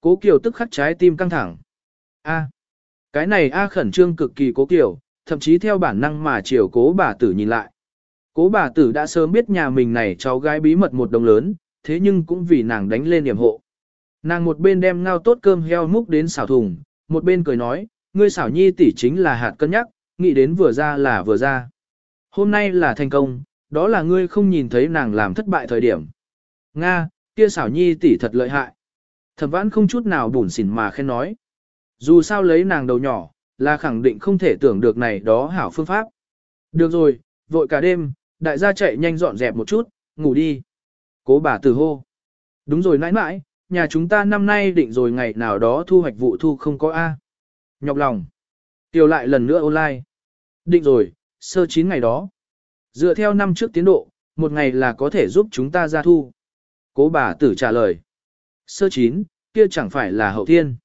Cố Kiều tức khắc trái tim căng thẳng. A. Cái này A khẩn trương cực kỳ cố Kiều, thậm chí theo bản năng mà chiều cố bà tử nhìn lại. Cố bà tử đã sớm biết nhà mình này cháu gái bí mật một đồng lớn, thế nhưng cũng vì nàng đánh lên điểm hộ. Nàng một bên đem ngao tốt cơm heo múc đến xảo thùng, một bên cười nói, ngươi xảo nhi tỷ chính là hạt cân nhắc, nghĩ đến vừa ra là vừa ra. Hôm nay là thành công, đó là ngươi không nhìn thấy nàng làm thất bại thời điểm. Nga, kia xảo nhi tỷ thật lợi hại. Thẩm vãn không chút nào bủn xỉn mà khen nói. Dù sao lấy nàng đầu nhỏ, là khẳng định không thể tưởng được này đó hảo phương pháp. Được rồi, vội cả đêm, đại gia chạy nhanh dọn dẹp một chút, ngủ đi. Cố bà tử hô. Đúng rồi nãi nãi, nhà chúng ta năm nay định rồi ngày nào đó thu hoạch vụ thu không có A. Nhọc lòng. Tiểu lại lần nữa online. Định rồi, sơ chín ngày đó. Dựa theo năm trước tiến độ, một ngày là có thể giúp chúng ta ra thu. Cố bà tử trả lời. Sơ chín, kia chẳng phải là hậu thiên.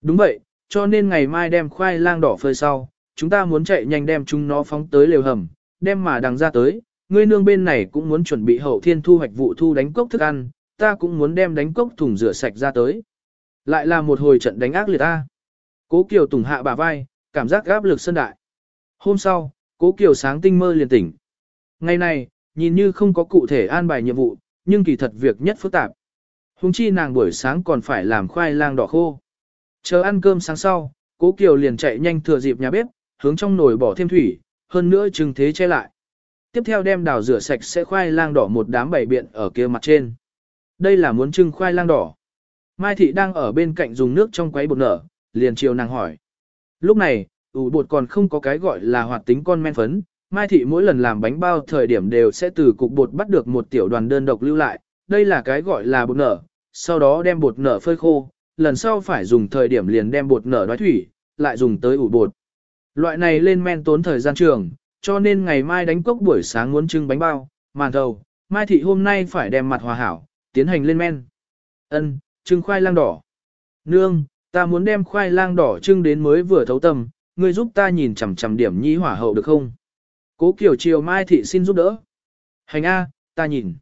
Đúng vậy, cho nên ngày mai đem khoai lang đỏ phơi sau, chúng ta muốn chạy nhanh đem chúng nó phóng tới lều hầm, đem mà đằng ra tới. Ngươi nương bên này cũng muốn chuẩn bị hậu thiên thu hoạch vụ thu đánh cốc thức ăn, ta cũng muốn đem đánh cốc thùng rửa sạch ra tới. Lại là một hồi trận đánh ác liệt ta. Cố Kiều Tùng hạ bà vai, cảm giác gáp lực sân đại. Hôm sau, Cố Kiều sáng tinh mơ liền tỉnh. Ngày này, nhìn như không có cụ thể an bài nhiệm vụ, nhưng kỳ thật việc nhất phức tạp. Hùng chi nàng buổi sáng còn phải làm khoai lang đỏ khô. Chờ ăn cơm sáng sau, Cố Kiều liền chạy nhanh thừa dịp nhà bếp, hướng trong nồi bỏ thêm thủy, hơn nữa chừng thế che lại. Tiếp theo đem đào rửa sạch sẽ khoai lang đỏ một đám bảy biện ở kia mặt trên. Đây là muốn trưng khoai lang đỏ. Mai thị đang ở bên cạnh dùng nước trong quấy bột nở, liền chiều nàng hỏi. Lúc này, ủ bột còn không có cái gọi là hoạt tính con men phấn. Mai thị mỗi lần làm bánh bao thời điểm đều sẽ từ cục bột bắt được một tiểu đoàn đơn độc lưu lại. Đây là cái gọi là bột nở, sau đó đem bột nở phơi khô, lần sau phải dùng thời điểm liền đem bột nở đói thủy, lại dùng tới ủ bột. Loại này lên men tốn thời gian trường, cho nên ngày mai đánh cốc buổi sáng muốn trưng bánh bao, màn thầu, mai thị hôm nay phải đem mặt hòa hảo, tiến hành lên men. Ân, trưng khoai lang đỏ. Nương, ta muốn đem khoai lang đỏ trưng đến mới vừa thấu tâm, ngươi giúp ta nhìn chằm chằm điểm nhi hỏa hậu được không? Cố Kiều Triều Mai Thị xin giúp đỡ. Hành A, ta nhìn.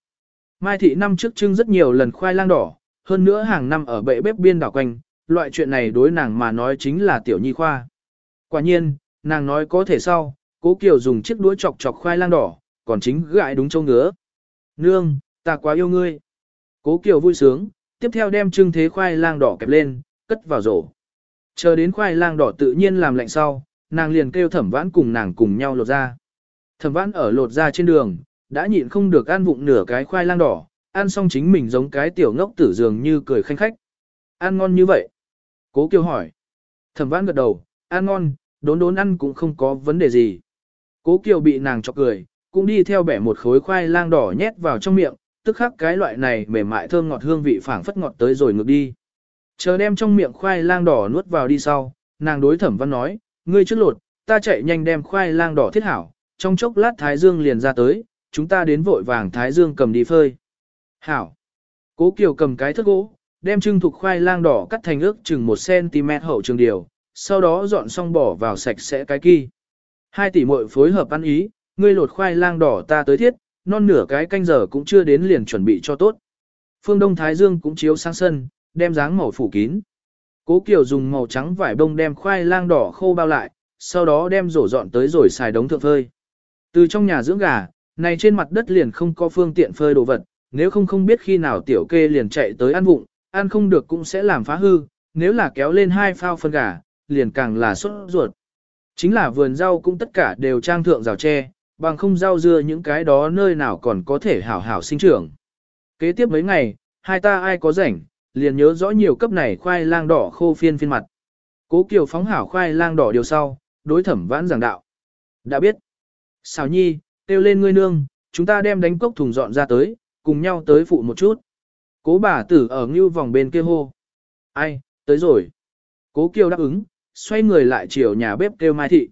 Mai Thị năm trước trưng rất nhiều lần khoai lang đỏ, hơn nữa hàng năm ở bệ bếp biên đảo quanh, loại chuyện này đối nàng mà nói chính là tiểu nhi khoa. Quả nhiên, nàng nói có thể sau, Cố Kiều dùng chiếc đũa chọc chọc khoai lang đỏ, còn chính gãi đúng châu ngứa. Nương, ta quá yêu ngươi. Cố Kiều vui sướng, tiếp theo đem trưng thế khoai lang đỏ kẹp lên, cất vào rổ. Chờ đến khoai lang đỏ tự nhiên làm lạnh sau, nàng liền kêu thẩm vãn cùng nàng cùng nhau lột ra. Thẩm vãn ở lột ra trên đường, đã nhịn không được ăn vụng nửa cái khoai lang đỏ, ăn xong chính mình giống cái tiểu ngốc tử dường như cười khanh khách. Ăn ngon như vậy. Cố Kiều hỏi. Thẩm vãn gật đầu, ăn ngon, đốn đốn ăn cũng không có vấn đề gì. Cố Kiều bị nàng chọc cười, cũng đi theo bẻ một khối khoai lang đỏ nhét vào trong miệng, tức khắc cái loại này mềm mại thơm ngọt hương vị phảng phất ngọt tới rồi ngược đi. Chờ đem trong miệng khoai lang đỏ nuốt vào đi sau, nàng đối thẩm văn nói, ngươi trước lột, ta chạy nhanh đem khoai lang đỏ thiết hảo, trong chốc lát Thái Dương liền ra tới, chúng ta đến vội vàng Thái Dương cầm đi phơi. Hảo. Cố Kiều cầm cái thất gỗ, đem trưng thuộc khoai lang đỏ cắt thành ước chừng 1cm hậu trường điều, sau đó dọn xong bỏ vào sạch sẽ cái kỳ. Hai tỷ muội phối hợp ăn ý, ngươi lột khoai lang đỏ ta tới thiết, non nửa cái canh giờ cũng chưa đến liền chuẩn bị cho tốt. Phương Đông Thái Dương cũng chiếu sang sân, đem dáng màu phủ kín. Cố Kiều dùng màu trắng vải bông đem khoai lang đỏ khô bao lại, sau đó đem rổ dọn tới rồi xài đống thượng phơi. Từ trong nhà dưỡng gà, này trên mặt đất liền không có phương tiện phơi đồ vật, nếu không không biết khi nào tiểu kê liền chạy tới ăn vụng, ăn không được cũng sẽ làm phá hư, nếu là kéo lên hai phao phân gà, liền càng là sốt ruột. Chính là vườn rau cũng tất cả đều trang thượng rào tre, bằng không rau dưa những cái đó nơi nào còn có thể hảo hảo sinh trưởng. Kế tiếp mấy ngày, hai ta ai có rảnh, liền nhớ rõ nhiều cấp này khoai lang đỏ khô phiên phiên mặt. Cố Kiều phóng hảo khoai lang đỏ điều sau, đối thẩm vãn giảng đạo. Đã biết. Xào nhi, kêu lên ngươi nương, chúng ta đem đánh cốc thùng dọn ra tới, cùng nhau tới phụ một chút. Cố bà tử ở ngưu vòng bên kia hô. Ai, tới rồi. Cố Kiều đáp ứng, xoay người lại chiều nhà bếp kêu Mai Thị.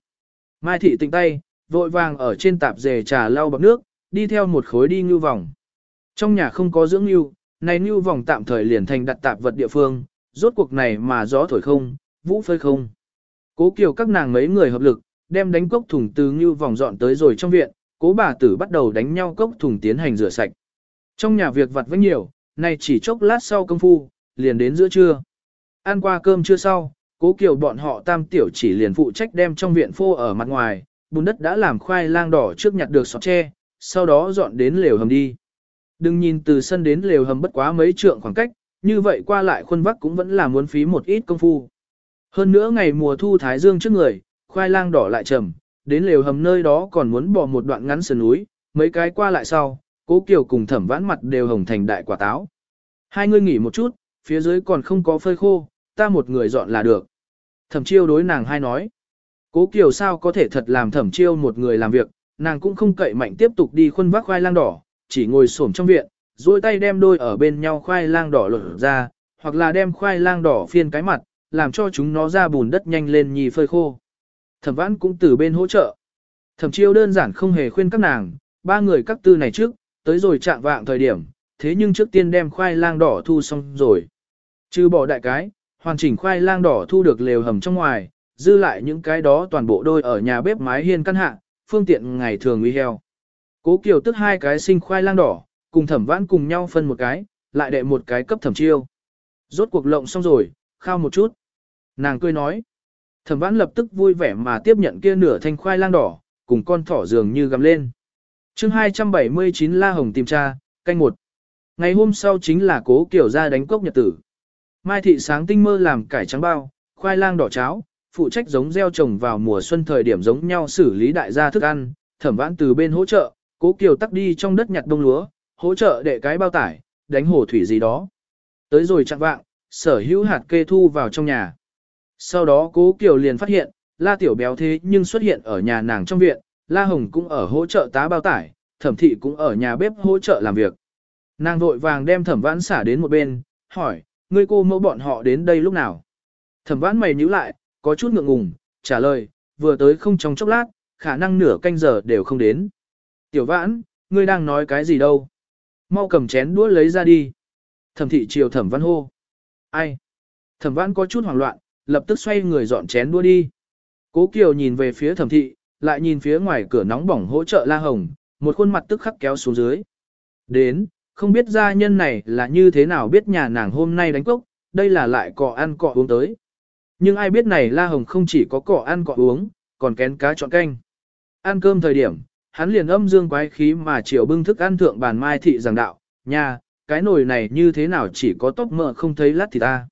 Mai Thị tỉnh tay, vội vàng ở trên tạp dề trà lau bọc nước, đi theo một khối đi ngưu vòng. Trong nhà không có dưỡng ngưu, này ngưu vòng tạm thời liền thành đặt tạp vật địa phương, rốt cuộc này mà gió thổi không, vũ phơi không. Cố kiều các nàng mấy người hợp lực, đem đánh cốc thùng từ ngưu vòng dọn tới rồi trong viện, cố bà tử bắt đầu đánh nhau cốc thùng tiến hành rửa sạch. Trong nhà việc vặt vãnh nhiều, này chỉ chốc lát sau công phu, liền đến giữa trưa. Ăn qua cơm trưa sau, cố kiều bọn họ tam tiểu chỉ liền phụ trách đem trong viện phô ở mặt ngoài, bùn đất đã làm khoai lang đỏ trước nhặt được sọt tre, sau đó dọn đến lều hầm đi. Đừng nhìn từ sân đến lều hầm bất quá mấy trượng khoảng cách, như vậy qua lại khuôn vắc cũng vẫn là muốn phí một ít công phu. Hơn nữa ngày mùa thu thái dương trước người, khoai lang đỏ lại trầm, đến lều hầm nơi đó còn muốn bỏ một đoạn ngắn sườn núi, mấy cái qua lại sau, cố kiều cùng thẩm vãn mặt đều hồng thành đại quả táo. Hai người nghỉ một chút, phía dưới còn không có phơi khô, ta một người dọn là được. Thẩm chiêu đối nàng hai nói. Cố kiều sao có thể thật làm thẩm chiêu một người làm việc, nàng cũng không cậy mạnh tiếp tục đi khuân vác khoai lang đỏ, chỉ ngồi xổm trong viện, duỗi tay đem đôi ở bên nhau khoai lang đỏ lột ra, hoặc là đem khoai lang đỏ phiên cái mặt, làm cho chúng nó ra bùn đất nhanh lên nhì phơi khô. Thẩm vãn cũng từ bên hỗ trợ. Thẩm chiêu đơn giản không hề khuyên các nàng, ba người các tư này trước, tới rồi chạm vạng thời điểm, thế nhưng trước tiên đem khoai lang đỏ thu xong rồi. Trừ bỏ đại cái, hoàn chỉnh khoai lang đỏ thu được lều hầm trong ngoài, dư lại những cái đó toàn bộ đôi ở nhà bếp mái hiên căn hạ, phương tiện ngày thường uy heo. Cố Kiều tức hai cái sinh khoai lang đỏ, cùng thẩm vãn cùng nhau phân một cái, lại đệ một cái cấp thẩm chiêu. Rốt cuộc lộng xong rồi, khao một chút. Nàng cười nói. Thẩm vãn lập tức vui vẻ mà tiếp nhận kia nửa thanh khoai lang đỏ, cùng con thỏ dường như gầm lên chương 279 La Hồng tìm cha, canh một. Ngày hôm sau chính là cố kiểu ra đánh cốc nhật tử. Mai thị sáng tinh mơ làm cải trắng bao, khoai lang đỏ cháo, phụ trách giống gieo trồng vào mùa xuân thời điểm giống nhau xử lý đại gia thức ăn, thẩm vãn từ bên hỗ trợ, cố kiều tắc đi trong đất nhặt đông lúa, hỗ trợ để cái bao tải, đánh hồ thủy gì đó. Tới rồi chặn vạng, sở hữu hạt kê thu vào trong nhà. Sau đó cố kiều liền phát hiện, la tiểu béo thế nhưng xuất hiện ở nhà nàng trong viện, la hồng cũng ở hỗ trợ tá bao tải, thẩm thị cũng ở nhà bếp hỗ trợ làm việc. Nàng vội vàng đem thẩm vãn xả đến một bên, hỏi, ngươi cô mẫu bọn họ đến đây lúc nào? Thẩm vãn mày nhíu lại, có chút ngượng ngùng, trả lời, vừa tới không trong chốc lát, khả năng nửa canh giờ đều không đến. Tiểu vãn, ngươi đang nói cái gì đâu? Mau cầm chén đũa lấy ra đi. Thẩm thị chiều thẩm văn hô. Ai? Thẩm vãn có chút hoảng loạn, lập tức xoay người dọn chén đũa đi. Cố Kiều nhìn về phía thẩm thị, lại nhìn phía ngoài cửa nóng bỏng hỗ trợ La Hồng, một khuôn mặt tức khắc kéo xuống dưới. Đến, không biết gia nhân này là như thế nào biết nhà nàng hôm nay đánh cốc, đây là lại cọ ăn cọ uống tới. Nhưng ai biết này La Hồng không chỉ có cọ ăn cọ uống, còn kén cá chọn canh. Ăn cơm thời điểm, hắn liền âm dương quái khí mà chiều bưng thức ăn thượng bàn mai thị giảng đạo, nha, cái nồi này như thế nào chỉ có tóc mỡ không thấy lát thì ta.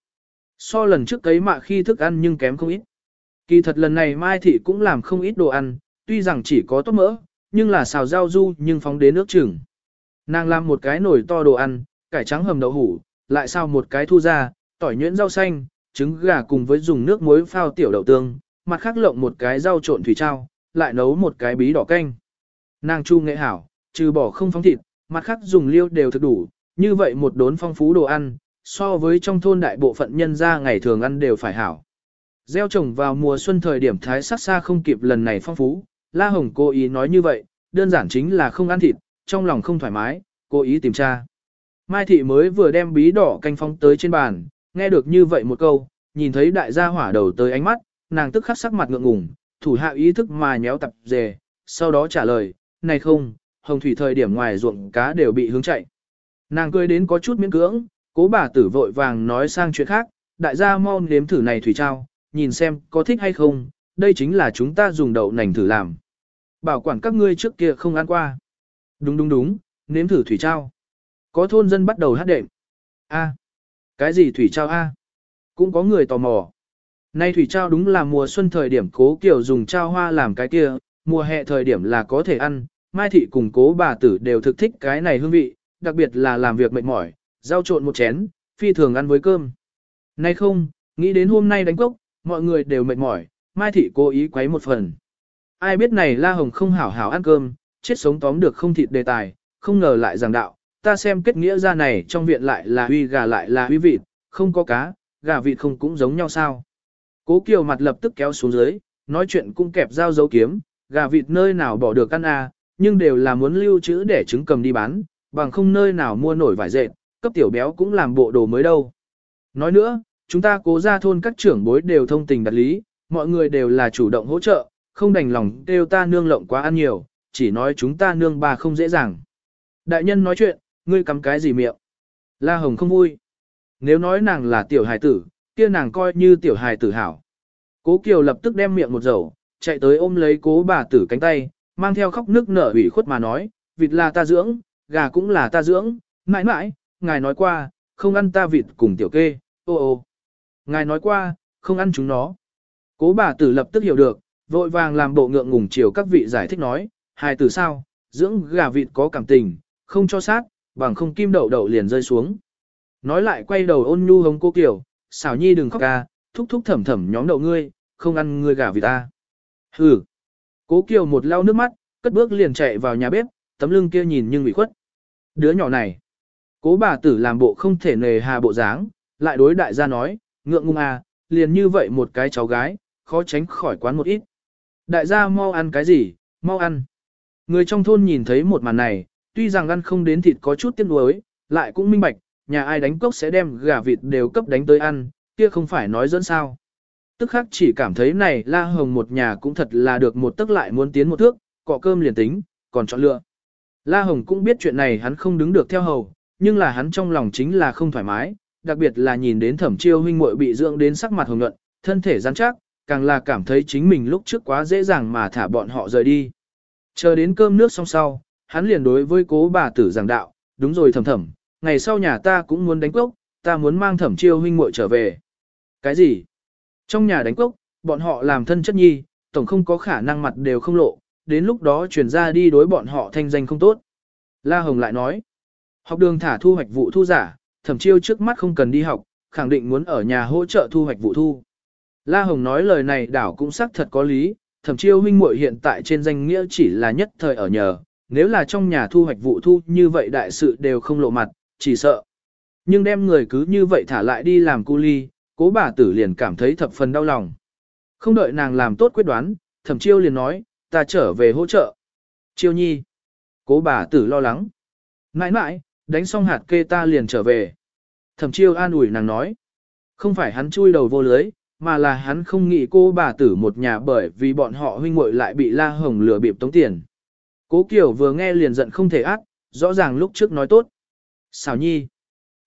So lần trước cấy mạ khi thức ăn nhưng kém không ít. Kỳ thật lần này mai thị cũng làm không ít đồ ăn, tuy rằng chỉ có tốt mỡ, nhưng là xào rau du nhưng phóng đến nước chừng. Nàng làm một cái nồi to đồ ăn, cải trắng hầm đậu hủ, lại xào một cái thu ra, tỏi nhuyễn rau xanh, trứng gà cùng với dùng nước muối phao tiểu đậu tương, mặt khác lộng một cái rau trộn thủy trao, lại nấu một cái bí đỏ canh. Nàng chu nghệ hảo, trừ bỏ không phóng thịt, mặt khác dùng liêu đều thực đủ, như vậy một đốn phong phú đồ ăn, so với trong thôn đại bộ phận nhân gia ngày thường ăn đều phải hảo. Gieo trồng vào mùa xuân thời điểm thái sắc xa không kịp lần này phong phú, La Hồng cố ý nói như vậy, đơn giản chính là không ăn thịt, trong lòng không thoải mái, cố ý tìm tra. Mai thị mới vừa đem bí đỏ canh phong tới trên bàn, nghe được như vậy một câu, nhìn thấy đại gia hỏa đầu tới ánh mắt, nàng tức khắc sắc mặt ngượng ngùng, thủ hạ ý thức mà nhéo tập dề, sau đó trả lời, này không, hồng thủy thời điểm ngoài ruộng cá đều bị hướng chạy. Nàng cười đến có chút miễn cưỡng, cố bà tử vội vàng nói sang chuyện khác, đại gia mau nếm thử này thủy trao, nhìn xem có thích hay không, đây chính là chúng ta dùng đậu nành thử làm. Bảo quản các ngươi trước kia không ăn qua. Đúng đúng đúng, nếm thử thủy trao. Có thôn dân bắt đầu hát đệm. A, cái gì thủy trao A? Cũng có người tò mò. Nay thủy trao đúng là mùa xuân thời điểm cố kiểu dùng trao hoa làm cái kia, mùa hè thời điểm là có thể ăn, Mai thị cùng cố bà tử đều thực thích cái này hương vị, đặc biệt là làm việc mệt mỏi, rau trộn một chén, phi thường ăn với cơm. Nay không, nghĩ đến hôm nay đánh cốc, mọi người đều mệt mỏi, Mai thị cố ý quấy một phần. Ai biết này La Hồng không hảo hảo ăn cơm, chết sống tóm được không thịt đề tài, không ngờ lại giảng đạo, ta xem kết nghĩa ra này trong viện lại là huy gà lại là huy vịt, không có cá, gà vịt không cũng giống nhau sao. Cố Kiều mặt lập tức kéo xuống dưới, nói chuyện cũng kẹp dao dấu kiếm, gà vịt nơi nào bỏ được ăn à, nhưng đều là muốn lưu trữ để trứng cầm đi bán, bằng không nơi nào mua nổi vải dệt, cấp tiểu béo cũng làm bộ đồ mới đâu. Nói nữa, chúng ta cố ra thôn các trưởng bối đều thông tình đặt lý, mọi người đều là chủ động hỗ trợ, không đành lòng kêu ta nương lộng quá ăn nhiều, chỉ nói chúng ta nương bà không dễ dàng. Đại nhân nói chuyện, ngươi cắm cái gì miệng? La Hồng không vui. Nếu nói nàng là tiểu hài tử, kia nàng coi như tiểu hài tử hảo. Cố Kiều lập tức đem miệng một dầu, chạy tới ôm lấy cố bà tử cánh tay, mang theo khóc nước nở ủy khuất mà nói, vịt là ta dưỡng, gà cũng là ta dưỡng, mãi mãi, ngài nói qua, không ăn ta vịt cùng tiểu kê, ô ô. Ngài nói qua, không ăn chúng nó. Cố bà tử lập tức hiểu được, vội vàng làm bộ ngượng ngùng chiều các vị giải thích nói, hài tử sao, dưỡng gà vịt có cảm tình, không cho sát, bằng không kim đậu đậu liền rơi xuống. Nói lại quay đầu ôn nhu hống cô Kiều, xảo nhi đừng khóc ca, thúc thúc thẩm thẩm nhóm đậu ngươi, không ăn ngươi gà vịt ta. Hừ. Cố Kiều một lau nước mắt, cất bước liền chạy vào nhà bếp, tấm lưng kia nhìn nhưng bị khuất. Đứa nhỏ này. Cố bà tử làm bộ không thể nề hà bộ dáng, lại đối đại gia nói, ngượng ngung à, liền như vậy một cái cháu gái, khó tránh khỏi quán một ít. Đại gia mau ăn cái gì, mau ăn. Người trong thôn nhìn thấy một màn này, tuy rằng ăn không đến thịt có chút tiếc nuối, lại cũng minh bạch, nhà ai đánh cốc sẽ đem gà vịt đều cấp đánh tới ăn, kia không phải nói dẫn sao. Tức khắc chỉ cảm thấy này La Hồng một nhà cũng thật là được một tức lại muốn tiến một thước, cọ cơm liền tính, còn chọn lựa. La Hồng cũng biết chuyện này hắn không đứng được theo hầu, nhưng là hắn trong lòng chính là không thoải mái, đặc biệt là nhìn đến thẩm chiêu huynh muội bị dưỡng đến sắc mặt hồng nhuận, thân thể rắn chắc, càng là cảm thấy chính mình lúc trước quá dễ dàng mà thả bọn họ rời đi. Chờ đến cơm nước xong sau, hắn liền đối với cố bà tử giảng đạo, đúng rồi thầm thầm, ngày sau nhà ta cũng muốn đánh cốc, ta muốn mang thẩm chiêu huynh muội trở về. Cái gì? Trong nhà đánh cốc, bọn họ làm thân chất nhi, tổng không có khả năng mặt đều không lộ, đến lúc đó chuyển ra đi đối bọn họ thanh danh không tốt. La Hồng lại nói, học đường thả thu hoạch vụ thu giả, thẩm chiêu trước mắt không cần đi học, khẳng định muốn ở nhà hỗ trợ thu hoạch vụ thu. La Hồng nói lời này đảo cũng xác thật có lý, thẩm chiêu huynh muội hiện tại trên danh nghĩa chỉ là nhất thời ở nhờ, nếu là trong nhà thu hoạch vụ thu như vậy đại sự đều không lộ mặt, chỉ sợ. Nhưng đem người cứ như vậy thả lại đi làm cu ly, cố bà tử liền cảm thấy thập phần đau lòng. Không đợi nàng làm tốt quyết đoán, thẩm chiêu liền nói, ta trở về hỗ trợ. Chiêu nhi. Cố bà tử lo lắng. Nãi nãi, đánh xong hạt kê ta liền trở về. Thẩm chiêu an ủi nàng nói. Không phải hắn chui đầu vô lưới, mà là hắn không nghĩ cô bà tử một nhà bởi vì bọn họ huynh muội lại bị La Hồng lừa bịp tống tiền. Cố Kiều vừa nghe liền giận không thể ác, rõ ràng lúc trước nói tốt. Xảo nhi.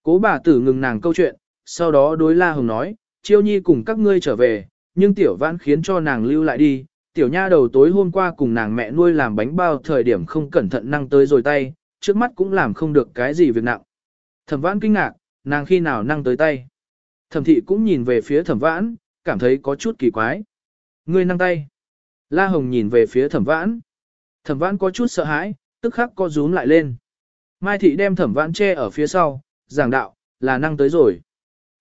Cố bà tử ngừng nàng câu chuyện, sau đó đối La Hồng nói, chiêu nhi cùng các ngươi trở về, nhưng tiểu vãn khiến cho nàng lưu lại đi. Tiểu nha đầu tối hôm qua cùng nàng mẹ nuôi làm bánh bao thời điểm không cẩn thận năng tới rồi tay, trước mắt cũng làm không được cái gì việc nặng. Thẩm vãn kinh ngạc, nàng khi nào năng tới tay. Thẩm thị cũng nhìn về phía thẩm vãn, cảm thấy có chút kỳ quái. Ngươi năng tay. La Hồng nhìn về phía thẩm vãn. Thẩm vãn có chút sợ hãi, tức khắc co rúm lại lên. Mai thị đem thẩm vãn che ở phía sau, giảng đạo, là năng tới rồi.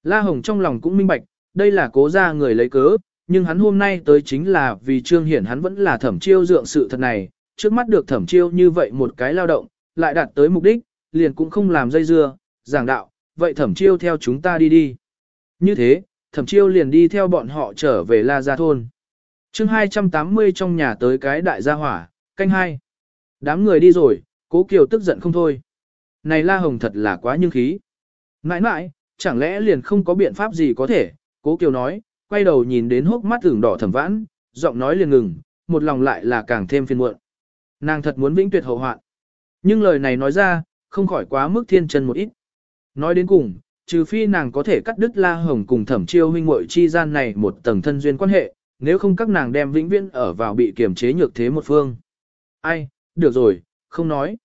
La Hồng trong lòng cũng minh bạch, đây là cố ra người lấy cớ, nhưng hắn hôm nay tới chính là vì trương hiển hắn vẫn là thẩm chiêu dượng sự thật này, trước mắt được thẩm chiêu như vậy một cái lao động, lại đạt tới mục đích, liền cũng không làm dây dưa, giảng đạo, vậy thẩm chiêu theo chúng ta đi đi. Như thế, thẩm chiêu liền đi theo bọn họ trở về La Gia Thôn. chương 280 trong nhà tới cái đại gia hỏa, canh hai. Đám người đi rồi, cố kiều tức giận không thôi. Này La Hồng thật là quá nhưng khí. Mãi mãi, chẳng lẽ liền không có biện pháp gì có thể, cố kiều nói, quay đầu nhìn đến hốc mắt ửng đỏ thẩm vãn, giọng nói liền ngừng, một lòng lại là càng thêm phiền muộn. Nàng thật muốn vĩnh tuyệt hậu hoạn. Nhưng lời này nói ra, không khỏi quá mức thiên chân một ít. Nói đến cùng, trừ phi nàng có thể cắt đứt La Hồng cùng thẩm chiêu huynh muội chi gian này một tầng thân duyên quan hệ, nếu không các nàng đem vĩnh viễn ở vào bị kiềm chế nhược thế một phương. Ai, được rồi, không nói.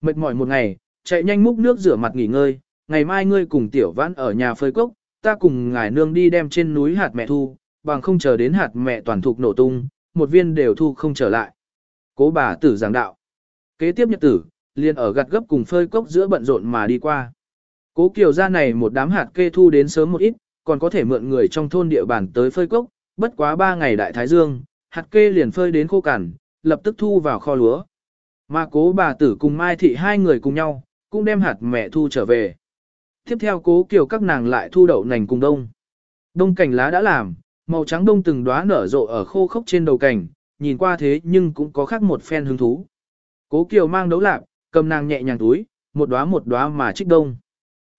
Mệt mỏi một ngày, chạy nhanh múc nước rửa mặt nghỉ ngơi, ngày mai ngươi cùng tiểu vãn ở nhà phơi cốc, ta cùng ngài nương đi đem trên núi hạt mẹ thu, bằng không chờ đến hạt mẹ toàn thuộc nổ tung, một viên đều thu không trở lại. Cố bà tử giảng đạo. Kế tiếp nhật tử, liền ở gặt gấp cùng phơi cốc giữa bận rộn mà đi qua. Cố Kiều ra này một đám hạt kê thu đến sớm một ít, còn có thể mượn người trong thôn địa bàn tới phơi cốc, bất quá ba ngày đại thái dương, hạt kê liền phơi đến khô cằn, lập tức thu vào kho lúa. Mà cố bà tử cùng Mai Thị hai người cùng nhau, cũng đem hạt mẹ thu trở về. Tiếp theo cố Kiều các nàng lại thu đậu nành cùng đông. Đông cảnh lá đã làm, màu trắng đông từng đóa nở rộ ở khô khốc trên đầu cảnh, nhìn qua thế nhưng cũng có khác một phen hứng thú. Cố Kiều mang đấu lạc, cầm nàng nhẹ nhàng túi, một đóa một đóa mà trích đông.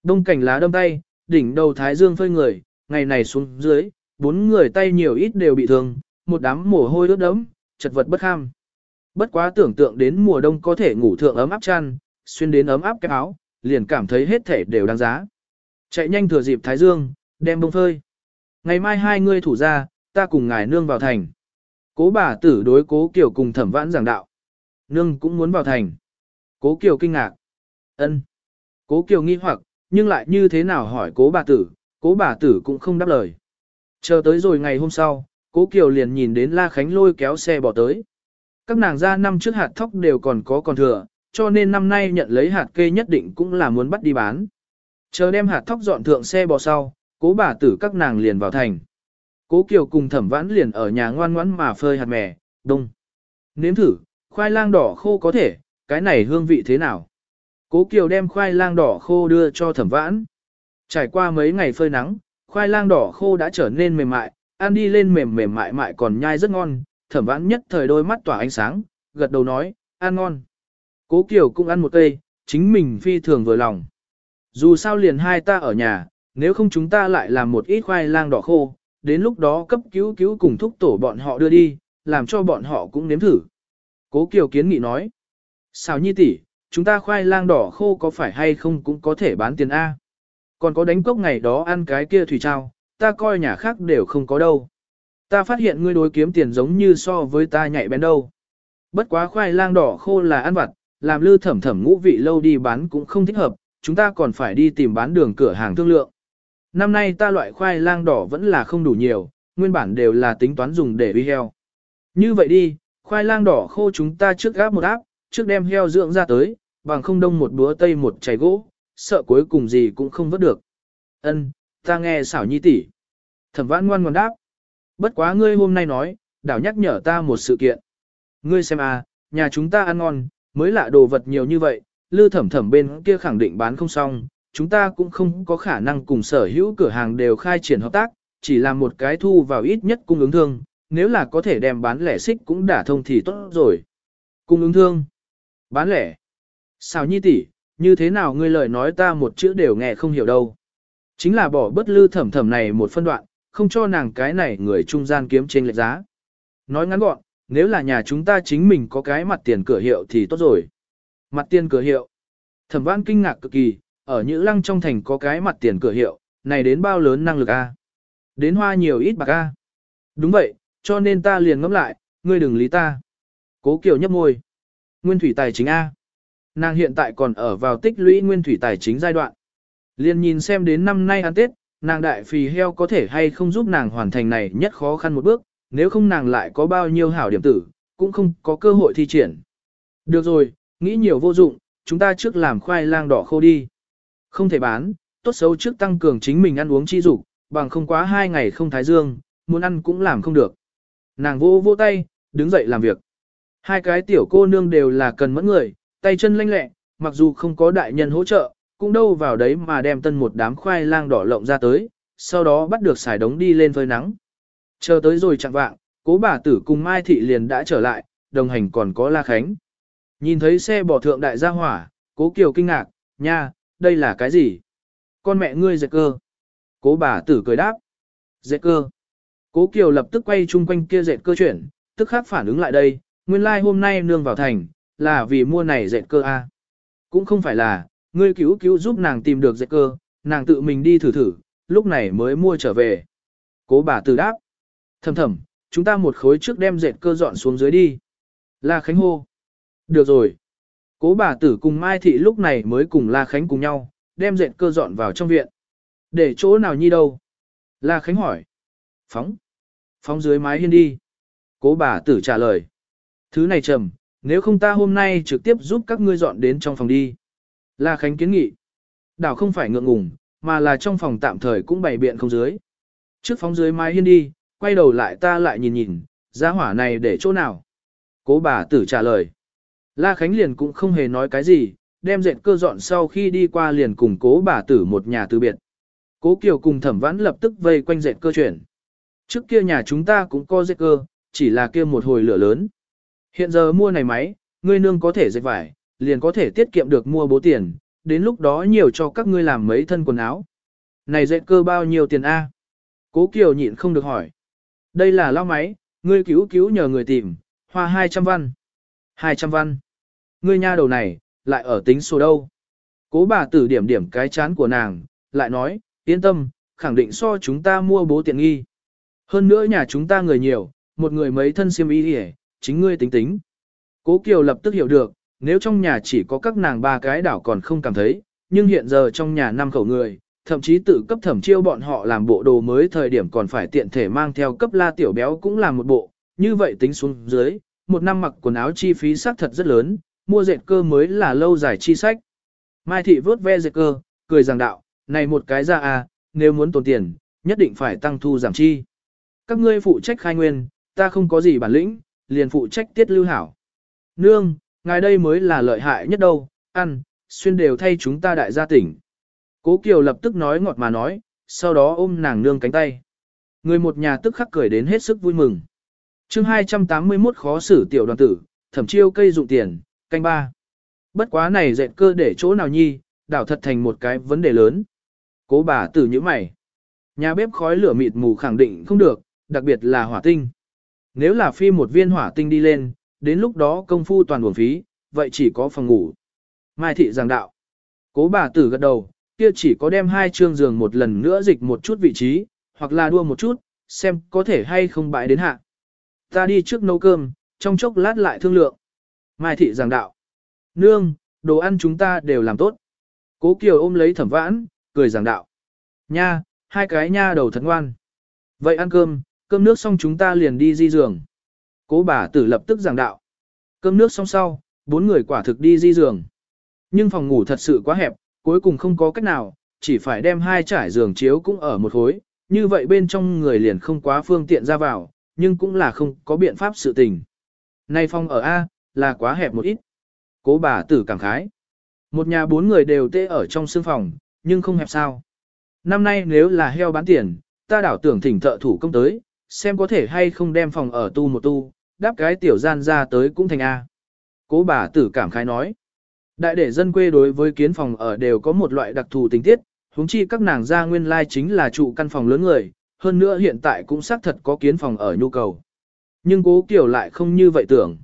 Đông cảnh lá đâm tay, đỉnh đầu thái dương phơi người, ngày này xuống dưới, bốn người tay nhiều ít đều bị thương, một đám mồ hôi ướt đẫm, chật vật bất kham. Bất quá tưởng tượng đến mùa đông có thể ngủ thượng ấm áp chăn, xuyên đến ấm áp cái áo, liền cảm thấy hết thể đều đáng giá. Chạy nhanh thừa dịp thái dương, đem bông phơi. Ngày mai hai ngươi thủ ra, ta cùng ngài nương vào thành. Cố bà tử đối cố kiểu cùng thẩm vãn giảng đạo. Nương cũng muốn vào thành. Cố Kiều kinh ngạc. ân Cố Kiều nghi hoặc, nhưng lại như thế nào hỏi cố bà tử, cố bà tử cũng không đáp lời. Chờ tới rồi ngày hôm sau, cố Kiều liền nhìn đến La Khánh lôi kéo xe bỏ tới. Các nàng ra năm trước hạt thóc đều còn có còn thừa, cho nên năm nay nhận lấy hạt kê nhất định cũng là muốn bắt đi bán. Chờ đem hạt thóc dọn thượng xe bò sau, cố bà tử các nàng liền vào thành. Cố Kiều cùng thẩm vãn liền ở nhà ngoan ngoãn mà phơi hạt mè, đông. Nếm thử, khoai lang đỏ khô có thể, cái này hương vị thế nào? Cố Kiều đem khoai lang đỏ khô đưa cho thẩm vãn. Trải qua mấy ngày phơi nắng, khoai lang đỏ khô đã trở nên mềm mại, ăn đi lên mềm mềm mại mại còn nhai rất ngon, thẩm vãn nhất thời đôi mắt tỏa ánh sáng, gật đầu nói, ăn ngon. Cố Kiều cũng ăn một cây, chính mình phi thường vừa lòng. Dù sao liền hai ta ở nhà, nếu không chúng ta lại làm một ít khoai lang đỏ khô, đến lúc đó cấp cứu cứu cùng thúc tổ bọn họ đưa đi, làm cho bọn họ cũng nếm thử. Cố Kiều kiến nghị nói, sao nhi tỷ, chúng ta khoai lang đỏ khô có phải hay không cũng có thể bán tiền A. Còn có đánh cốc ngày đó ăn cái kia thủy trao, ta coi nhà khác đều không có đâu. Ta phát hiện ngươi đối kiếm tiền giống như so với ta nhạy bén đâu. Bất quá khoai lang đỏ khô là ăn vặt, làm lư thẩm thẩm ngũ vị lâu đi bán cũng không thích hợp, chúng ta còn phải đi tìm bán đường cửa hàng thương lượng. Năm nay ta loại khoai lang đỏ vẫn là không đủ nhiều, nguyên bản đều là tính toán dùng để uy heo. Như vậy đi, khoai lang đỏ khô chúng ta trước gáp một áp, trước đem heo dưỡng ra tới, bằng không đông một búa tây một chày gỗ, sợ cuối cùng gì cũng không vớt được. Ân, ta nghe xảo nhi tỷ. Thẩm vãn ngoan ngoan đáp. Bất quá ngươi hôm nay nói, đảo nhắc nhở ta một sự kiện. Ngươi xem à, nhà chúng ta ăn ngon, mới lạ đồ vật nhiều như vậy, lư thẩm thẩm bên kia khẳng định bán không xong, chúng ta cũng không có khả năng cùng sở hữu cửa hàng đều khai triển hợp tác, chỉ làm một cái thu vào ít nhất cung ứng thương, nếu là có thể đem bán lẻ xích cũng đả thông thì tốt rồi. Cung ứng thương, bán lẻ. Sao nhi tỷ, như thế nào ngươi lời nói ta một chữ đều nghe không hiểu đâu. Chính là bỏ bất lư thẩm thẩm này một phân đoạn, không cho nàng cái này người trung gian kiếm trên lệch giá. Nói ngắn gọn, nếu là nhà chúng ta chính mình có cái mặt tiền cửa hiệu thì tốt rồi. Mặt tiền cửa hiệu. Thẩm văn kinh ngạc cực kỳ, ở Nhữ Lăng trong thành có cái mặt tiền cửa hiệu, này đến bao lớn năng lực a? Đến hoa nhiều ít bạc a? Đúng vậy, cho nên ta liền ngẫm lại, ngươi đừng lý ta. Cố Kiều nhấp môi. Nguyên thủy tài chính A. Nàng hiện tại còn ở vào tích lũy nguyên thủy tài chính giai đoạn. Liên nhìn xem đến năm nay ăn Tết, nàng đại phì heo có thể hay không giúp nàng hoàn thành này nhất khó khăn một bước, nếu không nàng lại có bao nhiêu hảo điểm tử, cũng không có cơ hội thi triển. Được rồi, nghĩ nhiều vô dụng, chúng ta trước làm khoai lang đỏ khô đi. Không thể bán, tốt xấu trước tăng cường chính mình ăn uống chi dục, bằng không quá hai ngày không thái dương, muốn ăn cũng làm không được. Nàng vô vô tay, đứng dậy làm việc. Hai cái tiểu cô nương đều là cần mẫn người, tay chân lanh lẹ, mặc dù không có đại nhân hỗ trợ, cũng đâu vào đấy mà đem tân một đám khoai lang đỏ lộng ra tới, sau đó bắt được xài đống đi lên phơi nắng. Chờ tới rồi chẳng vạng, cố bà tử cùng Mai Thị liền đã trở lại, đồng hành còn có La Khánh. Nhìn thấy xe bỏ thượng đại gia hỏa, cố Kiều kinh ngạc, nha, đây là cái gì? Con mẹ ngươi dệt cơ. Cố bà tử cười đáp. Dệt cơ. Cố Kiều lập tức quay chung quanh kia dệt cơ chuyển, tức khắc phản ứng lại đây, nguyên lai like hôm nay nương vào thành, là vì mua này dệt cơ a. Cũng không phải là, ngươi cứu cứu giúp nàng tìm được dệt cơ, nàng tự mình đi thử thử, lúc này mới mua trở về. Cố bà tử đáp. Thầm thầm, chúng ta một khối trước đem dệt cơ dọn xuống dưới đi. La Khánh hô. Được rồi. Cố bà tử cùng Mai Thị lúc này mới cùng La Khánh cùng nhau, đem dệt cơ dọn vào trong viện. Để chỗ nào nhi đâu? La Khánh hỏi. Phóng. Phóng dưới mái hiên đi. Cố bà tử trả lời. Thứ này trầm, nếu không ta hôm nay trực tiếp giúp các ngươi dọn đến trong phòng đi. La Khánh kiến nghị. Đảo không phải ngượng ngùng, mà là trong phòng tạm thời cũng bày biện không dưới. Trước phóng dưới mái hiên đi, quay đầu lại ta lại nhìn nhìn, giá hỏa này để chỗ nào? Cố bà tử trả lời. La Khánh liền cũng không hề nói cái gì, đem dệt cơ dọn sau khi đi qua liền cùng cố bà tử một nhà từ biệt. Cố Kiều cùng thẩm vãn lập tức vây quanh dệt cơ chuyển. Trước kia nhà chúng ta cũng có dệt cơ, chỉ là kia một hồi lửa lớn. Hiện giờ mua này máy, ngươi nương có thể dệt vải, liền có thể tiết kiệm được mua bố tiền, đến lúc đó nhiều cho các ngươi làm mấy thân quần áo. Này dệt cơ bao nhiêu tiền A? Cố Kiều nhịn không được hỏi. Đây là lao máy, ngươi cứu cứu nhờ người tìm, hoa 200 văn. 200 văn. Ngươi nha đầu này, lại ở tính số đâu. Cố bà tử điểm điểm cái chán của nàng, lại nói, yên tâm, khẳng định so chúng ta mua bố tiện nghi. Hơn nữa nhà chúng ta người nhiều, một người mấy thân xiêm y đi chính ngươi tính tính. Cố Kiều lập tức hiểu được, nếu trong nhà chỉ có các nàng ba cái đảo còn không cảm thấy, nhưng hiện giờ trong nhà năm khẩu người, thậm chí tự cấp thẩm chiêu bọn họ làm bộ đồ mới thời điểm còn phải tiện thể mang theo cấp la tiểu béo cũng làm một bộ, như vậy tính xuống dưới, một năm mặc quần áo chi phí xác thật rất lớn, mua dệt cơ mới là lâu dài chi sách. Mai thị vớt ve dệt cơ, cười rằng đạo, này một cái ra à, nếu muốn tồn tiền, nhất định phải tăng thu giảm chi. Các ngươi phụ trách khai nguyên, ta không có gì bản lĩnh, liền phụ trách tiết lưu hảo. Nương, ngài đây mới là lợi hại nhất đâu, ăn, xuyên đều thay chúng ta đại gia tỉnh. Cố Kiều lập tức nói ngọt mà nói, sau đó ôm nàng nương cánh tay. Người một nhà tức khắc cười đến hết sức vui mừng. chương 281 khó xử tiểu đoàn tử, thẩm chiêu cây dụng tiền, canh ba. Bất quá này dẹn cơ để chỗ nào nhi, đảo thật thành một cái vấn đề lớn. Cố bà tử như mày. Nhà bếp khói lửa mịt mù khẳng định không được, đặc biệt là hỏa tinh. Nếu là phi một viên hỏa tinh đi lên, đến lúc đó công phu toàn buồn phí, vậy chỉ có phòng ngủ. Mai thị giảng đạo. Cố bà tử gật đầu, kia chỉ có đem hai chương giường một lần nữa dịch một chút vị trí, hoặc là đua một chút, xem có thể hay không bại đến hạ. Ta đi trước nấu cơm, trong chốc lát lại thương lượng. Mai thị giảng đạo. Nương, đồ ăn chúng ta đều làm tốt. Cố Kiều ôm lấy thẩm vãn, cười giảng đạo. Nha, hai cái nha đầu thật ngoan. Vậy ăn cơm, cơm nước xong chúng ta liền đi di giường. Cố bà tử lập tức giảng đạo. Cơm nước xong sau, bốn người quả thực đi di giường. Nhưng phòng ngủ thật sự quá hẹp, cuối cùng không có cách nào, chỉ phải đem hai trải giường chiếu cũng ở một khối, như vậy bên trong người liền không quá phương tiện ra vào, nhưng cũng là không có biện pháp sự tình. Nay phòng ở A, là quá hẹp một ít. Cố bà tử cảm khái. Một nhà bốn người đều tê ở trong sương phòng, nhưng không hẹp sao. Năm nay nếu là heo bán tiền, ta đảo tưởng thỉnh thợ thủ công tới, xem có thể hay không đem phòng ở tu một tu, đáp cái tiểu gian ra tới cũng thành A. Cố bà tử cảm khái nói. Đại để dân quê đối với kiến phòng ở đều có một loại đặc thù tình tiết, huống chi các nàng gia nguyên lai chính là trụ căn phòng lớn người, hơn nữa hiện tại cũng xác thật có kiến phòng ở nhu cầu. Nhưng cố kiểu lại không như vậy tưởng.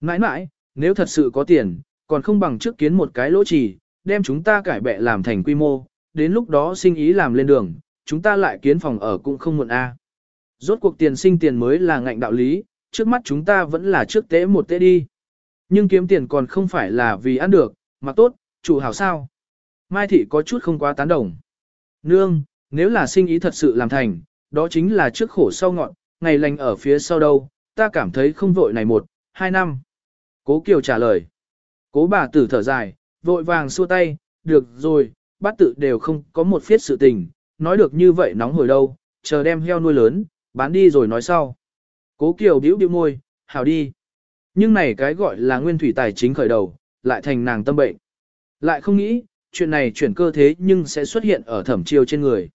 Mãi mãi, nếu thật sự có tiền, còn không bằng trước kiến một cái lỗ trì, đem chúng ta cải bẹ làm thành quy mô, đến lúc đó sinh ý làm lên đường, chúng ta lại kiến phòng ở cũng không muộn a. Rốt cuộc tiền sinh tiền mới là ngạnh đạo lý, trước mắt chúng ta vẫn là trước tế một tế đi. Nhưng kiếm tiền còn không phải là vì ăn được, mà tốt, chủ hảo sao. Mai thị có chút không quá tán đồng. Nương, nếu là sinh ý thật sự làm thành, đó chính là trước khổ sau ngọn, ngày lành ở phía sau đâu, ta cảm thấy không vội này một, hai năm. Cố Kiều trả lời. Cố bà tử thở dài, vội vàng xua tay, được rồi, bát tự đều không có một phiết sự tình, nói được như vậy nóng hồi đâu, chờ đem heo nuôi lớn, bán đi rồi nói sau. Cố Kiều bĩu bĩu môi, hảo đi. Nhưng này cái gọi là nguyên thủy tài chính khởi đầu, lại thành nàng tâm bệnh. Lại không nghĩ, chuyện này chuyển cơ thế nhưng sẽ xuất hiện ở thẩm chiêu trên người.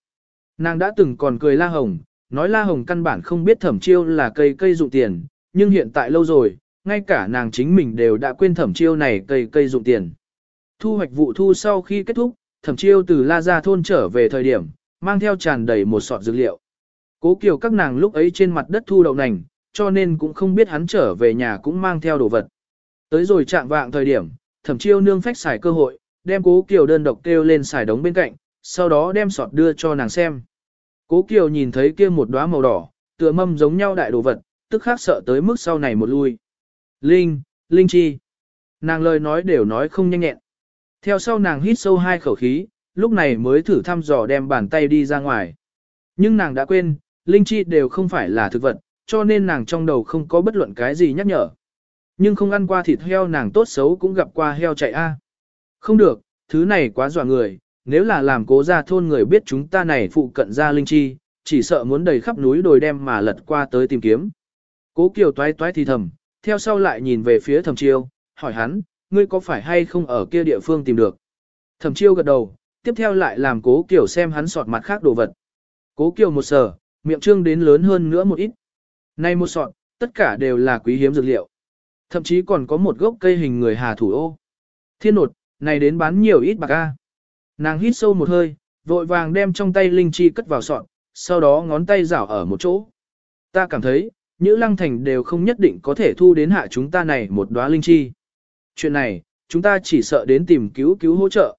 Nàng đã từng còn cười La Hồng, nói La Hồng căn bản không biết thẩm chiêu là cây cây dụng tiền, nhưng hiện tại lâu rồi, ngay cả nàng chính mình đều đã quên thẩm chiêu này cây cây dụng tiền. Thu hoạch vụ thu sau khi kết thúc, thẩm chiêu từ La Gia thôn trở về thời điểm, mang theo tràn đầy một sọt dược liệu. Cố Kiều các nàng lúc ấy trên mặt đất thu đậu nành, cho nên cũng không biết hắn trở về nhà cũng mang theo đồ vật. Tới rồi chạm vạng thời điểm, thẩm chiêu nương phách xài cơ hội, đem cố Kiều đơn độc kêu lên xài đống bên cạnh, sau đó đem sọt đưa cho nàng xem. Cố Kiều nhìn thấy kia một đóa màu đỏ, tựa mâm giống nhau đại đồ vật, tức khác sợ tới mức sau này một lui. Linh, Linh chi. Nàng lời nói đều nói không nhanh nhẹn. Theo sau nàng hít sâu hai khẩu khí, lúc này mới thử thăm dò đem bàn tay đi ra ngoài. Nhưng nàng đã quên, Linh chi đều không phải là thực vật, cho nên nàng trong đầu không có bất luận cái gì nhắc nhở. Nhưng không ăn qua thịt heo nàng tốt xấu cũng gặp qua heo chạy a. Không được, thứ này quá dọa người, nếu là làm cố ra thôn người biết chúng ta này phụ cận ra linh chi, chỉ sợ muốn đầy khắp núi đồi đem mà lật qua tới tìm kiếm. Cố Kiều toái toái thì thầm, theo sau lại nhìn về phía Thẩm chiêu, hỏi hắn, ngươi có phải hay không ở kia địa phương tìm được. Thẩm chiêu gật đầu, tiếp theo lại làm cố Kiều xem hắn sọt mặt khác đồ vật. Cố Kiều một sở, miệng trương đến lớn hơn nữa một ít. Nay một sọt, tất cả đều là quý hiếm dược liệu. Thậm chí còn có một gốc cây hình người hà thủ ô. Thiên nột, này đến bán nhiều ít bạc a. Nàng hít sâu một hơi, vội vàng đem trong tay linh chi cất vào sọt, sau đó ngón tay rảo ở một chỗ. Ta cảm thấy, những lăng thành đều không nhất định có thể thu đến hạ chúng ta này một đóa linh chi. Chuyện này, chúng ta chỉ sợ đến tìm cứu cứu hỗ trợ.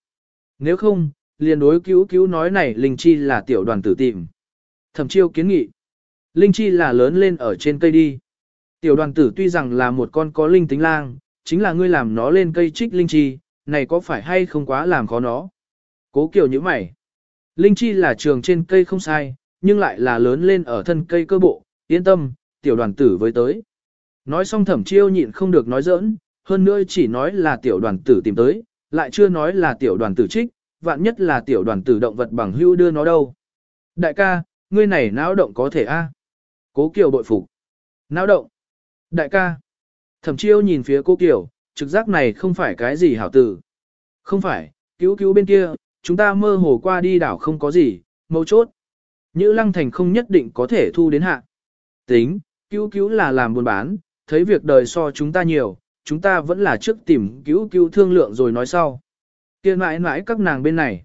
Nếu không, liền đối cứu cứu nói này Linh Chi là tiểu đoàn tử tìm. Thẩm chiêu kiến nghị. Linh Chi là lớn lên ở trên cây đi. Tiểu đoàn tử tuy rằng là một con có linh tính lang, chính là ngươi làm nó lên cây trích Linh Chi, này có phải hay không quá làm khó nó. Cố kiểu như mày. Linh Chi là trường trên cây không sai, nhưng lại là lớn lên ở thân cây cơ bộ, yên tâm, tiểu đoàn tử với tới. Nói xong thẩm chiêu nhịn không được nói giỡn, hơn nữa chỉ nói là tiểu đoàn tử tìm tới, lại chưa nói là tiểu đoàn tử trích, vạn nhất là tiểu đoàn tử động vật bằng hưu đưa nó đâu. Đại ca, ngươi này não động có thể a? Cố Kiều bội phục. Não động. Đại ca. Thẩm chiêu nhìn phía cố Kiều, trực giác này không phải cái gì hảo tử. Không phải, cứu cứu bên kia, chúng ta mơ hồ qua đi đảo không có gì, mấu chốt. Nhữ lăng thành không nhất định có thể thu đến hạ. Tính, cứu cứu là làm buôn bán, thấy việc đời so chúng ta nhiều, chúng ta vẫn là trước tìm cứu cứu thương lượng rồi nói sau. Kia mãi mãi các nàng bên này.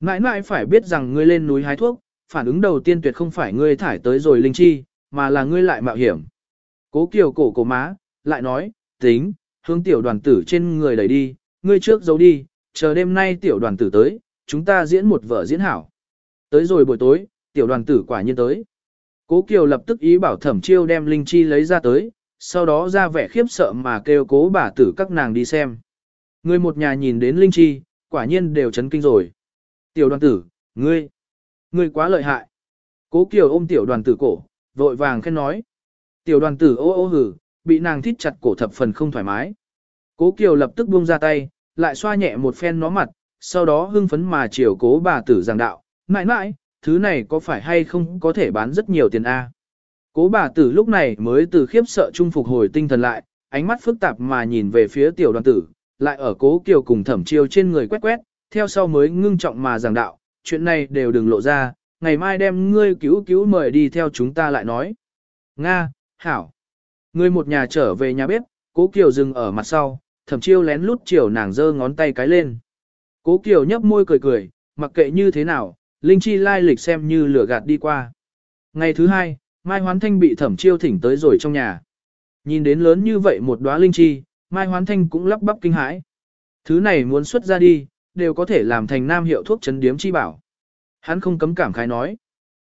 Mãi mãi phải biết rằng ngươi lên núi hái thuốc, phản ứng đầu tiên tuyệt không phải ngươi thải tới rồi linh chi, mà là ngươi lại mạo hiểm. Cố kiều cổ cổ má, lại nói, tính, hướng tiểu đoàn tử trên người đẩy đi, ngươi trước giấu đi, chờ đêm nay tiểu đoàn tử tới, chúng ta diễn một vở diễn hảo. Tới rồi buổi tối, tiểu đoàn tử quả nhiên tới. Cố Kiều lập tức ý bảo thẩm chiêu đem linh chi lấy ra tới, sau đó ra vẻ khiếp sợ mà kêu cố bà tử các nàng đi xem. Người một nhà nhìn đến linh chi, quả nhiên đều chấn kinh rồi. Tiểu đoàn tử, ngươi, ngươi quá lợi hại. Cố Kiều ôm tiểu đoàn tử cổ, vội vàng khen nói. Tiểu đoàn tử ô ô hử, bị nàng thít chặt cổ thập phần không thoải mái. Cố Kiều lập tức buông ra tay, lại xoa nhẹ một phen nó mặt, sau đó hưng phấn mà chiều cố bà tử giảng đạo, mãi mãi, thứ này có phải hay không có thể bán rất nhiều tiền A. Cố bà tử lúc này mới từ khiếp sợ trung phục hồi tinh thần lại, ánh mắt phức tạp mà nhìn về phía tiểu đoàn tử, lại ở cố kiều cùng thẩm chiêu trên người quét quét, theo sau mới ngưng trọng mà giảng đạo, chuyện này đều đừng lộ ra, ngày mai đem ngươi cứu cứu mời đi theo chúng ta lại nói. Nga, Hảo. Ngươi một nhà trở về nhà bếp, cố kiều dừng ở mặt sau, thẩm chiêu lén lút chiều nàng giơ ngón tay cái lên. Cố kiều nhấp môi cười cười, mặc kệ như thế nào, Linh Chi lai lịch xem như lửa gạt đi qua. Ngày thứ hai, Mai Hoán Thanh bị thẩm chiêu thỉnh tới rồi trong nhà. Nhìn đến lớn như vậy một đóa Linh Chi, Mai Hoán Thanh cũng lắp bắp kinh hãi. Thứ này muốn xuất ra đi, đều có thể làm thành nam hiệu thuốc chấn điếm chi bảo. Hắn không cấm cảm khái nói.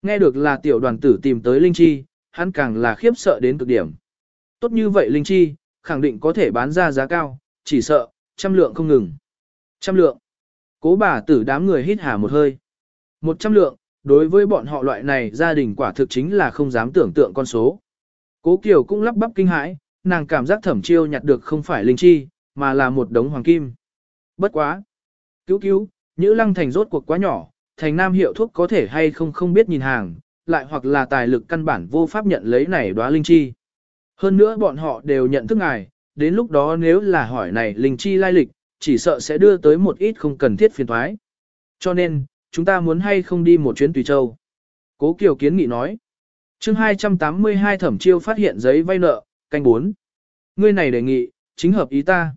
Nghe được là tiểu đoàn tử tìm tới Linh Chi, hắn càng là khiếp sợ đến cực điểm. Tốt như vậy Linh Chi, khẳng định có thể bán ra giá cao, chỉ sợ, trăm lượng không ngừng. Trăm lượng. Cố bà tử đám người hít hà một hơi. Một trăm lượng, đối với bọn họ loại này gia đình quả thực chính là không dám tưởng tượng con số. Cố Kiều cũng lắp bắp kinh hãi, nàng cảm giác thẩm chiêu nhặt được không phải linh chi, mà là một đống hoàng kim. Bất quá. Cứu cứu, Nhữ Lăng Thành rốt cuộc quá nhỏ, thành nam hiệu thuốc có thể hay không không biết nhìn hàng, lại hoặc là tài lực căn bản vô pháp nhận lấy này đóa linh chi. Hơn nữa bọn họ đều nhận thức ngài, đến lúc đó nếu là hỏi này linh chi lai lịch, chỉ sợ sẽ đưa tới một ít không cần thiết phiền thoái. Cho nên, chúng ta muốn hay không đi một chuyến Tùy Châu. Cố Kiều kiến nghị nói. chương 282 thẩm chiêu phát hiện giấy vay nợ, canh 4. Ngươi này đề nghị, chính hợp ý ta.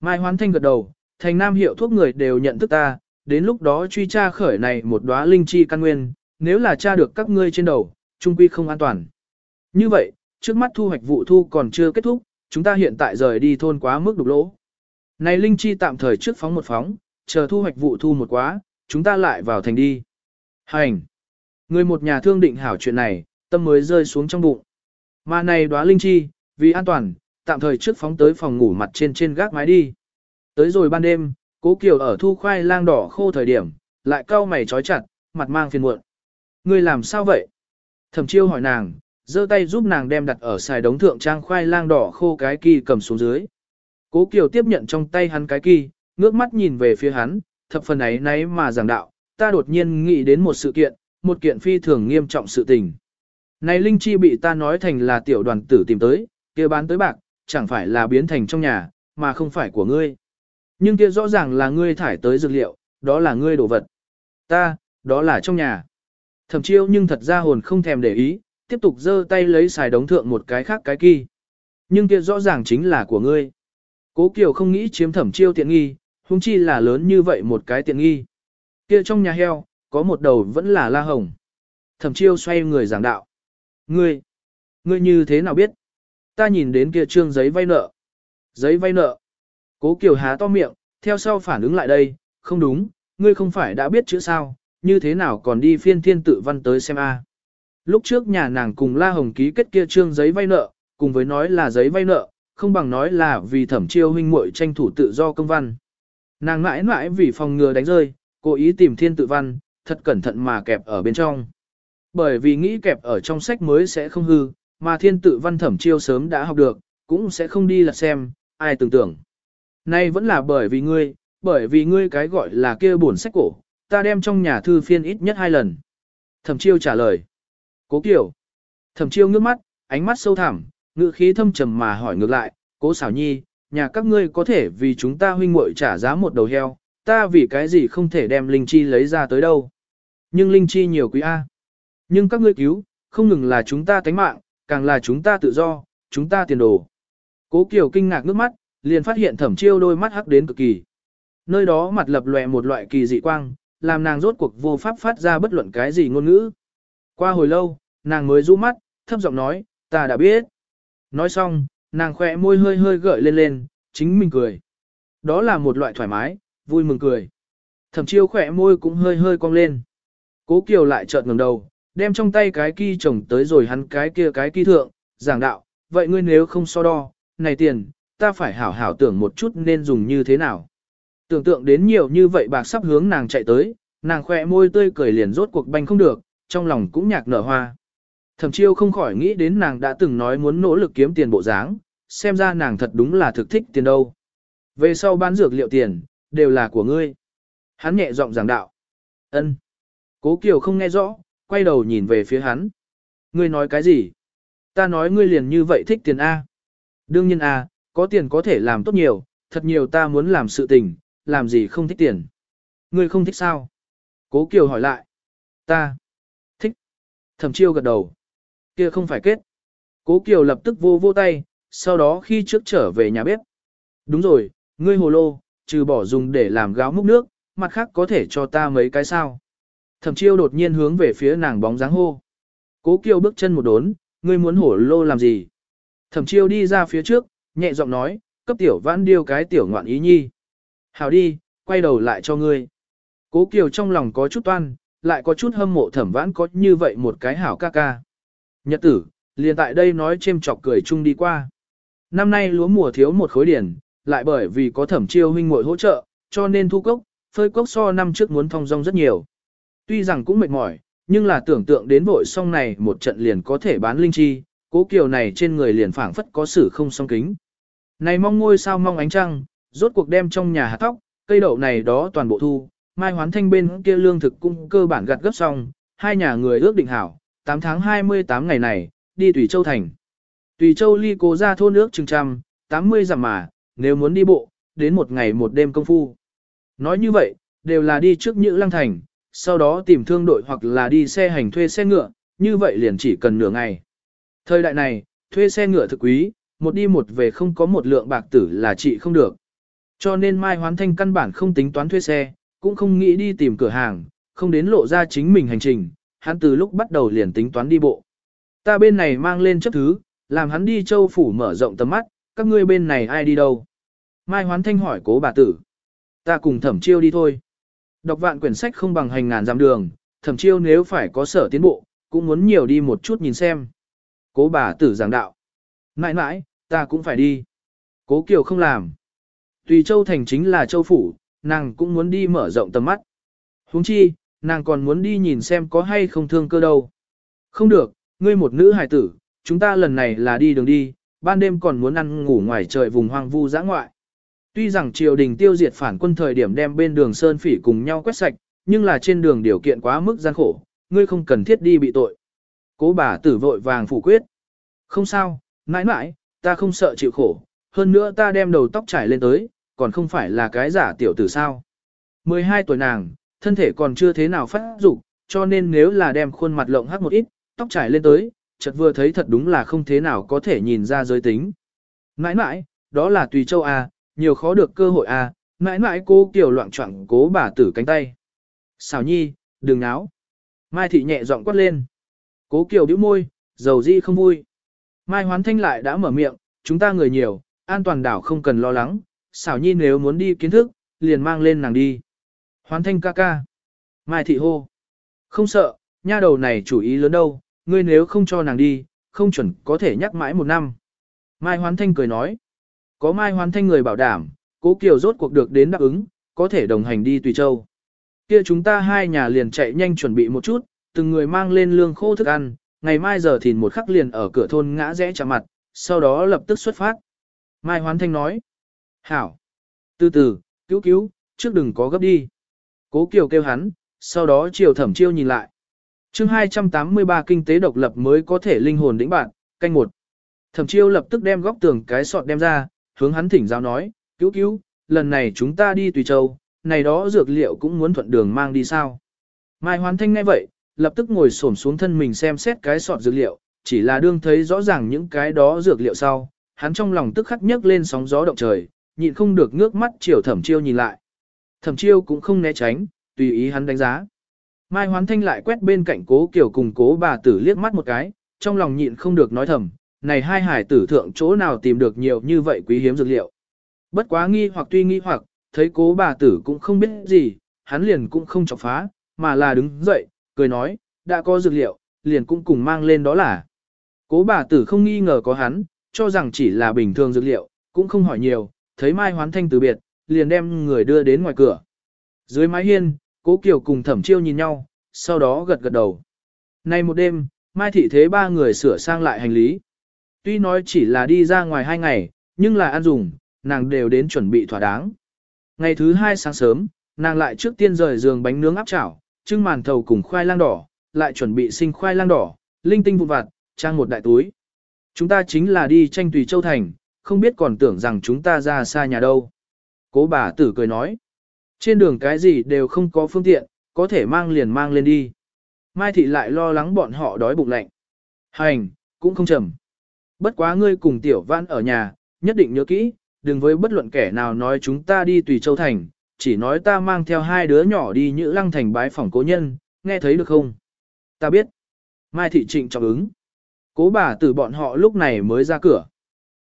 Mai Hoán Thanh gật đầu, thành nam hiệu thuốc người đều nhận thức ta, đến lúc đó truy tra khởi này một đóa linh chi căn nguyên, nếu là tra được các ngươi trên đầu, trung quy không an toàn. Như vậy, trước mắt thu hoạch vụ thu còn chưa kết thúc, chúng ta hiện tại rời đi thôn quá mức đục lỗ. Này linh chi tạm thời trước phóng một phóng, chờ thu hoạch vụ thu một quá, chúng ta lại vào thành đi. Hành! Người một nhà thương định hảo chuyện này, tâm mới rơi xuống trong bụng. Mà này đóa linh chi, vì an toàn, tạm thời trước phóng tới phòng ngủ mặt trên trên gác mái đi. Tới rồi ban đêm, cố kiều ở thu khoai lang đỏ khô thời điểm, lại cau mày trói chặt, mặt mang phiền muộn. Ngươi làm sao vậy? Thẩm chiêu hỏi nàng, giơ tay giúp nàng đem đặt ở xài đống thượng trang khoai lang đỏ khô cái kỳ cầm xuống dưới. Cố Kiều tiếp nhận trong tay hắn cái kỳ, ngước mắt nhìn về phía hắn, thập phần ấy nấy mà giảng đạo, ta đột nhiên nghĩ đến một sự kiện, một kiện phi thường nghiêm trọng sự tình. Này Linh Chi bị ta nói thành là tiểu đoàn tử tìm tới, kia bán tới bạc, chẳng phải là biến thành trong nhà, mà không phải của ngươi. Nhưng kia rõ ràng là ngươi thải tới dược liệu, đó là ngươi đồ vật. Ta, đó là trong nhà. Thẩm chiêu nhưng thật ra hồn không thèm để ý, tiếp tục giơ tay lấy xài đống thượng một cái khác cái kỳ. Nhưng kia rõ ràng chính là của ngươi. Cố Kiều không nghĩ chiếm thẩm chiêu tiện nghi, huống chi là lớn như vậy một cái tiện nghi. Kia trong nhà heo, có một đầu vẫn là la hồng. Thẩm chiêu xoay người giảng đạo. Ngươi, ngươi như thế nào biết? Ta nhìn đến kia trương giấy vay nợ. Giấy vay nợ. Cố Kiều há to miệng, theo sau phản ứng lại đây, không đúng, ngươi không phải đã biết chữ sao, như thế nào còn đi phiên thiên tự văn tới xem a. Lúc trước nhà nàng cùng La Hồng ký kết kia trương giấy vay nợ, cùng với nói là giấy vay nợ, không bằng nói là vì thẩm chiêu huynh muội tranh thủ tự do công văn. Nàng mãi mãi vì phòng ngừa đánh rơi, cố ý tìm thiên tự văn, thật cẩn thận mà kẹp ở bên trong. Bởi vì nghĩ kẹp ở trong sách mới sẽ không hư, mà thiên tự văn thẩm chiêu sớm đã học được, cũng sẽ không đi là xem, ai tưởng tưởng. Nay vẫn là bởi vì ngươi, bởi vì ngươi cái gọi là kia buồn sách cổ, ta đem trong nhà thư phiên ít nhất hai lần. Thẩm chiêu trả lời. Cố Kiều. Thẩm chiêu ngước mắt, ánh mắt sâu thẳm, ngữ khí thâm trầm mà hỏi ngược lại, cố xảo nhi, nhà các ngươi có thể vì chúng ta huynh muội trả giá một đầu heo, ta vì cái gì không thể đem linh chi lấy ra tới đâu. Nhưng linh chi nhiều quý A. Nhưng các ngươi cứu, không ngừng là chúng ta tánh mạng, càng là chúng ta tự do, chúng ta tiền đồ. Cố Kiều kinh ngạc nước mắt, liền phát hiện thẩm chiêu đôi mắt hắc đến cực kỳ. Nơi đó mặt lập lòe một loại kỳ dị quang, làm nàng rốt cuộc vô pháp phát ra bất luận cái gì ngôn ngữ. Qua hồi lâu, nàng mới rũ mắt, thấp giọng nói, ta đã biết. Nói xong, nàng khỏe môi hơi hơi gợi lên lên, chính mình cười. Đó là một loại thoải mái, vui mừng cười. Thẩm chiêu khỏe môi cũng hơi hơi cong lên. Cố Kiều lại chợt ngẩng đầu, đem trong tay cái kia chồng tới rồi hắn cái kia cái kia thượng, giảng đạo, vậy ngươi nếu không so đo, này tiền, ta phải hảo hảo tưởng một chút nên dùng như thế nào. Tưởng tượng đến nhiều như vậy bạc sắp hướng nàng chạy tới, nàng khỏe môi tươi cười liền rốt cuộc banh không được, trong lòng cũng nhạc nở hoa. Thẩm chiêu không khỏi nghĩ đến nàng đã từng nói muốn nỗ lực kiếm tiền bộ dáng, xem ra nàng thật đúng là thực thích tiền đâu. Về sau bán dược liệu tiền, đều là của ngươi. Hắn nhẹ giọng giảng đạo. ân Cố Kiều không nghe rõ, quay đầu nhìn về phía hắn. Ngươi nói cái gì? Ta nói ngươi liền như vậy thích tiền A. Đương nhiên A, có tiền có thể làm tốt nhiều, thật nhiều ta muốn làm sự tình, làm gì không thích tiền. Ngươi không thích sao? Cố Kiều hỏi lại. Ta. Thích. Thẩm chiêu gật đầu. Kia không phải kết. Cố Kiều lập tức vô vô tay, sau đó khi trước trở về nhà bếp. Đúng rồi, ngươi hồ lô, trừ bỏ dùng để làm gáo múc nước, mặt khác có thể cho ta mấy cái sao. Thẩm chiêu đột nhiên hướng về phía nàng bóng dáng hô. Cố Kiều bước chân một đốn, ngươi muốn hổ lô làm gì? Thẩm chiêu đi ra phía trước, nhẹ giọng nói, cấp tiểu vãn điêu cái tiểu ngoạn ý nhi. Hảo đi, quay đầu lại cho ngươi. Cố Kiều trong lòng có chút toan, lại có chút hâm mộ thẩm vãn có như vậy một cái hảo ca ca. Nhật tử, liền tại đây nói chêm chọc cười chung đi qua. Năm nay lúa mùa thiếu một khối điển, lại bởi vì có thẩm chiêu huynh muội hỗ trợ, cho nên thu cốc, phơi cốc so năm trước muốn thông dong rất nhiều. Tuy rằng cũng mệt mỏi, nhưng là tưởng tượng đến vội xong này một trận liền có thể bán linh chi, cố kiều này trên người liền phảng phất có sử không song kính. Này mong ngôi sao mong ánh trăng, rốt cuộc đem trong nhà hạt tóc, cây đậu này đó toàn bộ thu, mai hoán thanh bên kia lương thực cung cơ bản gặt gấp xong, hai nhà người ước định hảo, 8 tháng 28 ngày này, đi Tùy Châu Thành. Tùy Châu ly cố ra thôn nước chừng trăm, 80 dặm mà, nếu muốn đi bộ, đến một ngày một đêm công phu. Nói như vậy, đều là đi trước Nhữ Lăng Thành, sau đó tìm thương đội hoặc là đi xe hành thuê xe ngựa, như vậy liền chỉ cần nửa ngày. Thời đại này, thuê xe ngựa thực quý, một đi một về không có một lượng bạc tử là chị không được. Cho nên Mai Hoán Thanh căn bản không tính toán thuê xe, cũng không nghĩ đi tìm cửa hàng, không đến lộ ra chính mình hành trình, hắn từ lúc bắt đầu liền tính toán đi bộ. Ta bên này mang lên chấp thứ, làm hắn đi châu phủ mở rộng tầm mắt, các ngươi bên này ai đi đâu? Mai Hoán Thanh hỏi cố bà tử. Ta cùng thẩm chiêu đi thôi. Đọc vạn quyển sách không bằng hành ngàn dặm đường, thẩm chiêu nếu phải có sở tiến bộ, cũng muốn nhiều đi một chút nhìn xem. Cố bà tử giảng đạo. Nãi nãi, ta cũng phải đi. Cố Kiều không làm. Tùy châu thành chính là châu phủ, nàng cũng muốn đi mở rộng tầm mắt. huống chi, nàng còn muốn đi nhìn xem có hay không thương cơ đâu. Không được, ngươi một nữ hài tử, chúng ta lần này là đi đường đi, ban đêm còn muốn ăn ngủ ngoài trời vùng hoang vu giã ngoại. Tuy rằng triều đình tiêu diệt phản quân thời điểm đem bên đường sơn phỉ cùng nhau quét sạch, nhưng là trên đường điều kiện quá mức gian khổ, ngươi không cần thiết đi bị tội. Cố bà tử vội vàng phủ quyết. Không sao, mãi mãi, ta không sợ chịu khổ, hơn nữa ta đem đầu tóc trải lên tới, còn không phải là cái giả tiểu tử sao. 12 tuổi nàng, thân thể còn chưa thế nào phát dục, cho nên nếu là đem khuôn mặt lộng hắc một ít, tóc trải lên tới, chợt vừa thấy thật đúng là không thế nào có thể nhìn ra giới tính. Mãi mãi, đó là tùy châu A, nhiều khó được cơ hội A, mãi mãi cô kiểu loạn trọng cố bà tử cánh tay. Xào nhi, đừng náo. Mai thị nhẹ giọng quát lên. Cố kiều đĩu môi, dầu di không vui. Mai hoán thanh lại đã mở miệng, chúng ta người nhiều, an toàn đảo không cần lo lắng, xảo nhi nếu muốn đi kiến thức, liền mang lên nàng đi. Hoán thanh ca ca. Mai thị hô. Không sợ, nha đầu này chủ ý lớn đâu, ngươi nếu không cho nàng đi, không chuẩn có thể nhắc mãi một năm. Mai hoán thanh cười nói. Có mai hoán thanh người bảo đảm, cố kiều rốt cuộc được đến đáp ứng, có thể đồng hành đi tùy châu. Kia chúng ta hai nhà liền chạy nhanh chuẩn bị một chút, từng người mang lên lương khô thức ăn, ngày mai giờ thìn một khắc liền ở cửa thôn ngã rẽ chạm mặt, sau đó lập tức xuất phát. Mai hoán thanh nói. Hảo. Từ từ, cứu cứu, trước đừng có gấp đi. Cố Kiều kêu hắn, sau đó chiều thẩm chiêu nhìn lại. chương 283 kinh tế độc lập mới có thể linh hồn đỉnh bạn, canh một. Thẩm chiêu lập tức đem góc tường cái sọt đem ra, hướng hắn thỉnh giáo nói, cứu cứu, lần này chúng ta đi tùy châu, này đó dược liệu cũng muốn thuận đường mang đi sao. Mai Hoán Thanh nghe vậy, lập tức ngồi xổm xuống thân mình xem xét cái sọt dược liệu, chỉ là đương thấy rõ ràng những cái đó dược liệu sau, hắn trong lòng tức khắc nhấc lên sóng gió động trời, nhịn không được ngước mắt chiều thẩm chiêu nhìn lại. Thẩm chiêu cũng không né tránh, tùy ý hắn đánh giá. Mai Hoán Thanh lại quét bên cạnh cố kiểu cùng cố bà tử liếc mắt một cái, trong lòng nhịn không được nói thầm, này hai hải tử thượng chỗ nào tìm được nhiều như vậy quý hiếm dược liệu. Bất quá nghi hoặc tuy nghi hoặc, thấy cố bà tử cũng không biết gì, hắn liền cũng không chọc phá, mà là đứng dậy, cười nói, đã có dược liệu, liền cũng cùng mang lên đó là. Cố bà tử không nghi ngờ có hắn, cho rằng chỉ là bình thường dược liệu, cũng không hỏi nhiều, thấy Mai Hoán Thanh từ biệt, liền đem người đưa đến ngoài cửa. Dưới mái hiên, Cố Kiều cùng Thẩm Chiêu nhìn nhau, sau đó gật gật đầu. Nay một đêm, Mai Thị Thế ba người sửa sang lại hành lý. Tuy nói chỉ là đi ra ngoài hai ngày, nhưng là ăn dùng, nàng đều đến chuẩn bị thỏa đáng. Ngày thứ hai sáng sớm, nàng lại trước tiên rời giường bánh nướng áp chảo, trưng màn thầu cùng khoai lang đỏ, lại chuẩn bị sinh khoai lang đỏ, linh tinh vụn vặt, trang một đại túi. Chúng ta chính là đi tranh tùy châu thành, không biết còn tưởng rằng chúng ta ra xa nhà đâu. Cố bà tử cười nói, trên đường cái gì đều không có phương tiện, có thể mang liền mang lên đi. Mai thị lại lo lắng bọn họ đói bụng lạnh. Hành, cũng không chầm. Bất quá ngươi cùng tiểu văn ở nhà, nhất định nhớ kỹ, đừng với bất luận kẻ nào nói chúng ta đi tùy châu thành, chỉ nói ta mang theo hai đứa nhỏ đi Nhữ lăng thành bái phỏng cố nhân, nghe thấy được không? Ta biết. Mai thị trịnh trọng ứng. Cố bà tử bọn họ lúc này mới ra cửa.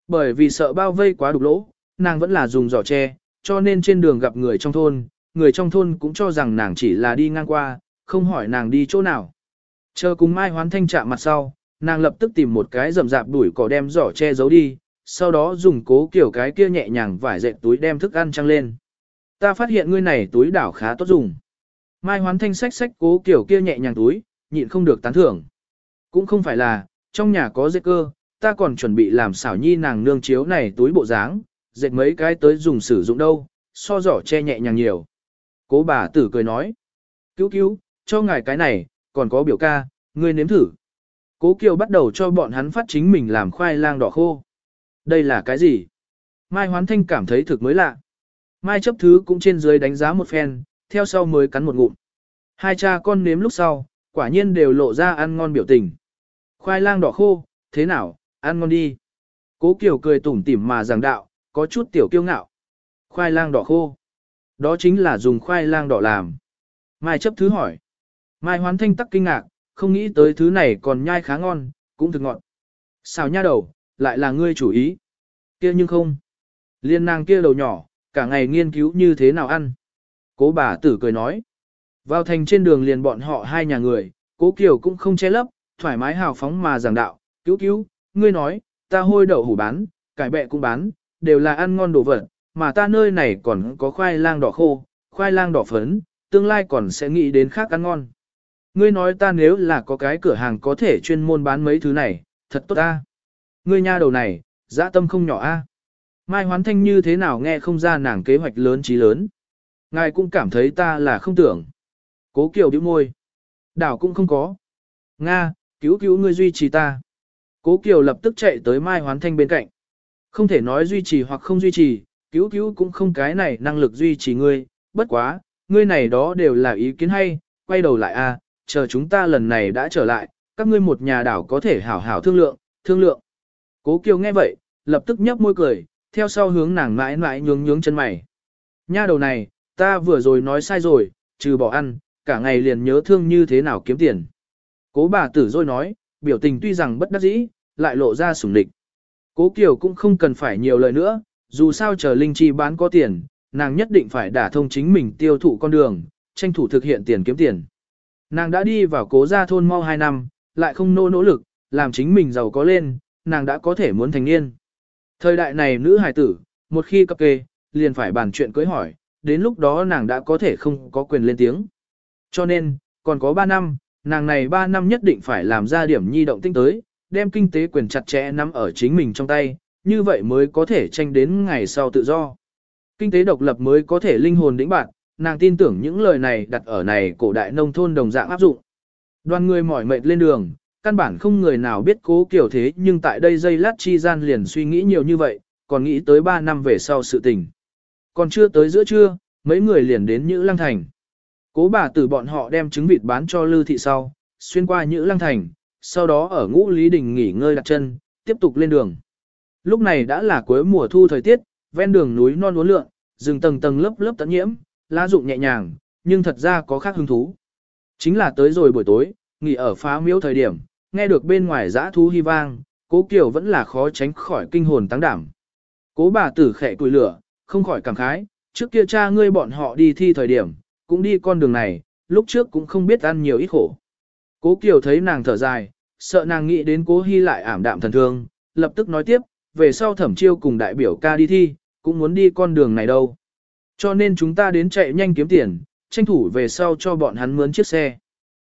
Bởi vì sợ bao vây quá đục lỗ, nàng vẫn là dùng giỏ tre, cho nên trên đường gặp người trong thôn, người trong thôn cũng cho rằng nàng chỉ là đi ngang qua, không hỏi nàng đi chỗ nào. Chờ cùng Mai Hoán Thanh chạm mặt sau, nàng lập tức tìm một cái rậm rạp đuổi cỏ đem giỏ che giấu đi, sau đó dùng cố kiểu cái kia nhẹ nhàng vải dệt túi đem thức ăn trăng lên. Ta phát hiện ngươi này túi đảo khá tốt dùng. Mai Hoán Thanh sách sách cố kiểu kia nhẹ nhàng túi, nhịn không được tán thưởng. Cũng không phải là, trong nhà có dệt cơ, ta còn chuẩn bị làm xảo nhi nàng nương chiếu này túi bộ dáng, dệt mấy cái tới dùng sử dụng đâu, so giỏ che nhẹ nhàng nhiều. Cố bà tử cười nói, cứu cứu, cho ngài cái này, còn có biểu ca, ngươi nếm thử. Cố Kiều bắt đầu cho bọn hắn phát chính mình làm khoai lang đỏ khô. Đây là cái gì? Mai Hoán Thanh cảm thấy thực mới lạ. Mai chấp thứ cũng trên dưới đánh giá một phen, theo sau mới cắn một ngụm. Hai cha con nếm lúc sau, quả nhiên đều lộ ra ăn ngon biểu tình. Khoai lang đỏ khô, thế nào, ăn ngon đi. Cố Kiều cười tủm tỉm mà giảng đạo, có chút tiểu kiêu ngạo. Khoai lang đỏ khô. Đó chính là dùng khoai lang đỏ làm. Mai chấp thứ hỏi. Mai hoán thanh tắc kinh ngạc, không nghĩ tới thứ này còn nhai khá ngon, cũng thực ngọt. Xào nha đầu, lại là ngươi chủ ý. kia nhưng không. Liên nàng kia đầu nhỏ, cả ngày nghiên cứu như thế nào ăn. Cố bà tử cười nói. Vào thành trên đường liền bọn họ hai nhà người, cố Kiều cũng không che lấp, thoải mái hào phóng mà giảng đạo, cứu cứu, ngươi nói, ta hôi đậu hủ bán, cải bẹ cũng bán, đều là ăn ngon đồ vật, mà ta nơi này còn có khoai lang đỏ khô, khoai lang đỏ phấn, tương lai còn sẽ nghĩ đến khác ăn ngon. Ngươi nói ta nếu là có cái cửa hàng có thể chuyên môn bán mấy thứ này, thật tốt ta. Ngươi nha đầu này, dã tâm không nhỏ a. Mai Hoán Thanh như thế nào nghe không ra nàng kế hoạch lớn trí lớn. Ngài cũng cảm thấy ta là không tưởng. Cố Kiều bĩu môi. Đảo cũng không có. Nga, cứu cứu ngươi duy trì ta. Cố Kiều lập tức chạy tới Mai Hoán Thanh bên cạnh. Không thể nói duy trì hoặc không duy trì, cứu cứu cũng không cái này năng lực duy trì ngươi, bất quá, ngươi này đó đều là ý kiến hay, quay đầu lại a, chờ chúng ta lần này đã trở lại, các ngươi một nhà đảo có thể hảo hảo thương lượng, thương lượng. Cố Kiều nghe vậy, lập tức nhấp môi cười, theo sau hướng nàng mãi mãi nhướng nhướng chân mày. Nha đầu này, ta vừa rồi nói sai rồi, trừ bỏ ăn, cả ngày liền nhớ thương như thế nào kiếm tiền. Cố bà tử rồi nói, biểu tình tuy rằng bất đắc dĩ, lại lộ ra sủng địch. Cố Kiều cũng không cần phải nhiều lời nữa, dù sao chờ Linh Chi bán có tiền, nàng nhất định phải đả thông chính mình tiêu thụ con đường, tranh thủ thực hiện tiền kiếm tiền. Nàng đã đi vào cố gia thôn mau 2 năm, lại không nô nỗ lực, làm chính mình giàu có lên, nàng đã có thể muốn thành niên. Thời đại này nữ hài tử, một khi cập kê, liền phải bàn chuyện cưới hỏi, đến lúc đó nàng đã có thể không có quyền lên tiếng. Cho nên, còn có 3 năm, nàng này 3 năm nhất định phải làm ra điểm nhi động tinh tới, đem kinh tế quyền chặt chẽ nắm ở chính mình trong tay, như vậy mới có thể tranh đến ngày sau tự do. Kinh tế độc lập mới có thể linh hồn đĩnh bạn, nàng tin tưởng những lời này đặt ở này cổ đại nông thôn đồng dạng áp dụng. Đoàn người mỏi mệt lên đường, căn bản không người nào biết cố kiểu thế nhưng tại đây dây lát chi gian liền suy nghĩ nhiều như vậy, còn nghĩ tới 3 năm về sau sự tình. Còn chưa tới giữa trưa, mấy người liền đến Nhữ Lăng Thành. Cố bà tử bọn họ đem trứng vịt bán cho Lư Thị sau, xuyên qua Nhữ Lăng Thành, sau đó ở ngũ Lý Đình nghỉ ngơi đặt chân, tiếp tục lên đường. Lúc này đã là cuối mùa thu thời tiết, ven đường núi non uốn lượn, rừng tầng tầng lớp lớp tận nhiễm, lá rụng nhẹ nhàng, nhưng thật ra có khác hứng thú. Chính là tới rồi buổi tối, nghỉ ở phá miếu thời điểm, nghe được bên ngoài dã thú hy vang, cố kiều vẫn là khó tránh khỏi kinh hồn tăng đảm. Cố bà tử khẽ cùi lửa, không khỏi cảm khái, trước kia cha ngươi bọn họ đi thi thời điểm, cũng đi con đường này, lúc trước cũng không biết ăn nhiều ít khổ. Cố Kiều thấy nàng thở dài, sợ nàng nghĩ đến cố hy lại ảm đạm thần thương, lập tức nói tiếp, về sau thẩm chiêu cùng đại biểu ca đi thi, cũng muốn đi con đường này đâu. Cho nên chúng ta đến chạy nhanh kiếm tiền, tranh thủ về sau cho bọn hắn mướn chiếc xe.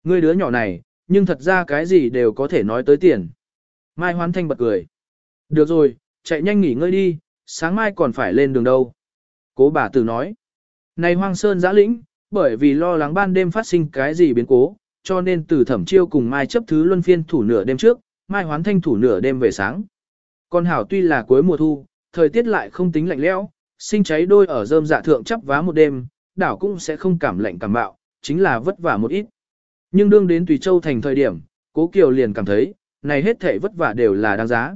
Ngươi đứa nhỏ này, nhưng thật ra cái gì đều có thể nói tới tiền. Mai Hoán Thanh bật cười. Được rồi, chạy nhanh nghỉ ngơi đi, sáng mai còn phải lên đường đâu. Cố bà tử nói. Này hoang sơn giã lĩnh, bởi vì lo lắng ban đêm phát sinh cái gì biến cố, cho nên từ thẩm chiêu cùng Mai chấp thứ luân phiên thủ nửa đêm trước, Mai hoán thanh thủ nửa đêm về sáng. Con hảo tuy là cuối mùa thu, thời tiết lại không tính lạnh lẽo, sinh cháy đôi ở rơm dạ thượng chắp vá một đêm, đảo cũng sẽ không cảm lạnh cảm bạo, chính là vất vả một ít. Nhưng đương đến Tùy Châu thành thời điểm, Cố Kiều liền cảm thấy, này hết thảy vất vả đều là đáng giá.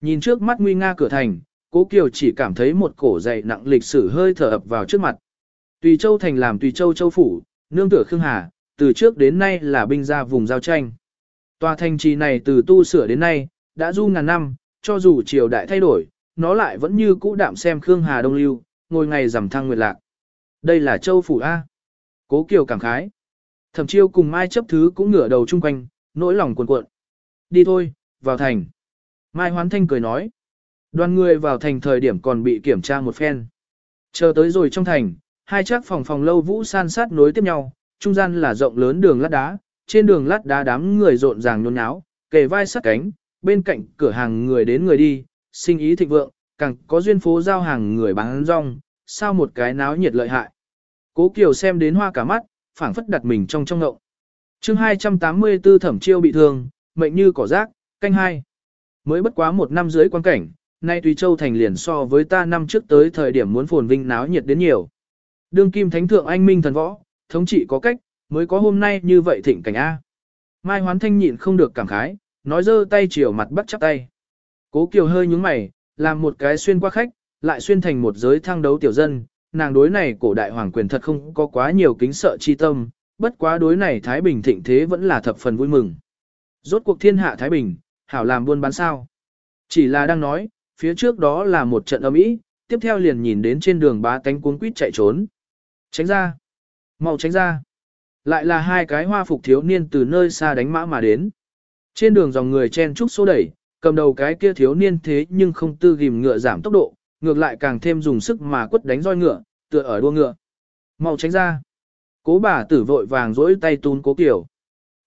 Nhìn trước mắt nguy nga cửa thành, Cố Kiều chỉ cảm thấy một cổ dày nặng lịch sử hơi thở ập vào trước mặt. Tùy Châu thành làm Tùy Châu châu phủ, nương tựa Khương Hà, từ trước đến nay là binh ra vùng giao tranh. Tòa thành trì này từ tu sửa đến nay, đã du ngàn năm, cho dù triều đại thay đổi, nó lại vẫn như cũ đạm xem Khương Hà Đông Lưu, ngồi ngày rằm thăng nguyệt lạc. Đây là châu phủ A. Cố Kiều cảm khái. Thẩm chiêu cùng Mai chấp thứ cũng ngửa đầu chung quanh, nỗi lòng cuồn cuộn. Đi thôi, vào thành. Mai Hoán Thanh cười nói. Đoàn người vào thành thời điểm còn bị kiểm tra một phen. Chờ tới rồi trong thành, hai chắc phòng phòng lâu vũ san sát nối tiếp nhau, trung gian là rộng lớn đường lát đá, trên đường lát đá đám người rộn ràng nhốn nháo, kề vai sát cánh, bên cạnh cửa hàng người đến người đi, sinh ý thịnh vượng, càng có duyên phố giao hàng người bán rong, sao một cái náo nhiệt lợi hại. Cố Kiều xem đến hoa cả mắt, phảng phất đặt mình trong trong ngộng. chương 284 thẩm chiêu bị thương, mệnh như cỏ rác, canh hai. Mới bất quá một năm dưới quan cảnh, nay Tùy Châu thành liền so với ta năm trước tới thời điểm muốn phồn vinh náo nhiệt đến nhiều. Đương kim thánh thượng anh minh thần võ, thống trị có cách, mới có hôm nay như vậy thịnh cảnh A. Mai hoán thanh nhịn không được cảm khái, nói dơ tay chiều mặt bắt chắp tay. Cố Kiều hơi nhướng mày, làm một cái xuyên qua khách, lại xuyên thành một giới thăng đấu tiểu dân, nàng đối này cổ đại hoàng quyền thật không có quá nhiều kính sợ chi tâm, bất quá đối này Thái Bình thịnh thế vẫn là thập phần vui mừng. Rốt cuộc thiên hạ Thái Bình, hảo làm buôn bán sao. Chỉ là đang nói, phía trước đó là một trận âm ý, tiếp theo liền nhìn đến trên đường bá tánh cuốn quýt chạy trốn. Tránh ra! mau tránh ra! Lại là hai cái hoa phục thiếu niên từ nơi xa đánh mã mà đến. Trên đường dòng người chen trúc xô đẩy, cầm đầu cái kia thiếu niên thế nhưng không tư ghim ngựa giảm tốc độ, ngược lại càng thêm dùng sức mà quất đánh roi ngựa, tựa ở đua ngựa. Mau tránh ra! Cố bà tử vội vàng dỗi tay tún cố kiểu.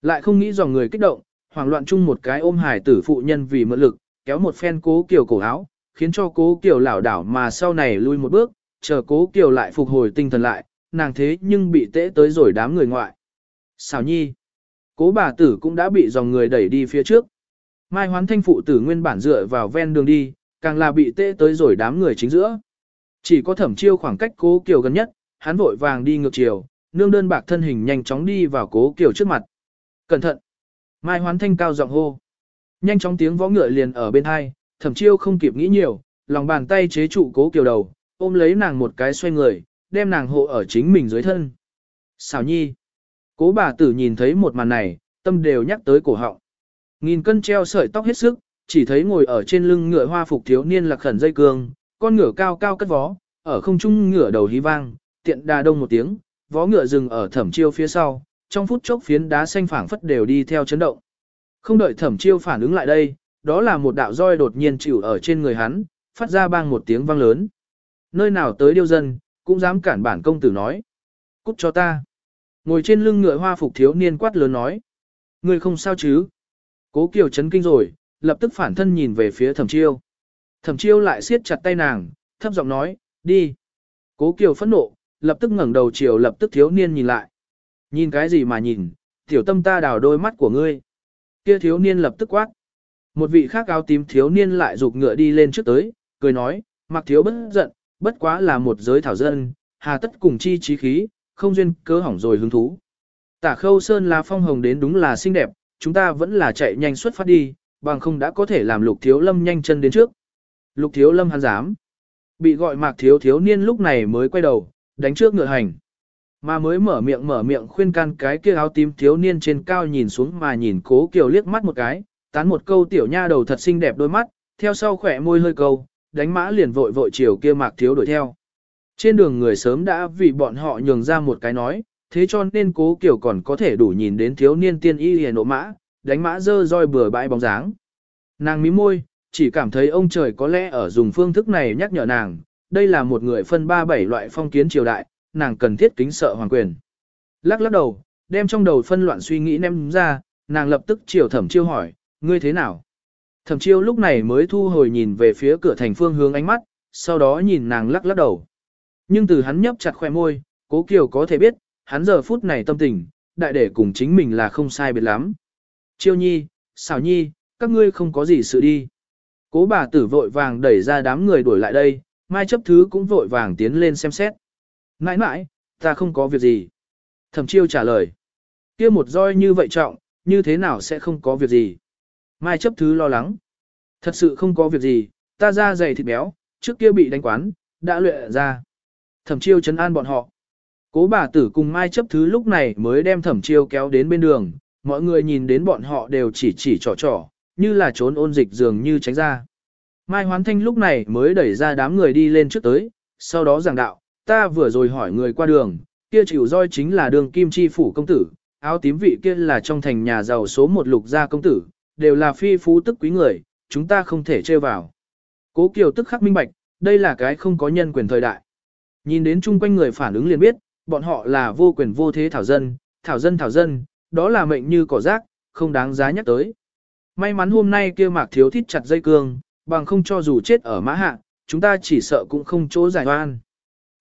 Lại không nghĩ dòng người kích động, hoảng loạn chung một cái ôm hải tử phụ nhân vì mượn lực, kéo một phen cố kiểu cổ áo, khiến cho cố kiểu lảo đảo mà sau này lui một bước, chờ cố kiểu lại phục hồi tinh thần lại, nàng thế nhưng bị tễ tới rồi đám người ngoại. Xào nhi, cố bà tử cũng đã bị dòng người đẩy đi phía trước. Mai hoán thanh phụ tử nguyên bản dựa vào ven đường đi, càng là bị tê tới rồi đám người chính giữa. Chỉ có thẩm chiêu khoảng cách cố kiều gần nhất, hắn vội vàng đi ngược chiều, nương đơn bạc thân hình nhanh chóng đi vào cố kiều trước mặt. Cẩn thận! Mai hoán thanh cao giọng hô. Nhanh chóng tiếng võ ngựa liền ở bên hai, thẩm chiêu không kịp nghĩ nhiều, lòng bàn tay chế trụ cố kiều đầu, ôm lấy nàng một cái xoay người, đem nàng hộ ở chính mình dưới thân. Xảo nhi! Cố bà tử nhìn thấy một màn này, tâm đều nhắc tới cổ họng. Nghìn cân treo sợi tóc hết sức, chỉ thấy ngồi ở trên lưng ngựa hoa phục thiếu niên lạc khẩn dây cương, con ngựa cao cao cất vó, ở không trung ngựa đầu hí vang, tiện đà đông một tiếng, vó ngựa dừng ở thẩm chiêu phía sau, trong phút chốc phiến đá xanh phảng phất đều đi theo chấn động. Không đợi thẩm chiêu phản ứng lại đây, đó là một đạo roi đột nhiên chịu ở trên người hắn, phát ra bang một tiếng vang lớn. Nơi nào tới điêu dân, cũng dám cản bản công tử nói. Cút cho ta. Ngồi trên lưng ngựa hoa phục thiếu niên quát lớn nói. Người không sao chứ? Cố Kiều chấn kinh rồi, lập tức phản thân nhìn về phía thẩm chiêu. Thẩm chiêu lại siết chặt tay nàng, thấp giọng nói, đi. Cố Kiều phẫn nộ, lập tức ngẩng đầu chiều lập tức thiếu niên nhìn lại. Nhìn cái gì mà nhìn, tiểu tâm ta đào đôi mắt của ngươi. Kia thiếu niên lập tức quát. Một vị khác áo tím thiếu niên lại rụt ngựa đi lên trước tới, cười nói, mặc thiếu bất giận, bất quá là một giới thảo dân, hà tất cùng chi trí khí, không duyên cớ hỏng rồi hứng thú. Tả khâu sơn là phong hồng đến đúng là xinh đẹp, chúng ta vẫn là chạy nhanh xuất phát đi, bằng không đã có thể làm lục thiếu lâm nhanh chân đến trước. Lục thiếu lâm hắn dám. Bị gọi mạc thiếu thiếu niên lúc này mới quay đầu, đánh trước ngựa hành. Mà mới mở miệng mở miệng khuyên can cái kia áo tím thiếu niên trên cao nhìn xuống mà nhìn cố kiều liếc mắt một cái, tán một câu tiểu nha đầu thật xinh đẹp đôi mắt, theo sau khỏe môi hơi câu, đánh mã liền vội vội chiều kia mạc thiếu đuổi theo. Trên đường người sớm đã vì bọn họ nhường ra một cái nói, thế cho nên cố kiều còn có thể đủ nhìn đến thiếu niên tiên y hề nộ mã, đánh mã dơ roi bừa bãi bóng dáng. Nàng mím môi, chỉ cảm thấy ông trời có lẽ ở dùng phương thức này nhắc nhở nàng, đây là một người phân ba bảy loại phong kiến triều đại, nàng cần thiết kính sợ hoàng quyền. Lắc lắc đầu, đem trong đầu phân loạn suy nghĩ ném ra, nàng lập tức chiều thẩm chiêu hỏi, ngươi thế nào? Thẩm chiêu lúc này mới thu hồi nhìn về phía cửa thành phương hướng ánh mắt, sau đó nhìn nàng lắc lắc đầu. Nhưng từ hắn nhấp chặt khoe môi, cố kiều có thể biết, hắn giờ phút này tâm tình, đại để cùng chính mình là không sai biệt lắm. Chiêu nhi, xảo nhi, các ngươi không có gì sự đi. Cố bà tử vội vàng đẩy ra đám người đuổi lại đây, mai chấp thứ cũng vội vàng tiến lên xem xét. Nãi nãi, ta không có việc gì. Thẩm chiêu trả lời. kia một roi như vậy trọng, như thế nào sẽ không có việc gì. Mai chấp thứ lo lắng. Thật sự không có việc gì, ta ra dày thịt béo, trước kia bị đánh quán, đã luyện ra. Thẩm chiêu chấn an bọn họ. Cố bà tử cùng Mai chấp thứ lúc này mới đem thẩm chiêu kéo đến bên đường, mọi người nhìn đến bọn họ đều chỉ chỉ trò trò, như là trốn ôn dịch dường như tránh ra. Mai Hoán Thanh lúc này mới đẩy ra đám người đi lên trước tới, sau đó giảng đạo, ta vừa rồi hỏi người qua đường, kia chịu roi chính là đường kim chi phủ công tử, áo tím vị kia là trong thành nhà giàu số một lục gia công tử, đều là phi phú tức quý người, chúng ta không thể trêu vào. Cố Kiều tức khắc minh bạch, đây là cái không có nhân quyền thời đại. Nhìn đến chung quanh người phản ứng liền biết, bọn họ là vô quyền vô thế thảo dân, thảo dân thảo dân, đó là mệnh như cỏ rác, không đáng giá nhắc tới. May mắn hôm nay kia mạc thiếu thít chặt dây cương, bằng không cho dù chết ở mã hạ, chúng ta chỉ sợ cũng không chỗ giải oan.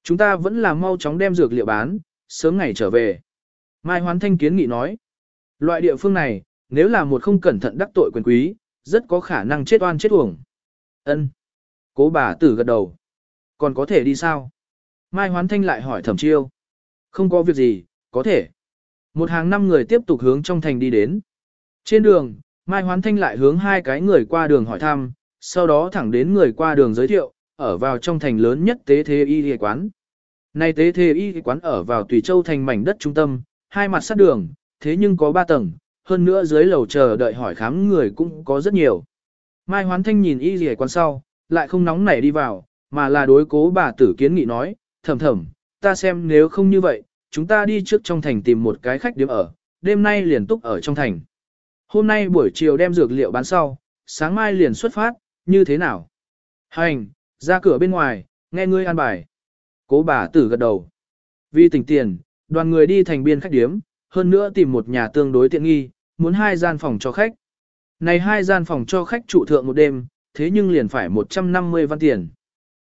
Chúng ta vẫn là mau chóng đem dược liệu bán, sớm ngày trở về. Mai Hoán Thanh kiến nghị nói, loại địa phương này, nếu là một không cẩn thận đắc tội quyền quý, rất có khả năng chết oan chết uổng. Ân. Cố bà tử gật đầu. Còn có thể đi sao? Mai Hoán Thanh lại hỏi thẩm chiêu. Không có việc gì, có thể. Một hàng năm người tiếp tục hướng trong thành đi đến. Trên đường, Mai Hoán Thanh lại hướng hai cái người qua đường hỏi thăm, sau đó thẳng đến người qua đường giới thiệu, ở vào trong thành lớn nhất tế thế y y quán. Này tế thế y quán ở vào Tùy Châu thành mảnh đất trung tâm, hai mặt sát đường, thế nhưng có ba tầng, hơn nữa dưới lầu chờ đợi hỏi khám người cũng có rất nhiều. Mai Hoán Thanh nhìn y y quán sau, lại không nóng nảy đi vào, mà là đối cố bà tử kiến nghị nói, thầm thầm, ta xem nếu không như vậy, chúng ta đi trước trong thành tìm một cái khách điểm ở, đêm nay liền túc ở trong thành. Hôm nay buổi chiều đem dược liệu bán sau, sáng mai liền xuất phát, như thế nào? Hành, ra cửa bên ngoài, nghe ngươi an bài. Cố bà tử gật đầu. Vì tỉnh tiền, đoàn người đi thành biên khách điếm, hơn nữa tìm một nhà tương đối tiện nghi, muốn hai gian phòng cho khách. Này hai gian phòng cho khách trụ thượng một đêm, thế nhưng liền phải 150 văn tiền.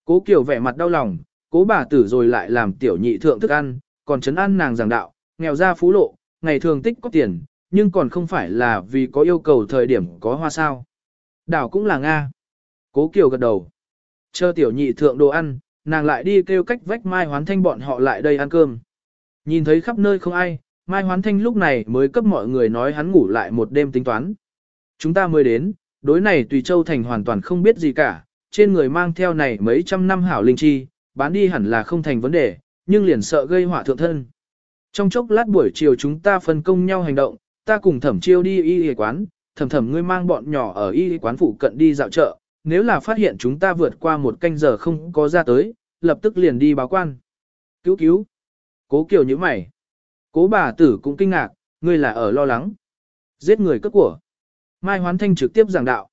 Cố Kiều vẻ mặt đau lòng, cố bà tử rồi lại làm tiểu nhị thượng thức ăn, còn chấn an nàng giảng đạo, nghèo ra phú lộ, ngày thường tích có tiền, nhưng còn không phải là vì có yêu cầu thời điểm có hoa sao. Đảo cũng là Nga. Cố Kiều gật đầu. Chờ tiểu nhị thượng đồ ăn, nàng lại đi kêu cách vách Mai Hoán Thanh bọn họ lại đây ăn cơm. Nhìn thấy khắp nơi không ai, Mai Hoán Thanh lúc này mới cấp mọi người nói hắn ngủ lại một đêm tính toán. Chúng ta mới đến, đối này Tùy Châu Thành hoàn toàn không biết gì cả, trên người mang theo này mấy trăm năm hảo linh chi, bán đi hẳn là không thành vấn đề, nhưng liền sợ gây họa thượng thân. Trong chốc lát buổi chiều chúng ta phân công nhau hành động, ta cùng thẩm chiêu đi y y quán, thẩm thẩm ngươi mang bọn nhỏ ở y y quán phụ cận đi dạo chợ, nếu là phát hiện chúng ta vượt qua một canh giờ không có ra tới, lập tức liền đi báo quan. Cứu cứu. Cố Kiều như mày. Cố bà tử cũng kinh ngạc, ngươi là ở lo lắng. Giết người cướp của. Mai Hoán Thanh trực tiếp giảng đạo.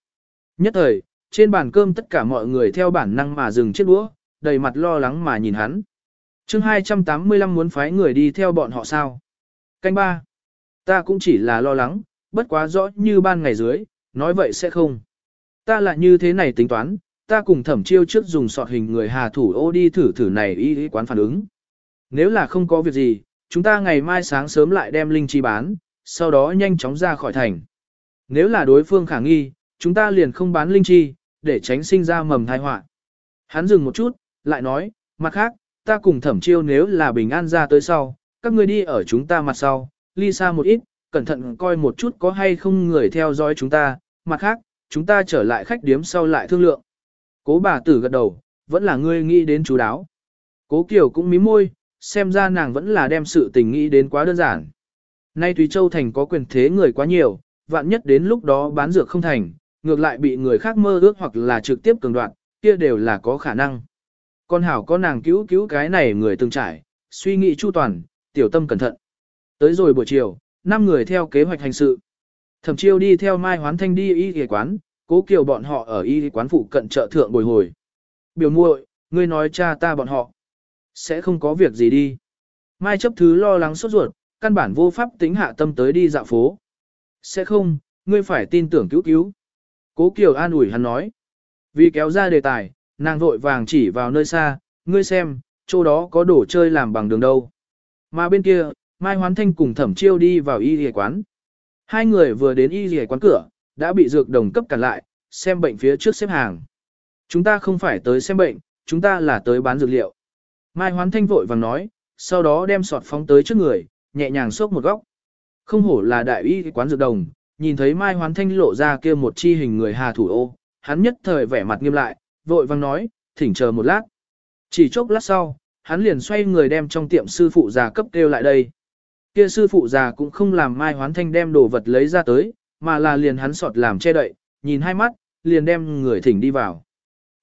Nhất thời, trên bàn cơm tất cả mọi người theo bản năng mà dừng chiếc đũa, đầy mặt lo lắng mà nhìn hắn chương 285 muốn phái người đi theo bọn họ sao? Canh ba. Ta cũng chỉ là lo lắng, bất quá rõ như ban ngày dưới, nói vậy sẽ không. Ta lại như thế này tính toán, ta cùng thẩm chiêu trước dùng sọt hình người hà thủ ô đi thử thử này y y quán phản ứng. Nếu là không có việc gì, chúng ta ngày mai sáng sớm lại đem linh chi bán, sau đó nhanh chóng ra khỏi thành. Nếu là đối phương khả nghi, chúng ta liền không bán linh chi, để tránh sinh ra mầm thai họa. Hắn dừng một chút, lại nói, mặt khác, ta cùng thẩm chiêu nếu là bình an ra tới sau, các ngươi đi ở chúng ta mặt sau, ly xa một ít, cẩn thận coi một chút có hay không người theo dõi chúng ta, mặt khác, chúng ta trở lại khách điếm sau lại thương lượng. Cố bà tử gật đầu, vẫn là ngươi nghĩ đến chú đáo. Cố Kiều cũng mí môi, xem ra nàng vẫn là đem sự tình nghĩ đến quá đơn giản. Nay Thúy Châu Thành có quyền thế người quá nhiều, vạn nhất đến lúc đó bán dược không thành, ngược lại bị người khác mơ ước hoặc là trực tiếp cường đoạn, kia đều là có khả năng. Con hảo có nàng cứu cứu cái này người từng trải, suy nghĩ chu toàn, tiểu tâm cẩn thận. Tới rồi buổi chiều, năm người theo kế hoạch hành sự. Thẩm chiêu đi theo Mai Hoán Thanh đi y y quán, cố kiều bọn họ ở y quán phụ cận chợ thượng bồi hồi. Biểu muội, ngươi nói cha ta bọn họ. Sẽ không có việc gì đi. Mai chấp thứ lo lắng sốt ruột, căn bản vô pháp tính hạ tâm tới đi dạo phố. Sẽ không, ngươi phải tin tưởng cứu cứu. Cố Kiều an ủi hắn nói. Vì kéo ra đề tài, nàng vội vàng chỉ vào nơi xa, ngươi xem, chỗ đó có đồ chơi làm bằng đường đâu. Mà bên kia, Mai Hoán Thanh cùng Thẩm Chiêu đi vào y y quán. Hai người vừa đến y y quán cửa, đã bị dược đồng cấp cản lại, xem bệnh phía trước xếp hàng. Chúng ta không phải tới xem bệnh, chúng ta là tới bán dược liệu. Mai Hoán Thanh vội vàng nói, sau đó đem sọt phóng tới trước người, nhẹ nhàng xốc một góc. Không hổ là đại y quán dược đồng, nhìn thấy Mai Hoán Thanh lộ ra kia một chi hình người hà thủ ô, hắn nhất thời vẻ mặt nghiêm lại, vội vàng nói, thỉnh chờ một lát. Chỉ chốc lát sau, hắn liền xoay người đem trong tiệm sư phụ già cấp kêu lại đây. Kia sư phụ già cũng không làm Mai Hoán Thanh đem đồ vật lấy ra tới, mà là liền hắn sọt làm che đậy, nhìn hai mắt, liền đem người thỉnh đi vào.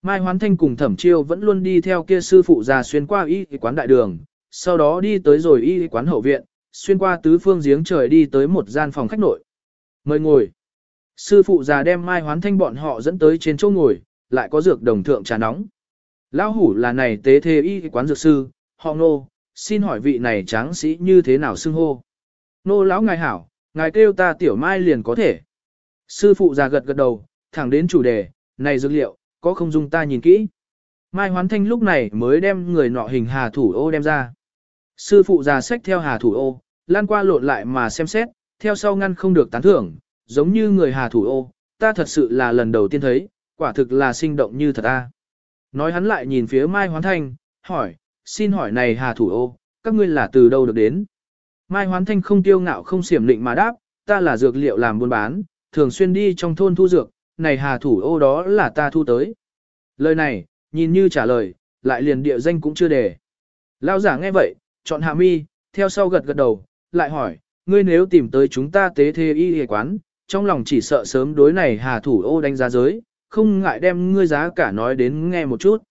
Mai Hoán Thanh cùng Thẩm Chiêu vẫn luôn đi theo kia sư phụ già xuyên qua y quán đại đường, sau đó đi tới rồi y quán hậu viện, xuyên qua tứ phương giếng trời đi tới một gian phòng khách nội. Mời ngồi. Sư phụ già đem Mai Hoán Thanh bọn họ dẫn tới trên chỗ ngồi, lại có dược đồng thượng trà nóng. Lão hủ là này tế thê y quán dược sư, họ nô, xin hỏi vị này tráng sĩ như thế nào xưng hô. Nô lão ngài hảo, ngài kêu ta tiểu mai liền có thể. Sư phụ già gật gật đầu, thẳng đến chủ đề, này dược liệu, có không dung ta nhìn kỹ. Mai Hoán Thanh lúc này mới đem người nọ hình hà thủ ô đem ra. Sư phụ già sách theo hà thủ ô, lan qua lộn lại mà xem xét, theo sau ngăn không được tán thưởng, giống như người hà thủ ô, ta thật sự là lần đầu tiên thấy, quả thực là sinh động như thật a Nói hắn lại nhìn phía Mai Hoán Thanh, hỏi, xin hỏi này hà thủ ô, các ngươi là từ đâu được đến? Mai Hoán Thanh không tiêu ngạo không xiểm định mà đáp, ta là dược liệu làm buôn bán, thường xuyên đi trong thôn thu dược, này hà thủ ô đó là ta thu tới. Lời này, nhìn như trả lời, lại liền địa danh cũng chưa đề. Lao giả nghe vậy, chọn hạ mi, theo sau gật gật đầu, lại hỏi, ngươi nếu tìm tới chúng ta tế thê y hề quán, trong lòng chỉ sợ sớm đối này hà thủ ô đánh giá giới, không ngại đem ngươi giá cả nói đến nghe một chút.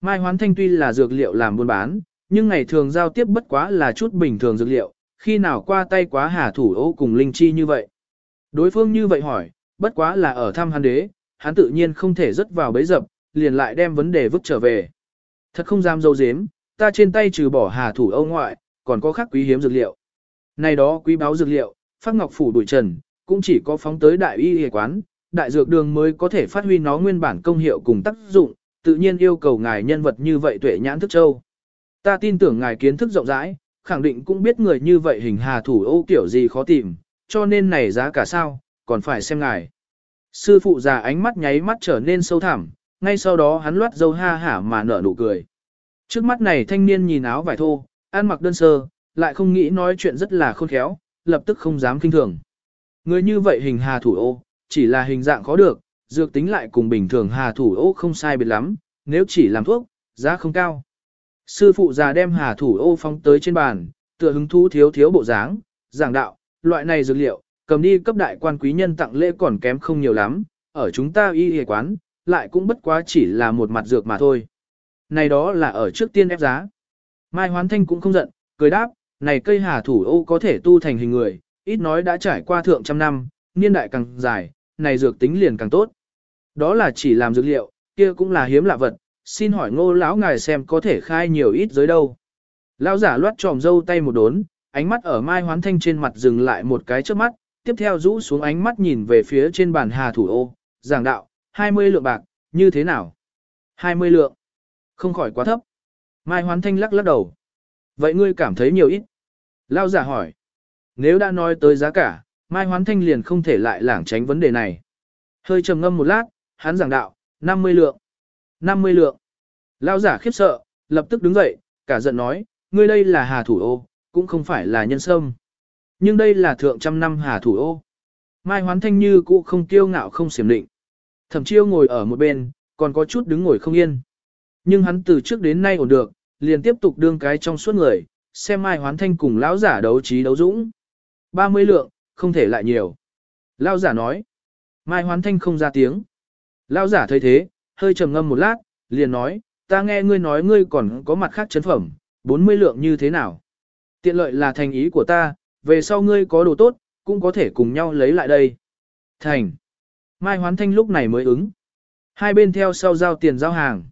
Mai Hoán Thanh tuy là dược liệu làm buôn bán, nhưng ngày thường giao tiếp bất quá là chút bình thường dược liệu, khi nào qua tay quá hà thủ ô cùng linh chi như vậy. Đối phương như vậy hỏi, bất quá là ở thăm hắn đế, hắn tự nhiên không thể rớt vào bấy dập, liền lại đem vấn đề vứt trở về. Thật không dám dâu dếm, ta trên tay trừ bỏ hà thủ ô ngoại, còn có khác quý hiếm dược liệu. Này đó quý báo dược liệu, phát ngọc phủ đuổi trần, cũng chỉ có phóng tới đại y y quán, đại dược đường mới có thể phát huy nó nguyên bản công hiệu cùng tác dụng, tự nhiên yêu cầu ngài nhân vật như vậy tuệ nhãn thức châu. Ta tin tưởng ngài kiến thức rộng rãi, khẳng định cũng biết người như vậy hình hà thủ ô kiểu gì khó tìm, cho nên này giá cả sao, còn phải xem ngài. Sư phụ già ánh mắt nháy mắt trở nên sâu thẳm, ngay sau đó hắn loát dâu ha hả mà nở nụ cười. Trước mắt này thanh niên nhìn áo vải thô, ăn mặc đơn sơ, lại không nghĩ nói chuyện rất là khôn khéo, lập tức không dám kinh thường. Người như vậy hình hà thủ ô, chỉ là hình dạng khó được, dược tính lại cùng bình thường hà thủ ô không sai biệt lắm, nếu chỉ làm thuốc, giá không cao. Sư phụ già đem hà thủ ô phóng tới trên bàn, tựa hứng thú thiếu thiếu bộ dáng, giảng đạo, loại này dược liệu, cầm đi cấp đại quan quý nhân tặng lễ còn kém không nhiều lắm, ở chúng ta y y quán, lại cũng bất quá chỉ là một mặt dược mà thôi. này đó là ở trước tiên ép giá. Mai Hoán Thanh cũng không giận, cười đáp, này cây hà thủ ô có thể tu thành hình người, ít nói đã trải qua thượng trăm năm, niên đại càng dài, này dược tính liền càng tốt. Đó là chỉ làm dược liệu, kia cũng là hiếm lạ vật, xin hỏi ngô lão ngài xem có thể khai nhiều ít giới đâu. Lão giả loát tròm dâu tay một đốn, ánh mắt ở Mai Hoán Thanh trên mặt dừng lại một cái trước mắt, tiếp theo rũ xuống ánh mắt nhìn về phía trên bàn hà thủ ô, giảng đạo, 20 lượng bạc, như thế nào? 20 lượng. Không khỏi quá thấp. Mai Hoán Thanh lắc lắc đầu. Vậy ngươi cảm thấy nhiều ít? Lão giả hỏi. Nếu đã nói tới giá cả, Mai Hoán Thanh liền không thể lại lảng tránh vấn đề này. Hơi trầm ngâm một lát, hắn giảng đạo, 50 lượng. 50 lượng. Lao giả khiếp sợ, lập tức đứng dậy, cả giận nói, ngươi đây là hà thủ ô, cũng không phải là nhân sâm. Nhưng đây là thượng trăm năm hà thủ ô. Mai Hoán Thanh như cũ không kiêu ngạo không xiểm định. Thẩm chiêu ngồi ở một bên, còn có chút đứng ngồi không yên. Nhưng hắn từ trước đến nay ổn được, liền tiếp tục đương cái trong suốt người, xem Mai Hoán Thanh cùng lão giả đấu trí đấu dũng. 30 lượng, không thể lại nhiều. Lão giả nói. Mai Hoán Thanh không ra tiếng. Lão giả thấy thế, hơi trầm ngâm một lát, liền nói, ta nghe ngươi nói ngươi còn có mặt khác chấn phẩm, 40 lượng như thế nào. Tiện lợi là thành ý của ta, về sau ngươi có đồ tốt, cũng có thể cùng nhau lấy lại đây. Thành. Mai Hoán Thanh lúc này mới ứng. Hai bên theo sau giao tiền giao hàng.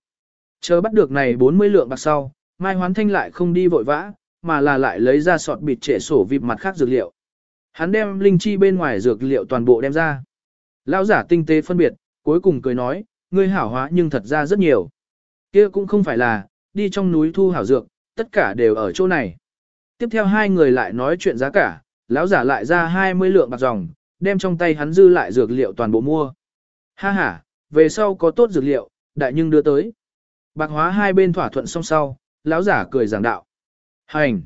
Chờ bắt được này 40 lượng bạc sau, Mai Hoán Thanh lại không đi vội vã, mà là lại lấy ra sọt bịt trệ sổ vịp mặt khác dược liệu. Hắn đem linh chi bên ngoài dược liệu toàn bộ đem ra. Lão giả tinh tế phân biệt, cuối cùng cười nói, ngươi hảo hóa nhưng thật ra rất nhiều. kia cũng không phải là, đi trong núi thu hảo dược, tất cả đều ở chỗ này. Tiếp theo hai người lại nói chuyện giá cả, lão giả lại ra 20 lượng bạc dòng, đem trong tay hắn dư lại dược liệu toàn bộ mua. Ha ha, về sau có tốt dược liệu, đại nhưng đưa tới. Bạc hóa hai bên thỏa thuận xong sau, lão giả cười giảng đạo. Hành!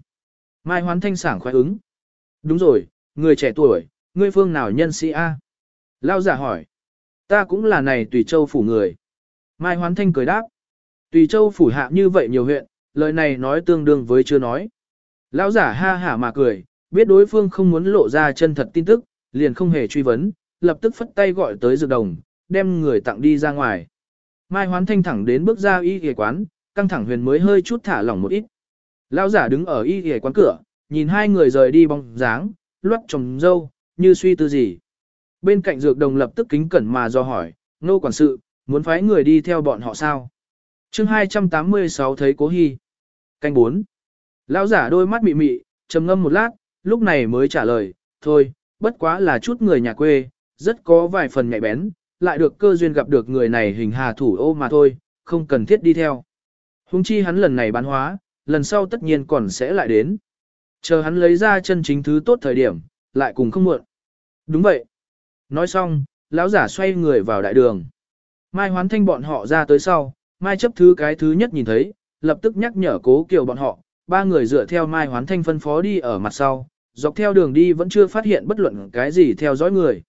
Mai hoán thanh sảng khoái ứng. Đúng rồi, người trẻ tuổi, ngươi phương nào nhân sĩ A? Lão giả hỏi. Ta cũng là này tùy châu phủ người. Mai hoán thanh cười đáp. Tùy châu phủ hạ như vậy nhiều huyện, lời này nói tương đương với chưa nói. Lão giả ha hả mà cười, biết đối phương không muốn lộ ra chân thật tin tức, liền không hề truy vấn, lập tức phất tay gọi tới dược đồng, đem người tặng đi ra ngoài. Mai hoán thanh thẳng đến bước ra y ghề quán, căng thẳng huyền mới hơi chút thả lỏng một ít. Lão giả đứng ở y ghề quán cửa, nhìn hai người rời đi bóng dáng, luất trồng dâu, như suy tư gì. Bên cạnh dược đồng lập tức kính cẩn mà do hỏi, nô quản sự, muốn phái người đi theo bọn họ sao? chương 286 thấy cố hy. Canh 4. Lão giả đôi mắt mị mị, trầm ngâm một lát, lúc này mới trả lời, thôi, bất quá là chút người nhà quê, rất có vài phần nhạy bén, lại được cơ duyên gặp được người này hình hà thủ ô mà thôi, không cần thiết đi theo. Hùng chi hắn lần này bán hóa, lần sau tất nhiên còn sẽ lại đến. Chờ hắn lấy ra chân chính thứ tốt thời điểm, lại cùng không muộn. Đúng vậy. Nói xong, lão giả xoay người vào đại đường. Mai hoán thanh bọn họ ra tới sau, Mai chấp thứ cái thứ nhất nhìn thấy, lập tức nhắc nhở cố kiều bọn họ, ba người dựa theo Mai hoán thanh phân phó đi ở mặt sau, dọc theo đường đi vẫn chưa phát hiện bất luận cái gì theo dõi người.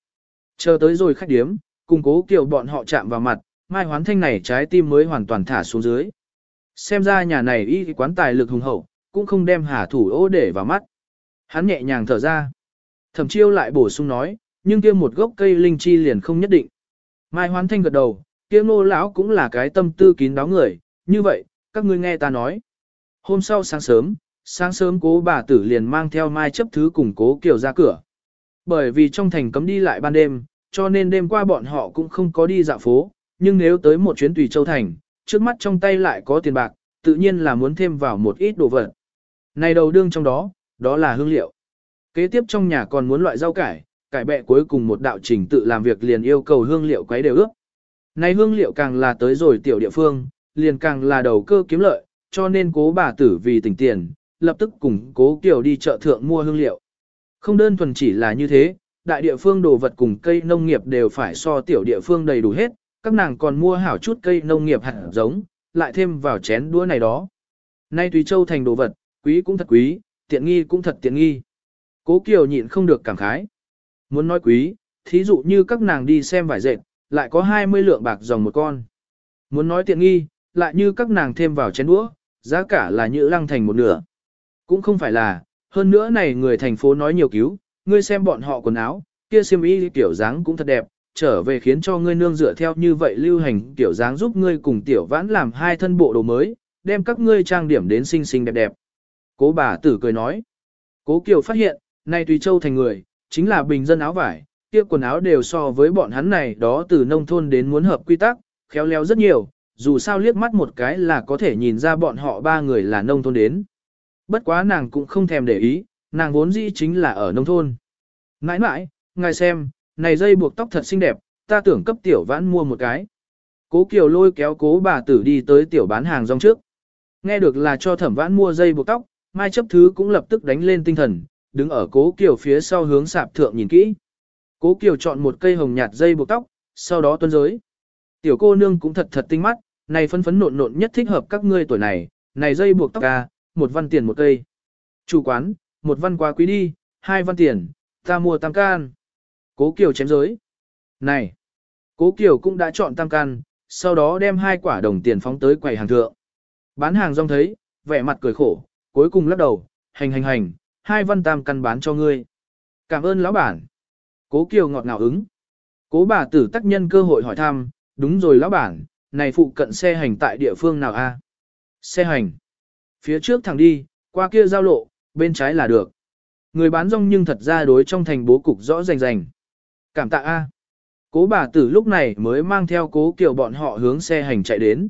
Chờ tới rồi khách điếm, cùng cố kiều bọn họ chạm vào mặt, Mai hoán thanh này trái tim mới hoàn toàn thả xuống dưới. Xem ra nhà này y quán tài lực hùng hậu, cũng không đem hà thủ ô để vào mắt. Hắn nhẹ nhàng thở ra. Thẩm chiêu lại bổ sung nói, nhưng kia một gốc cây linh chi liền không nhất định. Mai hoán thanh gật đầu, kia ngô lão cũng là cái tâm tư kín đáo người, như vậy, các ngươi nghe ta nói. Hôm sau sáng sớm, sáng sớm cố bà tử liền mang theo mai chấp thứ cùng cố kiều ra cửa. Bởi vì trong thành cấm đi lại ban đêm, cho nên đêm qua bọn họ cũng không có đi dạo phố, nhưng nếu tới một chuyến tùy châu thành, trước mắt trong tay lại có tiền bạc, tự nhiên là muốn thêm vào một ít đồ vật. Này đầu đương trong đó, đó là hương liệu. Kế tiếp trong nhà còn muốn loại rau cải, cải bẹ cuối cùng một đạo trình tự làm việc liền yêu cầu hương liệu quấy đều ước. Này hương liệu càng là tới rồi tiểu địa phương, liền càng là đầu cơ kiếm lợi, cho nên cố bà tử vì tỉnh tiền, lập tức cùng cố kiểu đi chợ thượng mua hương liệu. Không đơn thuần chỉ là như thế, đại địa phương đồ vật cùng cây nông nghiệp đều phải so tiểu địa phương đầy đủ hết, các nàng còn mua hảo chút cây nông nghiệp hạt giống, lại thêm vào chén đũa này đó. Nay tùy châu thành đồ vật, quý cũng thật quý, tiện nghi cũng thật tiện nghi. Cố Kiều nhịn không được cảm khái. Muốn nói quý, thí dụ như các nàng đi xem vải dệt, lại có 20 lượng bạc dòng một con. Muốn nói tiện nghi, lại như các nàng thêm vào chén đũa, giá cả là như lăng thành một nửa. Cũng không phải là, hơn nữa này người thành phố nói nhiều cứu, ngươi xem bọn họ quần áo, kia xiêm y kiểu dáng cũng thật đẹp, trở về khiến cho ngươi nương dựa theo như vậy lưu hành tiểu dáng giúp ngươi cùng tiểu vãn làm hai thân bộ đồ mới, đem các ngươi trang điểm đến xinh xinh đẹp đẹp. Cố bà tử cười nói. Cố Kiều phát hiện, nay Tùy Châu thành người, chính là bình dân áo vải, kia quần áo đều so với bọn hắn này đó từ nông thôn đến muốn hợp quy tắc, khéo léo rất nhiều, dù sao liếc mắt một cái là có thể nhìn ra bọn họ ba người là nông thôn đến. Bất quá nàng cũng không thèm để ý, nàng vốn dĩ chính là ở nông thôn. Nãi nãi, ngài xem, này dây buộc tóc thật xinh đẹp, ta tưởng cấp tiểu vãn mua một cái. Cố Kiều lôi kéo cố bà tử đi tới tiểu bán hàng rong trước. Nghe được là cho thẩm vãn mua dây buộc tóc, Mai chấp thứ cũng lập tức đánh lên tinh thần, đứng ở cố Kiều phía sau hướng sạp thượng nhìn kỹ. Cố Kiều chọn một cây hồng nhạt dây buộc tóc, sau đó tuân giới. Tiểu cô nương cũng thật thật tinh mắt, này phân phấn nộn nộn nhất thích hợp các ngươi tuổi này, này dây buộc tóc ca, một văn tiền một cây. Chủ quán, một văn quá quý đi, hai văn tiền, ta mua tam can. Cố Kiều chém giới. Này, Cố Kiều cũng đã chọn tam can, sau đó đem hai quả đồng tiền phóng tới quầy hàng thượng. Bán hàng rong thấy, vẻ mặt cười khổ, cuối cùng lắc đầu, hành hành hành, hai văn tam căn bán cho ngươi. Cảm ơn lão bản. Cố Kiều ngọt ngào ứng. Cố bà tử tác nhân cơ hội hỏi thăm, đúng rồi lão bản, này phụ cận xe hành tại địa phương nào a? Xe hành. Phía trước thẳng đi, qua kia giao lộ, bên trái là được. Người bán rong nhưng thật ra đối trong thành bố cục rõ rành rành. Cảm tạ a. Cố bà tử lúc này mới mang theo cố kiều bọn họ hướng xe hành chạy đến.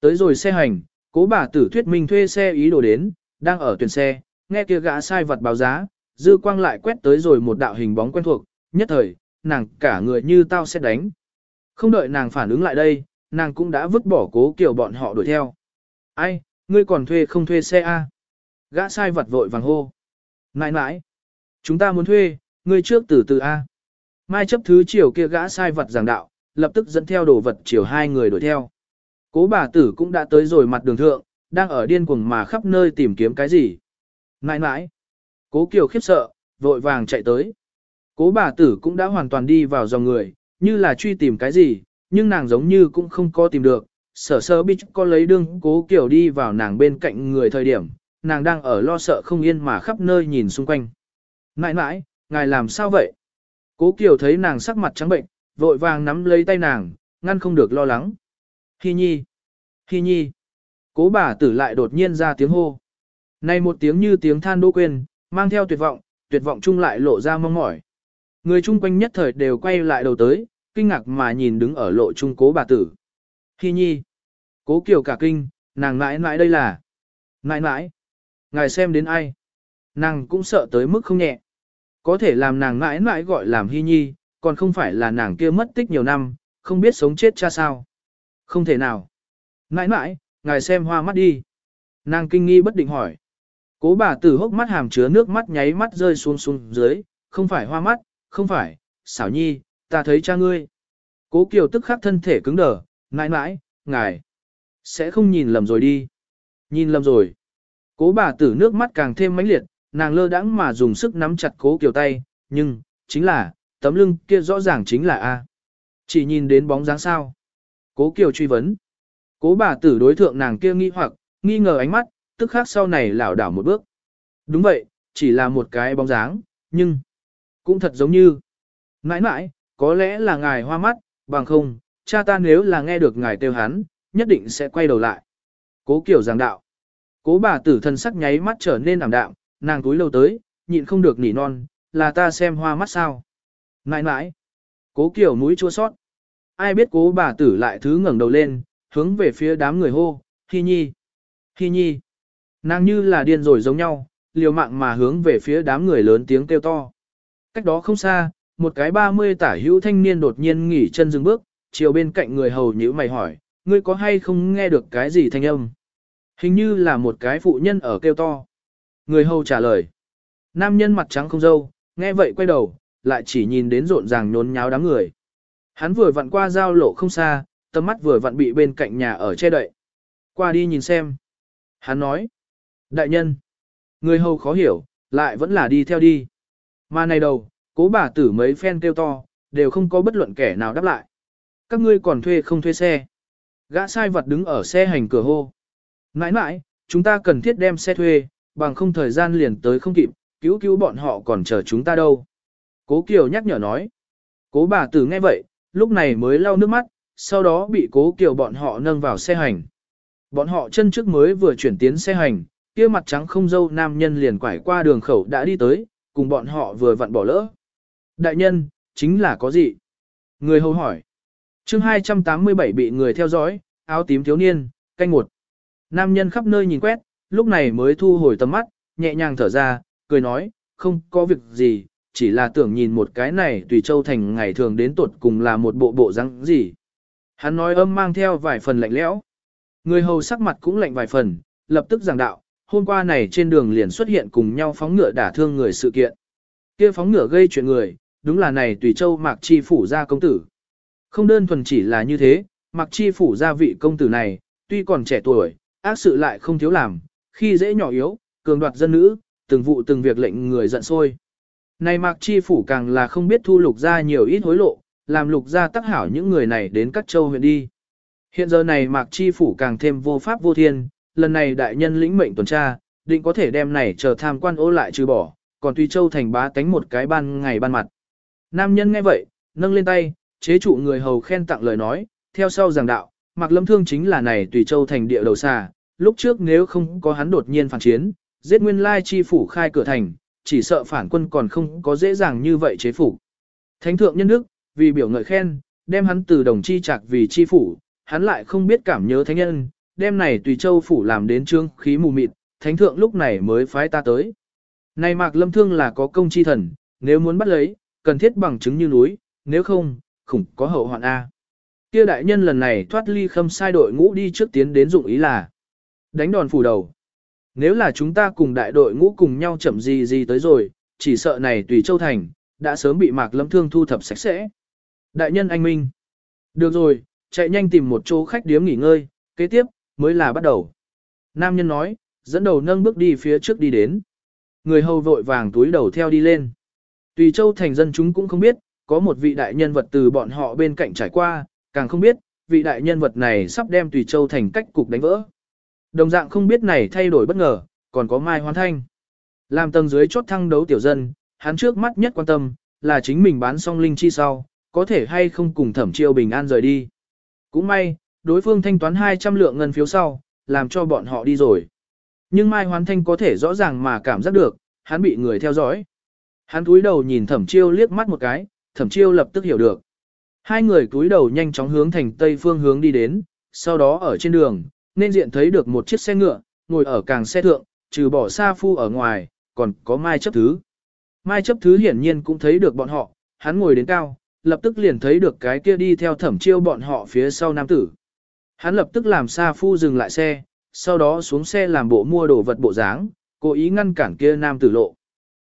Tới rồi xe hành, cố bà tử thuyết minh thuê xe ý đồ đến, đang ở tuyển xe, nghe kia gã sai vật báo giá, dư quang lại quét tới rồi một đạo hình bóng quen thuộc, nhất thời, nàng cả người như tao sẽ đánh. Không đợi nàng phản ứng lại đây, nàng cũng đã vứt bỏ cố kiểu bọn họ đuổi theo. Ai, ngươi còn thuê không thuê xe a? Gã sai vật vội vàng hô. Nãi nãi, chúng ta muốn thuê, ngươi trước từ từ a. Mai chấp thứ chiều kia gã sai vật giảng đạo, lập tức dẫn theo đồ vật chiều hai người đuổi theo. Cố bà tử cũng đã tới rồi mặt đường thượng, đang ở điên cuồng mà khắp nơi tìm kiếm cái gì. Nãi nãi, cố kiều khiếp sợ, vội vàng chạy tới. Cố bà tử cũng đã hoàn toàn đi vào dòng người, như là truy tìm cái gì, nhưng nàng giống như cũng không có tìm được. Sở sơ biết có lấy đương cố kiểu đi vào nàng bên cạnh người thời điểm, nàng đang ở lo sợ không yên mà khắp nơi nhìn xung quanh. Nãi nãi, ngài làm sao vậy? Cố Kiều thấy nàng sắc mặt trắng bệnh, vội vàng nắm lấy tay nàng, ngăn không được lo lắng. Hi nhi! Hi nhi! Cố bà tử lại đột nhiên ra tiếng hô. Này một tiếng như tiếng than đô quên, mang theo tuyệt vọng, tuyệt vọng chung lại lộ ra mong mỏi. Người chung quanh nhất thời đều quay lại đầu tới, kinh ngạc mà nhìn đứng ở lộ trung cố bà tử. Hi nhi. Cố kiều cả kinh, nàng mãi mãi đây là. Mãi mãi. Ngài xem đến ai. Nàng cũng sợ tới mức không nhẹ. Có thể làm nàng mãi mãi gọi làm hy nhi, còn không phải là nàng kia mất tích nhiều năm, không biết sống chết cha sao. Không thể nào. Mãi mãi, ngài xem hoa mắt đi. Nàng kinh nghi bất định hỏi. Cố bà tử hốc mắt hàm chứa nước mắt nháy mắt rơi xuống xuống dưới, không phải hoa mắt, không phải, xảo nhi, ta thấy cha ngươi. Cố Kiều tức khắc thân thể cứng đờ, mãi mãi, ngài, sẽ không nhìn lầm rồi đi. Nhìn lầm rồi. Cố bà tử nước mắt càng thêm mãnh liệt, nàng lơ đãng mà dùng sức nắm chặt cố Kiều tay, nhưng, chính là, tấm lưng kia rõ ràng chính là A. Chỉ nhìn đến bóng dáng sao. Cố Kiều truy vấn. Cố bà tử đối thượng nàng kia nghi hoặc, nghi ngờ ánh mắt, tức khắc sau này lảo đảo một bước. Đúng vậy, chỉ là một cái bóng dáng, nhưng cũng thật giống như. Nãi nãi, có lẽ là ngài hoa mắt, bằng không, cha ta nếu là nghe được ngài kêu hắn, nhất định sẽ quay đầu lại. Cố kiểu giảng đạo. Cố bà tử thân sắc nháy mắt trở nên ảm đạm, nàng túi lâu tới, nhịn không được nỉ non, là ta xem hoa mắt sao. Nãi nãi. Cố kiểu mũi chua sót. Ai biết cố bà tử lại thứ ngẩng đầu lên, hướng về phía đám người hô, Hi Nhi. Hi Nhi. Nàng như là điên rồi giống nhau, liều mạng mà hướng về phía đám người lớn tiếng kêu to. Cách đó không xa, một cái ba mươi tả hữu thanh niên đột nhiên nghỉ chân dừng bước, chiều bên cạnh người hầu nhữ mày hỏi, ngươi có hay không nghe được cái gì thanh âm? Hình như là một cái phụ nhân ở kêu to. Người hầu trả lời. Nam nhân mặt trắng không dâu, nghe vậy quay đầu, lại chỉ nhìn đến rộn ràng nhốn nháo đám người. Hắn vừa vặn qua giao lộ không xa, tầm mắt vừa vặn bị bên cạnh nhà ở che đậy. Qua đi nhìn xem. Hắn nói. Đại nhân. Người hầu khó hiểu, lại vẫn là đi theo đi. Mà này đầu, cố bà tử mấy phen kêu to, đều không có bất luận kẻ nào đáp lại. Các ngươi còn thuê không thuê xe. Gã sai vật đứng ở xe hành cửa hô. Nãi nãi, chúng ta cần thiết đem xe thuê, bằng không thời gian liền tới không kịp, cứu cứu bọn họ còn chờ chúng ta đâu. Cố Kiều nhắc nhở nói. Cố bà tử nghe vậy, lúc này mới lau nước mắt, sau đó bị cố kiều bọn họ nâng vào xe hành. Bọn họ chân trước mới vừa chuyển tiến xe hành, kia mặt trắng không dâu nam nhân liền quải qua đường khẩu đã đi tới, cùng bọn họ vừa vặn bỏ lỡ. Đại nhân, chính là có gì? Người hầu hỏi. chương 287 bị người theo dõi, áo tím thiếu niên, canh một. Nam nhân khắp nơi nhìn quét, lúc này mới thu hồi tầm mắt, nhẹ nhàng thở ra, cười nói, không có việc gì, chỉ là tưởng nhìn một cái này tùy châu thành ngày thường đến tuột cùng là một bộ bộ răng gì. Hắn nói âm mang theo vài phần lạnh lẽo. Người hầu sắc mặt cũng lạnh vài phần, lập tức giảng đạo, hôm qua này trên đường liền xuất hiện cùng nhau phóng ngựa đả thương người sự kiện. kia phóng ngựa gây chuyện người, đúng là này tùy châu mạc chi phủ gia công tử. Không đơn thuần chỉ là như thế, mạc chi phủ gia vị công tử này, tuy còn trẻ tuổi, ác sự lại không thiếu làm, khi dễ nhỏ yếu, cường đoạt dân nữ, từng vụ từng việc lệnh người giận sôi. Này mạc chi phủ càng là không biết thu lục ra nhiều ít hối lộ, làm lục gia tác hảo những người này đến các châu huyện đi. Hiện giờ này mạc chi phủ càng thêm vô pháp vô thiên, lần này đại nhân lĩnh mệnh tuần tra, định có thể đem này chờ tham quan ô lại trừ bỏ, còn tùy châu thành bá tánh một cái ban ngày ban mặt. Nam nhân nghe vậy, nâng lên tay, chế trụ người hầu khen tặng lời nói, theo sau giảng đạo, Mạc Lâm Thương chính là này tùy châu thành địa đầu xa, lúc trước nếu không có hắn đột nhiên phản chiến, giết nguyên lai chi phủ khai cửa thành, chỉ sợ phản quân còn không có dễ dàng như vậy chế phủ. Thánh thượng nhân đức, vì biểu ngợi khen, đem hắn từ đồng chi trạc vì chi phủ, hắn lại không biết cảm nhớ thánh nhân, đem này tùy châu phủ làm đến trương khí mù mịt, thánh thượng lúc này mới phái ta tới. Này Mạc Lâm Thương là có công chi thần, nếu muốn bắt lấy, cần thiết bằng chứng như núi, nếu không, khủng có hậu hoạn A. Kia đại nhân lần này thoát ly khâm sai đội ngũ đi trước tiến đến dụng ý là đánh đòn phủ đầu. Nếu là chúng ta cùng đại đội ngũ cùng nhau chậm gì gì tới rồi, chỉ sợ này tùy châu thành, đã sớm bị mạc lâm thương thu thập sạch sẽ. Đại nhân anh Minh. Được rồi, chạy nhanh tìm một chỗ khách điếm nghỉ ngơi, kế tiếp, mới là bắt đầu. Nam nhân nói, dẫn đầu nâng bước đi phía trước đi đến. Người hầu vội vàng túi đầu theo đi lên. Tùy châu thành dân chúng cũng không biết, có một vị đại nhân vật từ bọn họ bên cạnh trải qua, càng không biết, vị đại nhân vật này sắp đem Tùy châu thành cách cục đánh vỡ. Đồng dạng không biết này thay đổi bất ngờ, còn có Mai Hoan Thanh. Làm tầng dưới chốt thăng đấu tiểu dân, hắn trước mắt nhất quan tâm, là chính mình bán xong linh chi sau, có thể hay không cùng thẩm chiêu bình an rời đi. Cũng may, đối phương thanh toán 200 lượng ngân phiếu sau, làm cho bọn họ đi rồi. Nhưng Mai Hoán Thanh có thể rõ ràng mà cảm giác được, hắn bị người theo dõi. Hắn cúi đầu nhìn thẩm chiêu liếc mắt một cái, thẩm chiêu lập tức hiểu được. Hai người cúi đầu nhanh chóng hướng thành tây phương hướng đi đến, sau đó ở trên đường, nên diện thấy được một chiếc xe ngựa, ngồi ở càng xe thượng, trừ bỏ xa phu ở ngoài, còn có Mai chấp thứ. Mai chấp thứ hiển nhiên cũng thấy được bọn họ, hắn ngồi đến cao, lập tức liền thấy được cái kia đi theo thẩm chiêu bọn họ phía sau nam tử. Hắn lập tức làm xa phu dừng lại xe, sau đó xuống xe làm bộ mua đồ vật bộ dáng, cố ý ngăn cản kia nam tử lộ.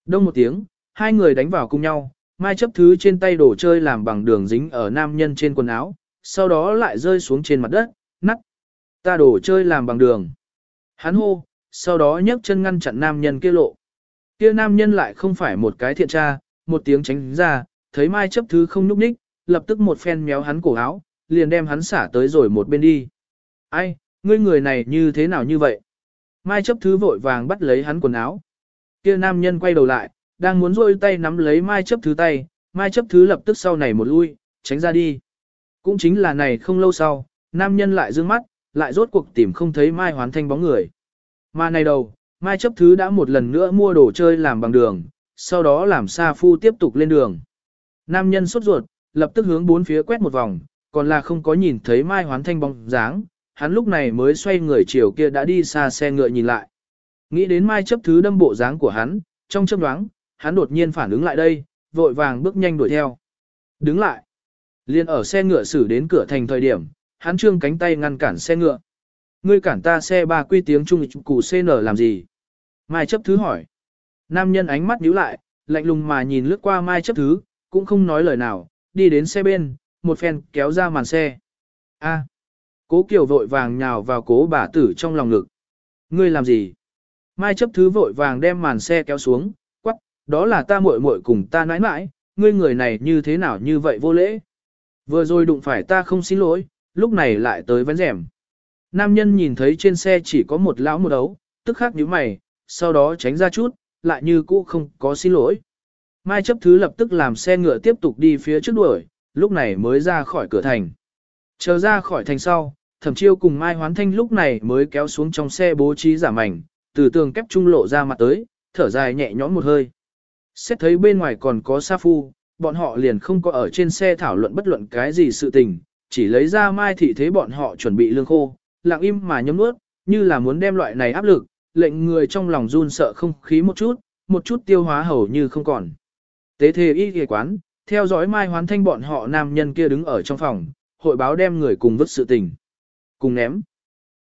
Đông một tiếng, hai người đánh vào cùng nhau, mai chấp thứ trên tay đồ chơi làm bằng đường dính ở nam nhân trên quần áo, sau đó lại rơi xuống trên mặt đất, nắt. Ta đồ chơi làm bằng đường. Hắn hô, sau đó nhấc chân ngăn chặn nam nhân kia lộ. Kia nam nhân lại không phải một cái thiện tra, một tiếng tránh ra, thấy mai chấp thứ không núp ních, lập tức một phen méo hắn cổ áo, liền đem hắn xả tới rồi một bên đi. Ai, ngươi người này như thế nào như vậy? Mai chấp thứ vội vàng bắt lấy hắn quần áo. Kia nam nhân quay đầu lại, đang muốn rôi tay nắm lấy mai chấp thứ tay, mai chấp thứ lập tức sau này một lui, tránh ra đi. Cũng chính là này không lâu sau, nam nhân lại dương mắt, lại rốt cuộc tìm không thấy mai hoán thanh bóng người. Mà này đầu, mai chấp thứ đã một lần nữa mua đồ chơi làm bằng đường, sau đó làm xa phu tiếp tục lên đường. Nam nhân sốt ruột, lập tức hướng bốn phía quét một vòng, còn là không có nhìn thấy mai hoán thanh bóng dáng, hắn lúc này mới xoay người chiều kia đã đi xa xe ngựa nhìn lại. Nghĩ đến mai chấp thứ đâm bộ dáng của hắn, trong chớp nhoáng, hắn đột nhiên phản ứng lại đây, vội vàng bước nhanh đuổi theo. Đứng lại. Liên ở xe ngựa xử đến cửa thành thời điểm, hắn trương cánh tay ngăn cản xe ngựa. Ngươi cản ta xe ba quy tiếng trung cụ CN làm gì? Mai chấp thứ hỏi. Nam nhân ánh mắt nhíu lại, lạnh lùng mà nhìn lướt qua mai chấp thứ, cũng không nói lời nào, đi đến xe bên, một phen kéo ra màn xe. A. Cố Kiều vội vàng nhào vào cố bà tử trong lòng ngực. Ngươi làm gì? Mai chấp thứ vội vàng đem màn xe kéo xuống, quắc, đó là ta muội muội cùng ta nãi nãi, ngươi người này như thế nào như vậy vô lễ. Vừa rồi đụng phải ta không xin lỗi, lúc này lại tới vấn rẻm. Nam nhân nhìn thấy trên xe chỉ có một lão một ấu, tức khắc nhíu mày, sau đó tránh ra chút, lại như cũ không có xin lỗi. Mai chấp thứ lập tức làm xe ngựa tiếp tục đi phía trước đuổi, lúc này mới ra khỏi cửa thành. Chờ ra khỏi thành sau, thẩm chiêu cùng Mai Hoán Thanh lúc này mới kéo xuống trong xe bố trí giả mảnh, từ tường kép trung lộ ra mặt tới, thở dài nhẹ nhõm một hơi. Xét thấy bên ngoài còn có Sa Phu, bọn họ liền không có ở trên xe thảo luận bất luận cái gì sự tình, chỉ lấy ra Mai Thị thế bọn họ chuẩn bị lương khô, lặng im mà nhấm nuốt, như là muốn đem loại này áp lực, lệnh người trong lòng run sợ không khí một chút, một chút tiêu hóa hầu như không còn. Tế thê y ghề quán, theo dõi Mai Hoán Thanh bọn họ nam nhân kia đứng ở trong phòng, hội báo đem người cùng vứt sự tình. Cùng ném.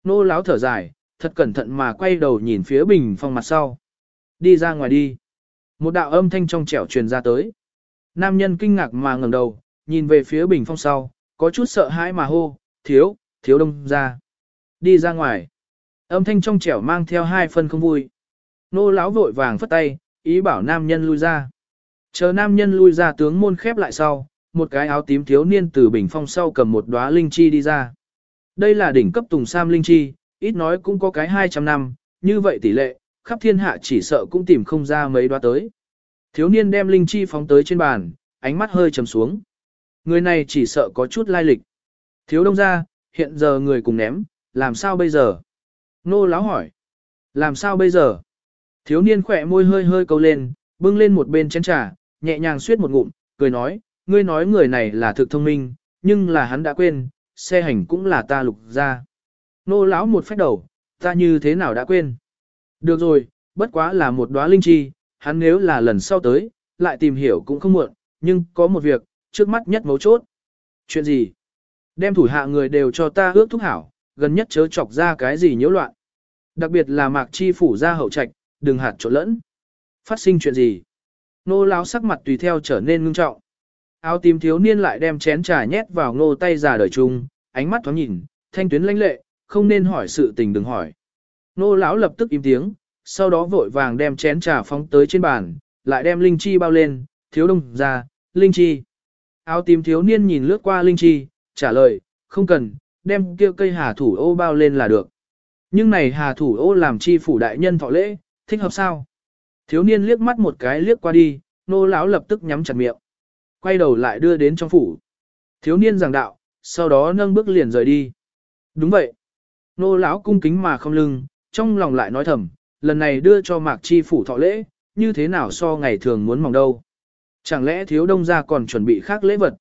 Nô láo thở dài, thật cẩn thận mà quay đầu nhìn phía bình phong mặt sau. Đi ra ngoài đi. Một đạo âm thanh trong trẻo truyền ra tới. Nam nhân kinh ngạc mà ngẩng đầu, nhìn về phía bình phong sau, có chút sợ hãi mà hô, thiếu, thiếu đông ra. Đi ra ngoài. Âm thanh trong trẻo mang theo hai phân không vui. Nô láo vội vàng phất tay, ý bảo nam nhân lui ra. Chờ nam nhân lui ra tướng môn khép lại sau, một cái áo tím thiếu niên từ bình phong sau cầm một đóa linh chi đi ra. Đây là đỉnh cấp tùng sam linh chi, ít nói cũng có cái 200 năm, như vậy tỷ lệ, khắp thiên hạ chỉ sợ cũng tìm không ra mấy đóa tới. Thiếu niên đem linh chi phóng tới trên bàn, ánh mắt hơi trầm xuống. Người này chỉ sợ có chút lai lịch. Thiếu đông ra, hiện giờ người cùng ném, làm sao bây giờ? Nô láo hỏi. Làm sao bây giờ? Thiếu niên khỏe môi hơi hơi câu lên, bưng lên một bên chén trà, nhẹ nhàng suyết một ngụm, cười nói, ngươi nói người này là thực thông minh, nhưng là hắn đã quên, xe hành cũng là ta lục ra. Nô lão một phép đầu, ta như thế nào đã quên. Được rồi, bất quá là một đóa linh chi, hắn nếu là lần sau tới, lại tìm hiểu cũng không muộn, nhưng có một việc, trước mắt nhất mấu chốt. Chuyện gì? Đem thủ hạ người đều cho ta ước thúc hảo, gần nhất chớ chọc ra cái gì nhiễu loạn. Đặc biệt là mạc chi phủ ra hậu trạch, đừng hạt trộn lẫn. Phát sinh chuyện gì? Nô lão sắc mặt tùy theo trở nên ngưng trọng. Áo tím thiếu niên lại đem chén trà nhét vào ngô tay già đời chung, ánh mắt thoáng nhìn, thanh tuyến lãnh lệ, không nên hỏi sự tình đừng hỏi. Nô lão lập tức im tiếng, sau đó vội vàng đem chén trà phóng tới trên bàn, lại đem linh chi bao lên, thiếu đông ra, linh chi. Áo tím thiếu niên nhìn lướt qua linh chi, trả lời, không cần, đem kia cây hà thủ ô bao lên là được. Nhưng này hà thủ ô làm chi phủ đại nhân thọ lễ, thích hợp sao? Thiếu niên liếc mắt một cái liếc qua đi, nô lão lập tức nhắm chặt miệng. Quay đầu lại đưa đến trong phủ. Thiếu niên giảng đạo, sau đó nâng bước liền rời đi. Đúng vậy. Nô lão cung kính mà không lưng, trong lòng lại nói thầm, lần này đưa cho mạc chi phủ thọ lễ, như thế nào so ngày thường muốn mong đâu. Chẳng lẽ thiếu đông gia còn chuẩn bị khác lễ vật?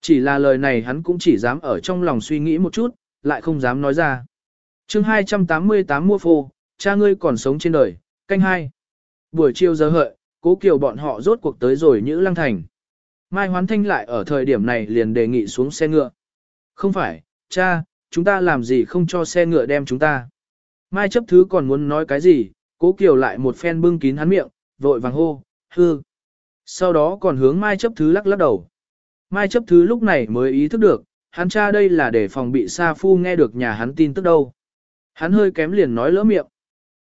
Chỉ là lời này hắn cũng chỉ dám ở trong lòng suy nghĩ một chút, lại không dám nói ra. chương 288 mua phô, cha ngươi còn sống trên đời, canh hai. Buổi chiều giờ hợi, cố kiều bọn họ rốt cuộc tới rồi Nhữ Lăng Thành. Mai Hoán Thanh lại ở thời điểm này liền đề nghị xuống xe ngựa. Không phải, cha, chúng ta làm gì không cho xe ngựa đem chúng ta. Mai chấp thứ còn muốn nói cái gì, cố kiều lại một phen bưng kín hắn miệng, vội vàng hô, hư. Sau đó còn hướng Mai chấp thứ lắc lắc đầu. Mai chấp thứ lúc này mới ý thức được, hắn cha đây là để phòng bị Sa Phu nghe được nhà hắn tin tức đâu. Hắn hơi kém liền nói lỡ miệng.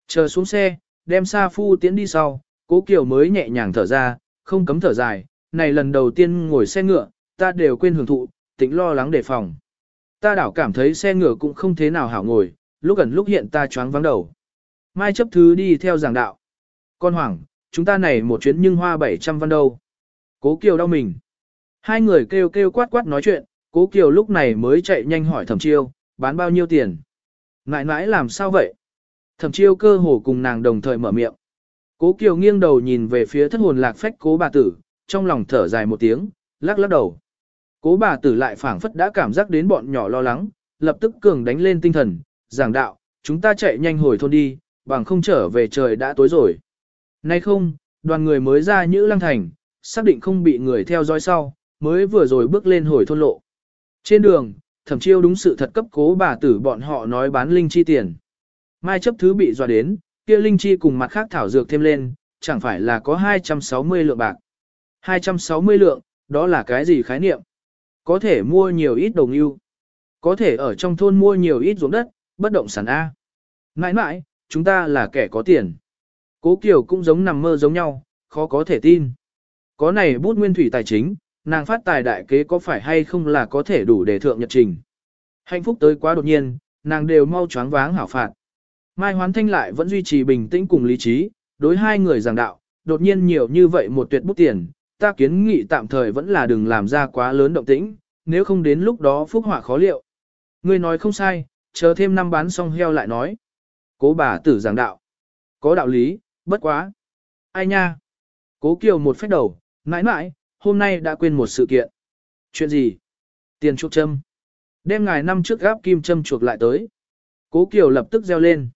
Chờ xuống xe, đem Sa Phu tiến đi sau, cố kiều mới nhẹ nhàng thở ra, không cấm thở dài, này lần đầu tiên ngồi xe ngựa, ta đều quên hưởng thụ, tính lo lắng đề phòng. Ta đảo cảm thấy xe ngựa cũng không thế nào hảo ngồi, lúc gần lúc hiện ta choáng vắng đầu. Mai chấp thứ đi theo giảng đạo. Con hoảng, chúng ta này một chuyến nhưng hoa 700 văn đâu. Cố Kiều đau mình. Hai người kêu kêu quát quát nói chuyện, Cố Kiều lúc này mới chạy nhanh hỏi thẩm chiêu, bán bao nhiêu tiền. Ngại nãi làm sao vậy? Thẩm chiêu cơ hồ cùng nàng đồng thời mở miệng. Cố Kiều nghiêng đầu nhìn về phía thất hồn lạc phách cố bà tử, trong lòng thở dài một tiếng, lắc lắc đầu. Cố bà tử lại phảng phất đã cảm giác đến bọn nhỏ lo lắng, lập tức cường đánh lên tinh thần, giảng đạo, chúng ta chạy nhanh hồi thôn đi, bằng không trở về trời đã tối rồi. Nay không, đoàn người mới ra Nhữ Lăng Thành, xác định không bị người theo dõi sau, mới vừa rồi bước lên hồi thôn lộ. Trên đường, thẩm chiêu đúng sự thật cấp cố bà tử bọn họ nói bán linh chi tiền. Mai chấp thứ bị dọa đến, kia linh chi cùng mặt khác thảo dược thêm lên, chẳng phải là có 260 lượng bạc. 260 lượng, đó là cái gì khái niệm? Có thể mua nhiều ít đồng yêu. Có thể ở trong thôn mua nhiều ít ruộng đất, bất động sản A. Mãi mãi, chúng ta là kẻ có tiền. Cố Kiều cũng giống nằm mơ giống nhau, khó có thể tin. Có này bút nguyên thủy tài chính, nàng phát tài đại kế có phải hay không là có thể đủ để thượng nhật trình. Hạnh phúc tới quá đột nhiên, nàng đều mau choáng váng hảo phạt. Mai Hoán Thanh lại vẫn duy trì bình tĩnh cùng lý trí, đối hai người giảng đạo, đột nhiên nhiều như vậy một tuyệt bút tiền, ta kiến nghị tạm thời vẫn là đừng làm ra quá lớn động tĩnh, nếu không đến lúc đó phúc họa khó liệu. Ngươi nói không sai, chờ thêm năm bán xong heo lại nói. Cố bà tử giảng đạo. Có đạo lý, bất quá. Ai nha? Cố Kiều một phép đầu, mãi mãi, hôm nay đã quên một sự kiện. Chuyện gì? Tiền chuộc châm. Đem ngài năm trước gáp kim châm chuộc lại tới. Cố Kiều lập tức reo lên.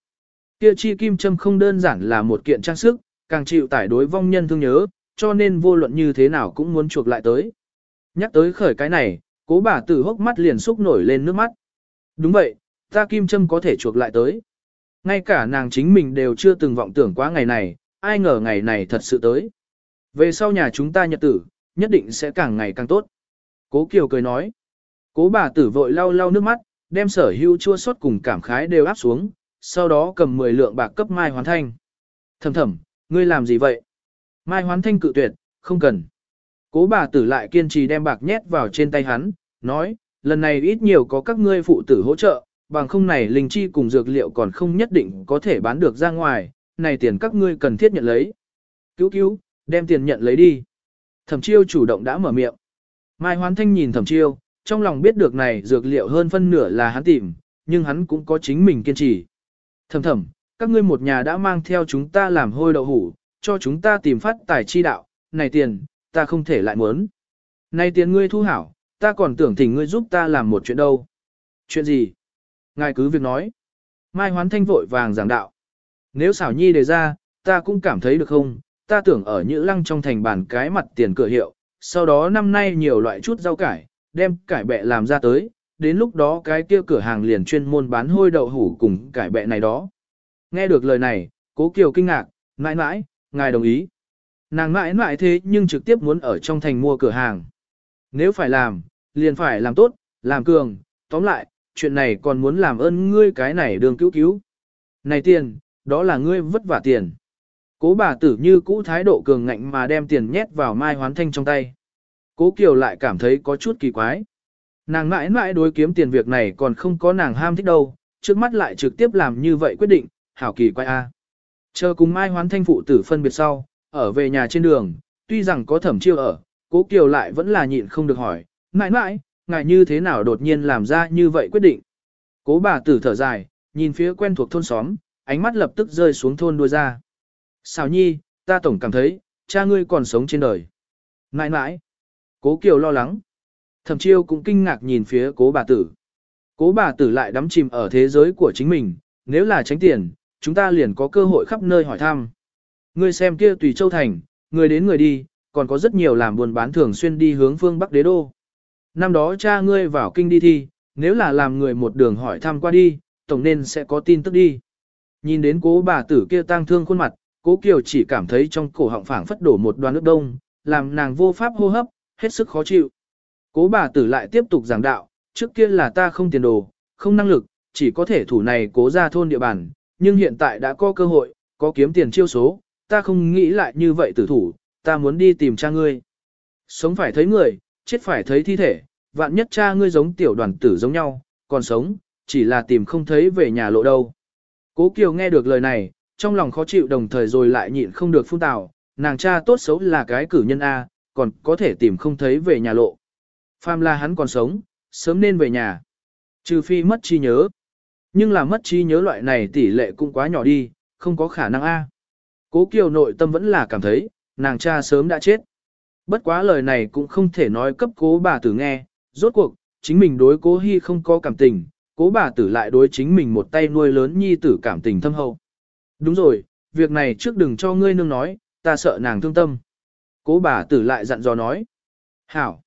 Kia chi kim châm không đơn giản là một kiện trang sức, càng chịu tải đối vong nhân thương nhớ, cho nên vô luận như thế nào cũng muốn chuộc lại tới. Nhắc tới khởi cái này, cố bà tử hốc mắt liền xúc nổi lên nước mắt. Đúng vậy, ta kim châm có thể chuộc lại tới. Ngay cả nàng chính mình đều chưa từng vọng tưởng quá ngày này, ai ngờ ngày này thật sự tới. Về sau nhà chúng ta nhật tử, nhất định sẽ càng ngày càng tốt. Cố Kiều cười nói. Cố bà tử vội lau lau nước mắt, đem sở hưu chua xót cùng cảm khái đều áp xuống, sau đó cầm 10 lượng bạc cấp Mai Hoán Thanh. Thầm thầm, ngươi làm gì vậy? Mai Hoán Thanh cự tuyệt, không cần. Cố bà tử lại kiên trì đem bạc nhét vào trên tay hắn, nói, lần này ít nhiều có các ngươi phụ tử hỗ trợ, bằng không này linh chi cùng dược liệu còn không nhất định có thể bán được ra ngoài, này tiền các ngươi cần thiết nhận lấy. Cứu cứu, đem tiền nhận lấy đi. Thẩm chiêu chủ động đã mở miệng. Mai Hoán Thanh nhìn thẩm chiêu, trong lòng biết được này dược liệu hơn phân nửa là hắn tìm, nhưng hắn cũng có chính mình kiên trì. Thầm thầm, các ngươi một nhà đã mang theo chúng ta làm hôi đậu hủ, cho chúng ta tìm phát tài chi đạo, này tiền, ta không thể lại muốn. Này tiền ngươi thu hảo, ta còn tưởng thỉnh ngươi giúp ta làm một chuyện đâu. Chuyện gì? Ngài cứ việc nói. Mai hoán thanh vội vàng giảng đạo. Nếu xảo nhi đề ra, ta cũng cảm thấy được không, ta tưởng ở Nhữ Lăng trong thành bản cái mặt tiền cửa hiệu, sau đó năm nay nhiều loại chút rau cải, đem cải bẹ làm ra tới, đến lúc đó cái kia cửa hàng liền chuyên môn bán hôi đậu hủ cùng cải bẹ này đó. Nghe được lời này, cố kiều kinh ngạc, mãi mãi, ngài đồng ý. Nàng mãi mãi thế nhưng trực tiếp muốn ở trong thành mua cửa hàng. Nếu phải làm, liền phải làm tốt, làm cường, tóm lại, chuyện này còn muốn làm ơn ngươi cái này đường cứu cứu. Này tiền, đó là ngươi vất vả tiền. Cố bà tử như cũ thái độ cường ngạnh mà đem tiền nhét vào Mai Hoán Thanh trong tay. Cố Kiều lại cảm thấy có chút kỳ quái. Nàng mãi mãi đối kiếm tiền việc này còn không có nàng ham thích đâu, trước mắt lại trực tiếp làm như vậy quyết định, hảo kỳ quay a. Chờ cùng Mai Hoán Thanh phụ tử phân biệt sau, ở về nhà trên đường, tuy rằng có thẩm chiêu ở, Cố Kiều lại vẫn là nhịn không được hỏi, mãi mãi, ngài như thế nào đột nhiên làm ra như vậy quyết định. Cố bà tử thở dài, nhìn phía quen thuộc thôn xóm, ánh mắt lập tức rơi xuống thôn đuôi ra. Xào nhi, ta tổng cảm thấy, cha ngươi còn sống trên đời. Mãi mãi, Cố Kiều lo lắng. Thẩm chiêu cũng kinh ngạc nhìn phía cố bà tử. Cố bà tử lại đắm chìm ở thế giới của chính mình, nếu là tránh tiền, chúng ta liền có cơ hội khắp nơi hỏi thăm. Ngươi xem kia tùy châu thành, người đến người đi, còn có rất nhiều làm buôn bán thường xuyên đi hướng phương Bắc đế đô. Năm đó cha ngươi vào kinh đi thi, nếu là làm người một đường hỏi thăm qua đi, tổng nên sẽ có tin tức đi. Nhìn đến cố bà tử kia tang thương khuôn mặt, cố Kiều chỉ cảm thấy trong cổ họng phảng phất đổ một đoàn nước đông, làm nàng vô pháp hô hấp, hết sức khó chịu. Cố bà tử lại tiếp tục giảng đạo, trước kia là ta không tiền đồ, không năng lực, chỉ có thể thủ này cố ra thôn địa bàn, nhưng hiện tại đã có cơ hội, có kiếm tiền chiêu số, ta không nghĩ lại như vậy tử thủ, ta muốn đi tìm cha ngươi. Sống phải thấy người, chết phải thấy thi thể, vạn nhất cha ngươi giống tiểu đoàn tử giống nhau, còn sống, chỉ là tìm không thấy về nhà lộ đâu. Cố Kiều nghe được lời này, trong lòng khó chịu đồng thời rồi lại nhịn không được phun tào, nàng cha tốt xấu là cái cử nhân A, còn có thể tìm không thấy về nhà lộ. Phàm là hắn còn sống, sớm nên về nhà. Trừ phi mất trí nhớ. Nhưng là mất trí nhớ loại này tỷ lệ cũng quá nhỏ đi, không có khả năng A. Cố Kiều nội tâm vẫn là cảm thấy, nàng cha sớm đã chết. Bất quá lời này cũng không thể nói cấp cố bà tử nghe, rốt cuộc, chính mình đối cố hy không có cảm tình, cố bà tử lại đối chính mình một tay nuôi lớn nhi tử cảm tình thâm hậu. Đúng rồi, việc này trước đừng cho ngươi nương nói, ta sợ nàng thương tâm. Cố bà tử lại dặn dò nói. Hảo.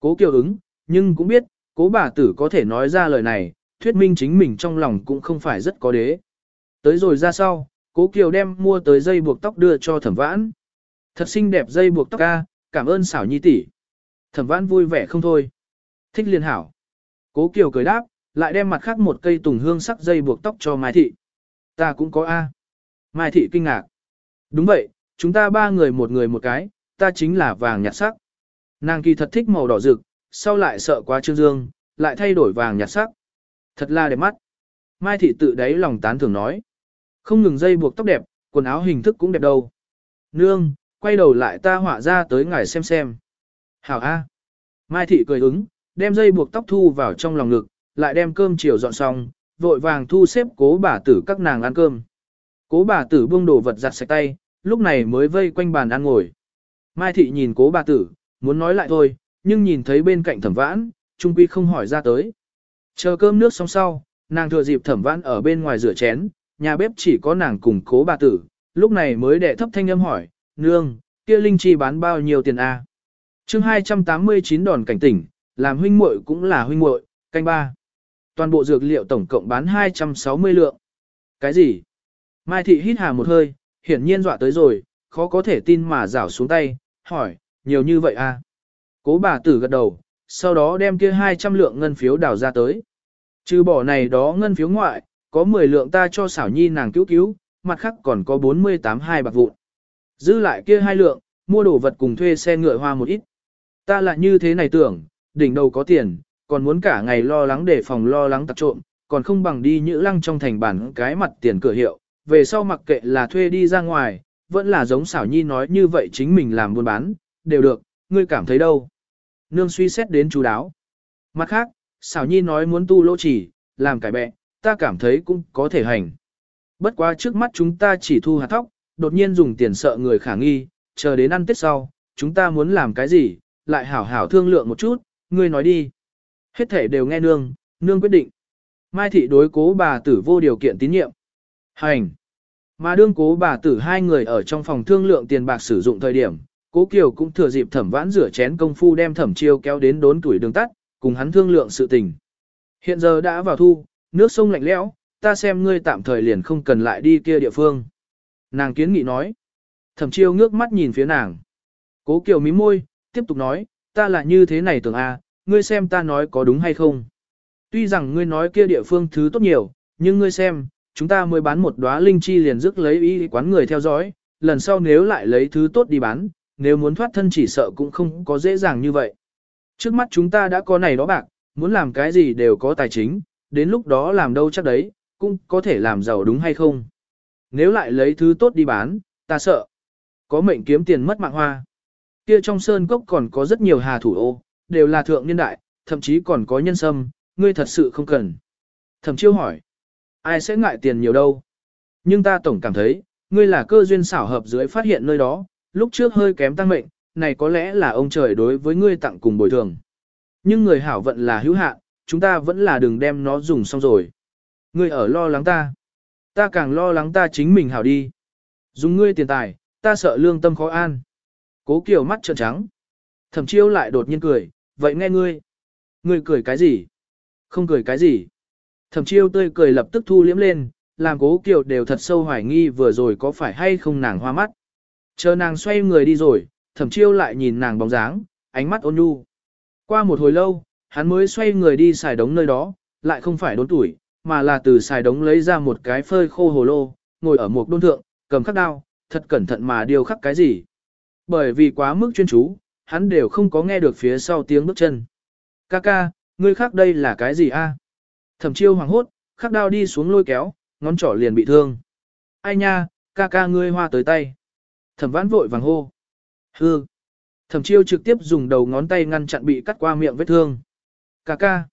Cố kiều ứng, nhưng cũng biết, cố bà tử có thể nói ra lời này, thuyết minh chính mình trong lòng cũng không phải rất có đế. Tới rồi ra sau, cố kiều đem mua tới dây buộc tóc đưa cho thẩm vãn. Thật xinh đẹp dây buộc tóc ca, cảm ơn xảo nhi tỷ. Thẩm vãn vui vẻ không thôi. Thích liên hảo. Cố kiều cười đáp, lại đem mặt khác một cây tùng hương sắc dây buộc tóc cho Mai Thị. Ta cũng có A. Mai Thị kinh ngạc. Đúng vậy, chúng ta ba người một người một cái, ta chính là vàng nhạt sắc. Nàng kỳ thật thích màu đỏ rực, sau lại sợ quá trương dương, lại thay đổi vàng nhạt sắc. Thật là đẹp mắt. Mai thị tự đáy lòng tán thường nói. Không ngừng dây buộc tóc đẹp, quần áo hình thức cũng đẹp đâu. Nương, quay đầu lại ta họa ra tới ngài xem xem. Hảo A. Mai thị cười ứng, đem dây buộc tóc thu vào trong lòng ngực, lại đem cơm chiều dọn xong, vội vàng thu xếp cố bà tử các nàng ăn cơm. Cố bà tử buông đồ vật giặt sạch tay, lúc này mới vây quanh bàn ăn ngồi. Mai thị nhìn cố bà tử, muốn nói lại thôi, nhưng nhìn thấy bên cạnh thẩm vãn, trung quy không hỏi ra tới. Chờ cơm nước xong sau, nàng thừa dịp thẩm vãn ở bên ngoài rửa chén, nhà bếp chỉ có nàng cùng cố bà tử, lúc này mới đệ thấp thanh âm hỏi, nương, kia linh chi bán bao nhiêu tiền a? À? chương 289 đòn cảnh tỉnh, làm huynh muội cũng là huynh muội, canh ba. Toàn bộ dược liệu tổng cộng bán 260 lượng. Cái gì? Mai thị hít hà một hơi, hiển nhiên dọa tới rồi, khó có thể tin mà rảo xuống tay, hỏi, nhiều như vậy à? Cố bà tử gật đầu, sau đó đem kia 200 lượng ngân phiếu đào ra tới. Trừ bỏ này đó ngân phiếu ngoại, có 10 lượng ta cho xảo nhi nàng cứu cứu, mặt khác còn có 48 hai bạc vụn. Dư lại kia hai lượng, mua đồ vật cùng thuê xe ngựa hoa một ít. Ta lại như thế này tưởng, đỉnh đầu có tiền, còn muốn cả ngày lo lắng để phòng lo lắng tặc trộm, còn không bằng đi nhữ lăng trong thành bản cái mặt tiền cửa hiệu, về sau mặc kệ là thuê đi ra ngoài, vẫn là giống xảo nhi nói như vậy chính mình làm buôn bán, đều được, ngươi cảm thấy đâu. Nương suy xét đến chú đáo. Mặt khác, xảo nhi nói muốn tu lỗ chỉ, làm cải bẹ, ta cảm thấy cũng có thể hành. Bất quá trước mắt chúng ta chỉ thu hạt thóc, đột nhiên dùng tiền sợ người khả nghi, chờ đến ăn tết sau, chúng ta muốn làm cái gì, lại hảo hảo thương lượng một chút, ngươi nói đi. Hết thể đều nghe nương, nương quyết định. Mai thị đối cố bà tử vô điều kiện tín nhiệm. Hành. Mà đương cố bà tử hai người ở trong phòng thương lượng tiền bạc sử dụng thời điểm, cố Kiều cũng thừa dịp thẩm vãn rửa chén công phu đem thẩm chiêu kéo đến đốn tuổi đường tắt, cùng hắn thương lượng sự tình. Hiện giờ đã vào thu, nước sông lạnh lẽo, ta xem ngươi tạm thời liền không cần lại đi kia địa phương. Nàng kiến nghị nói. Thẩm chiêu ngước mắt nhìn phía nàng. Cố Kiều mím môi, tiếp tục nói, ta là như thế này tưởng a, ngươi xem ta nói có đúng hay không. Tuy rằng ngươi nói kia địa phương thứ tốt nhiều, nhưng ngươi xem, chúng ta mới bán một đóa linh chi liền dứt lấy ý quán người theo dõi, lần sau nếu lại lấy thứ tốt đi bán, nếu muốn thoát thân chỉ sợ cũng không có dễ dàng như vậy. Trước mắt chúng ta đã có này đó bạc, muốn làm cái gì đều có tài chính, đến lúc đó làm đâu chắc đấy, cũng có thể làm giàu đúng hay không. Nếu lại lấy thứ tốt đi bán, ta sợ. Có mệnh kiếm tiền mất mạng hoa. Kia trong sơn cốc còn có rất nhiều hà thủ ô, đều là thượng nhân đại, thậm chí còn có nhân sâm, ngươi thật sự không cần. Thẩm chiêu hỏi, ai sẽ ngại tiền nhiều đâu? Nhưng ta tổng cảm thấy, ngươi là cơ duyên xảo hợp dưới phát hiện nơi đó, lúc trước hơi kém tăng mệnh, này có lẽ là ông trời đối với ngươi tặng cùng bồi thường. Nhưng người hảo vận là hữu hạn, chúng ta vẫn là đừng đem nó dùng xong rồi. Ngươi ở lo lắng ta. Ta càng lo lắng ta chính mình hảo đi. Dùng ngươi tiền tài, ta sợ lương tâm khó an. Cố Kiều mắt trợn trắng. Thẩm chiêu lại đột nhiên cười, vậy nghe ngươi. Ngươi cười cái gì? Không cười cái gì? Thẩm chiêu tươi cười lập tức thu liếm lên, làm cố Kiều đều thật sâu hoài nghi vừa rồi có phải hay không nàng hoa mắt. Chờ nàng xoay người đi rồi, thẩm chiêu lại nhìn nàng bóng dáng, ánh mắt ôn nhu. Qua một hồi lâu, hắn mới xoay người đi xài đống nơi đó, lại không phải đốn tuổi, mà là từ xài đống lấy ra một cái phơi khô hồ lô, ngồi ở một đôn thượng, cầm khắc đao, thật cẩn thận mà điều khắc cái gì. Bởi vì quá mức chuyên chú, hắn đều không có nghe được phía sau tiếng bước chân. Ca ca, ngươi khắc đây là cái gì a? Thẩm chiêu hoàng hốt, khắc đao đi xuống lôi kéo, ngón trỏ liền bị thương. Ai nha, ca ca ngươi hoa tới tay. Thẩm vãn vội vàng hô. Hư. Thẩm chiêu trực tiếp dùng đầu ngón tay ngăn chặn bị cắt qua miệng vết thương. Cà ca.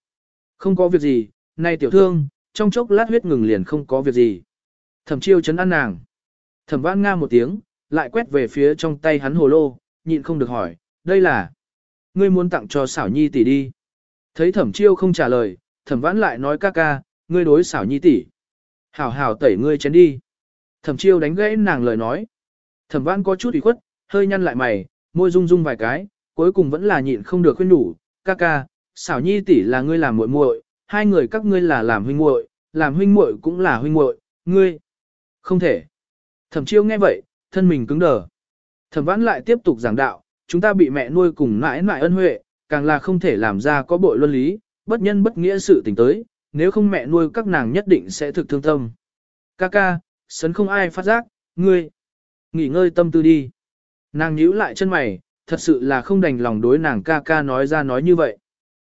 Không có việc gì, nay tiểu thương, trong chốc lát huyết ngừng liền không có việc gì. Thẩm chiêu chấn an nàng. Thẩm vãn nga một tiếng, lại quét về phía trong tay hắn hồ lô, nhịn không được hỏi, đây là... Ngươi muốn tặng cho xảo nhi tỷ đi. Thấy thẩm chiêu không trả lời, thẩm vãn lại nói ca ca, ngươi đối xảo nhi tỷ. Hảo hảo tẩy ngươi chén đi. Thẩm chiêu đánh gãy nàng lời nói. Thẩm vãn có chút ủy khuất, hơi nhăn lại mày, môi rung rung vài cái, cuối cùng vẫn là nhịn không được khuyên nhủ. Ca ca, xảo nhi tỷ là ngươi làm muội muội, hai người các ngươi là làm huynh muội, làm huynh muội cũng là huynh muội, ngươi. Không thể. Thẩm chiêu nghe vậy, thân mình cứng đờ. Thẩm vãn lại tiếp tục giảng đạo, chúng ta bị mẹ nuôi cùng mãi mãi ân huệ, càng là không thể làm ra có bội luân lý, bất nhân bất nghĩa sự tình tới, nếu không mẹ nuôi các nàng nhất định sẽ thực thương tâm. Ca ca, sấn không ai phát giác, ngươi, nghỉ ngơi tâm tư đi. Nàng nhíu lại chân mày, thật sự là không đành lòng đối nàng ca ca nói ra nói như vậy.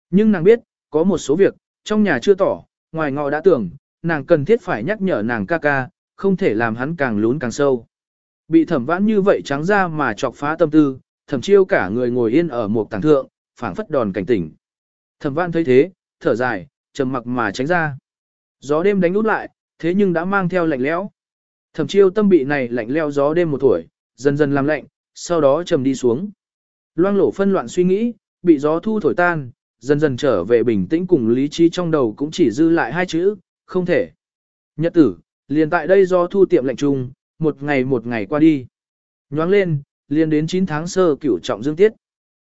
Nhưng nàng biết, có một số việc, trong nhà chưa tỏ, ngoài ngọ đã tưởng, nàng cần thiết phải nhắc nhở nàng ca ca, không thể làm hắn càng lún càng sâu. Bị thẩm vãn như vậy trắng ra mà chọc phá tâm tư, thẩm chiêu cả người ngồi yên ở một tảng thượng, phảng phất đòn cảnh tỉnh. Thẩm vãn thấy thế, thở dài, trầm mặc mà tránh ra. Gió đêm đánh út lại, thế nhưng đã mang theo lạnh lẽo. Thẩm chiêu tâm bị này lạnh leo gió đêm một tuổi, dần dần làm lạnh, sau đó trầm đi xuống. Loang lổ phân loạn suy nghĩ, bị gió thu thổi tan, dần dần trở về bình tĩnh cùng lý trí trong đầu cũng chỉ dư lại hai chữ, không thể. Nhật tử, liền tại đây do thu tiệm lệnh trung, một ngày một ngày qua đi. Nhoáng lên, liền đến 9 tháng sơ cửu trọng dương tiết.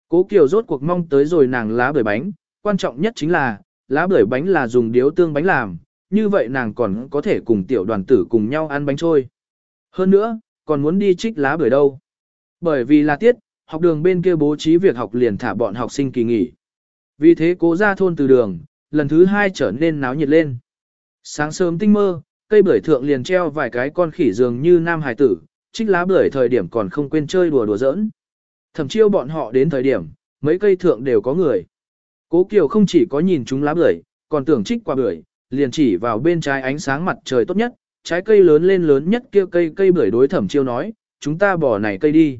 Cố Kiều rốt cuộc mong tới rồi nàng lá bưởi bánh, quan trọng nhất chính là, lá bưởi bánh là dùng điếu tương bánh làm, như vậy nàng còn có thể cùng tiểu đoàn tử cùng nhau ăn bánh trôi. Hơn nữa, còn muốn đi trích lá bưởi đâu. Bởi vì là tiết, học đường bên kia bố trí việc học liền thả bọn học sinh kỳ nghỉ. Vì thế cố ra thôn từ đường, lần thứ hai trở nên náo nhiệt lên. Sáng sớm tinh mơ, cây bưởi thượng liền treo vài cái con khỉ dường như nam hải tử, trích lá bưởi thời điểm còn không quên chơi đùa đùa giỡn. Thẩm chiêu bọn họ đến thời điểm, mấy cây thượng đều có người. Cố Kiều không chỉ có nhìn chúng lá bưởi, còn tưởng trích qua bưởi, liền chỉ vào bên trái ánh sáng mặt trời tốt nhất, trái cây lớn lên lớn nhất kia cây cây bưởi đối thẩm chiêu nói, chúng ta bỏ này cây đi.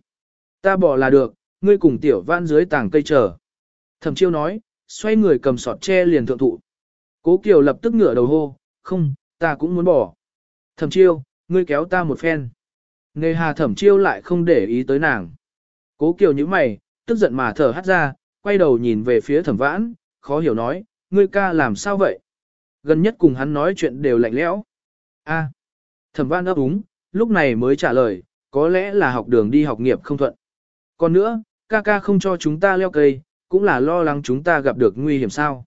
Ta bỏ là được, ngươi cùng tiểu vãn dưới tảng cây chờ. Thẩm chiêu nói, xoay người cầm sọt tre liền thượng thụ. Cố Kiều lập tức ngửa đầu hô, không, ta cũng muốn bỏ. Thẩm chiêu, ngươi kéo ta một phen. Nghề hà thẩm chiêu lại không để ý tới nàng. Cố Kiều như mày, tức giận mà thở hắt ra, quay đầu nhìn về phía thẩm vãn, khó hiểu nói, ngươi ca làm sao vậy? Gần nhất cùng hắn nói chuyện đều lạnh lẽo. A. Thẩm văn ấp úng, lúc này mới trả lời, có lẽ là học đường đi học nghiệp không thuận. Còn nữa, ca ca không cho chúng ta leo cây, cũng là lo lắng chúng ta gặp được nguy hiểm sao.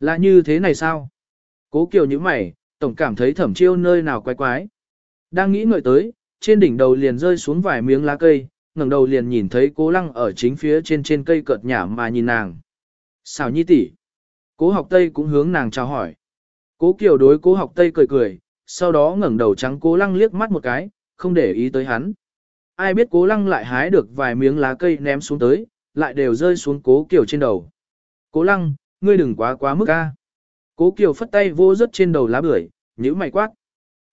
Là như thế này sao? Cố Kiều như mày, tổng cảm thấy thẩm chiêu nơi nào quái quái. Đang nghĩ ngợi tới, trên đỉnh đầu liền rơi xuống vài miếng lá cây, ngẩng đầu liền nhìn thấy cố lăng ở chính phía trên trên cây cợt nhả mà nhìn nàng. Xào nhi tỷ. Cố học tây cũng hướng nàng chào hỏi. Cố Kiều đối cố học tây cười cười, sau đó ngẩng đầu trắng cố lăng liếc mắt một cái, không để ý tới hắn. Ai biết cố lăng lại hái được vài miếng lá cây ném xuống tới, lại đều rơi xuống cố Kiều trên đầu. Cố lăng, ngươi đừng quá quá mức a. Cố Kiều phất tay vô rớt trên đầu lá bưởi, nhíu mày quát.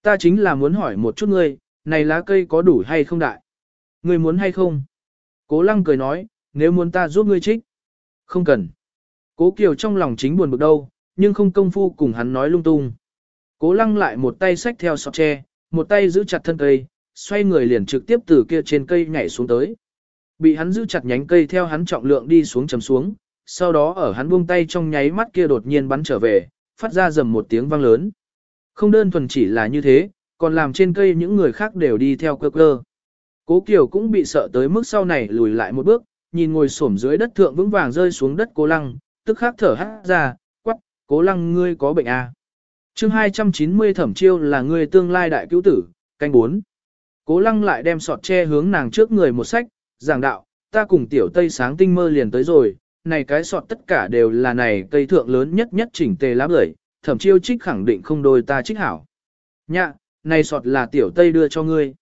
Ta chính là muốn hỏi một chút ngươi, này lá cây có đủ hay không đại? Ngươi muốn hay không? Cố lăng cười nói, nếu muốn ta giúp ngươi trích. Không cần. Cố Kiều trong lòng chính buồn bực đâu, nhưng không công phu cùng hắn nói lung tung. Cố lăng lại một tay xách theo sọt tre, một tay giữ chặt thân cây, xoay người liền trực tiếp từ kia trên cây nhảy xuống tới. Bị hắn giữ chặt nhánh cây theo hắn trọng lượng đi xuống chầm xuống, sau đó ở hắn buông tay trong nháy mắt kia đột nhiên bắn trở về, phát ra rầm một tiếng vang lớn. Không đơn thuần chỉ là như thế, còn làm trên cây những người khác đều đi theo cơ cơ. Cố Kiều cũng bị sợ tới mức sau này lùi lại một bước, nhìn ngồi xổm dưới đất thượng vững vàng rơi xuống đất cố lăng, tức khắc thở hắt ra, cố lăng ngươi có bệnh à. chương 290 thẩm chiêu là ngươi tương lai đại cứu tử, canh 4. Cố lăng lại đem sọt che hướng nàng trước người một sách, giảng đạo, ta cùng tiểu tây sáng tinh mơ liền tới rồi, này cái sọt tất cả đều là này cây thượng lớn nhất nhất chỉnh tề lá bưởi, thẩm chiêu trích khẳng định không đôi ta trích hảo. Nhạ, này sọt là tiểu tây đưa cho ngươi.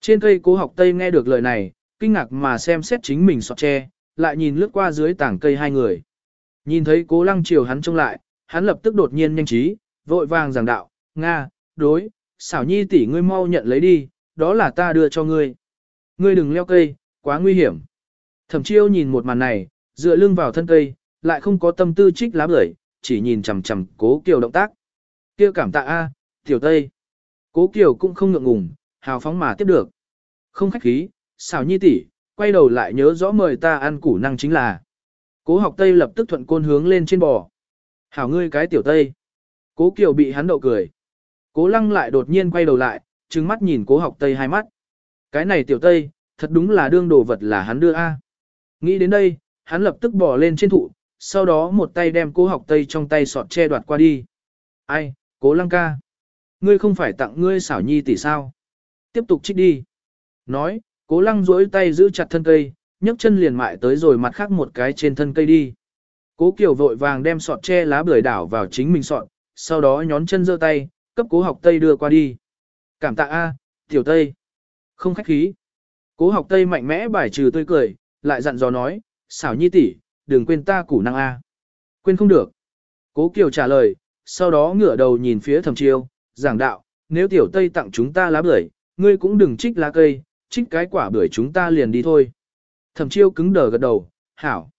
Trên cây cố học tây nghe được lời này, kinh ngạc mà xem xét chính mình sọt tre, lại nhìn lướt qua dưới tảng cây hai người. Nhìn thấy cố lăng chiều hắn trông lại, hắn lập tức đột nhiên nhanh trí, vội vàng giảng đạo, Nga, đối, xảo nhi tỷ ngươi mau nhận lấy đi, đó là ta đưa cho ngươi. Ngươi đừng leo cây, quá nguy hiểm. Thẩm chiêu nhìn một màn này, dựa lưng vào thân cây, lại không có tâm tư trích lá bưởi, chỉ nhìn chằm chằm cố kiều động tác. kia cảm tạ A, tiểu tây. Cố kiều cũng không ngượng ngùng, hào phóng mà tiếp được. Không khách khí, xảo nhi tỷ, quay đầu lại nhớ rõ mời ta ăn củ năng chính là. Cố học tây lập tức thuận côn hướng lên trên bò. Hảo ngươi cái tiểu tây. Cố kiều bị hắn đậu cười. Cố lăng lại đột nhiên quay đầu lại, trừng mắt nhìn cố học tây hai mắt. Cái này tiểu tây, thật đúng là đương đồ vật là hắn đưa A. Nghĩ đến đây, hắn lập tức bỏ lên trên thụ, sau đó một tay đem cố học tây trong tay sọt che đoạt qua đi. Ai, cố lăng ca. Ngươi không phải tặng ngươi xảo nhi tỷ sao? Tiếp tục trích đi. Nói, cố lăng duỗi tay giữ chặt thân cây, nhấc chân liền mại tới rồi mặt khác một cái trên thân cây đi. Cố Kiều vội vàng đem sọt che lá bưởi đảo vào chính mình sọt, sau đó nhón chân giơ tay, cấp cố học tây đưa qua đi. Cảm tạ A, tiểu tây. Không khách khí. Cố học tây mạnh mẽ bài trừ tươi cười, lại dặn dò nói, xảo nhi tỷ, đừng quên ta củ năng A. Quên không được. Cố Kiều trả lời, sau đó ngửa đầu nhìn phía thẩm chiêu, giảng đạo, nếu tiểu tây tặng chúng ta lá bưởi, ngươi cũng đừng trích lá cây, trích cái quả bưởi chúng ta liền đi thôi. Thẩm chiêu cứng đờ gật đầu, hảo.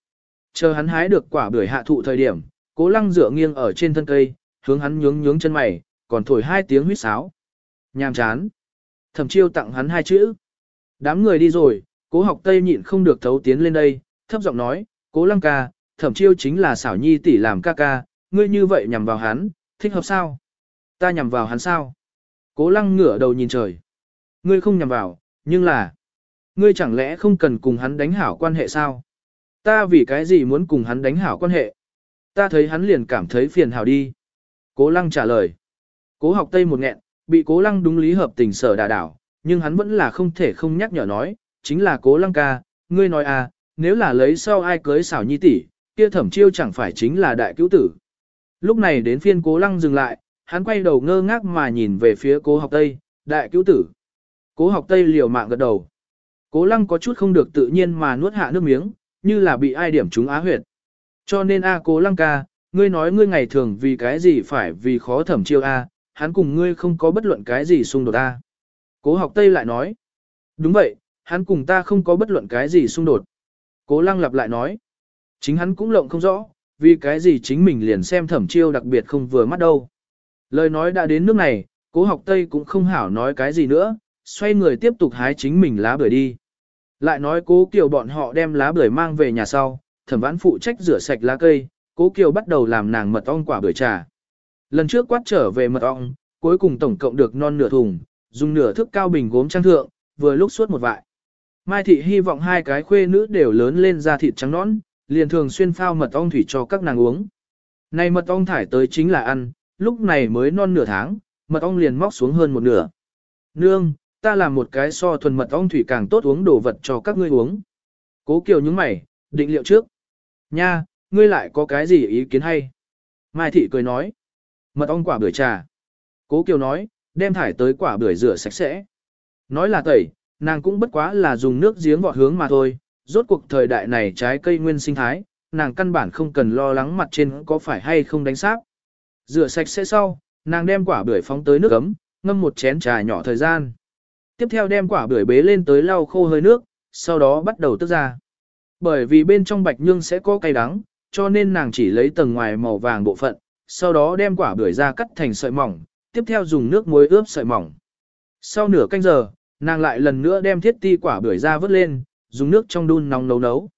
Chờ hắn hái được quả bưởi hạ thụ thời điểm, cố lăng dựa nghiêng ở trên thân cây, hướng hắn nhướng nhướng chân mày, còn thổi hai tiếng huýt sáo. Nhàm chán. Thẩm chiêu tặng hắn hai chữ. Đám người đi rồi, cố học tây nhịn không được thấu tiến lên đây, thấp giọng nói, cố lăng ca, thẩm chiêu chính là xảo nhi tỷ làm ca ca, ngươi như vậy nhằm vào hắn, thích hợp sao? Ta nhằm vào hắn sao? Cố lăng ngửa đầu nhìn trời. Ngươi không nhằm vào, nhưng là, ngươi chẳng lẽ không cần cùng hắn đánh hảo quan hệ sao? Ta vì cái gì muốn cùng hắn đánh hảo quan hệ? Ta thấy hắn liền cảm thấy phiền hảo đi. Cố lăng trả lời. Cố học tây một nghẹn, bị cố lăng đúng lý hợp tình sở đà đảo, nhưng hắn vẫn là không thể không nhắc nhở nói, chính là cố lăng ca, ngươi nói à, nếu là lấy sau ai cưới xảo nhi tỷ, kia thẩm chiêu chẳng phải chính là đại cứu tử. Lúc này đến phiên cố lăng dừng lại, hắn quay đầu ngơ ngác mà nhìn về phía cố học tây, đại cứu tử. Cố học tây liều mạng gật đầu. Cố lăng có chút không được tự nhiên mà nuốt hạ nước miếng, như là bị ai điểm chúng á huyệt. Cho nên a cố lăng ca, ngươi nói ngươi ngày thường vì cái gì phải vì khó thẩm chiêu a, hắn cùng ngươi không có bất luận cái gì xung đột a. Cố học tây lại nói. Đúng vậy, hắn cùng ta không có bất luận cái gì xung đột. Cố lăng lặp lại nói. Chính hắn cũng lộng không rõ, vì cái gì chính mình liền xem thẩm chiêu đặc biệt không vừa mắt đâu. Lời nói đã đến nước này, cố học Tây cũng không hảo nói cái gì nữa, xoay người tiếp tục hái chính mình lá bưởi đi. Lại nói cố kiều bọn họ đem lá bưởi mang về nhà sau, thẩm vãn phụ trách rửa sạch lá cây, cố kiều bắt đầu làm nàng mật ong quả bưởi trà. Lần trước quát trở về mật ong, cuối cùng tổng cộng được non nửa thùng, dùng nửa thước cao bình gốm trang thượng, vừa lúc suốt một vại. Mai thị hy vọng hai cái khuê nữ đều lớn lên ra thịt trắng nõn, liền thường xuyên phao mật ong thủy cho các nàng uống. Này mật ong thải tới chính là ăn, lúc này mới non nửa tháng, mật ong liền móc xuống hơn một nửa. Nương, ta làm một cái so thuần mật ong thủy càng tốt uống đồ vật cho các ngươi uống. Cố Kiều nhướng mày, định liệu trước. Nha, ngươi lại có cái gì ý kiến hay? Mai thị cười nói. Mật ong quả bưởi trà. Cố Kiều nói, đem thải tới quả bưởi rửa sạch sẽ. Nói là tẩy, nàng cũng bất quá là dùng nước giếng vọt hướng mà thôi, rốt cuộc thời đại này trái cây nguyên sinh thái, nàng căn bản không cần lo lắng mặt trên có phải hay không đánh sáp. Rửa sạch sẽ sau, nàng đem quả bưởi phóng tới nước ấm, ngâm một chén trà nhỏ thời gian. Tiếp theo đem quả bưởi bế lên tới lau khô hơi nước, sau đó bắt đầu tức ra. Bởi vì bên trong bạch nhương sẽ có cay đắng, cho nên nàng chỉ lấy tầng ngoài màu vàng bộ phận, sau đó đem quả bưởi ra cắt thành sợi mỏng, tiếp theo dùng nước muối ướp sợi mỏng. Sau nửa canh giờ, nàng lại lần nữa đem thiết ti quả bưởi ra vớt lên, dùng nước trong đun nóng nấu nấu.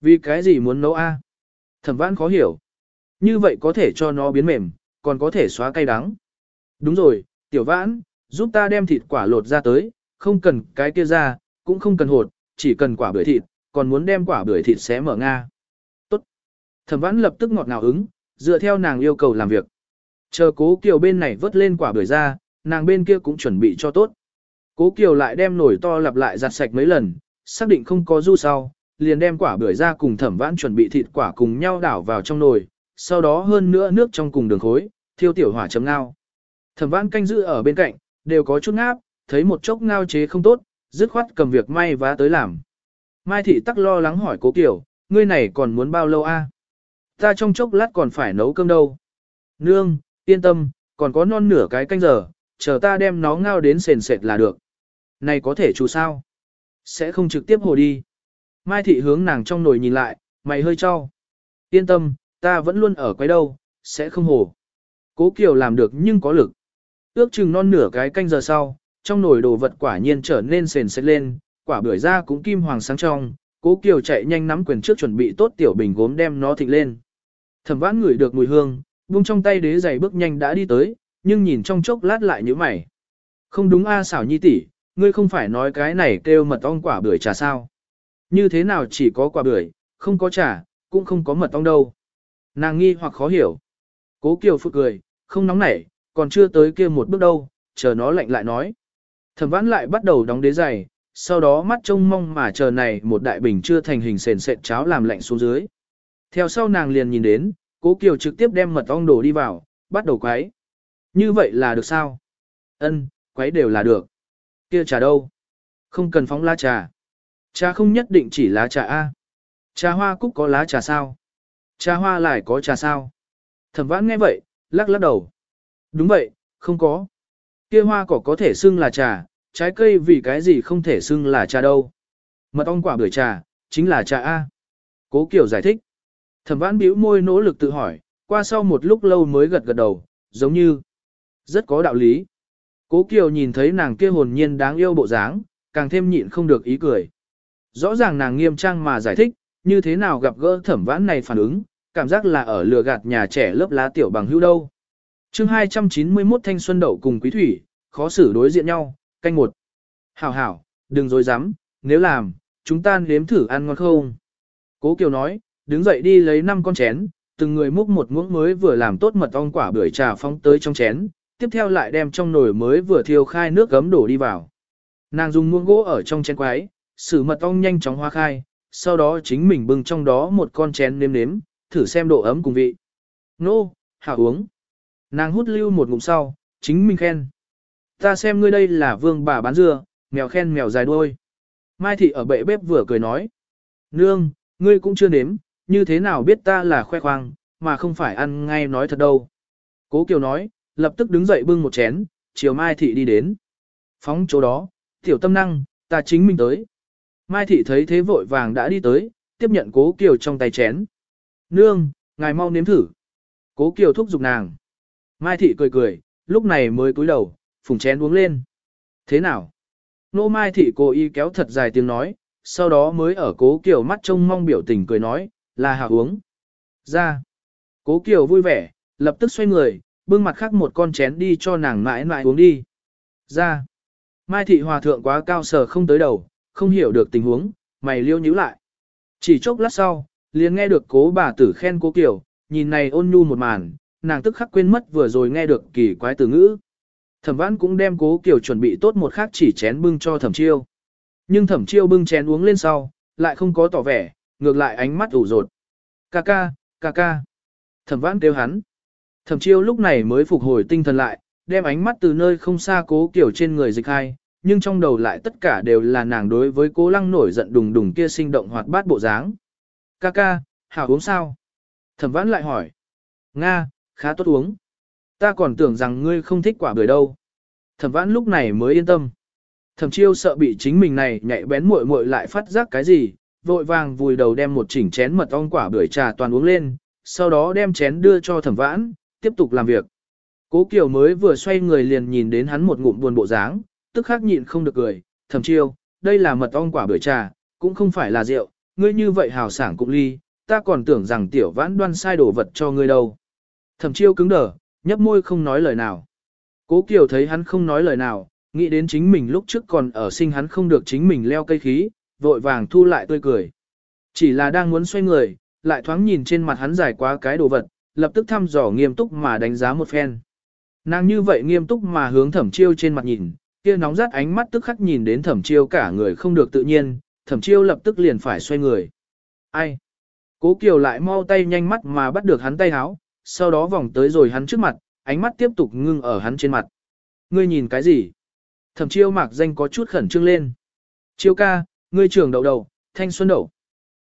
Vì cái gì muốn nấu a? Thẩm vãn khó hiểu. Như vậy có thể cho nó biến mềm, còn có thể xóa cay đắng. Đúng rồi, tiểu vãn, giúp ta đem thịt quả lột ra tới, không cần cái kia ra, cũng không cần hột, chỉ cần quả bưởi thịt, còn muốn đem quả bưởi thịt xé mở Nga. Tốt. Thẩm vãn lập tức ngọt ngào ứng, dựa theo nàng yêu cầu làm việc. Chờ cố kiều bên này vớt lên quả bưởi ra, nàng bên kia cũng chuẩn bị cho tốt. Cố kiều lại đem nồi to lặp lại giặt sạch mấy lần, xác định không có du sau, liền đem quả bưởi ra cùng thẩm vãn chuẩn bị thịt quả cùng nhau đảo vào trong nồi, sau đó hơn nữa nước trong cùng đường khối, thiêu tiểu hỏa chấm ngao. Thẩm vãn canh giữ ở bên cạnh, đều có chút ngáp, thấy một chốc ngao chế không tốt, dứt khoát cầm việc may vá tới làm. Mai thị tắc lo lắng hỏi cố kiểu, ngươi này còn muốn bao lâu a? Ta trong chốc lát còn phải nấu cơm đâu. Nương, yên tâm, còn có non nửa cái canh giờ, chờ ta đem nó ngao đến sền sệt là được. Này có thể chú sao? Sẽ không trực tiếp hồ đi. Mai thị hướng nàng trong nồi nhìn lại, mày hơi cho. Yên tâm, ta vẫn luôn ở quấy đâu, sẽ không hồ. Cố Kiều làm được nhưng có lực. Ước chừng non nửa cái canh giờ sau, trong nồi đồ vật quả nhiên trở nên sền sệt lên, quả bưởi ra cũng kim hoàng sáng trong, Cố Kiều chạy nhanh nắm quyền trước chuẩn bị tốt tiểu bình gốm đem nó thịnh lên. Thẩm Vãn ngửi được mùi hương, buông trong tay đế giày bước nhanh đã đi tới, nhưng nhìn trong chốc lát lại như mày. Không đúng a xảo nhi tỷ, ngươi không phải nói cái này kêu mật ong quả bưởi trà sao? Như thế nào chỉ có quả bưởi, không có trà, cũng không có mật ong đâu. Nàng nghi hoặc khó hiểu. Cố Kiều phụ cười, không nóng nảy, còn chưa tới kia một bước đâu, chờ nó lạnh lại nói. Thẩm vãn lại bắt đầu đóng đế giày, sau đó mắt trông mong mà chờ này một đại bình chưa thành hình sền sệt cháo làm lạnh xuống dưới. Theo sau nàng liền nhìn đến, cố Kiều trực tiếp đem mật ong đổ đi vào, bắt đầu quấy. Như vậy là được sao? Ân, quấy đều là được. Kia trà đâu? Không cần phóng lá trà. Trà không nhất định chỉ lá trà A. Trà hoa cúc có lá trà sao? Trà hoa lại có trà sao? Thẩm vãn nghe vậy, lắc lắc đầu. Đúng vậy, không có. Kia hoa cỏ có thể xưng là trà, trái cây vì cái gì không thể xưng là trà đâu. Mật ong quả bưởi trà, chính là trà A. Cố Kiều giải thích. Thẩm vãn bĩu môi nỗ lực tự hỏi, qua sau một lúc lâu mới gật gật đầu, giống như rất có đạo lý. Cố Kiều nhìn thấy nàng kia hồn nhiên đáng yêu bộ dáng, càng thêm nhịn không được ý cười. Rõ ràng nàng nghiêm trang mà giải thích, như thế nào gặp gỡ thẩm vãn này phản ứng, cảm giác là ở lừa gạt nhà trẻ lớp lá tiểu bằng hữu đâu. chương 291 thanh xuân đậu cùng quý thủy, khó xử đối diện nhau, canh một. Hảo hảo, đừng dối dám, nếu làm, chúng ta nếm thử ăn ngon không. Cố Kiều nói, đứng dậy đi lấy 5 con chén, từng người múc một muỗng mới vừa làm tốt mật ong quả bưởi trà phong tới trong chén, tiếp theo lại đem trong nồi mới vừa thiêu khai nước gấm đổ đi vào. Nàng dùng muỗng gỗ ở trong chén quái, sử mật ong nhanh chóng hoa khai, sau đó chính mình bưng trong đó một con chén nếm nếm, thử xem độ ấm cùng vị. Nô, hảo uống. Nàng hút lưu một ngụm sau, chính mình khen. Ta xem ngươi đây là vương bà bán dưa, mèo khen mèo dài đuôi. Mai thị ở bệ bếp vừa cười nói. Nương, ngươi cũng chưa nếm, như thế nào biết ta là khoe khoang, mà không phải ăn ngay nói thật đâu. Cố Kiều nói, lập tức đứng dậy bưng một chén, chiều Mai thị đi đến. Phóng chỗ đó, tiểu tâm năng, ta chính mình tới. Mai thị thấy thế vội vàng đã đi tới, tiếp nhận cố Kiều trong tay chén. Nương, ngài mau nếm thử. Cố Kiều thúc giục nàng. Mai thị cười cười, lúc này mới cúi đầu, phùng chén uống lên. Thế nào? Nô Mai thị cố ý kéo thật dài tiếng nói, sau đó mới ở cố Kiều mắt trông mong biểu tình cười nói, là hạ uống. Ra. Cố Kiều vui vẻ, lập tức xoay người, bưng mặt khác một con chén đi cho nàng mãi mãi uống đi. Ra. Mai thị hòa thượng quá cao sở không tới đầu, không hiểu được tình huống, mày liêu nhíu lại. Chỉ chốc lát sau, liền nghe được cố bà tử khen cố Kiều, nhìn này ôn nhu một màn, nàng tức khắc quên mất vừa rồi nghe được kỳ quái từ ngữ. Thẩm vãn cũng đem cố Kiều chuẩn bị tốt một khác chỉ chén bưng cho thẩm chiêu. Nhưng thẩm chiêu bưng chén uống lên sau, lại không có tỏ vẻ, ngược lại ánh mắt ủ rột. Ca ca, ca ca. Thẩm vãn kêu hắn. Thẩm chiêu lúc này mới phục hồi tinh thần lại, đem ánh mắt từ nơi không xa cố Kiều trên người dịch hai, nhưng trong đầu lại tất cả đều là nàng đối với cố lăng nổi giận đùng đùng kia sinh động hoạt bát bộ dáng. Ca ca, hảo uống sao? Thẩm vãn lại hỏi. Nga, khá tốt uống. Ta còn tưởng rằng ngươi không thích quả bưởi đâu. Thẩm vãn lúc này mới yên tâm. Thẩm chiêu sợ bị chính mình này nhạy bén muội muội lại phát giác cái gì, vội vàng vùi đầu đem một chỉnh chén mật ong quả bưởi trà toàn uống lên, sau đó đem chén đưa cho thẩm vãn, tiếp tục làm việc. Cố Kiều mới vừa xoay người liền nhìn đến hắn một ngụm buồn bộ dáng, tức khắc nhịn không được cười, thẩm chiêu, đây là mật ong quả bưởi trà, cũng không phải là rượu, ngươi như vậy hào sảng cũng ly, ta còn tưởng rằng tiểu vãn đoan sai đồ vật cho ngươi đâu. Thẩm chiêu cứng đờ, nhấp môi không nói lời nào. Cố Kiều thấy hắn không nói lời nào, nghĩ đến chính mình lúc trước còn ở sinh hắn không được chính mình leo cây khí, vội vàng thu lại tươi cười. Chỉ là đang muốn xoay người, lại thoáng nhìn trên mặt hắn dài quá cái đồ vật, lập tức thăm dò nghiêm túc mà đánh giá một phen. Nàng như vậy nghiêm túc mà hướng thẩm chiêu trên mặt nhìn, kia nóng rát ánh mắt tức khắc nhìn đến thẩm chiêu cả người không được tự nhiên, thẩm chiêu lập tức liền phải xoay người. Ai? Cố Kiều lại mau tay nhanh mắt mà bắt được hắn tay háo, sau đó vòng tới rồi hắn trước mặt, ánh mắt tiếp tục ngưng ở hắn trên mặt. Ngươi nhìn cái gì? Thẩm chiêu mạc danh có chút khẩn trương lên. Chiêu ca, ngươi trưởng đậu đầu, thanh xuân đậu.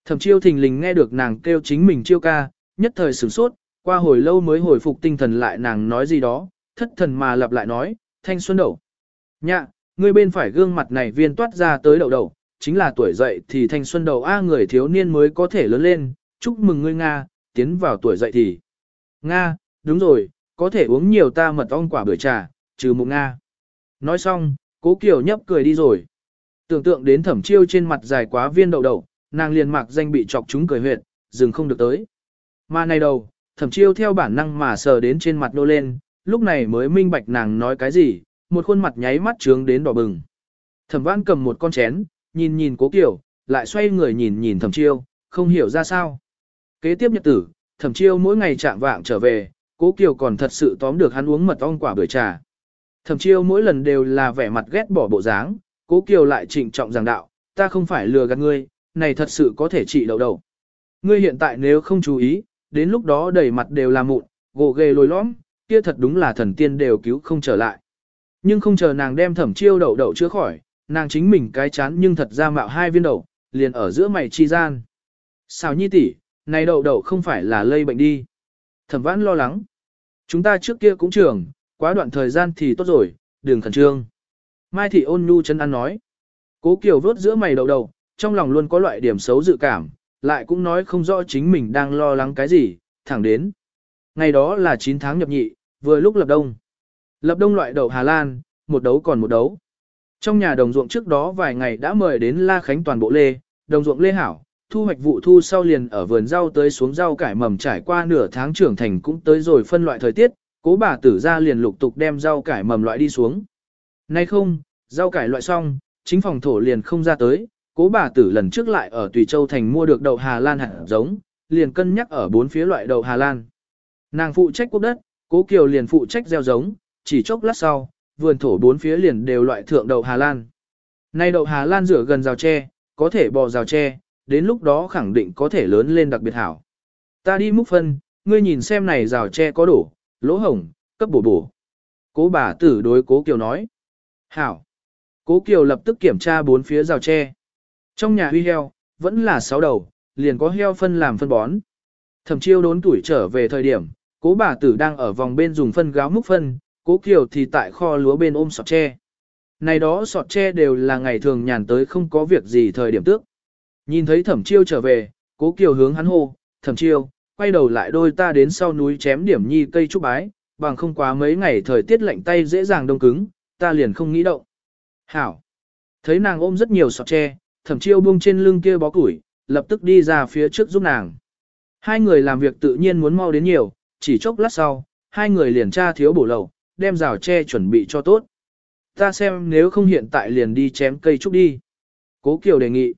Thẩm chiêu thình lình nghe được nàng kêu chính mình chiêu ca, nhất thời sửng sốt, qua hồi lâu mới hồi phục tinh thần lại nàng nói gì đó, thất thần mà lặp lại nói, thanh xuân đậu. Nhạ, ngươi bên phải gương mặt này viên toát ra tới đậu đầu, chính là tuổi dậy thì thanh xuân đầu A người thiếu niên mới có thể lớn lên, chúc mừng ngươi Nga, tiến vào tuổi dậy thì. Nga, đúng rồi, có thể uống nhiều ta mật ong quả bưởi trà, trừ một Nga. Nói xong, cố Kiều nhấp cười đi rồi. Tưởng tượng đến thẩm chiêu trên mặt dài quá viên đậu đậu, nàng liền mặc danh bị chọc chúng cười huyệt, dừng không được tới. Mà này đầu, thẩm chiêu theo bản năng mà sờ đến trên mặt nô lên, lúc này mới minh bạch nàng nói cái gì, một khuôn mặt nháy mắt trướng đến đỏ bừng. Thẩm vãn cầm một con chén, nhìn nhìn cố kiểu, lại xoay người nhìn nhìn thẩm chiêu, không hiểu ra sao. Kế tiếp nhật tử, thẩm chiêu mỗi ngày chạm vạng trở về, cố kiều còn thật sự tóm được hắn uống mật ong quả bưởi trà. Thẩm chiêu mỗi lần đều là vẻ mặt ghét bỏ bộ dáng, cố kiều lại trịnh trọng giảng đạo, ta không phải lừa gạt ngươi, này thật sự có thể trị đầu đầu. Ngươi hiện tại nếu không chú ý, đến lúc đó đầy mặt đều là mụn, gồ ghề lồi lõm, kia thật đúng là thần tiên đều cứu không trở lại. Nhưng không chờ nàng đem thẩm chiêu đậu đậu chữa khỏi, nàng chính mình cái chán nhưng thật ra mạo hai viên đậu, liền ở giữa mày chi gian. Sao nhi tỷ, này đậu đậu không phải là lây bệnh đi. Thẩm vãn lo lắng. Chúng ta trước kia cũng trường, quá đoạn thời gian thì tốt rồi, đừng khẩn trương. Mai thị ôn nhu chân ăn nói. Cố Kiều vớt giữa mày đầu đầu, trong lòng luôn có loại điểm xấu dự cảm, lại cũng nói không rõ chính mình đang lo lắng cái gì, thẳng đến. Ngày đó là 9 tháng nhập nhị, vừa lúc lập đông. Lập đông loại đậu Hà Lan, một đấu còn một đấu. Trong nhà đồng ruộng trước đó vài ngày đã mời đến La Khánh toàn bộ lê, đồng ruộng lê hảo, thu hoạch vụ thu sau liền ở vườn rau tới xuống rau cải mầm trải qua nửa tháng trưởng thành cũng tới rồi phân loại thời tiết, cố bà tử ra liền lục tục đem rau cải mầm loại đi xuống. Nay không, rau cải loại xong, chính phòng thổ liền không ra tới, cố bà tử lần trước lại ở Tùy Châu Thành mua được đậu Hà Lan hạt giống, liền cân nhắc ở bốn phía loại đậu Hà Lan. Nàng phụ trách quốc đất, cố Kiều liền phụ trách gieo giống, chỉ chốc lát sau, vườn thổ bốn phía liền đều loại thượng đậu Hà Lan. Nay đậu Hà Lan rửa gần rào tre, có thể bò rào tre, đến lúc đó khẳng định có thể lớn lên đặc biệt hảo. Ta đi múc phân, ngươi nhìn xem này rào tre có đổ, lỗ hổng, cấp bổ bổ. Cố bà tử đối cố Kiều nói. Hảo. Cố Kiều lập tức kiểm tra bốn phía rào tre. Trong nhà huy heo, vẫn là sáu đầu, liền có heo phân làm phân bón. Thẩm chiêu đốn tuổi trở về thời điểm, cố bà tử đang ở vòng bên dùng phân gáo múc phân, cố Kiều thì tại kho lúa bên ôm sọt tre. Này đó sọt tre đều là ngày thường nhàn tới không có việc gì thời điểm tước. Nhìn thấy thẩm chiêu trở về, cố Kiều hướng hắn hô, thẩm chiêu, quay đầu lại đôi ta đến sau núi chém điểm nhi cây trúc bái, bằng không quá mấy ngày thời tiết lạnh tay dễ dàng đông cứng, ta liền không nghĩ động. Hảo. Thấy nàng ôm rất nhiều sọt tre, thẩm chiêu buông trên lưng kia bó củi, lập tức đi ra phía trước giúp nàng. Hai người làm việc tự nhiên muốn mau đến nhiều, chỉ chốc lát sau, hai người liền tra thiếu bổ lầu, đem rào tre chuẩn bị cho tốt. Ta xem nếu không hiện tại liền đi chém cây trúc đi. Cố Kiều đề nghị.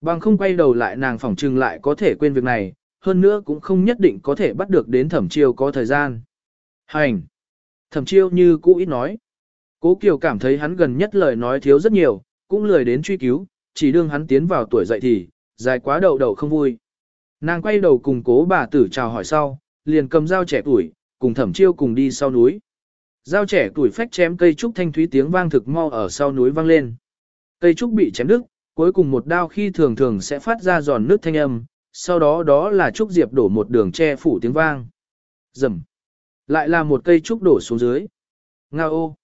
Bằng không quay đầu lại nàng phỏng trừng lại có thể quên việc này, hơn nữa cũng không nhất định có thể bắt được đến thẩm chiêu có thời gian. Hành! Thẩm chiêu như cũ ít nói. Cố Kiều cảm thấy hắn gần nhất lời nói thiếu rất nhiều, cũng lười đến truy cứu, chỉ đương hắn tiến vào tuổi dậy thì, dài quá đầu đầu không vui. Nàng quay đầu cùng cố bà tử chào hỏi sau, liền cầm dao trẻ tuổi, cùng thẩm chiêu cùng đi sau núi. Dao trẻ tuổi phách chém cây trúc thanh thúy tiếng vang thực mau ở sau núi vang lên. Cây trúc bị chém đứt, cuối cùng một đao khi thường thường sẽ phát ra giòn nước thanh âm, sau đó đó là trúc diệp đổ một đường che phủ tiếng vang. Rầm. Lại là một cây trúc đổ xuống dưới. Ngao ô.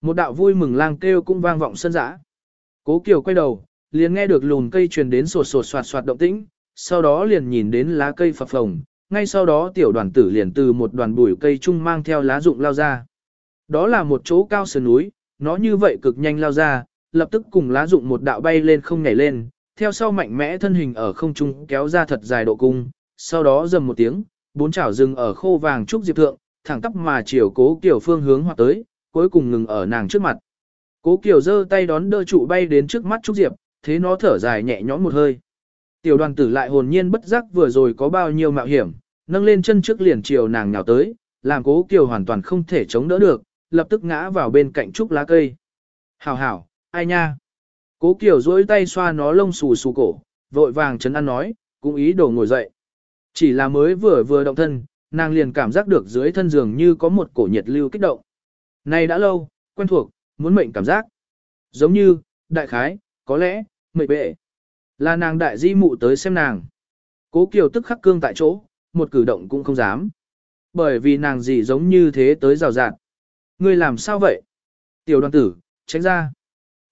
Một đạo vui mừng lang kêu cũng vang vọng sân dã. Cố Kiều quay đầu, liền nghe được lùn cây truyền đến sột sột soạt soạt động tĩnh, sau đó liền nhìn đến lá cây phập phồng, ngay sau đó tiểu đoàn tử liền từ một đoàn bụi cây chung mang theo lá rụng lao ra. Đó là một chỗ cao sườn núi, nó như vậy cực nhanh lao ra, lập tức cùng lá dụng một đạo bay lên không nhảy lên, theo sau mạnh mẽ thân hình ở không trung kéo ra thật dài độ cung, sau đó dầm một tiếng, bốn chảo dừng ở khô vàng trúc diệp thượng, thẳng tắp mà chiều cố kiểu phương hướng hoặc tới, cuối cùng ngừng ở nàng trước mặt. Cố kiểu giơ tay đón đỡ trụ bay đến trước mắt Trúc Diệp, thế nó thở dài nhẹ nhõm một hơi. Tiểu đoàn tử lại hồn nhiên bất giác vừa rồi có bao nhiêu mạo hiểm, nâng lên chân trước liền chiều nàng nhào tới, làm Cố Kiều hoàn toàn không thể chống đỡ được, lập tức ngã vào bên cạnh trúc lá cây. Hảo hảo, ai nha? Cố Kiều duỗi tay xoa nó lông xù xù cổ, vội vàng chấn an nói, cũng ý đồ ngồi dậy. Chỉ là mới vừa vừa động thân, nàng liền cảm giác được dưới thân giường như có một cổ nhiệt lưu kích động. Này đã lâu, quen thuộc, muốn mệnh cảm giác. Giống như, đại khái, có lẽ, mệnh bệ. Là nàng đại di mụ tới xem nàng. Cố Kiều tức khắc cương tại chỗ, một cử động cũng không dám. Bởi vì nàng gì giống như thế tới rào rạt. Ngươi làm sao vậy? Tiểu đoàn tử, tránh ra.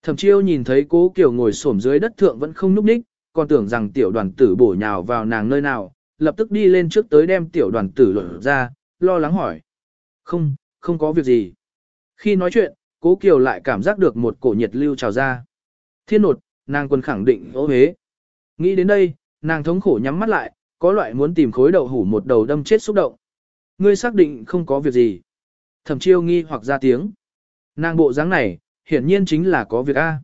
Thẩm chiêu nhìn thấy cố Kiều ngồi xổm dưới đất thượng vẫn không núp ních, còn tưởng rằng tiểu đoàn tử bổ nhào vào nàng nơi nào, lập tức đi lên trước tới đem tiểu đoàn tử lột ra, lo lắng hỏi. Không, không có việc gì. Khi nói chuyện, cố kiều lại cảm giác được một cổ nhiệt lưu trào ra. Thiên nột, nàng quân khẳng định ố hế. Nghĩ đến đây, nàng thống khổ nhắm mắt lại, có loại muốn tìm khối đậu hủ một đầu đâm chết xúc động. Ngươi xác định không có việc gì. Thẩm chiêu nghi hoặc ra tiếng. Nàng bộ dáng này, hiển nhiên chính là có việc A.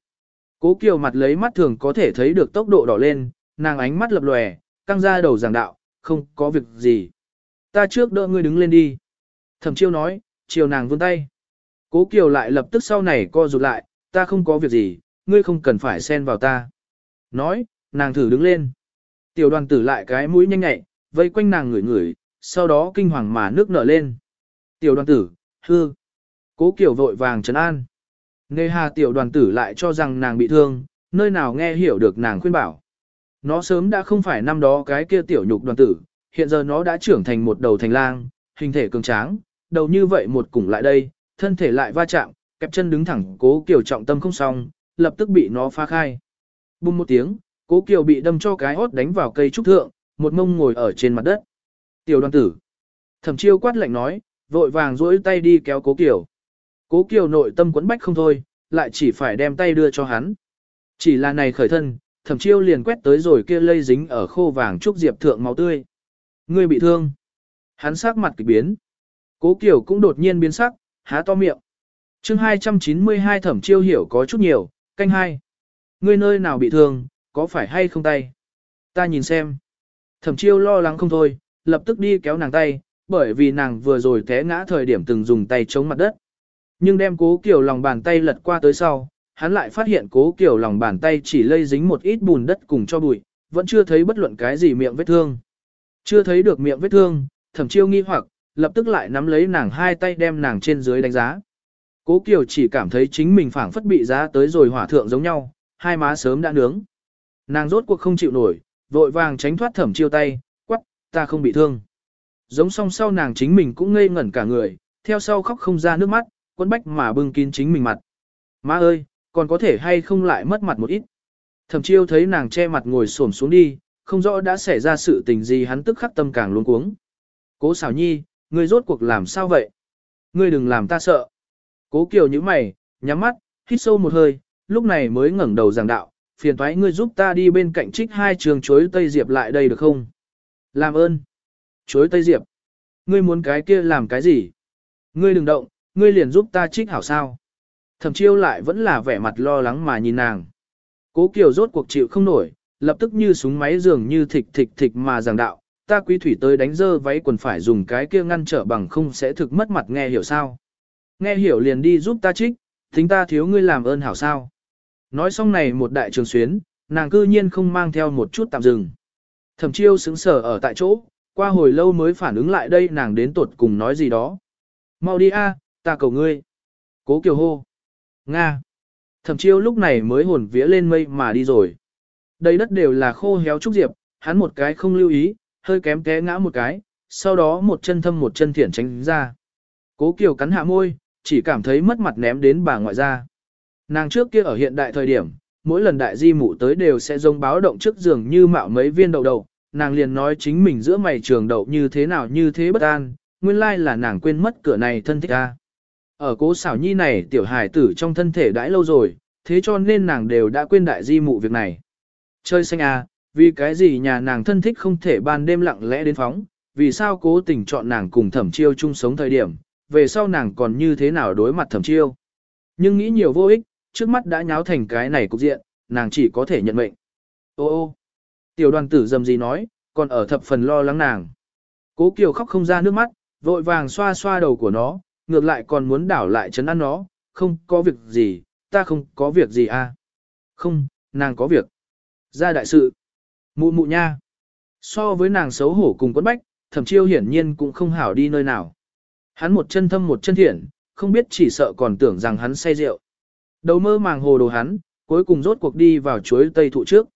Cố kiều mặt lấy mắt thường có thể thấy được tốc độ đỏ lên, nàng ánh mắt lập lòe, căng ra đầu giảng đạo, không có việc gì. Ta trước đỡ ngươi đứng lên đi. Thẩm chiêu nói, chiều nàng vươn tay. Cố Kiều lại lập tức sau này co rụt lại, ta không có việc gì, ngươi không cần phải xen vào ta. Nói, nàng thử đứng lên. Tiểu đoàn tử lại cái mũi nhanh nhạy, vây quanh nàng ngửi ngửi, sau đó kinh hoàng mà nước nở lên. Tiểu đoàn tử, hư. Cố Kiều vội vàng trấn an. Nề hà tiểu đoàn tử lại cho rằng nàng bị thương, nơi nào nghe hiểu được nàng khuyên bảo. Nó sớm đã không phải năm đó cái kia tiểu nhục đoàn tử, hiện giờ nó đã trưởng thành một đầu thành lang, hình thể cường tráng, đầu như vậy một cùng lại đây, thân thể lại va chạm, kẹp chân đứng thẳng cố kiều trọng tâm không xong, lập tức bị nó phá khai. Bùm một tiếng, cố kiều bị đâm cho cái hốt đánh vào cây trúc thượng, một mông ngồi ở trên mặt đất. Tiểu đoàn tử. Thẩm chiêu quát lạnh nói, vội vàng duỗi tay đi kéo cố kiều. Cố kiều nội tâm quấn bách không thôi, lại chỉ phải đem tay đưa cho hắn. Chỉ là này khởi thân, thẩm chiêu liền quét tới rồi kia lây dính ở khô vàng trúc diệp thượng máu tươi. Ngươi bị thương. Hắn sắc mặt kịch biến. Cố Kiều cũng đột nhiên biến sắc, há to miệng. chương 292 thẩm chiêu hiểu có chút nhiều, canh hai. Ngươi nơi nào bị thương, có phải hay không tay? Ta nhìn xem. Thẩm chiêu lo lắng không thôi, lập tức đi kéo nàng tay, bởi vì nàng vừa rồi té ngã thời điểm từng dùng tay chống mặt đất. Nhưng đem cố kiểu lòng bàn tay lật qua tới sau, hắn lại phát hiện cố kiểu lòng bàn tay chỉ lây dính một ít bùn đất cùng cho bụi, vẫn chưa thấy bất luận cái gì miệng vết thương. Chưa thấy được miệng vết thương, thẩm chiêu nghi hoặc, lập tức lại nắm lấy nàng hai tay đem nàng trên dưới đánh giá. Cố Kiều chỉ cảm thấy chính mình phảng phất bị giá tới rồi hỏa thượng giống nhau, hai má sớm đã nướng. Nàng rốt cuộc không chịu nổi, vội vàng tránh thoát thẩm chiêu tay, quắc, ta không bị thương. Giống song sau nàng chính mình cũng ngây ngẩn cả người, theo sau khóc không ra nước mắt, quân bách mà bưng kín chính mình mặt. Má ơi, còn có thể hay không lại mất mặt một ít. Thẩm chiêu thấy nàng che mặt ngồi xổm xuống đi, không rõ đã xảy ra sự tình gì hắn tức khắc tâm càng luống cuống. Cố xảo nhi, ngươi rốt cuộc làm sao vậy? Ngươi đừng làm ta sợ. Cố kiều như mày, nhắm mắt, hít sâu một hơi, lúc này mới ngẩng đầu giảng đạo, phiền thoái ngươi giúp ta đi bên cạnh trích hai trường chuối Tây Diệp lại đây được không? Làm ơn. Chuối Tây Diệp. Ngươi muốn cái kia làm cái gì? Ngươi đừng động, ngươi liền giúp ta trích hảo sao. Thẩm chiêu lại vẫn là vẻ mặt lo lắng mà nhìn nàng. Cố Kiều rốt cuộc chịu không nổi, lập tức như súng máy dường như thịch thịch thịch mà giảng đạo, ta quý thủy tới đánh dơ váy quần phải dùng cái kia ngăn trở bằng không sẽ thực mất mặt nghe hiểu sao. Nghe hiểu liền đi giúp ta trích, tính ta thiếu ngươi làm ơn hảo sao. Nói xong này một đại trường xuyến, nàng cư nhiên không mang theo một chút tạm dừng. Thẩm chiêu sững sờ ở tại chỗ, qua hồi lâu mới phản ứng lại đây nàng đến tuột cùng nói gì đó. Mau đi a, ta cầu ngươi. Cố kiều hô. Nga. Thẩm chiêu lúc này mới hồn vía lên mây mà đi rồi. Đây đất đều là khô héo trúc diệp, hắn một cái không lưu ý, hơi kém té ngã một cái, sau đó một chân thâm một chân thiển tránh ra. Cố Kiều cắn hạ môi, chỉ cảm thấy mất mặt ném đến bà ngoại ra. Nàng trước kia ở hiện đại thời điểm, mỗi lần đại di mụ tới đều sẽ rông báo động trước giường như mạo mấy viên đậu đậu, nàng liền nói chính mình giữa mày trường đậu như thế nào như thế bất an, nguyên lai là nàng quên mất cửa này thân thích a. Ở cố xảo nhi này tiểu hài tử trong thân thể đãi lâu rồi, thế cho nên nàng đều đã quên đại di mụ việc này. Chơi xanh à, vì cái gì nhà nàng thân thích không thể ban đêm lặng lẽ đến phóng, vì sao cố tình chọn nàng cùng thẩm chiêu chung sống thời điểm, về sau nàng còn như thế nào đối mặt thẩm chiêu. Nhưng nghĩ nhiều vô ích, trước mắt đã nháo thành cái này cục diện, nàng chỉ có thể nhận mệnh. Ô ô, tiểu đoàn tử dầm gì nói, còn ở thập phần lo lắng nàng. Cố Kiều khóc không ra nước mắt, vội vàng xoa xoa đầu của nó, ngược lại còn muốn đảo lại chấn ăn nó, không có việc gì, ta không có việc gì à. Không, nàng có việc. Ra đại sự. Mụ mụ nha. So với nàng xấu hổ cùng quấn bách, thẩm chiêu hiển nhiên cũng không hảo đi nơi nào. Hắn một chân thâm một chân thiện, không biết chỉ sợ còn tưởng rằng hắn say rượu. Đầu mơ màng hồ đồ hắn, cuối cùng rốt cuộc đi vào chuối tây thụ trước.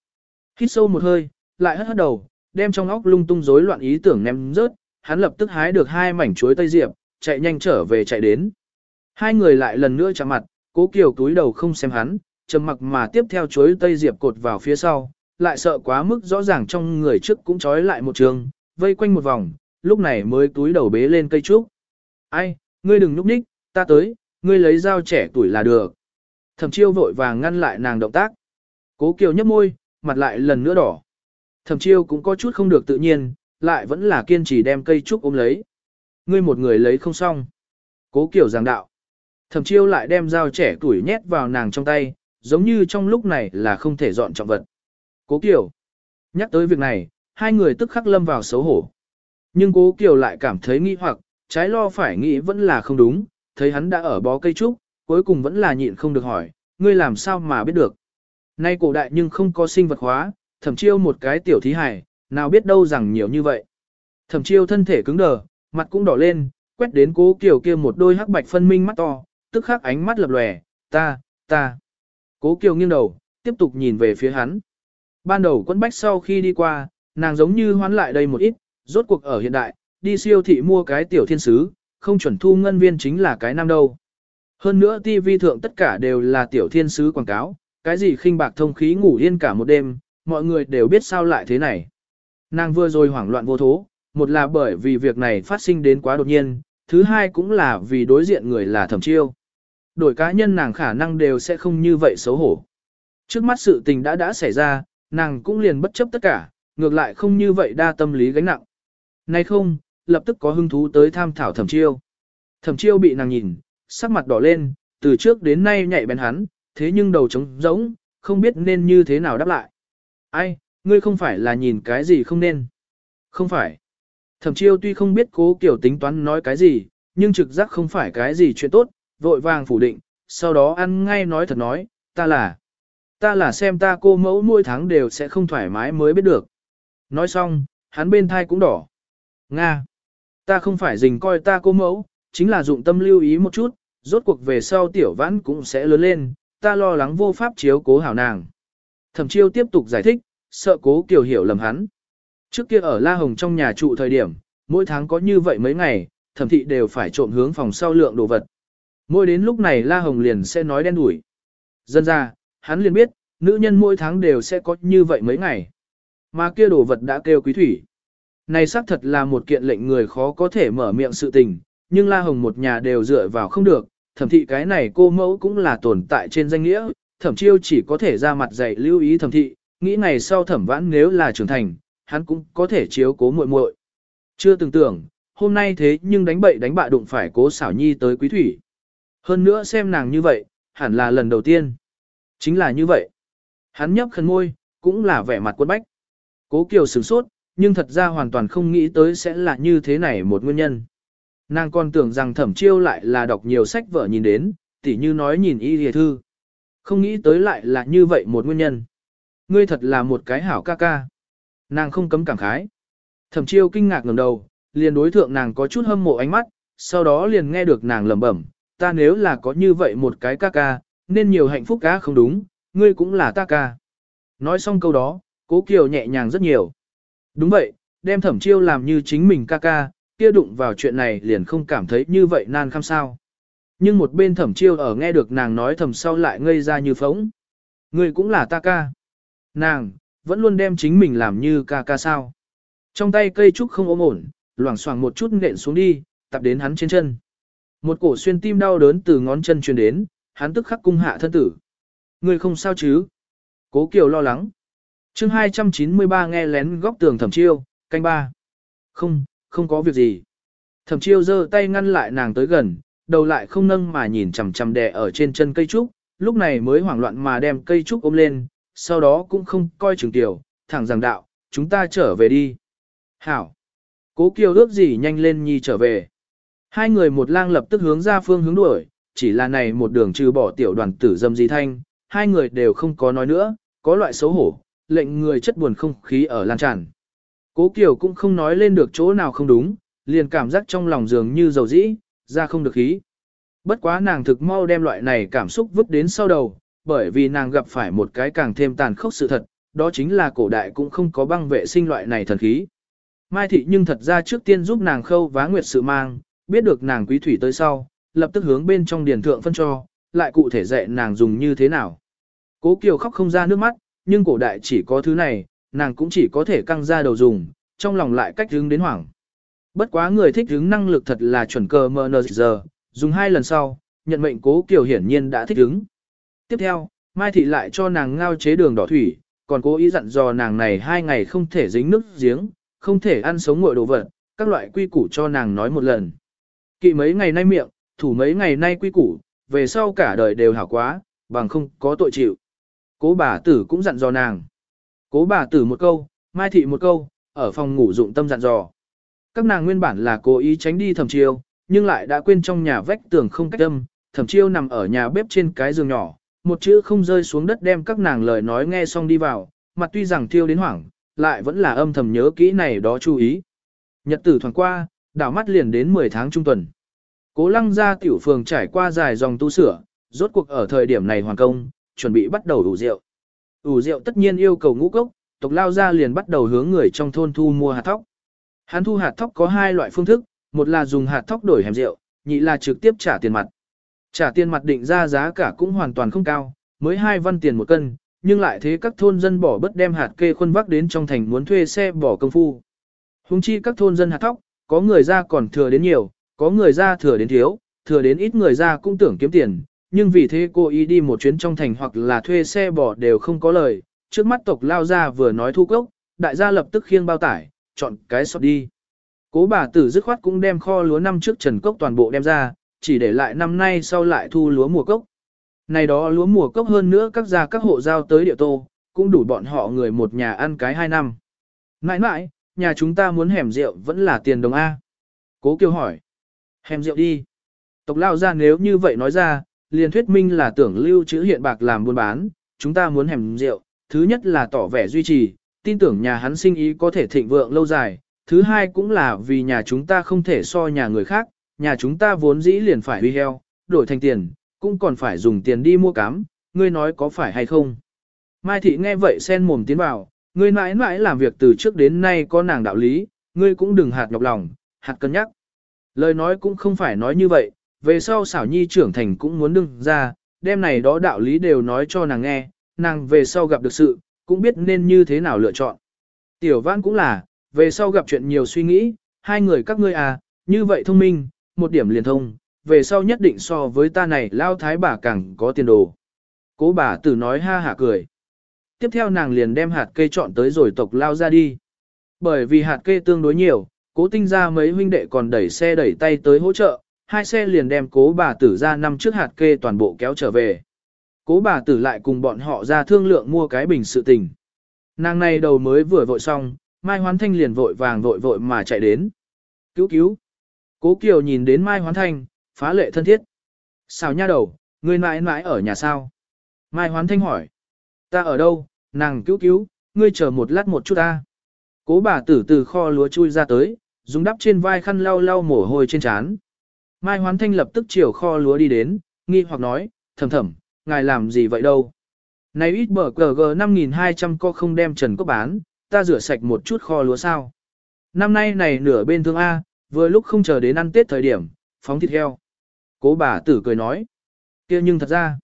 Hít sâu một hơi, lại hất hất đầu, đem trong óc lung tung rối loạn ý tưởng ném rớt, hắn lập tức hái được hai mảnh chuối tây diệp, chạy nhanh trở về chạy đến. Hai người lại lần nữa chạm mặt, cố kiều túi đầu không xem hắn, trầm mặc mà tiếp theo chuối tây diệp cột vào phía sau, lại sợ quá mức rõ ràng trong người trước cũng trói lại một trường, vây quanh một vòng, lúc này mới túi đầu bế lên cây trúc. Ai, ngươi đừng núp ních, ta tới, ngươi lấy dao trẻ tuổi là được. Thẩm chiêu vội vàng ngăn lại nàng động tác. Cố kiều nhấp môi, mặt lại lần nữa đỏ. Thẩm chiêu cũng có chút không được tự nhiên, lại vẫn là kiên trì đem cây trúc ôm lấy. Ngươi một người lấy không xong. Cố kiều giảng đạo. Thẩm chiêu lại đem dao trẻ tuổi nhét vào nàng trong tay, giống như trong lúc này là không thể dọn trọng vật. Cố Kiều. Nhắc tới việc này, hai người tức khắc lâm vào xấu hổ. Nhưng Cố Kiều lại cảm thấy nghi hoặc, trái lo phải nghĩ vẫn là không đúng, thấy hắn đã ở bó cây trúc, cuối cùng vẫn là nhịn không được hỏi, ngươi làm sao mà biết được. Nay cổ đại nhưng không có sinh vật hóa, thẩm chiêu một cái tiểu thí hải, nào biết đâu rằng nhiều như vậy. Thẩm chiêu thân thể cứng đờ, mặt cũng đỏ lên, quét đến cố kiều kia một đôi hắc bạch phân minh mắt to, tức khắc ánh mắt lập lòe, ta, ta. Cố kiều nghiêng đầu, tiếp tục nhìn về phía hắn. Ban đầu quân bách sau khi đi qua, nàng giống như hoán lại đây một ít, rốt cuộc ở hiện đại, đi siêu thị mua cái tiểu thiên sứ, không chuẩn thu ngân viên chính là cái nam đâu. Hơn nữa TV thượng tất cả đều là tiểu thiên sứ quảng cáo, cái gì khinh bạc thông khí ngủ yên cả một đêm, mọi người đều biết sao lại thế này. Nàng vừa rồi hoảng loạn vô thố, một là bởi vì việc này phát sinh đến quá đột nhiên, thứ hai cũng là vì đối diện người là thẩm chiêu. Đổi cá nhân nàng khả năng đều sẽ không như vậy xấu hổ. Trước mắt sự tình đã đã xảy ra, nàng cũng liền bất chấp tất cả, ngược lại không như vậy đa tâm lý gánh nặng. Nay không, lập tức có hứng thú tới tham thảo thẩm chiêu. Thẩm chiêu bị nàng nhìn, sắc mặt đỏ lên, từ trước đến nay nhạy bén hắn, thế nhưng đầu trống rỗng, không biết nên như thế nào đáp lại. Ai, ngươi không phải là nhìn cái gì không nên. Không phải. Thẩm chiêu tuy không biết cố kiểu tính toán nói cái gì, nhưng trực giác không phải cái gì chuyện tốt, vội vàng phủ định, sau đó ăn ngay nói thật nói, ta là, ta là xem ta cô mẫu nuôi tháng đều sẽ không thoải mái mới biết được. Nói xong, hắn bên thai cũng đỏ. Nga, ta không phải dình coi ta cô mẫu, chính là dụng tâm lưu ý một chút, rốt cuộc về sau tiểu vãn cũng sẽ lớn lên, ta lo lắng vô pháp chiếu cố hảo nàng. Thẩm chiêu tiếp tục giải thích, sợ cố kiều hiểu lầm hắn. Trước kia ở La Hồng trong nhà trụ thời điểm, mỗi tháng có như vậy mấy ngày, thẩm thị đều phải trộm hướng phòng sau lượng đồ vật. Mỗi đến lúc này La Hồng liền sẽ nói đen đủi. Dân ra, hắn liền biết, nữ nhân mỗi tháng đều sẽ có như vậy mấy ngày. Mà kia đồ vật đã kêu quý thủy. Này xác thật là một kiện lệnh người khó có thể mở miệng sự tình, nhưng La Hồng một nhà đều dựa vào không được, thẩm thị cái này cô mẫu cũng là tồn tại trên danh nghĩa, thẩm chiêu chỉ có thể ra mặt dạy lưu ý thẩm thị, nghĩ ngày sau thẩm vãn nếu là trưởng thành, hắn cũng có thể chiếu cố muội muội. Chưa từng tưởng, hôm nay thế nhưng đánh bậy đánh bạ đụng phải cố xảo nhi tới quý thủy. Hơn nữa xem nàng như vậy, hẳn là lần đầu tiên. Chính là như vậy. Hắn nhấp khẩn môi, cũng là vẻ mặt quân bách. Cố Kiều sửng sốt, nhưng thật ra hoàn toàn không nghĩ tới sẽ là như thế này một nguyên nhân. Nàng còn tưởng rằng thẩm chiêu lại là đọc nhiều sách vở nhìn đến, tỉ như nói nhìn y hề thư. Không nghĩ tới lại là như vậy một nguyên nhân. Ngươi thật là một cái hảo ca ca. Nàng không cấm cảm khái. Thẩm chiêu kinh ngạc ngẩng đầu, liền đối thượng nàng có chút hâm mộ ánh mắt, sau đó liền nghe được nàng lẩm bẩm, ta nếu là có như vậy một cái ca ca, nên nhiều hạnh phúc cá không đúng, ngươi cũng là ta ca. Nói xong câu đó, cố kiều nhẹ nhàng rất nhiều. Đúng vậy, đem thẩm chiêu làm như chính mình ca ca, kia đụng vào chuyện này liền không cảm thấy như vậy nan khăm sao. Nhưng một bên thẩm chiêu ở nghe được nàng nói thầm sau lại ngây ra như phóng. Ngươi cũng là ta ca. Nàng, vẫn luôn đem chính mình làm như ca ca sao. Trong tay cây trúc không ôm ổn, loảng xoảng một chút nện xuống đi, tập đến hắn trên chân. Một cổ xuyên tim đau đớn từ ngón chân truyền đến, hắn tức khắc cung hạ thân tử. Người không sao chứ? Cố Kiều lo lắng. chương 293 nghe lén góc tường thẩm chiêu, canh ba. Không, không có việc gì. Thẩm chiêu giơ tay ngăn lại nàng tới gần, đầu lại không nâng mà nhìn chằm chằm đè ở trên chân cây trúc, lúc này mới hoảng loạn mà đem cây trúc ôm lên, sau đó cũng không coi chừng tiểu, thẳng rằng đạo, chúng ta trở về đi. Hảo. Cố Kiều ước gì nhanh lên nhi trở về. Hai người một lang lập tức hướng ra phương hướng đuổi, chỉ là này một đường trừ bỏ tiểu đoàn tử dâm di thanh, hai người đều không có nói nữa, có loại xấu hổ, lệnh người chất buồn không khí ở lan tràn. Cố Kiều cũng không nói lên được chỗ nào không đúng, liền cảm giác trong lòng dường như dầu dĩ, ra không được khí. Bất quá nàng thực mau đem loại này cảm xúc vứt đến sau đầu, bởi vì nàng gặp phải một cái càng thêm tàn khốc sự thật, đó chính là cổ đại cũng không có băng vệ sinh loại này thần khí. Mai thị nhưng thật ra trước tiên giúp nàng khâu vá nguyệt sự mang, biết được nàng quý thủy tới sau, lập tức hướng bên trong điển thượng phân cho, lại cụ thể dạy nàng dùng như thế nào. Cố Kiều khóc không ra nước mắt, nhưng cổ đại chỉ có thứ này, nàng cũng chỉ có thể căng ra đầu dùng, trong lòng lại cách hướng đến hoảng. Bất quá người thích hướng năng lực thật là chuẩn cờ mờ giờ, dùng hai lần sau, nhận mệnh Cố Kiều hiển nhiên đã thích hướng. Tiếp theo, Mai Thị lại cho nàng ngao chế đường đỏ thủy, còn cố ý dặn dò nàng này hai ngày không thể dính nước giếng, không thể ăn sống ngội đồ vật, các loại quy củ cho nàng nói một lần. Kỵ mấy ngày nay miệng, thủ mấy ngày nay quy củ, về sau cả đời đều hảo quá, bằng không có tội chịu. Cố bà tử cũng dặn dò nàng. Cố bà tử một câu, Mai Thị một câu, ở phòng ngủ dụng tâm dặn dò. Các nàng nguyên bản là cố ý tránh đi thẩm chiêu, nhưng lại đã quên trong nhà vách tường không cách âm, thẩm chiêu nằm ở nhà bếp trên cái giường nhỏ, một chữ không rơi xuống đất đem các nàng lời nói nghe xong đi vào, mặt tuy rằng thiêu đến hoảng, lại vẫn là âm thầm nhớ kỹ này đó chú ý. Nhật tử thoảng qua, đảo mắt liền đến 10 tháng trung tuần. Cố lăng ra tiểu phường trải qua dài dòng tu sửa, rốt cuộc ở thời điểm này hoàn công, chuẩn bị bắt đầu ủ rượu. ủ rượu tất nhiên yêu cầu ngũ cốc, tộc lao ra liền bắt đầu hướng người trong thôn thu mua hạt thóc. Hắn thu hạt thóc có hai loại phương thức, một là dùng hạt thóc đổi hẻm rượu, nhị là trực tiếp trả tiền mặt. Trả tiền mặt định ra giá cả cũng hoàn toàn không cao, mới 2 văn tiền một cân, nhưng lại thế các thôn dân bỏ bất đem hạt kê khuân vác đến trong thành muốn thuê xe bỏ công phu. Hùng chi các thôn dân hạt thóc, có người ra còn thừa đến nhiều, có người ra thừa đến thiếu, thừa đến ít người ra cũng tưởng kiếm tiền, nhưng vì thế cô ý đi một chuyến trong thành hoặc là thuê xe bỏ đều không có lời, trước mắt tộc lao ra vừa nói thu cốc, đại gia lập tức khiêng bao tải, chọn cái sọt đi. Cố bà tử dứt khoát cũng đem kho lúa năm trước trần cốc toàn bộ đem ra, chỉ để lại năm nay sau lại thu lúa mùa cốc. Này đó lúa mùa cốc hơn nữa các gia các hộ giao tới địa tô, cũng đủ bọn họ người một nhà ăn cái hai năm. Nãi nãi, nhà chúng ta muốn hẻm rượu vẫn là tiền đồng A. Cố Kiều hỏi. Hẻm rượu đi. Tộc lao ra nếu như vậy nói ra, liền thuyết minh là tưởng lưu chữ hiện bạc làm buôn bán, chúng ta muốn hẻm rượu, thứ nhất là tỏ vẻ duy trì, tin tưởng nhà hắn sinh ý có thể thịnh vượng lâu dài, thứ hai cũng là vì nhà chúng ta không thể so nhà người khác, nhà chúng ta vốn dĩ liền phải huy heo, đổi thành tiền, cũng còn phải dùng tiền đi mua cám, ngươi nói có phải hay không. Mai thị nghe vậy sen mồm tiến vào, ngươi mãi mãi làm việc từ trước đến nay có nàng đạo lý, ngươi cũng đừng hạt nhọc lòng, hạt cân nhắc. Lời nói cũng không phải nói như vậy, về sau xảo nhi trưởng thành cũng muốn đừng ra, đêm này đó đạo lý đều nói cho nàng nghe, nàng về sau gặp được sự, cũng biết nên như thế nào lựa chọn. Tiểu văn cũng là, về sau gặp chuyện nhiều suy nghĩ, hai người các ngươi à, như vậy thông minh, một điểm liền thông, về sau nhất định so với ta này lao thái bà càng có tiền đồ. Cố bà tử nói ha hả cười. Tiếp theo nàng liền đem hạt cây chọn tới rồi tộc lao ra đi. Bởi vì hạt cây tương đối nhiều, cố tinh ra mấy huynh đệ còn đẩy xe đẩy tay tới hỗ trợ, hai xe liền đem cố bà tử ra năm trước hạt kê toàn bộ kéo trở về. Cố bà tử lại cùng bọn họ ra thương lượng mua cái bình sự tình. Nàng này đầu mới vừa vội xong, Mai Hoán Thanh liền vội vàng vội vội mà chạy đến. Cứu cứu. Cố Kiều nhìn đến Mai Hoán Thanh, phá lệ thân thiết. Sao nha đầu, ngươi mãi mãi ở nhà sao? Mai Hoán Thanh hỏi. Ta ở đâu, nàng cứu cứu, ngươi chờ một lát một chút ta. Cố bà tử từ kho lúa chui ra tới, dùng đắp trên vai khăn lau lau mồ hôi trên trán. Mai Hoán Thanh lập tức chiều kho lúa đi đến, nghi hoặc nói, thầm thầm, ngài làm gì vậy đâu? Này ít bở cờ g 5200 co không đem trần có bán, ta rửa sạch một chút kho lúa sao. Năm nay này nửa bên thương A, vừa lúc không chờ đến ăn Tết thời điểm, phóng thịt heo. Cố bà tử cười nói. kia nhưng thật ra.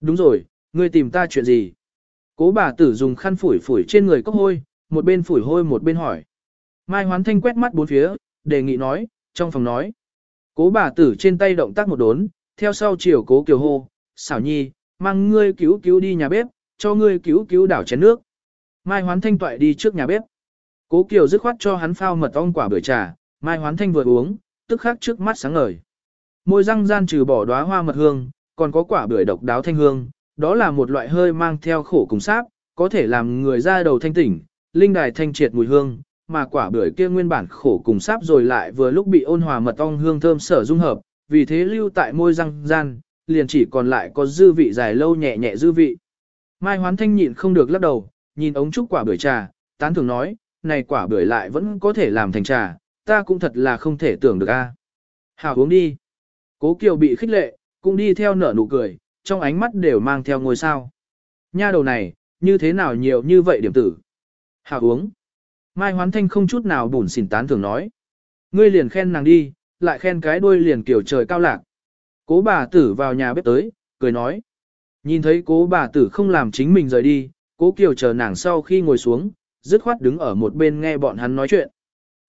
Đúng rồi, ngươi tìm ta chuyện gì? Cố bà tử dùng khăn phủi phủi trên người cốc hôi, một bên phủi hôi một bên hỏi. Mai hoán thanh quét mắt bốn phía, đề nghị nói, trong phòng nói. Cố bà tử trên tay động tác một đốn, theo sau chiều cố kiều hô, xảo nhi, mang ngươi cứu cứu đi nhà bếp, cho ngươi cứu cứu đảo chén nước. Mai hoán thanh toại đi trước nhà bếp. Cố kiều dứt khoát cho hắn phao mật ong quả bưởi trà, mai hoán thanh vừa uống, tức khắc trước mắt sáng ngời. Môi răng gian trừ bỏ đóa hoa mật hương, còn có quả bưởi độc đáo thanh hương, đó là một loại hơi mang theo khổ cùng sáp, có thể làm người ra đầu thanh tỉnh, linh đài thanh triệt mùi hương, mà quả bưởi kia nguyên bản khổ cùng sáp rồi lại vừa lúc bị ôn hòa mật ong hương thơm sở dung hợp, vì thế lưu tại môi răng gian, liền chỉ còn lại có dư vị dài lâu nhẹ nhẹ dư vị. Mai Hoán Thanh nhịn không được lắc đầu, nhìn ống trúc quả bưởi trà, tán thường nói, này quả bưởi lại vẫn có thể làm thành trà, ta cũng thật là không thể tưởng được a. Hảo uống đi. Cố Kiều bị khích lệ, cũng đi theo nở nụ cười, trong ánh mắt đều mang theo ngôi sao. Nha đầu này, như thế nào nhiều như vậy điểm tử. Hảo uống. Mai Hoán Thanh không chút nào bùn xỉn tán thường nói. Ngươi liền khen nàng đi, lại khen cái đuôi liền kiểu trời cao lạc. Cố bà tử vào nhà bếp tới, cười nói. Nhìn thấy cố bà tử không làm chính mình rời đi, cố kiều chờ nàng sau khi ngồi xuống, dứt khoát đứng ở một bên nghe bọn hắn nói chuyện.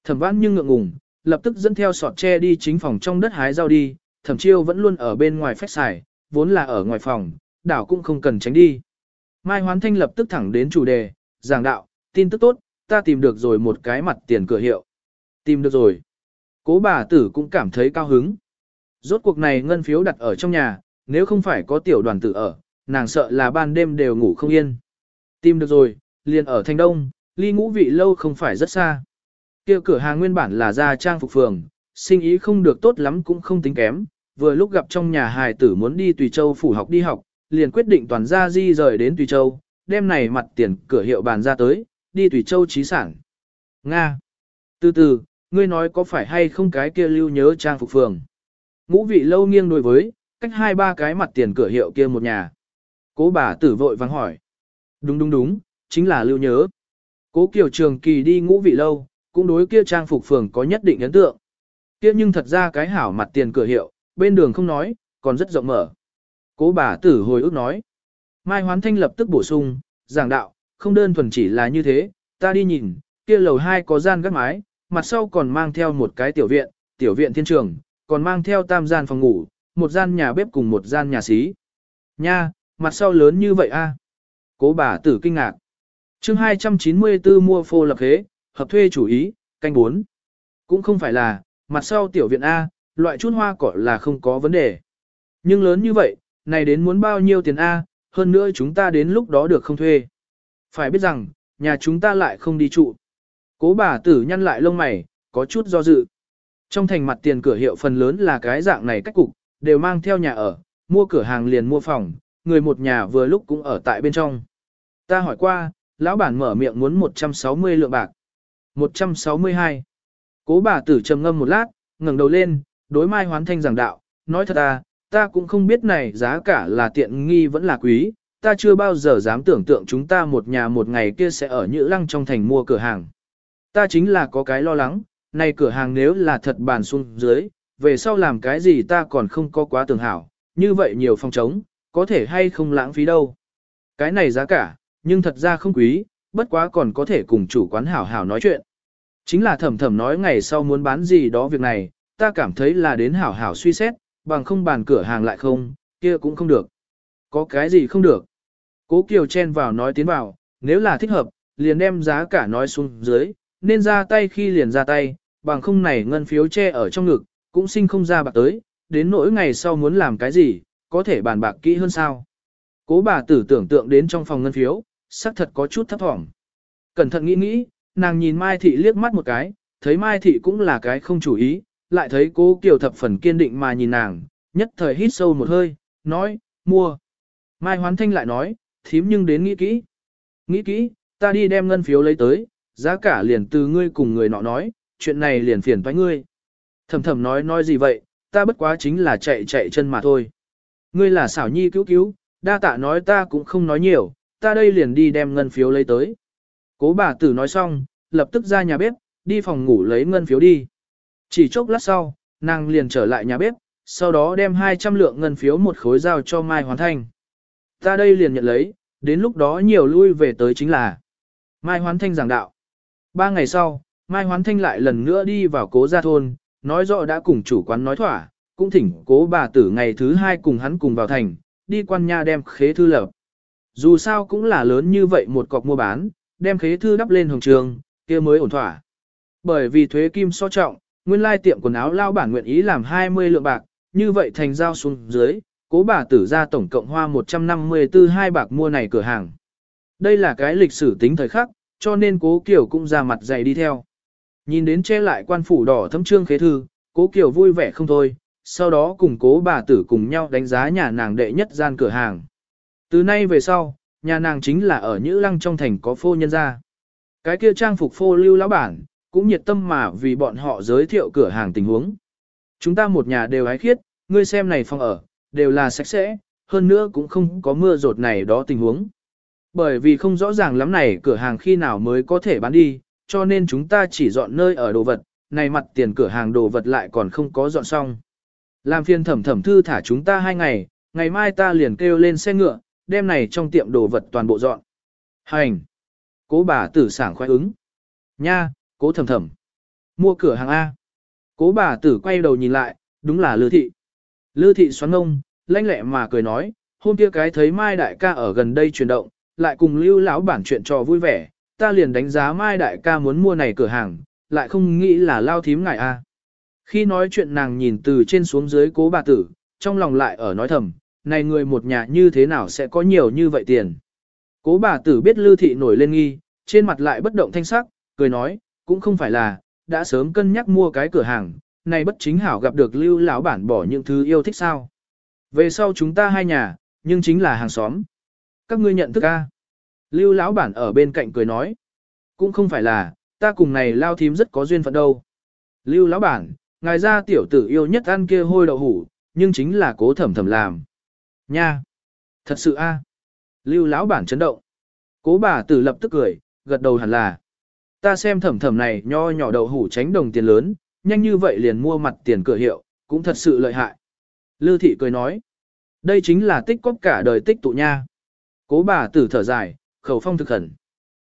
Thẩm vãn nhưng ngượng ngùng, lập tức dẫn theo sọt tre đi chính phòng trong đất hái rau đi, thẩm chiêu vẫn luôn ở bên ngoài phách xài, vốn là ở ngoài phòng, đảo cũng không cần tránh đi. Mai Hoán Thanh lập tức thẳng đến chủ đề, giảng đạo, tin tức tốt, ta tìm được rồi một cái mặt tiền cửa hiệu. Tìm được rồi. Cố bà tử cũng cảm thấy cao hứng. Rốt cuộc này ngân phiếu đặt ở trong nhà, nếu không phải có tiểu đoàn tử ở, nàng sợ là ban đêm đều ngủ không yên. Tìm được rồi, liền ở thành đông, ly ngũ vị lâu không phải rất xa kia cửa hàng nguyên bản là gia trang phục phường, sinh ý không được tốt lắm cũng không tính kém, vừa lúc gặp trong nhà hài tử muốn đi Tùy Châu phủ học đi học, liền quyết định toàn gia di rời đến Tùy Châu, đem này mặt tiền cửa hiệu bàn ra tới, đi Tùy Châu trí sản. Nga. Từ từ, ngươi nói có phải hay không cái kia lưu nhớ trang phục phường. Ngũ vị lâu nghiêng đối với, cách hai ba cái mặt tiền cửa hiệu kia một nhà. Cố bà tử vội vắng hỏi. Đúng đúng đúng, chính là lưu nhớ. Cố Kiều Trường Kỳ đi ngũ vị lâu, cũng đối kia trang phục phường có nhất định ấn tượng. Kia nhưng thật ra cái hảo mặt tiền cửa hiệu, bên đường không nói, còn rất rộng mở. Cố bà tử hồi ước nói. Mai Hoán Thanh lập tức bổ sung, giảng đạo, không đơn thuần chỉ là như thế, ta đi nhìn, kia lầu hai có gian gác mái, mặt sau còn mang theo một cái tiểu viện, tiểu viện thiên trường, còn mang theo tam gian phòng ngủ, một gian nhà bếp cùng một gian nhà xí. Nha, mặt sau lớn như vậy a? Cố bà tử kinh ngạc. chương 294 mua phô lập thế, hợp thuê chủ ý, canh bốn Cũng không phải là, mặt sau tiểu viện A, loại chút hoa cỏ là không có vấn đề. Nhưng lớn như vậy, này đến muốn bao nhiêu tiền A, hơn nữa chúng ta đến lúc đó được không thuê. Phải biết rằng, nhà chúng ta lại không đi trụ. Cố bà tử nhăn lại lông mày, có chút do dự. Trong thành mặt tiền cửa hiệu phần lớn là cái dạng này cách cục, đều mang theo nhà ở, mua cửa hàng liền mua phòng, người một nhà vừa lúc cũng ở tại bên trong. Ta hỏi qua, lão bản mở miệng muốn 160 lượng bạc. 162. Cố bà tử trầm ngâm một lát, ngẩng đầu lên, đối Mai Hoán Thanh giảng đạo, nói thật à, ta cũng không biết này giá cả là tiện nghi vẫn là quý, ta chưa bao giờ dám tưởng tượng chúng ta một nhà một ngày kia sẽ ở Nhữ Lăng trong thành mua cửa hàng. Ta chính là có cái lo lắng, này cửa hàng nếu là thật bàn xuống dưới, về sau làm cái gì ta còn không có quá tưởng hảo, như vậy nhiều phòng trống, có thể hay không lãng phí đâu. Cái này giá cả, nhưng thật ra không quý, bất quá còn có thể cùng chủ quán hảo hảo nói chuyện. Chính là thầm thầm nói ngày sau muốn bán gì đó việc này, ta cảm thấy là đến hảo hảo suy xét, bằng không bàn cửa hàng lại không, kia cũng không được. Có cái gì không được? Cố Kiều chen vào nói tiến vào, nếu là thích hợp, liền đem giá cả nói xuống dưới, nên ra tay khi liền ra tay, bằng không này ngân phiếu che ở trong ngực, cũng sinh không ra bạc tới, đến nỗi ngày sau muốn làm cái gì, có thể bàn bạc kỹ hơn sao. Cố bà tử tưởng tượng đến trong phòng ngân phiếu, xác thật có chút thấp thỏm. Cẩn thận nghĩ nghĩ, nàng nhìn Mai Thị liếc mắt một cái, thấy Mai Thị cũng là cái không chủ ý, lại thấy cố Kiều thập phần kiên định mà nhìn nàng, nhất thời hít sâu một hơi, nói, mua. Mai Hoán Thanh lại nói, thím nhưng đến nghĩ kỹ. Nghĩ kỹ, ta đi đem ngân phiếu lấy tới, giá cả liền từ ngươi cùng người nọ nói, chuyện này liền phiền toái ngươi. Thầm thầm nói nói gì vậy, ta bất quá chính là chạy chạy chân mà thôi. Ngươi là xảo nhi cứu cứu, đa tạ nói ta cũng không nói nhiều, ta đây liền đi đem ngân phiếu lấy tới. Cố bà tử nói xong, lập tức ra nhà bếp, đi phòng ngủ lấy ngân phiếu đi. Chỉ chốc lát sau, nàng liền trở lại nhà bếp, sau đó đem 200 lượng ngân phiếu một khối giao cho Mai Hoán Thanh. Ta đây liền nhận lấy, đến lúc đó nhiều lui về tới chính là Mai Hoán Thanh giảng đạo. Ba ngày sau, Mai Hoán Thanh lại lần nữa đi vào cố gia thôn, nói rõ đã cùng chủ quán nói thỏa, cũng thỉnh cố bà tử ngày thứ hai cùng hắn cùng vào thành, đi quan nha đem khế thư lập. Dù sao cũng là lớn như vậy một cọc mua bán, đem khế thư đắp lên hồng trường, kia mới ổn thỏa. Bởi vì thuế kim so trọng, nguyên lai tiệm quần áo lao bản nguyện ý làm 20 lượng bạc, như vậy thành giao xuống dưới, cố bà tử ra tổng cộng hoa 154 hai bạc mua này cửa hàng. Đây là cái lịch sử tính thời khắc, cho nên cố Kiều cũng ra mặt dày đi theo. Nhìn đến che lại quan phủ đỏ thấm trương khế thư, cố Kiều vui vẻ không thôi, sau đó cùng cố bà tử cùng nhau đánh giá nhà nàng đệ nhất gian cửa hàng. Từ nay về sau, nhà nàng chính là ở Nhữ Lăng trong thành có phô nhân gia. Cái kia trang phục phô lưu lão bản, cũng nhiệt tâm mà vì bọn họ giới thiệu cửa hàng tình huống. Chúng ta một nhà đều ái khiết, ngươi xem này phòng ở, đều là sạch sẽ, hơn nữa cũng không có mưa rột này đó tình huống. Bởi vì không rõ ràng lắm này cửa hàng khi nào mới có thể bán đi, cho nên chúng ta chỉ dọn nơi ở đồ vật, này mặt tiền cửa hàng đồ vật lại còn không có dọn xong. Làm phiên thẩm thẩm thư thả chúng ta hai ngày, ngày mai ta liền kêu lên xe ngựa, đem này trong tiệm đồ vật toàn bộ dọn. Hành! Cố bà tử sảng khoái ứng. Nha, cố thầm thầm. Mua cửa hàng A. Cố bà tử quay đầu nhìn lại, đúng là lư thị. Lư thị xoắn ngông, lanh lẹ mà cười nói, hôm kia cái thấy Mai đại ca ở gần đây chuyển động, lại cùng lưu lão bản chuyện trò vui vẻ, ta liền đánh giá Mai đại ca muốn mua này cửa hàng, lại không nghĩ là lao thím ngại A. Khi nói chuyện nàng nhìn từ trên xuống dưới cố bà tử, trong lòng lại ở nói thầm, này người một nhà như thế nào sẽ có nhiều như vậy tiền. Cố bà tử biết lưu thị nổi lên nghi, trên mặt lại bất động thanh sắc, cười nói, cũng không phải là, đã sớm cân nhắc mua cái cửa hàng, này bất chính hảo gặp được lưu lão bản bỏ những thứ yêu thích sao. Về sau chúng ta hai nhà, nhưng chính là hàng xóm. Các ngươi nhận thức a? Lưu lão bản ở bên cạnh cười nói, cũng không phải là, ta cùng này lao thím rất có duyên phận đâu. Lưu lão bản, ngài ra tiểu tử yêu nhất ăn kia hôi đậu hủ, nhưng chính là cố thẩm thẩm làm. Nha! Thật sự a. Lưu lão bản chấn động. Cố bà tử lập tức cười, gật đầu hẳn là. Ta xem thẩm thẩm này nho nhỏ đậu hủ tránh đồng tiền lớn, nhanh như vậy liền mua mặt tiền cửa hiệu, cũng thật sự lợi hại. Lưu thị cười nói. Đây chính là tích cóp cả đời tích tụ nha. Cố bà tử thở dài, khẩu phong thực hẳn.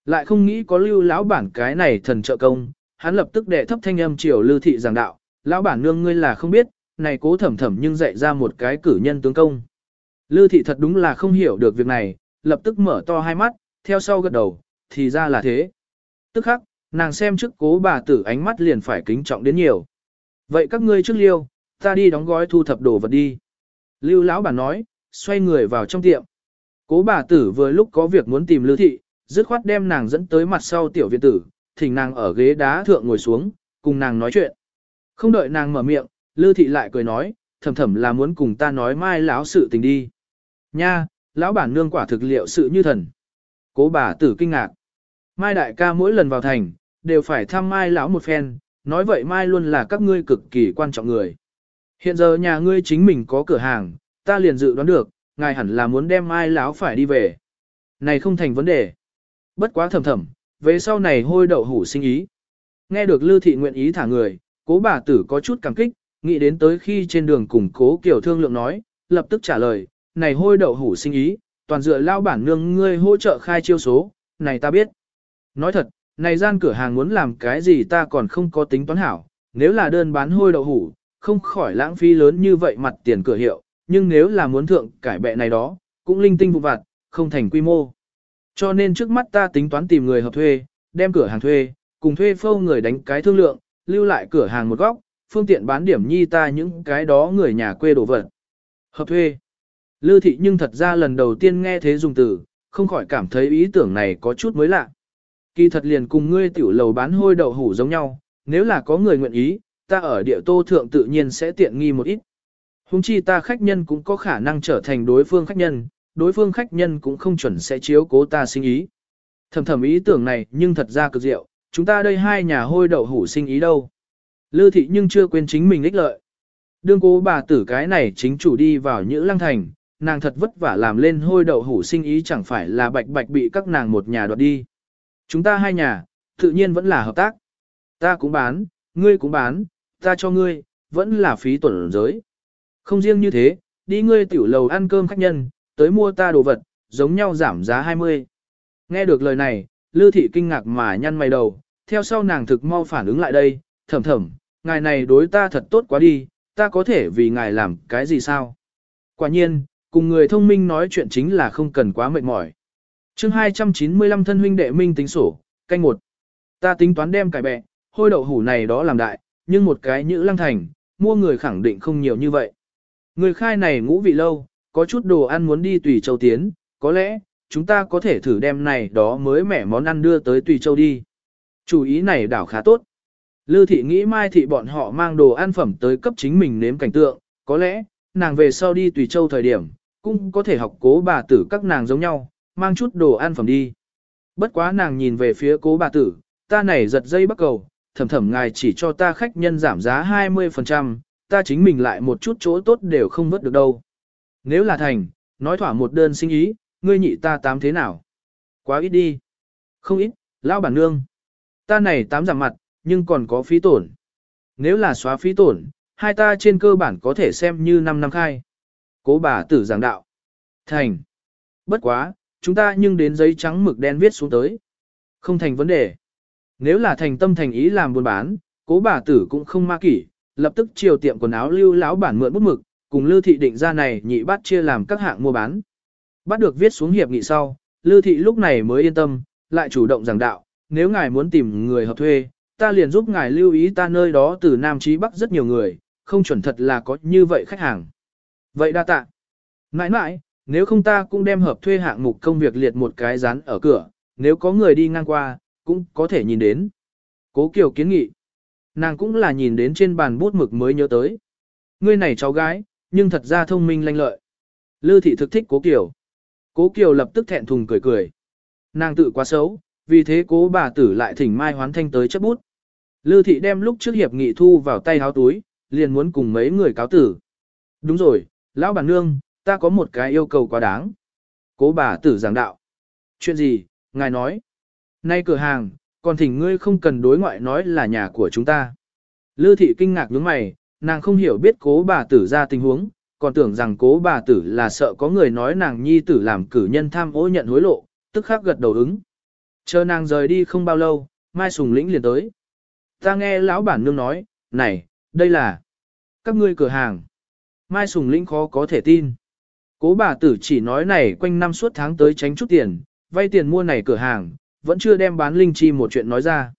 Lại không nghĩ có lưu lão bản cái này thần trợ công, hắn lập tức đệ thấp thanh âm chiều Lưu thị giảng đạo, lão bản nương ngươi là không biết, này cố thẩm thẩm nhưng dạy ra một cái cử nhân tướng công. Lư thị thật đúng là không hiểu được việc này, lập tức mở to hai mắt, theo sau gật đầu, thì ra là thế. Tức khắc, nàng xem trước cố bà tử ánh mắt liền phải kính trọng đến nhiều. Vậy các ngươi trước liêu, ta đi đóng gói thu thập đồ vật đi. Lưu lão bà nói, xoay người vào trong tiệm. Cố bà tử vừa lúc có việc muốn tìm Lưu thị, dứt khoát đem nàng dẫn tới mặt sau tiểu viện tử, thỉnh nàng ở ghế đá thượng ngồi xuống, cùng nàng nói chuyện. Không đợi nàng mở miệng, Lưu thị lại cười nói, thầm thầm là muốn cùng ta nói mai lão sự tình đi. Nha, lão bản nương quả thực liệu sự như thần. Cố bà tử kinh ngạc. Mai đại ca mỗi lần vào thành, đều phải thăm mai lão một phen, nói vậy mai luôn là các ngươi cực kỳ quan trọng người. Hiện giờ nhà ngươi chính mình có cửa hàng, ta liền dự đoán được, ngài hẳn là muốn đem mai lão phải đi về. Này không thành vấn đề. Bất quá thầm thầm, về sau này hôi đậu hủ sinh ý. Nghe được Lưu Thị nguyện ý thả người, cố bà tử có chút cảm kích, nghĩ đến tới khi trên đường cùng cố kiểu thương lượng nói, lập tức trả lời, này hôi đậu hủ sinh ý, toàn dựa lao bản nương ngươi hỗ trợ khai chiêu số, này ta biết. Nói thật, này gian cửa hàng muốn làm cái gì ta còn không có tính toán hảo, nếu là đơn bán hôi đậu hủ, không khỏi lãng phí lớn như vậy mặt tiền cửa hiệu, nhưng nếu là muốn thượng cải bệ này đó, cũng linh tinh vụ vặt, không thành quy mô. Cho nên trước mắt ta tính toán tìm người hợp thuê, đem cửa hàng thuê, cùng thuê phâu người đánh cái thương lượng, lưu lại cửa hàng một góc, phương tiện bán điểm nhi ta những cái đó người nhà quê đổ vật. Hợp thuê. Lư thị nhưng thật ra lần đầu tiên nghe thế dùng từ, không khỏi cảm thấy ý tưởng này có chút mới lạ. Kỳ thật liền cùng ngươi tiểu lầu bán hôi đậu hủ giống nhau, nếu là có người nguyện ý, ta ở địa tô thượng tự nhiên sẽ tiện nghi một ít. Hùng chi ta khách nhân cũng có khả năng trở thành đối phương khách nhân, đối phương khách nhân cũng không chuẩn sẽ chiếu cố ta sinh ý. Thầm thầm ý tưởng này nhưng thật ra cực diệu, chúng ta đây hai nhà hôi đậu hủ sinh ý đâu. Lư thị nhưng chưa quên chính mình ích lợi. Đương cố bà tử cái này chính chủ đi vào Nhữ Lăng Thành, nàng thật vất vả làm lên hôi đậu hủ sinh ý chẳng phải là bạch bạch bị các nàng một nhà đoạt đi. Chúng ta hai nhà, tự nhiên vẫn là hợp tác. Ta cũng bán, ngươi cũng bán, ta cho ngươi, vẫn là phí tuần giới. Không riêng như thế, đi ngươi tiểu lầu ăn cơm khách nhân, tới mua ta đồ vật, giống nhau giảm giá 20. Nghe được lời này, Lư Thị kinh ngạc mà nhăn mày đầu, theo sau nàng thực mau phản ứng lại đây, thầm thầm, ngài này đối ta thật tốt quá đi, ta có thể vì ngài làm cái gì sao? Quả nhiên, cùng người thông minh nói chuyện chính là không cần quá mệt mỏi. chương 295 thân huynh đệ minh tính sổ, canh một. Ta tính toán đem cải bẹ, hôi đậu hủ này đó làm đại, nhưng một cái nhữ lăng thành, mua người khẳng định không nhiều như vậy. Người khai này ngũ vị lâu, có chút đồ ăn muốn đi tùy châu tiến, có lẽ, chúng ta có thể thử đem này đó mới mẻ món ăn đưa tới tùy châu đi. Chủ ý này đảo khá tốt. Lư thị nghĩ mai thị bọn họ mang đồ ăn phẩm tới cấp chính mình nếm cảnh tượng, có lẽ, nàng về sau đi tùy châu thời điểm, cũng có thể học cố bà tử các nàng giống nhau, mang chút đồ ăn phẩm đi. Bất quá nàng nhìn về phía cố bà tử, ta này giật dây bắt cầu, thầm thầm ngài chỉ cho ta khách nhân giảm giá 20%, ta chính mình lại một chút chỗ tốt đều không vớt được đâu. Nếu là thành, nói thỏa một đơn sinh ý, ngươi nhị ta tám thế nào? Quá ít đi. Không ít, lão bản nương. Ta này tám giảm mặt, nhưng còn có phí tổn. Nếu là xóa phí tổn, hai ta trên cơ bản có thể xem như 5 năm khai. Cố bà tử giảng đạo. Thành. Bất quá, chúng ta nhưng đến giấy trắng mực đen viết xuống tới. Không thành vấn đề. Nếu là thành tâm thành ý làm buôn bán, cố bà tử cũng không ma kỷ, lập tức chiều tiệm quần áo lưu lão bản mượn bút mực, cùng Lưu Thị định ra này nhị bắt chia làm các hạng mua bán. Bắt được viết xuống hiệp nghị sau, Lưu Thị lúc này mới yên tâm, lại chủ động giảng đạo, nếu ngài muốn tìm người hợp thuê, ta liền giúp ngài lưu ý ta nơi đó từ Nam Chí Bắc rất nhiều người, không chuẩn thật là có như vậy khách hàng. Vậy đa tạ. Mãi mãi, nếu không ta cũng đem hợp thuê hạng mục công việc liệt một cái dán ở cửa, nếu có người đi ngang qua, cũng có thể nhìn đến. Cố Kiều kiến nghị. Nàng cũng là nhìn đến trên bàn bút mực mới nhớ tới. Ngươi này cháu gái, nhưng thật ra thông minh lanh lợi. Lư thị thực thích Cố Kiều. Cố Kiều lập tức thẹn thùng cười cười. Nàng tự quá xấu, vì thế cố bà tử lại thỉnh Mai Hoán Thanh tới chấp bút. Lư thị đem lúc trước hiệp nghị thu vào tay háo túi, liền muốn cùng mấy người cáo tử. Đúng rồi, lão bản nương, ta có một cái yêu cầu quá đáng. Cố bà tử giảng đạo. Chuyện gì, ngài nói. Nay cửa hàng, còn thỉnh ngươi không cần đối ngoại nói là nhà của chúng ta. Lư thị kinh ngạc nhướng mày, nàng không hiểu biết cố bà tử ra tình huống, còn tưởng rằng cố bà tử là sợ có người nói nàng nhi tử làm cử nhân tham ô nhận hối lộ, tức khắc gật đầu ứng. Chờ nàng rời đi không bao lâu, Mai Sùng Lĩnh liền tới. Ta nghe lão bản nương nói, này, đây là các ngươi cửa hàng. Mai Sùng Lĩnh khó có thể tin. Cố bà tử chỉ nói này quanh năm suốt tháng tới tránh chút tiền, vay tiền mua này cửa hàng, vẫn chưa đem bán linh chi một chuyện nói ra.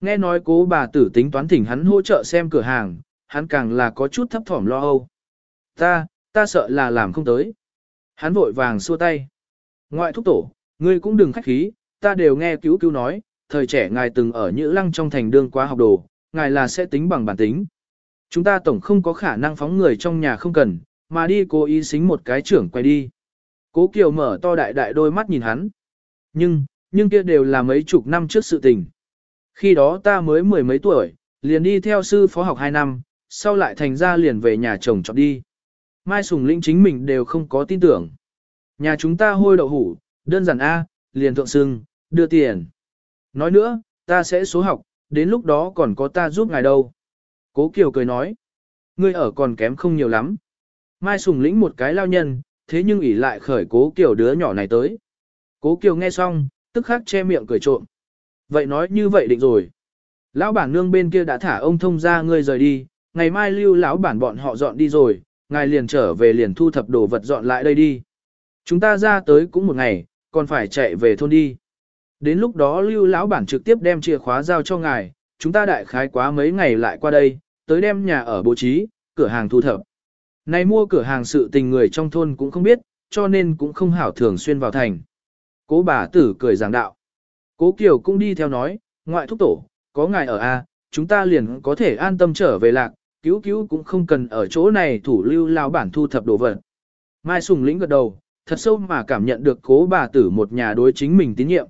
Nghe nói cố bà tử tính toán thỉnh hắn hỗ trợ xem cửa hàng, hắn càng là có chút thấp thỏm lo âu. Ta, ta sợ là làm không tới. Hắn vội vàng xua tay. Ngoại thúc tổ, ngươi cũng đừng khách khí, ta đều nghe cứu cứu nói, thời trẻ ngài từng ở Nhữ Lăng trong thành đương quá học đồ, ngài là sẽ tính bằng bản tính. Chúng ta tổng không có khả năng phóng người trong nhà không cần, mà đi cố ý xính một cái trưởng quay đi. Cố Kiều mở to đại đại đôi mắt nhìn hắn. Nhưng, nhưng kia đều là mấy chục năm trước sự tình. Khi đó ta mới mười mấy tuổi, liền đi theo sư phó học hai năm, sau lại thành ra liền về nhà chồng chọn đi. Mai Sùng Linh chính mình đều không có tin tưởng. Nhà chúng ta hôi đậu hủ, đơn giản A, liền thượng sưng, đưa tiền. Nói nữa, ta sẽ số học, đến lúc đó còn có ta giúp ngài đâu. Cố Kiều cười nói, ngươi ở còn kém không nhiều lắm. Mai Sùng lĩnh một cái lao nhân, thế nhưng ỉ lại khởi Cố Kiều đứa nhỏ này tới. Cố Kiều nghe xong, tức khắc che miệng cười trộm. Vậy nói như vậy định rồi. Lão bản nương bên kia đã thả ông thông ra ngươi rời đi, ngày mai lưu lão bản bọn họ dọn đi rồi, ngài liền trở về liền thu thập đồ vật dọn lại đây đi. Chúng ta ra tới cũng một ngày, còn phải chạy về thôn đi. Đến lúc đó lưu lão bản trực tiếp đem chìa khóa giao cho ngài, chúng ta đại khái quá mấy ngày lại qua đây, tới đem nhà ở bố trí, cửa hàng thu thập. Này mua cửa hàng sự tình người trong thôn cũng không biết, cho nên cũng không hảo thường xuyên vào thành. Cố bà tử cười giảng đạo. Cố Kiều cũng đi theo nói, ngoại thúc tổ, có ngài ở A, chúng ta liền có thể an tâm trở về lạc, cứu cứu cũng không cần ở chỗ này thủ lưu lao bản thu thập đồ vật. Mai Sùng lĩnh gật đầu, thật sâu mà cảm nhận được cố bà tử một nhà đối chính mình tín nhiệm.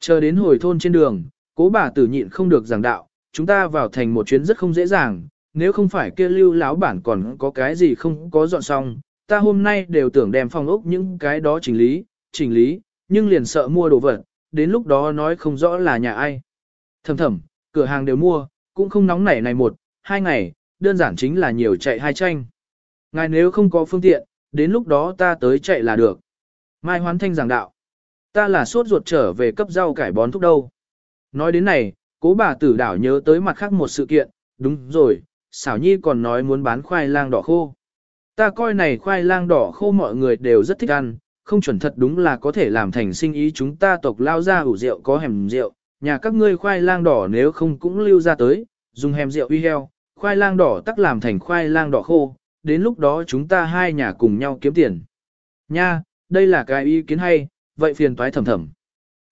Chờ đến hồi thôn trên đường, cố bà tử nhịn không được giảng đạo, chúng ta vào thành một chuyến rất không dễ dàng, nếu không phải kia lưu láo bản còn có cái gì không có dọn xong, ta hôm nay đều tưởng đem phòng ốc những cái đó chỉnh lý, chỉnh lý, nhưng liền sợ mua đồ vật, đến lúc đó nói không rõ là nhà ai. Thầm thầm, cửa hàng đều mua, cũng không nóng nảy này một, hai ngày, đơn giản chính là nhiều chạy hai tranh. Ngài nếu không có phương tiện, đến lúc đó ta tới chạy là được. Mai Hoán Thanh giảng đạo. Ta là sốt ruột trở về cấp rau cải bón thúc đâu. Nói đến này, cố bà tử đảo nhớ tới mặt khác một sự kiện, đúng rồi, xảo nhi còn nói muốn bán khoai lang đỏ khô. Ta coi này khoai lang đỏ khô mọi người đều rất thích ăn, không chuẩn thật đúng là có thể làm thành sinh ý chúng ta tộc lao ra ủ rượu có hẻm rượu, nhà các ngươi khoai lang đỏ nếu không cũng lưu ra tới, dùng hẻm rượu uy heo, khoai lang đỏ tắc làm thành khoai lang đỏ khô, đến lúc đó chúng ta hai nhà cùng nhau kiếm tiền. Nha, đây là cái ý kiến hay, vậy phiền toái thầm thầm.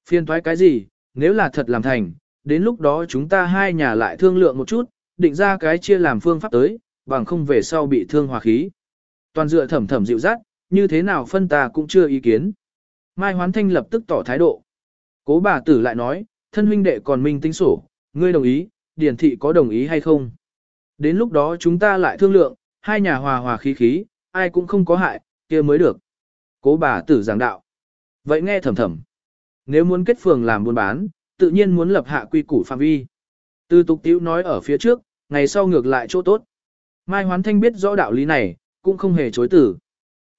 Phiền toái cái gì, nếu là thật làm thành, đến lúc đó chúng ta hai nhà lại thương lượng một chút, định ra cái chia làm phương pháp tới, bằng không về sau bị thương hòa khí. Toàn dựa thầm thầm dịu dắt, như thế nào phân ta cũng chưa ý kiến. Mai Hoán Thanh lập tức tỏ thái độ. Cố bà tử lại nói, thân huynh đệ còn minh tính sổ, ngươi đồng ý, điển thị có đồng ý hay không? Đến lúc đó chúng ta lại thương lượng, hai nhà hòa hòa khí khí, ai cũng không có hại, kia mới được. Cố bà tử giảng đạo. Vậy nghe thầm thầm. Nếu muốn kết phường làm buôn bán, tự nhiên muốn lập hạ quy củ phạm vi. Từ tục tiểu nói ở phía trước, ngày sau ngược lại chỗ tốt. Mai Hoán Thanh biết rõ đạo lý này, cũng không hề chối tử.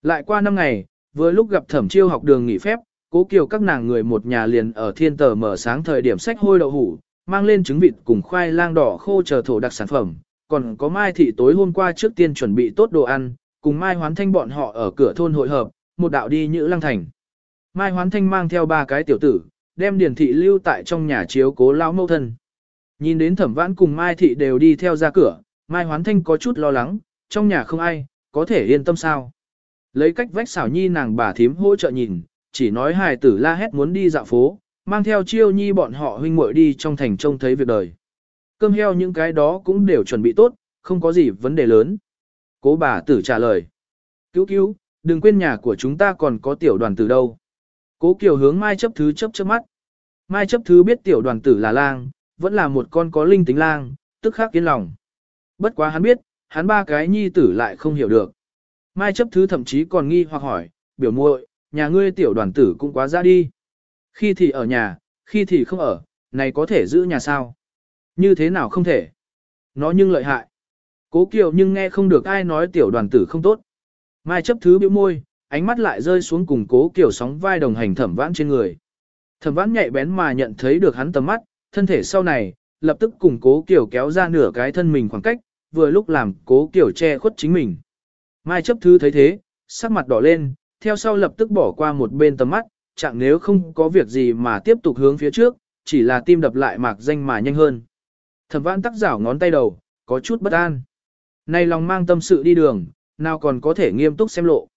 Lại qua năm ngày, vừa lúc gặp thẩm chiêu học đường nghỉ phép, cố kiều các nàng người một nhà liền ở thiên tờ mở sáng thời điểm sách hôi đậu hủ, mang lên trứng vịt cùng khoai lang đỏ khô chờ thổ đặc sản phẩm, còn có Mai Thị tối hôm qua trước tiên chuẩn bị tốt đồ ăn, cùng Mai Hoán Thanh bọn họ ở cửa thôn hội hợp, một đạo đi Nhữ Lăng Thành. Mai Hoán Thanh mang theo ba cái tiểu tử, đem Điền Thị lưu tại trong nhà chiếu cố lão mẫu thân. Nhìn đến thẩm vãn cùng Mai Thị đều đi theo ra cửa, Mai Hoán Thanh có chút lo lắng, trong nhà không ai, có thể yên tâm sao. Lấy cách vách xảo nhi nàng bà thím hỗ trợ nhìn, chỉ nói hài tử la hét muốn đi dạo phố, mang theo chiêu nhi bọn họ huynh muội đi trong thành trông thấy việc đời. Cơm heo những cái đó cũng đều chuẩn bị tốt, không có gì vấn đề lớn. Cố bà tử trả lời. Cứu cứu, đừng quên nhà của chúng ta còn có tiểu đoàn tử đâu. Cố Kiều hướng Mai chấp thứ chấp chớp mắt. Mai chấp thứ biết tiểu đoàn tử là lang, vẫn là một con có linh tính lang, tức khắc yên lòng. Bất quá hắn biết, hắn ba cái nhi tử lại không hiểu được. Mai chấp thứ thậm chí còn nghi hoặc hỏi, biểu muội, nhà ngươi tiểu đoàn tử cũng quá ra đi. Khi thì ở nhà, khi thì không ở, này có thể giữ nhà sao? Như thế nào không thể? Nó nhưng lợi hại. Cố Kiều nhưng nghe không được ai nói tiểu đoàn tử không tốt. Mai chấp thứ biểu môi, ánh mắt lại rơi xuống cùng cố kiểu sóng vai đồng hành thẩm vãn trên người. Thẩm vãn nhạy bén mà nhận thấy được hắn tầm mắt, thân thể sau này, lập tức cùng cố kiểu kéo ra nửa cái thân mình khoảng cách, vừa lúc làm cố kiểu che khuất chính mình. Mai chấp thứ thấy thế, sắc mặt đỏ lên, theo sau lập tức bỏ qua một bên tầm mắt, chẳng nếu không có việc gì mà tiếp tục hướng phía trước, chỉ là tim đập lại mạc danh mà nhanh hơn. Thẩm vãn tắc rảo ngón tay đầu, có chút bất an. Này lòng mang tâm sự đi đường, nào còn có thể nghiêm túc xem lộ.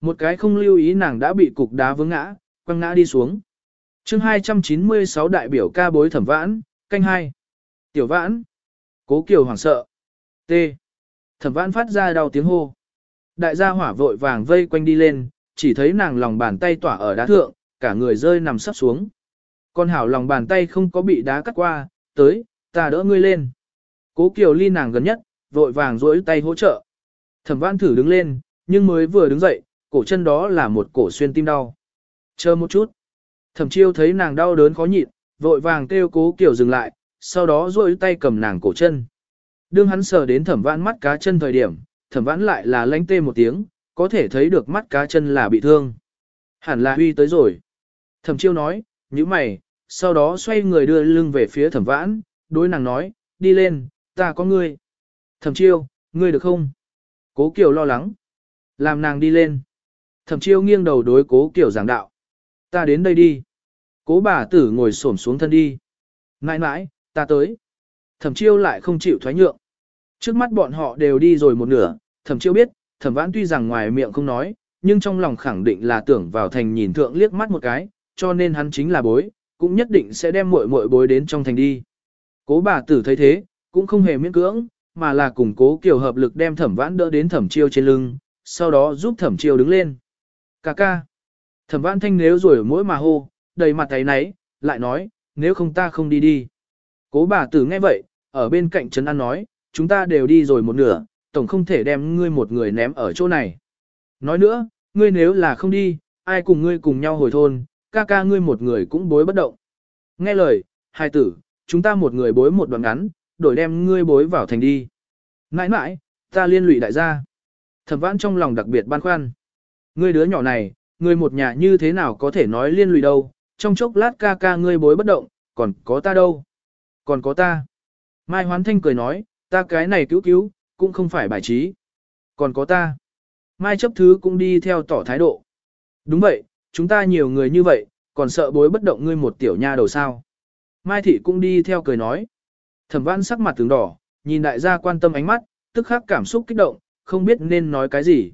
Một cái không lưu ý nàng đã bị cục đá vướng ngã, quăng ngã đi xuống. chương 296 đại biểu ca bối thẩm vãn, canh hai Tiểu vãn. Cố kiều hoảng sợ. T. Thẩm vãn phát ra đau tiếng hô. Đại gia hỏa vội vàng vây quanh đi lên, chỉ thấy nàng lòng bàn tay tỏa ở đá thượng, cả người rơi nằm sắp xuống. Con hảo lòng bàn tay không có bị đá cắt qua, tới, ta đỡ ngươi lên. Cố Kiều ly nàng gần nhất, vội vàng duỗi tay hỗ trợ. Thẩm Vãn thử đứng lên, nhưng mới vừa đứng dậy, cổ chân đó là một cổ xuyên tim đau. Chờ một chút. Thẩm Chiêu thấy nàng đau đớn khó nhịn, vội vàng kêu Cố Kiều dừng lại, sau đó duỗi tay cầm nàng cổ chân. Đương hắn sờ đến Thẩm Vãn mắt cá chân thời điểm, Thẩm Vãn lại là lánh tê một tiếng, có thể thấy được mắt cá chân là bị thương. Hẳn là huy tới rồi. Thẩm Chiêu nói, như mày, sau đó xoay người đưa lưng về phía Thẩm Vãn, đối nàng nói, đi lên, ta có ngươi. Thẩm chiêu, ngươi được không? Cố Kiều lo lắng. Làm nàng đi lên. Thẩm chiêu nghiêng đầu đối cố kiểu giảng đạo. Ta đến đây đi. Cố bà tử ngồi xổm xuống thân đi. Nãi nãi, ta tới. Thẩm chiêu lại không chịu thoái nhượng. Trước mắt bọn họ đều đi rồi một nửa, thẩm chiêu biết, thẩm vãn tuy rằng ngoài miệng không nói, nhưng trong lòng khẳng định là tưởng vào thành nhìn thượng liếc mắt một cái, cho nên hắn chính là bối, cũng nhất định sẽ đem muội muội bối đến trong thành đi. Cố bà tử thấy thế, cũng không hề miễn cưỡng, mà là cùng cố kiểu hợp lực đem thẩm vãn đỡ đến thẩm chiêu trên lưng, sau đó giúp thẩm chiêu đứng lên. Cà ca. Thẩm vãn thanh nếu rồi mỗi mà hô, đầy mặt thấy nấy, lại nói, nếu không ta không đi đi. Cố bà tử nghe vậy, ở bên cạnh Trấn An nói, chúng ta đều đi rồi một nửa, tổng không thể đem ngươi một người ném ở chỗ này. Nói nữa, ngươi nếu là không đi, ai cùng ngươi cùng nhau hồi thôn, ca ca ngươi một người cũng bối bất động. Nghe lời, hai tử, chúng ta một người bối một đoạn ngắn, đổi đem ngươi bối vào thành đi. Nãi nãi, ta liên lụy đại gia. Thẩm vãn trong lòng đặc biệt băn khoăn. Ngươi đứa nhỏ này, ngươi một nhà như thế nào có thể nói liên lụy đâu, trong chốc lát ca ca ngươi bối bất động, còn có ta đâu. Còn có ta. Mai Hoán Thanh cười nói, ta cái này cứu cứu, cũng không phải bài trí. Còn có ta. Mai chấp thứ cũng đi theo tỏ thái độ. Đúng vậy, chúng ta nhiều người như vậy, còn sợ bối bất động ngươi một tiểu nha đầu sao. Mai Thị cũng đi theo cười nói. Thẩm văn sắc mặt tướng đỏ, nhìn đại gia quan tâm ánh mắt, tức khắc cảm xúc kích động, không biết nên nói cái gì.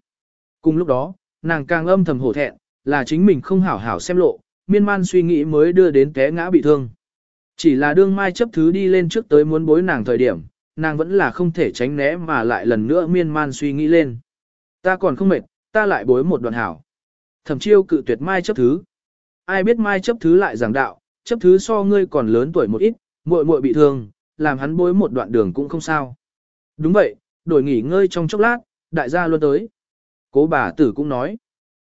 Cùng lúc đó, nàng càng âm thầm hổ thẹn, là chính mình không hảo hảo xem lộ, miên man suy nghĩ mới đưa đến té ngã bị thương. Chỉ là đương mai chấp thứ đi lên trước tới muốn bối nàng thời điểm, nàng vẫn là không thể tránh né mà lại lần nữa miên man suy nghĩ lên. Ta còn không mệt, ta lại bối một đoạn hảo. Thẩm chiêu cự tuyệt mai chấp thứ. Ai biết mai chấp thứ lại giảng đạo, chấp thứ so ngươi còn lớn tuổi một ít, muội muội bị thương, làm hắn bối một đoạn đường cũng không sao. Đúng vậy, đổi nghỉ ngơi trong chốc lát, đại gia luôn tới. Cố bà tử cũng nói.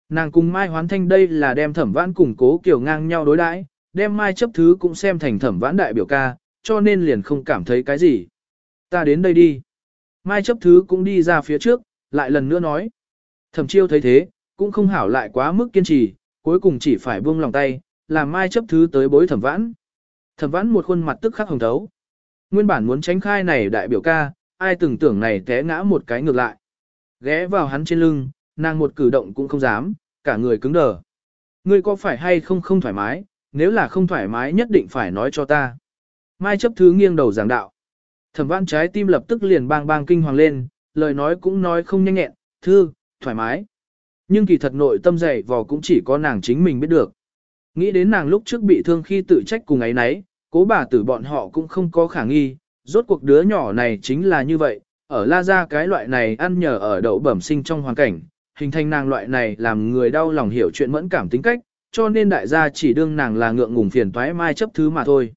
Nàng cùng Mai Hoán Thanh đây là đem thẩm vãn cùng cố kiểu ngang nhau đối đãi, đem Mai chấp thứ cũng xem thành thẩm vãn đại biểu ca, cho nên liền không cảm thấy cái gì. Ta đến đây đi. Mai chấp thứ cũng đi ra phía trước, lại lần nữa nói. Thẩm chiêu thấy thế, cũng không hảo lại quá mức kiên trì, cuối cùng chỉ phải buông lòng tay, làm Mai chấp thứ tới bối thẩm vãn. Thẩm vãn một khuôn mặt tức khắc hồng thấu. Nguyên bản muốn tránh khai này đại biểu ca, ai từng tưởng này té ngã một cái ngược lại. Ghé vào hắn trên lưng, nàng một cử động cũng không dám, cả người cứng đờ. Ngươi có phải hay không không thoải mái, nếu là không thoải mái nhất định phải nói cho ta. Mai chấp thứ nghiêng đầu giảng đạo. Thẩm vãn trái tim lập tức liền bang bang kinh hoàng lên, lời nói cũng nói không nhanh nhẹn, thư, thoải mái. Nhưng kỳ thật nội tâm dày vò cũng chỉ có nàng chính mình biết được. Nghĩ đến nàng lúc trước bị thương khi tự trách cùng ấy nấy, cố bà tử bọn họ cũng không có khả nghi, rốt cuộc đứa nhỏ này chính là như vậy, ở la ra cái loại này ăn nhờ ở đậu bẩm sinh trong hoàn cảnh, hình thành nàng loại này làm người đau lòng hiểu chuyện mẫn cảm tính cách, cho nên đại gia chỉ đương nàng là ngượng ngùng phiền toái mai chấp thứ mà thôi.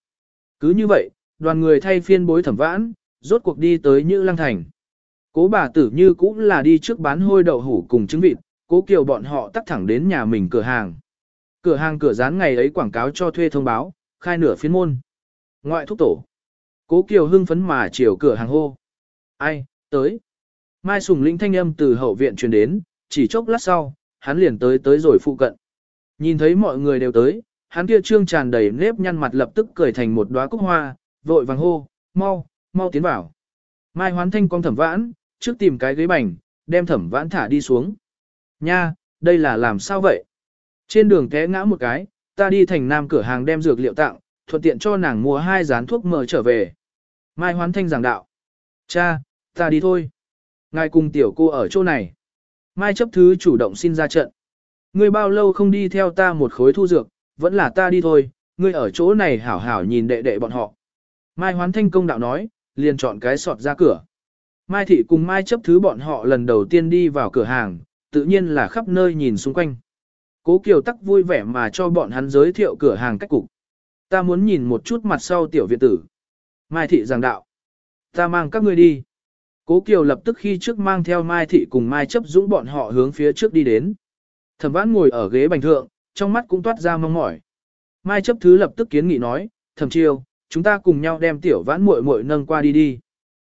Cứ như vậy, đoàn người thay phiên bối thẩm vãn, rốt cuộc đi tới Như Lăng Thành. Cố bà tử như cũng là đi trước bán hôi đậu hủ cùng trứng vịt, cố kiều bọn họ tắt thẳng đến nhà mình cửa hàng. Cửa hàng cửa rán ngày ấy quảng cáo cho thuê thông báo, khai nửa phiên môn. Ngoại thúc tổ. Cố Kiều hưng phấn mà chiều cửa hàng hô. Ai, tới. Mai Sùng Linh thanh âm từ hậu viện truyền đến, chỉ chốc lát sau, hắn liền tới tới rồi phụ cận. Nhìn thấy mọi người đều tới, hắn kia trương tràn đầy nếp nhăn mặt lập tức cười thành một đóa cúc hoa, vội vàng hô, mau, mau tiến vào. Mai hoán thanh con thẩm vãn, trước tìm cái ghế bành, đem thẩm vãn thả đi xuống. Nha, đây là làm sao vậy? Trên đường té ngã một cái, ta đi thành nam cửa hàng đem dược liệu tặng, thuận tiện cho nàng mua hai dán thuốc mờ trở về. Mai hoán thanh giảng đạo. Cha, ta đi thôi. Ngài cùng tiểu cô ở chỗ này. Mai chấp thứ chủ động xin ra trận. Ngươi bao lâu không đi theo ta một khối thu dược, vẫn là ta đi thôi, ngươi ở chỗ này hảo hảo nhìn đệ đệ bọn họ. Mai hoán thanh công đạo nói, liền chọn cái sọt ra cửa. Mai thị cùng Mai chấp thứ bọn họ lần đầu tiên đi vào cửa hàng, tự nhiên là khắp nơi nhìn xung quanh. Cố Kiều tắc vui vẻ mà cho bọn hắn giới thiệu cửa hàng cách cục. Ta muốn nhìn một chút mặt sau tiểu viện tử. Mai thị giảng đạo. Ta mang các ngươi đi. Cố Kiều lập tức khi trước mang theo Mai thị cùng Mai chấp dũng bọn họ hướng phía trước đi đến. Thẩm vãn ngồi ở ghế bành thượng, trong mắt cũng toát ra mong mỏi. Mai chấp thứ lập tức kiến nghị nói, thẩm chiêu, chúng ta cùng nhau đem tiểu vãn muội muội nâng qua đi đi.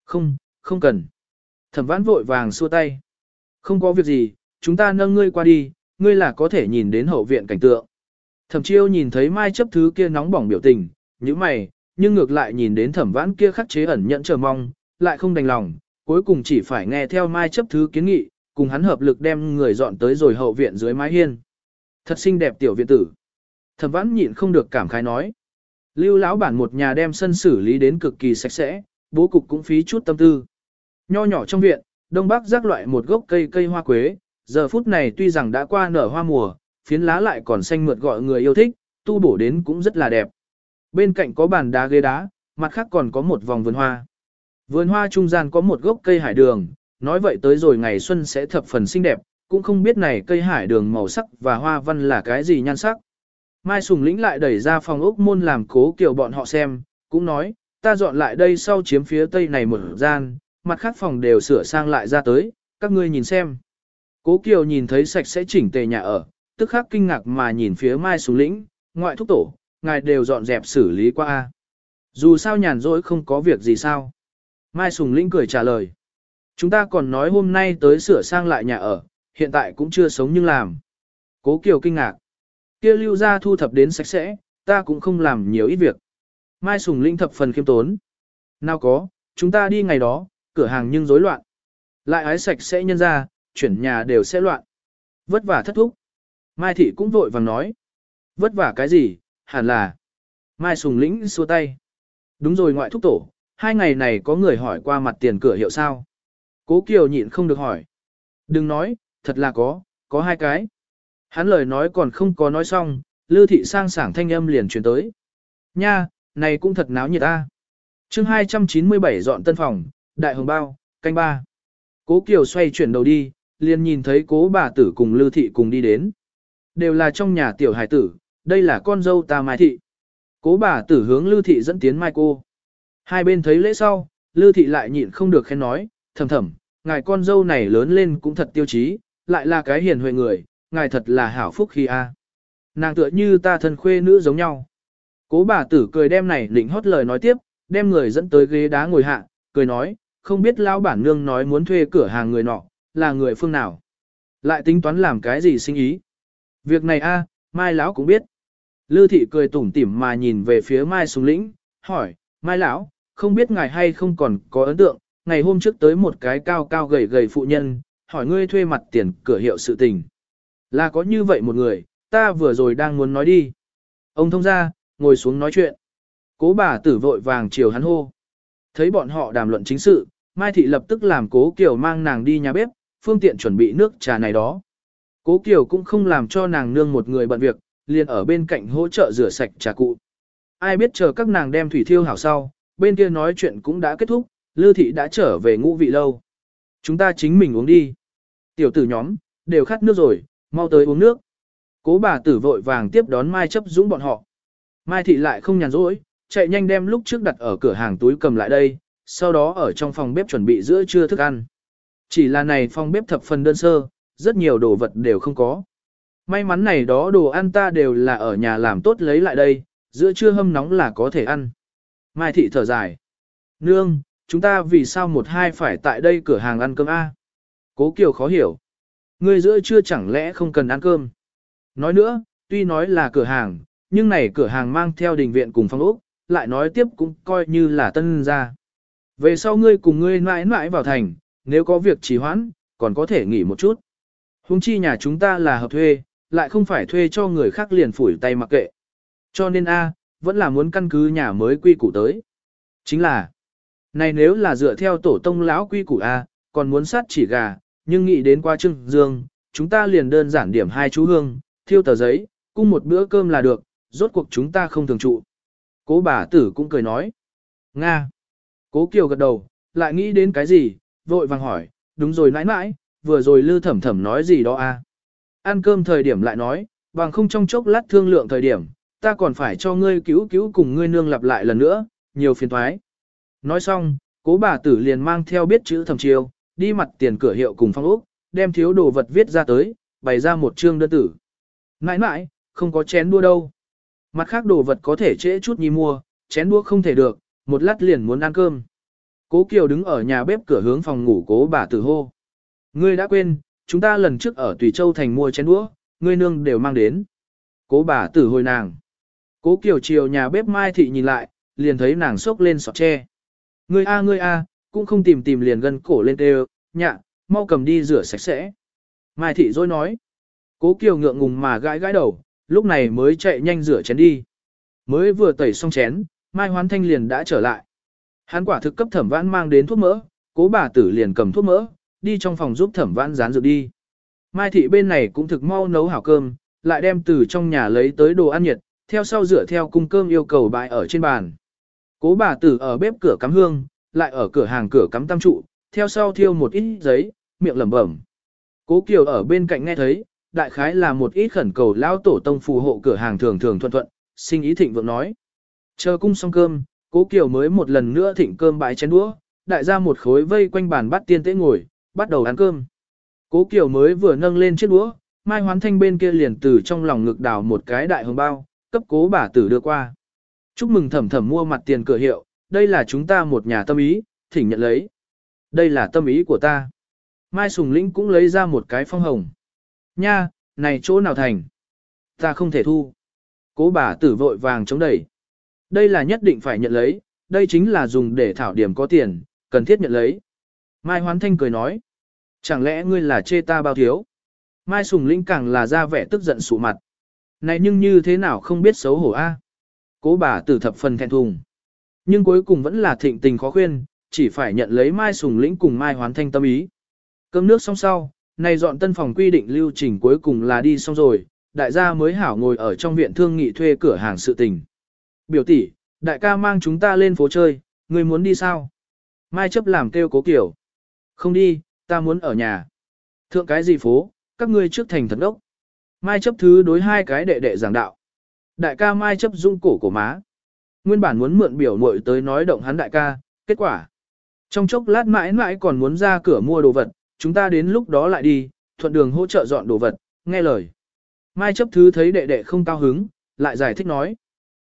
Không, không cần. Thẩm vãn vội vàng xua tay. Không có việc gì, chúng ta nâng ngươi qua đi, ngươi là có thể nhìn đến hậu viện cảnh tượng. Thẩm chiêu nhìn thấy mai chấp thứ kia nóng bỏng biểu tình, như mày, nhưng ngược lại nhìn đến thẩm vãn kia khắc chế ẩn nhẫn chờ mong, lại không đành lòng, cuối cùng chỉ phải nghe theo mai chấp thứ kiến nghị, cùng hắn hợp lực đem người dọn tới rồi hậu viện dưới mái hiên. Thật xinh đẹp tiểu viện tử. Thẩm vãn nhịn không được cảm khái nói. Lưu lão bản một nhà đem sân xử lý đến cực kỳ sạch sẽ, bố cục cũng phí chút tâm tư. Nho nhỏ trong viện, đông bắc rác loại một gốc cây cây hoa quế, giờ phút này tuy rằng đã qua nở hoa mùa, phiến lá lại còn xanh mượt gọi người yêu thích, tu bổ đến cũng rất là đẹp. Bên cạnh có bàn đá ghế đá, mặt khác còn có một vòng vườn hoa. Vườn hoa trung gian có một gốc cây hải đường, nói vậy tới rồi ngày xuân sẽ thập phần xinh đẹp, cũng không biết này cây hải đường màu sắc và hoa văn là cái gì nhan sắc. Mai Sùng Lĩnh lại đẩy ra phòng ốc môn làm cố kiểu bọn họ xem, cũng nói, ta dọn lại đây sau chiếm phía tây này một gian, mặt khác phòng đều sửa sang lại ra tới, các ngươi nhìn xem. Cố Kiều nhìn thấy sạch sẽ chỉnh tề nhà ở, tức khắc kinh ngạc mà nhìn phía Mai Sùng Lĩnh, ngoại thúc tổ, ngài đều dọn dẹp xử lý qua. Dù sao nhàn rỗi không có việc gì sao. Mai Sùng linh cười trả lời. Chúng ta còn nói hôm nay tới sửa sang lại nhà ở, hiện tại cũng chưa sống nhưng làm. Cố Kiều kinh ngạc. Kia lưu ra thu thập đến sạch sẽ, ta cũng không làm nhiều ít việc. Mai Sùng Linh thập phần khiêm tốn. Nào có, chúng ta đi ngày đó, cửa hàng nhưng rối loạn. Lại ái sạch sẽ nhân ra, chuyển nhà đều sẽ loạn. Vất vả thất thúc. Mai Thị cũng vội vàng nói. Vất vả cái gì, hẳn là. Mai Sùng Lĩnh xua tay. Đúng rồi ngoại thúc tổ, hai ngày này có người hỏi qua mặt tiền cửa hiệu sao. Cố Kiều nhịn không được hỏi. Đừng nói, thật là có, có hai cái. Hắn lời nói còn không có nói xong, Lư Thị sang sảng thanh âm liền truyền tới. Nha, này cũng thật náo nhiệt ta. chương 297 dọn tân phòng, đại hồng bao, canh ba. Cố Kiều xoay chuyển đầu đi, liền nhìn thấy cố bà tử cùng Lư Thị cùng đi đến. Đều là trong nhà tiểu hải tử, đây là con dâu ta Mai Thị. Cố bà tử hướng Lư Thị dẫn tiến Mai cô. Hai bên thấy lễ sau, Lư Thị lại nhịn không được khen nói, thầm thầm, ngài con dâu này lớn lên cũng thật tiêu chí, lại là cái hiền huệ người, ngài thật là hảo phúc khi a. Nàng tựa như ta thân khuê nữ giống nhau. Cố bà tử cười đem này lĩnh hót lời nói tiếp, đem người dẫn tới ghế đá ngồi hạ, cười nói, không biết lão bản nương nói muốn thuê cửa hàng người nọ, là người phương nào. Lại tính toán làm cái gì sinh ý. Việc này a, Mai lão cũng biết. Lư thị cười tủm tỉm mà nhìn về phía Mai Sùng Lĩnh, hỏi, Mai lão, không biết ngài hay không còn có ấn tượng, ngày hôm trước tới một cái cao cao gầy gầy phụ nhân, hỏi ngươi thuê mặt tiền cửa hiệu sự tình. Là có như vậy một người, ta vừa rồi đang muốn nói đi. Ông thông ra, ngồi xuống nói chuyện. Cố bà tử vội vàng chiều hắn hô. Thấy bọn họ đàm luận chính sự, Mai Thị lập tức làm cố Kiều mang nàng đi nhà bếp, phương tiện chuẩn bị nước trà này đó. Cố Kiều cũng không làm cho nàng nương một người bận việc, liền ở bên cạnh hỗ trợ rửa sạch trà cụ. Ai biết chờ các nàng đem thủy thiêu hảo sau, bên kia nói chuyện cũng đã kết thúc, Lư Thị đã trở về ngũ vị lâu. Chúng ta chính mình uống đi. Tiểu tử nhóm, đều khát nước rồi, mau tới uống nước. Cố bà tử vội vàng tiếp đón Mai chấp dũng bọn họ. Mai thị lại không nhàn rỗi, chạy nhanh đem lúc trước đặt ở cửa hàng túi cầm lại đây, sau đó ở trong phòng bếp chuẩn bị giữa trưa thức ăn. Chỉ là này phòng bếp thập phần đơn sơ, rất nhiều đồ vật đều không có. May mắn này đó đồ ăn ta đều là ở nhà làm tốt lấy lại đây, giữa trưa hâm nóng là có thể ăn. Mai thị thở dài. Nương, chúng ta vì sao một hai phải tại đây cửa hàng ăn cơm A? Cố Kiều khó hiểu. Ngươi giữa trưa chẳng lẽ không cần ăn cơm. Nói nữa, tuy nói là cửa hàng, nhưng này cửa hàng mang theo đình viện cùng phong ốc, lại nói tiếp cũng coi như là tân gia. Về sau ngươi cùng ngươi mãi mãi vào thành, nếu có việc trì hoãn, còn có thể nghỉ một chút. Hùng chi nhà chúng ta là hợp thuê, lại không phải thuê cho người khác liền phủi tay mặc kệ. Cho nên A, vẫn là muốn căn cứ nhà mới quy củ tới. Chính là, này nếu là dựa theo tổ tông lão quy củ A, còn muốn sát chỉ gà, nhưng nghĩ đến qua trưng dương, chúng ta liền đơn giản điểm hai chú hương, thiêu tờ giấy, cung một bữa cơm là được, rốt cuộc chúng ta không thường trụ. Cố bà tử cũng cười nói. Nga. Cố Kiều gật đầu, lại nghĩ đến cái gì, vội vàng hỏi, đúng rồi nãi nãi, vừa rồi lư thẩm thẩm nói gì đó à. Ăn cơm thời điểm lại nói, bằng không trong chốc lát thương lượng thời điểm, ta còn phải cho ngươi cứu cứu cùng ngươi nương lặp lại lần nữa, nhiều phiền thoái. Nói xong, cố bà tử liền mang theo biết chữ thẩm chiêu, đi mặt tiền cửa hiệu cùng phong ốc, đem thiếu đồ vật viết ra tới, bày ra một chương đơn tử. Nãi nãi, không có chén đua đâu. Mặt khác đồ vật có thể trễ chút nhi mua, chén đua không thể được, một lát liền muốn ăn cơm. Cố Kiều đứng ở nhà bếp cửa hướng phòng ngủ cố bà tử hô. Ngươi đã quên, chúng ta lần trước ở Tùy Châu Thành mua chén đũa, ngươi nương đều mang đến. Cố bà tử hồi nàng. Cố Kiều chiều nhà bếp Mai Thị nhìn lại, liền thấy nàng sốc lên sọt tre. Ngươi a ngươi a, cũng không tìm tìm liền gần cổ lên tê nhạ, mau cầm đi rửa sạch sẽ. Mai Thị dối nói. Cố Kiều ngượng ngùng mà gãi gãi đầu, lúc này mới chạy nhanh rửa chén đi. Mới vừa tẩy xong chén, Mai Hoán Thanh liền đã trở lại. Hắn quả thực cấp thẩm vãn mang đến thuốc mỡ, cố bà tử liền cầm thuốc mỡ, đi trong phòng giúp thẩm vãn dán dược đi. Mai thị bên này cũng thực mau nấu hảo cơm, lại đem từ trong nhà lấy tới đồ ăn nhiệt, theo sau rửa theo cung cơm yêu cầu bãi ở trên bàn. Cố bà tử ở bếp cửa cắm hương, lại ở cửa hàng cửa cắm tam trụ, theo sau thiêu một ít giấy, miệng lẩm bẩm. Cố Kiều ở bên cạnh nghe thấy, đại khái là một ít khẩn cầu lão tổ tông phù hộ cửa hàng thường thường thuận thuận, sinh ý thịnh vượng nói. Chờ cung xong cơm, Cố Kiều mới một lần nữa thịnh cơm bãi chén đũa, đại ra một khối vây quanh bàn bắt tiên tế ngồi, bắt đầu ăn cơm. Cố Kiều mới vừa nâng lên chiếc đũa, Mai Hoán Thanh bên kia liền từ trong lòng ngực đào một cái đại hồng bao, cấp cố bà tử đưa qua. Chúc mừng thẩm thẩm mua mặt tiền cửa hiệu, đây là chúng ta một nhà tâm ý, thỉnh nhận lấy. Đây là tâm ý của ta. Mai Sùng Lĩnh cũng lấy ra một cái phong hồng. Nha, này chỗ nào thành? Ta không thể thu. Cố bà tử vội vàng chống đẩy. Đây là nhất định phải nhận lấy, đây chính là dùng để thảo điểm có tiền, cần thiết nhận lấy. Mai Hoán Thanh cười nói. Chẳng lẽ ngươi là chê ta bao thiếu? Mai Sùng lĩnh càng là ra vẻ tức giận sụ mặt. Này nhưng như thế nào không biết xấu hổ a? Cố bà tử thập phần thẹn thùng. Nhưng cuối cùng vẫn là thịnh tình khó khuyên, chỉ phải nhận lấy Mai Sùng Lĩnh cùng Mai Hoán Thanh tâm ý. Cơm nước xong sau, này dọn tân phòng quy định lưu trình cuối cùng là đi xong rồi, đại gia mới hảo ngồi ở trong viện thương nghị thuê cửa hàng sự tình. Biểu tỷ, đại ca mang chúng ta lên phố chơi, người muốn đi sao? Mai chấp làm kêu cố kiểu. Không đi, ta muốn ở nhà. Thượng cái gì phố, các ngươi trước thành thật đốc. Mai chấp thứ đối hai cái đệ đệ giảng đạo. Đại ca Mai chấp dung cổ của má. Nguyên bản muốn mượn biểu muội tới nói động hắn đại ca, kết quả. Trong chốc lát mãi mãi còn muốn ra cửa mua đồ vật, chúng ta đến lúc đó lại đi, thuận đường hỗ trợ dọn đồ vật, nghe lời. Mai chấp thứ thấy đệ đệ không cao hứng, lại giải thích nói.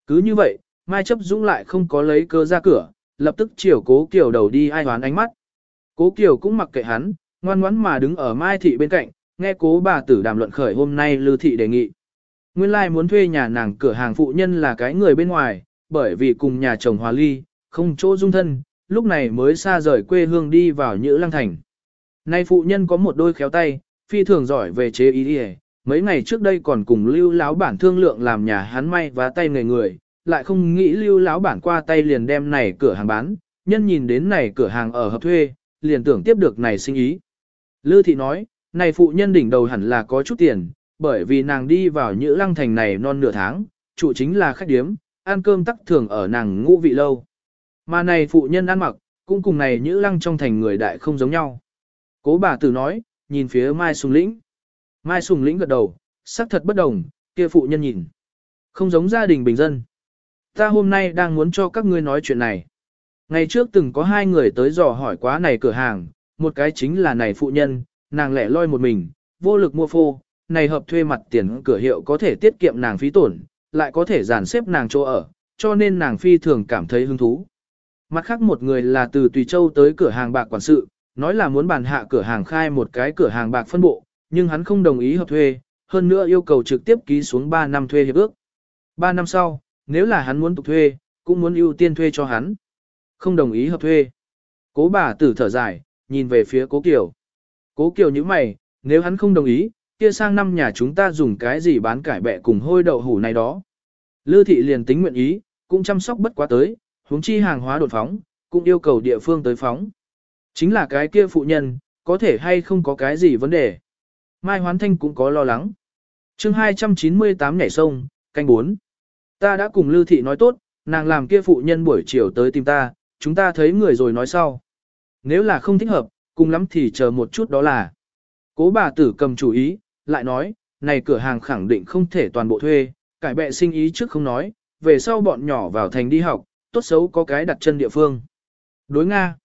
Cứ như vậy, Mai chấp dũng lại không có lấy cơ ra cửa, lập tức chiều cố kiểu đầu đi ai hoán ánh mắt. Cố Kiều cũng mặc kệ hắn, ngoan ngoãn mà đứng ở Mai Thị bên cạnh, nghe cố bà tử đàm luận khởi hôm nay Lưu Thị đề nghị. Nguyên lai like muốn thuê nhà nàng cửa hàng phụ nhân là cái người bên ngoài, bởi vì cùng nhà chồng hòa ly, không chỗ dung thân, lúc này mới xa rời quê hương đi vào Nhữ Lăng Thành. Nay phụ nhân có một đôi khéo tay, phi thường giỏi về chế ý đi mấy ngày trước đây còn cùng lưu láo bản thương lượng làm nhà hắn may và tay người người, lại không nghĩ lưu láo bản qua tay liền đem này cửa hàng bán, nhân nhìn đến này cửa hàng ở hợp thuê, liền tưởng tiếp được này sinh ý. Lư thị nói, này phụ nhân đỉnh đầu hẳn là có chút tiền, bởi vì nàng đi vào Nhữ Lăng Thành này non nửa tháng, chủ chính là khách điếm, ăn cơm tắc thường ở nàng ngũ vị lâu. Mà này phụ nhân ăn mặc, cũng cùng này Nhữ Lăng trong thành người đại không giống nhau. Cố bà tử nói, nhìn phía Mai Sùng Lĩnh. Mai Sùng Lĩnh gật đầu, sắc thật bất đồng, kia phụ nhân nhìn. Không giống gia đình bình dân. Ta hôm nay đang muốn cho các ngươi nói chuyện này. Ngày trước từng có hai người tới dò hỏi quá này cửa hàng, một cái chính là này phụ nhân, nàng lẻ loi một mình, vô lực mua phô, này hợp thuê mặt tiền cửa hiệu có thể tiết kiệm nàng phí tổn, lại có thể dàn xếp nàng chỗ ở, cho nên nàng phi thường cảm thấy hứng thú. Mặt khác một người là từ Tùy Châu tới cửa hàng bạc quản sự, nói là muốn bàn hạ cửa hàng khai một cái cửa hàng bạc phân bộ, nhưng hắn không đồng ý hợp thuê, hơn nữa yêu cầu trực tiếp ký xuống 3 năm thuê hiệp ước. 3 năm sau, nếu là hắn muốn tục thuê, cũng muốn ưu tiên thuê cho hắn. Không đồng ý hợp thuê. Cố bà tử thở dài, nhìn về phía cố Kiều. Cố Kiều như mày, nếu hắn không đồng ý, kia sang năm nhà chúng ta dùng cái gì bán cải bẹ cùng hôi đậu hủ này đó. Lư thị liền tính nguyện ý, cũng chăm sóc bất quá tới, huống chi hàng hóa đột phóng, cũng yêu cầu địa phương tới phóng. Chính là cái kia phụ nhân, có thể hay không có cái gì vấn đề. Mai Hoán Thanh cũng có lo lắng. chương 298 nhảy sông, canh 4. Ta đã cùng Lư Thị nói tốt, nàng làm kia phụ nhân buổi chiều tới tìm ta, chúng ta thấy người rồi nói sau. Nếu là không thích hợp, cùng lắm thì chờ một chút đó là. Cố bà tử cầm chủ ý, lại nói, này cửa hàng khẳng định không thể toàn bộ thuê, cải bệ sinh ý trước không nói, về sau bọn nhỏ vào thành đi học, tốt xấu có cái đặt chân địa phương. Đối Nga,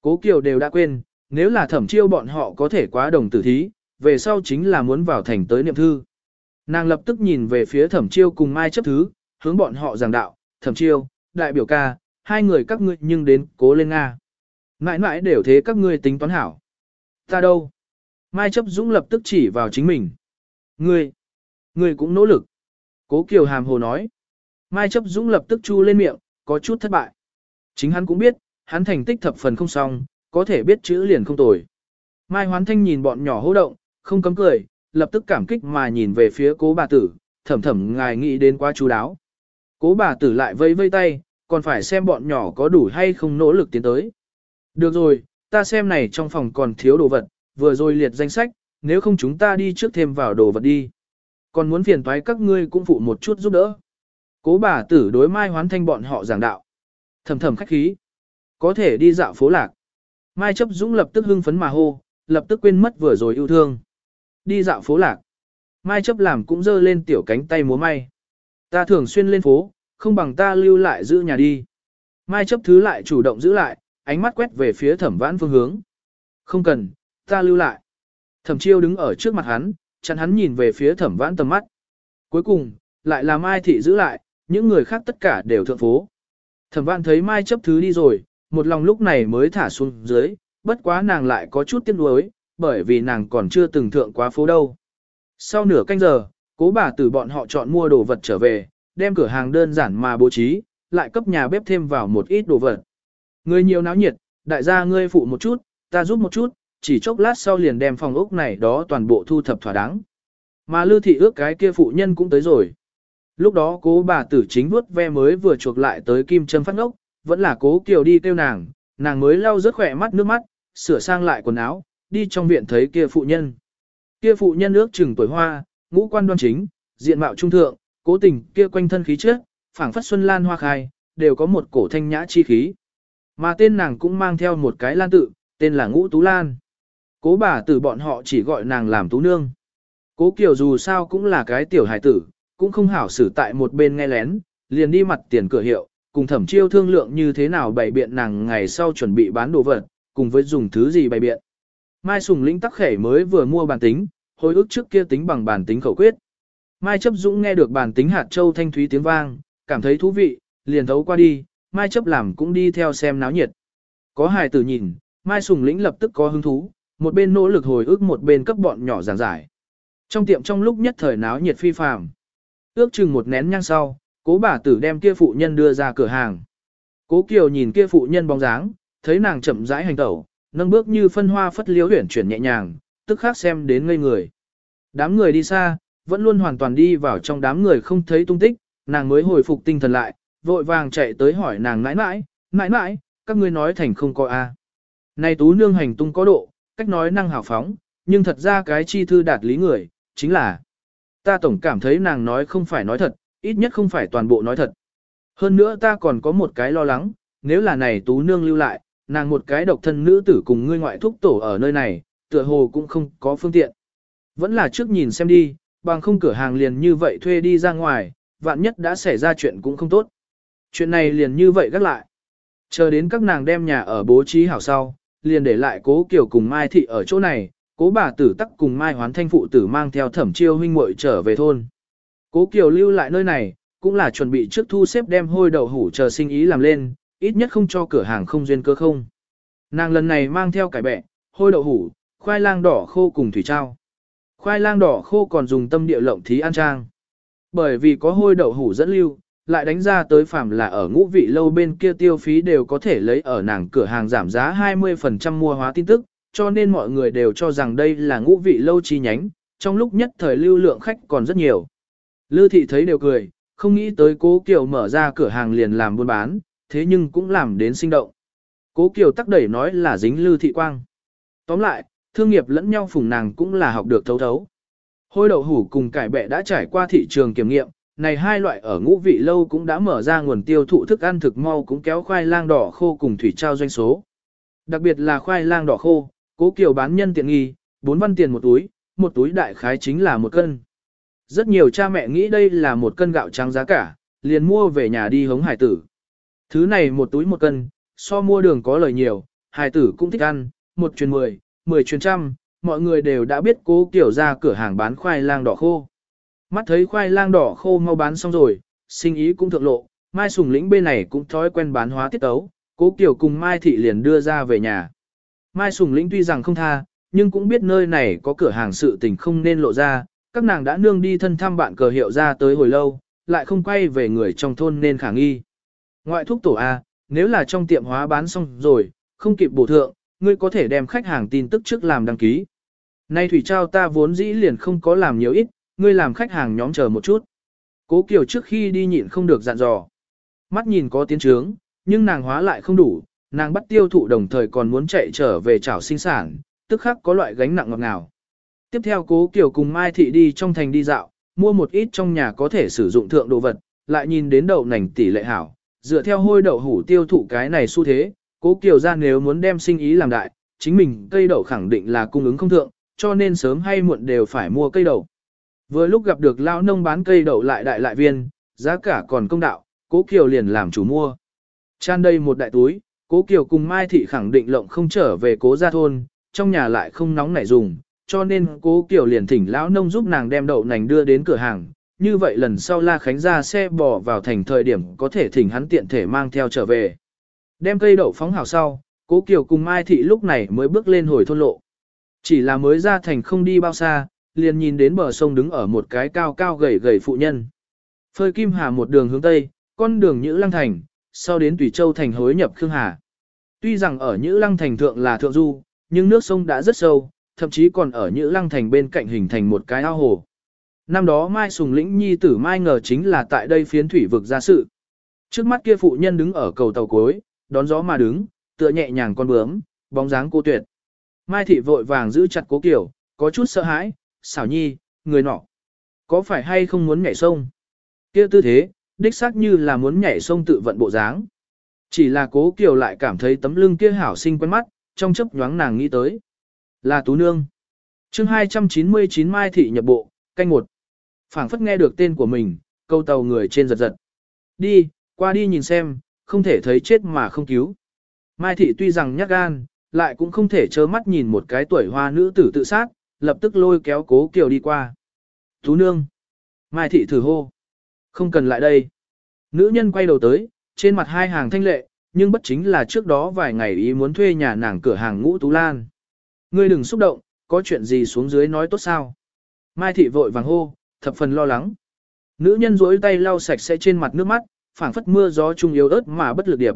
cố kiều đều đã quên, nếu là thẩm chiêu bọn họ có thể quá đồng tử thí, về sau chính là muốn vào thành tới niệm thư. Nàng lập tức nhìn về phía thẩm chiêu cùng Mai chấp thứ, hướng bọn họ giảng đạo, thẩm chiêu, đại biểu ca, hai người các ngươi nhưng đến cố lên Nga. Mãi mãi đều thế các ngươi tính toán hảo. Ta đâu? Mai chấp dũng lập tức chỉ vào chính mình. Ngươi, ngươi cũng nỗ lực. Cố Kiều hàm hồ nói. Mai chấp dũng lập tức chu lên miệng, có chút thất bại. Chính hắn cũng biết, hắn thành tích thập phần không xong, có thể biết chữ liền không tồi. Mai hoán thanh nhìn bọn nhỏ hô động, không cấm cười, lập tức cảm kích mà nhìn về phía cố bà tử, thầm thầm ngài nghĩ đến quá chú đáo. Cố bà tử lại vây vây tay, còn phải xem bọn nhỏ có đủ hay không nỗ lực tiến tới. Được rồi, ta xem này trong phòng còn thiếu đồ vật, vừa rồi liệt danh sách, nếu không chúng ta đi trước thêm vào đồ vật đi. Còn muốn phiền toái các ngươi cũng phụ một chút giúp đỡ. Cố bà tử đối mai hoán thanh bọn họ giảng đạo. Thầm thầm khách khí. Có thể đi dạo phố lạc. Mai chấp dũng lập tức hưng phấn mà hô, lập tức quên mất vừa rồi yêu thương. Đi dạo phố lạc. Mai chấp làm cũng dơ lên tiểu cánh tay múa may. Ta thường xuyên lên phố, không bằng ta lưu lại giữ nhà đi. Mai chấp thứ lại chủ động giữ lại, ánh mắt quét về phía thẩm vãn phương hướng. Không cần, ta lưu lại. Thẩm chiêu đứng ở trước mặt hắn, chặn hắn nhìn về phía thẩm vãn tầm mắt. Cuối cùng, lại là Mai thị giữ lại, những người khác tất cả đều thượng phố. Thẩm vãn thấy Mai chấp thứ đi rồi, một lòng lúc này mới thả xuống dưới, bất quá nàng lại có chút tiếc nuối, bởi vì nàng còn chưa từng thượng quá phố đâu. Sau nửa canh giờ, cố bà từ bọn họ chọn mua đồ vật trở về, đem cửa hàng đơn giản mà bố trí, lại cấp nhà bếp thêm vào một ít đồ vật. Ngươi nhiều náo nhiệt, đại gia ngươi phụ một chút, ta giúp một chút, chỉ chốc lát sau liền đem phòng ốc này đó toàn bộ thu thập thỏa đáng. Mà lưu thị ước cái kia phụ nhân cũng tới rồi. Lúc đó cố bà tử chính vuốt ve mới vừa chuộc lại tới kim châm phát ngốc, vẫn là cố kiều đi kêu nàng, nàng mới lau rớt khỏe mắt nước mắt, sửa sang lại quần áo, đi trong viện thấy kia phụ nhân. Kia phụ nhân ước chừng tuổi hoa, ngũ quan đoan chính, diện mạo trung thượng, cố tình kia quanh thân khí trước, phảng phất xuân lan hoa khai, đều có một cổ thanh nhã chi khí. Mà tên nàng cũng mang theo một cái lan tự, tên là Ngũ Tú Lan. Cố bà tử bọn họ chỉ gọi nàng làm Tú Nương. Cố Kiều dù sao cũng là cái tiểu hài tử, cũng không hảo xử tại một bên nghe lén, liền đi mặt tiền cửa hiệu, cùng thẩm chiêu thương lượng như thế nào bày biện nàng ngày sau chuẩn bị bán đồ vật, cùng với dùng thứ gì bày biện. Mai Sùng Lĩnh tắc khẻ mới vừa mua bàn tính, hồi ức trước kia tính bằng bàn tính khẩu quyết. Mai chấp dũng nghe được bản tính hạt châu thanh thúy tiếng vang, cảm thấy thú vị, liền thấu qua đi, Mai chấp làm cũng đi theo xem náo nhiệt. Có hài tử nhìn, Mai sùng lĩnh lập tức có hứng thú, một bên nỗ lực hồi ức một bên cấp bọn nhỏ giảng giải. Trong tiệm trong lúc nhất thời náo nhiệt phi phàm. Ước chừng một nén nhang sau, cố bà tử đem kia phụ nhân đưa ra cửa hàng. Cố Kiều nhìn kia phụ nhân bóng dáng, thấy nàng chậm rãi hành tẩu, nâng bước như phân hoa phất liễu huyển chuyển nhẹ nhàng, tức khác xem đến ngây người. Đám người đi xa, vẫn luôn hoàn toàn đi vào trong đám người không thấy tung tích, nàng mới hồi phục tinh thần lại, vội vàng chạy tới hỏi nàng nãi nãi, nãi nãi, các ngươi nói thành không có a. Này tú nương hành tung có độ, cách nói năng hào phóng, nhưng thật ra cái chi thư đạt lý người, chính là ta tổng cảm thấy nàng nói không phải nói thật, ít nhất không phải toàn bộ nói thật. Hơn nữa ta còn có một cái lo lắng, nếu là này tú nương lưu lại, nàng một cái độc thân nữ tử cùng ngươi ngoại thúc tổ ở nơi này, tựa hồ cũng không có phương tiện. Vẫn là trước nhìn xem đi, bằng không cửa hàng liền như vậy thuê đi ra ngoài, vạn nhất đã xảy ra chuyện cũng không tốt. Chuyện này liền như vậy gác lại. Chờ đến các nàng đem nhà ở bố trí hảo sau, liền để lại cố kiểu cùng Mai Thị ở chỗ này, cố bà tử tắc cùng Mai Hoán Thanh phụ tử mang theo thẩm chiêu huynh muội trở về thôn. Cố Kiều lưu lại nơi này, cũng là chuẩn bị trước thu xếp đem hôi đậu hủ chờ sinh ý làm lên, ít nhất không cho cửa hàng không duyên cơ không. Nàng lần này mang theo cải bẹ, hôi đậu hủ, khoai lang đỏ khô cùng thủy trao. Khoai lang đỏ khô còn dùng tâm địa lộng thí ăn trang. Bởi vì có hôi đậu hủ dẫn lưu, lại đánh ra tới phạm là ở ngũ vị lâu bên kia tiêu phí đều có thể lấy ở nàng cửa hàng giảm giá 20% mua hóa tin tức, cho nên mọi người đều cho rằng đây là ngũ vị lâu chi nhánh, trong lúc nhất thời lưu lượng khách còn rất nhiều. Lư thị thấy đều cười, không nghĩ tới cố Kiều mở ra cửa hàng liền làm buôn bán, thế nhưng cũng làm đến sinh động. Cố Kiều tắc đẩy nói là dính Lư thị quang. Tóm lại, thương nghiệp lẫn nhau phùng nàng cũng là học được thấu thấu. Hôi đậu hủ cùng cải bẹ đã trải qua thị trường kiểm nghiệm, này hai loại ở ngũ vị lâu cũng đã mở ra nguồn tiêu thụ thức ăn thực mau cũng kéo khoai lang đỏ khô cùng thủy trao doanh số. Đặc biệt là khoai lang đỏ khô, cố kiều bán nhân tiện nghi, 4 văn tiền một túi, một túi đại khái chính là một cân. Rất nhiều cha mẹ nghĩ đây là một cân gạo trắng giá cả, liền mua về nhà đi hống hải tử. Thứ này một túi một cân, so mua đường có lời nhiều, hải tử cũng thích ăn, một chuyến mười, mười chuyến trăm, mọi người đều đã biết cố kiểu ra cửa hàng bán khoai lang đỏ khô. Mắt thấy khoai lang đỏ khô mau bán xong rồi, sinh ý cũng thượng lộ, Mai Sùng lĩnh bên này cũng thói quen bán hóa tiết tấu, cố kiểu cùng Mai Thị liền đưa ra về nhà. Mai Sùng lĩnh tuy rằng không tha, nhưng cũng biết nơi này có cửa hàng sự tình không nên lộ ra, các nàng đã nương đi thân thăm bạn cờ hiệu ra tới hồi lâu, lại không quay về người trong thôn nên khả nghi. Ngoại thuốc tổ A, nếu là trong tiệm hóa bán xong rồi, không kịp bổ thượng, ngươi có thể đem khách hàng tin tức trước làm đăng ký. Nay Thủy Trao ta vốn dĩ liền không có làm nhiều ít, ngươi làm khách hàng nhóm chờ một chút. Cố Kiều trước khi đi nhịn không được dặn dò. Mắt nhìn có tiến trướng, nhưng nàng hóa lại không đủ, nàng bắt tiêu thụ đồng thời còn muốn chạy trở về chảo sinh sản, tức khắc có loại gánh nặng ngọt ngào. Tiếp theo Cố Kiều cùng Mai Thị đi trong thành đi dạo, mua một ít trong nhà có thể sử dụng thượng đồ vật, lại nhìn đến đậu nành tỷ lệ hảo, dựa theo hôi đậu hủ tiêu thụ cái này xu thế, Cố Kiều ra nếu muốn đem sinh ý làm đại, chính mình cây đậu khẳng định là cung ứng không thượng, cho nên sớm hay muộn đều phải mua cây đậu. Vừa lúc gặp được lão nông bán cây đậu lại đại lại viên, giá cả còn công đạo, Cố Kiều liền làm chủ mua. Chan đây một đại túi, Cố Kiều cùng Mai Thị khẳng định lộng không trở về cố gia thôn, trong nhà lại không nóng nảy dùng, cho nên Cố Kiều liền thỉnh lão nông giúp nàng đem đậu nành đưa đến cửa hàng. Như vậy lần sau La Khánh ra xe bò vào thành thời điểm có thể thỉnh hắn tiện thể mang theo trở về. Đem cây đậu phóng hào sau, Cố Kiều cùng Mai Thị lúc này mới bước lên hồi thôn lộ. Chỉ là mới ra thành không đi bao xa, liền nhìn đến bờ sông đứng ở một cái cao cao gầy gầy phụ nhân. Phơi Kim Hà một đường hướng Tây, con đường Nhữ Lăng Thành, sau đến Tùy Châu Thành hối nhập Khương Hà. Tuy rằng ở Nhữ Lăng Thành thượng là thượng du, nhưng nước sông đã rất sâu, thậm chí còn ở Nhữ Lăng Thành bên cạnh hình thành một cái ao hồ. Năm đó Mai Sùng Lĩnh Nhi tử Mai ngờ chính là tại đây phiến thủy vực ra sự. Trước mắt kia phụ nhân đứng ở cầu tàu cuối, đón gió mà đứng, tựa nhẹ nhàng con bướm, bóng dáng cô tuyệt. Mai thị vội vàng giữ chặt cố kiểu, có chút sợ hãi, xảo nhi, người nọ. Có phải hay không muốn nhảy sông? kia tư thế, đích xác như là muốn nhảy sông tự vận bộ dáng. Chỉ là cố kiều lại cảm thấy tấm lưng kia hảo sinh quen mắt, trong chấp nhoáng nàng nghĩ tới. Là Tú Nương. chương 299 Mai Thị nhập bộ, canh một. phảng phất nghe được tên của mình, câu tàu người trên giật giật. Đi, qua đi nhìn xem, không thể thấy chết mà không cứu. Mai Thị tuy rằng nhát gan, lại cũng không thể trơ mắt nhìn một cái tuổi hoa nữ tử tự sát, lập tức lôi kéo cố kiều đi qua. Tú nương. Mai thị thử hô. Không cần lại đây. Nữ nhân quay đầu tới, trên mặt hai hàng thanh lệ, nhưng bất chính là trước đó vài ngày ý muốn thuê nhà nàng cửa hàng ngũ Tú Lan. Ngươi đừng xúc động, có chuyện gì xuống dưới nói tốt sao. Mai thị vội vàng hô, thập phần lo lắng. Nữ nhân duỗi tay lau sạch sẽ trên mặt nước mắt, phảng phất mưa gió trung yếu ớt mà bất lực điệp.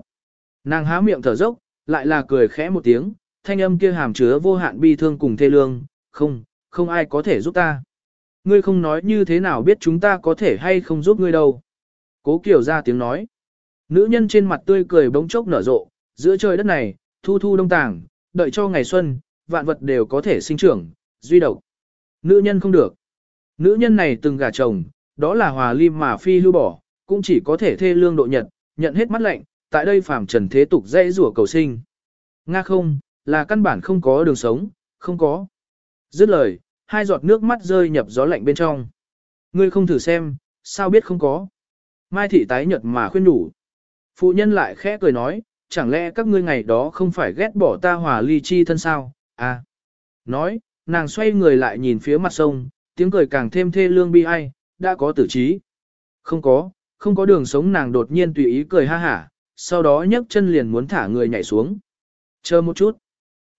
Nàng há miệng thở dốc, lại là cười khẽ một tiếng, thanh âm kia hàm chứa vô hạn bi thương cùng thê lương, không, không ai có thể giúp ta. Ngươi không nói như thế nào biết chúng ta có thể hay không giúp ngươi đâu. Cố Kiều ra tiếng nói. Nữ nhân trên mặt tươi cười bỗng chốc nở rộ, giữa trời đất này, thu thu đông tàng, đợi cho ngày xuân, vạn vật đều có thể sinh trưởng, duy độc. Nữ nhân không được. Nữ nhân này từng gả chồng, đó là hòa lim mà phi lưu bỏ, cũng chỉ có thể thê lương độ nhật, nhận hết mắt lạnh, tại đây phàm trần thế tục dễ rủa cầu sinh. Nga không, là căn bản không có đường sống, không có. Dứt lời, hai giọt nước mắt rơi nhập gió lạnh bên trong. Ngươi không thử xem, sao biết không có. Mai thị tái nhật mà khuyên đủ. Phụ nhân lại khẽ cười nói, chẳng lẽ các ngươi ngày đó không phải ghét bỏ ta hòa ly chi thân sao, à. Nói, nàng xoay người lại nhìn phía mặt sông, tiếng cười càng thêm thê lương bi ai, đã có tử trí. Không có, không có đường sống nàng đột nhiên tùy ý cười ha hả, sau đó nhấc chân liền muốn thả người nhảy xuống. Chờ một chút.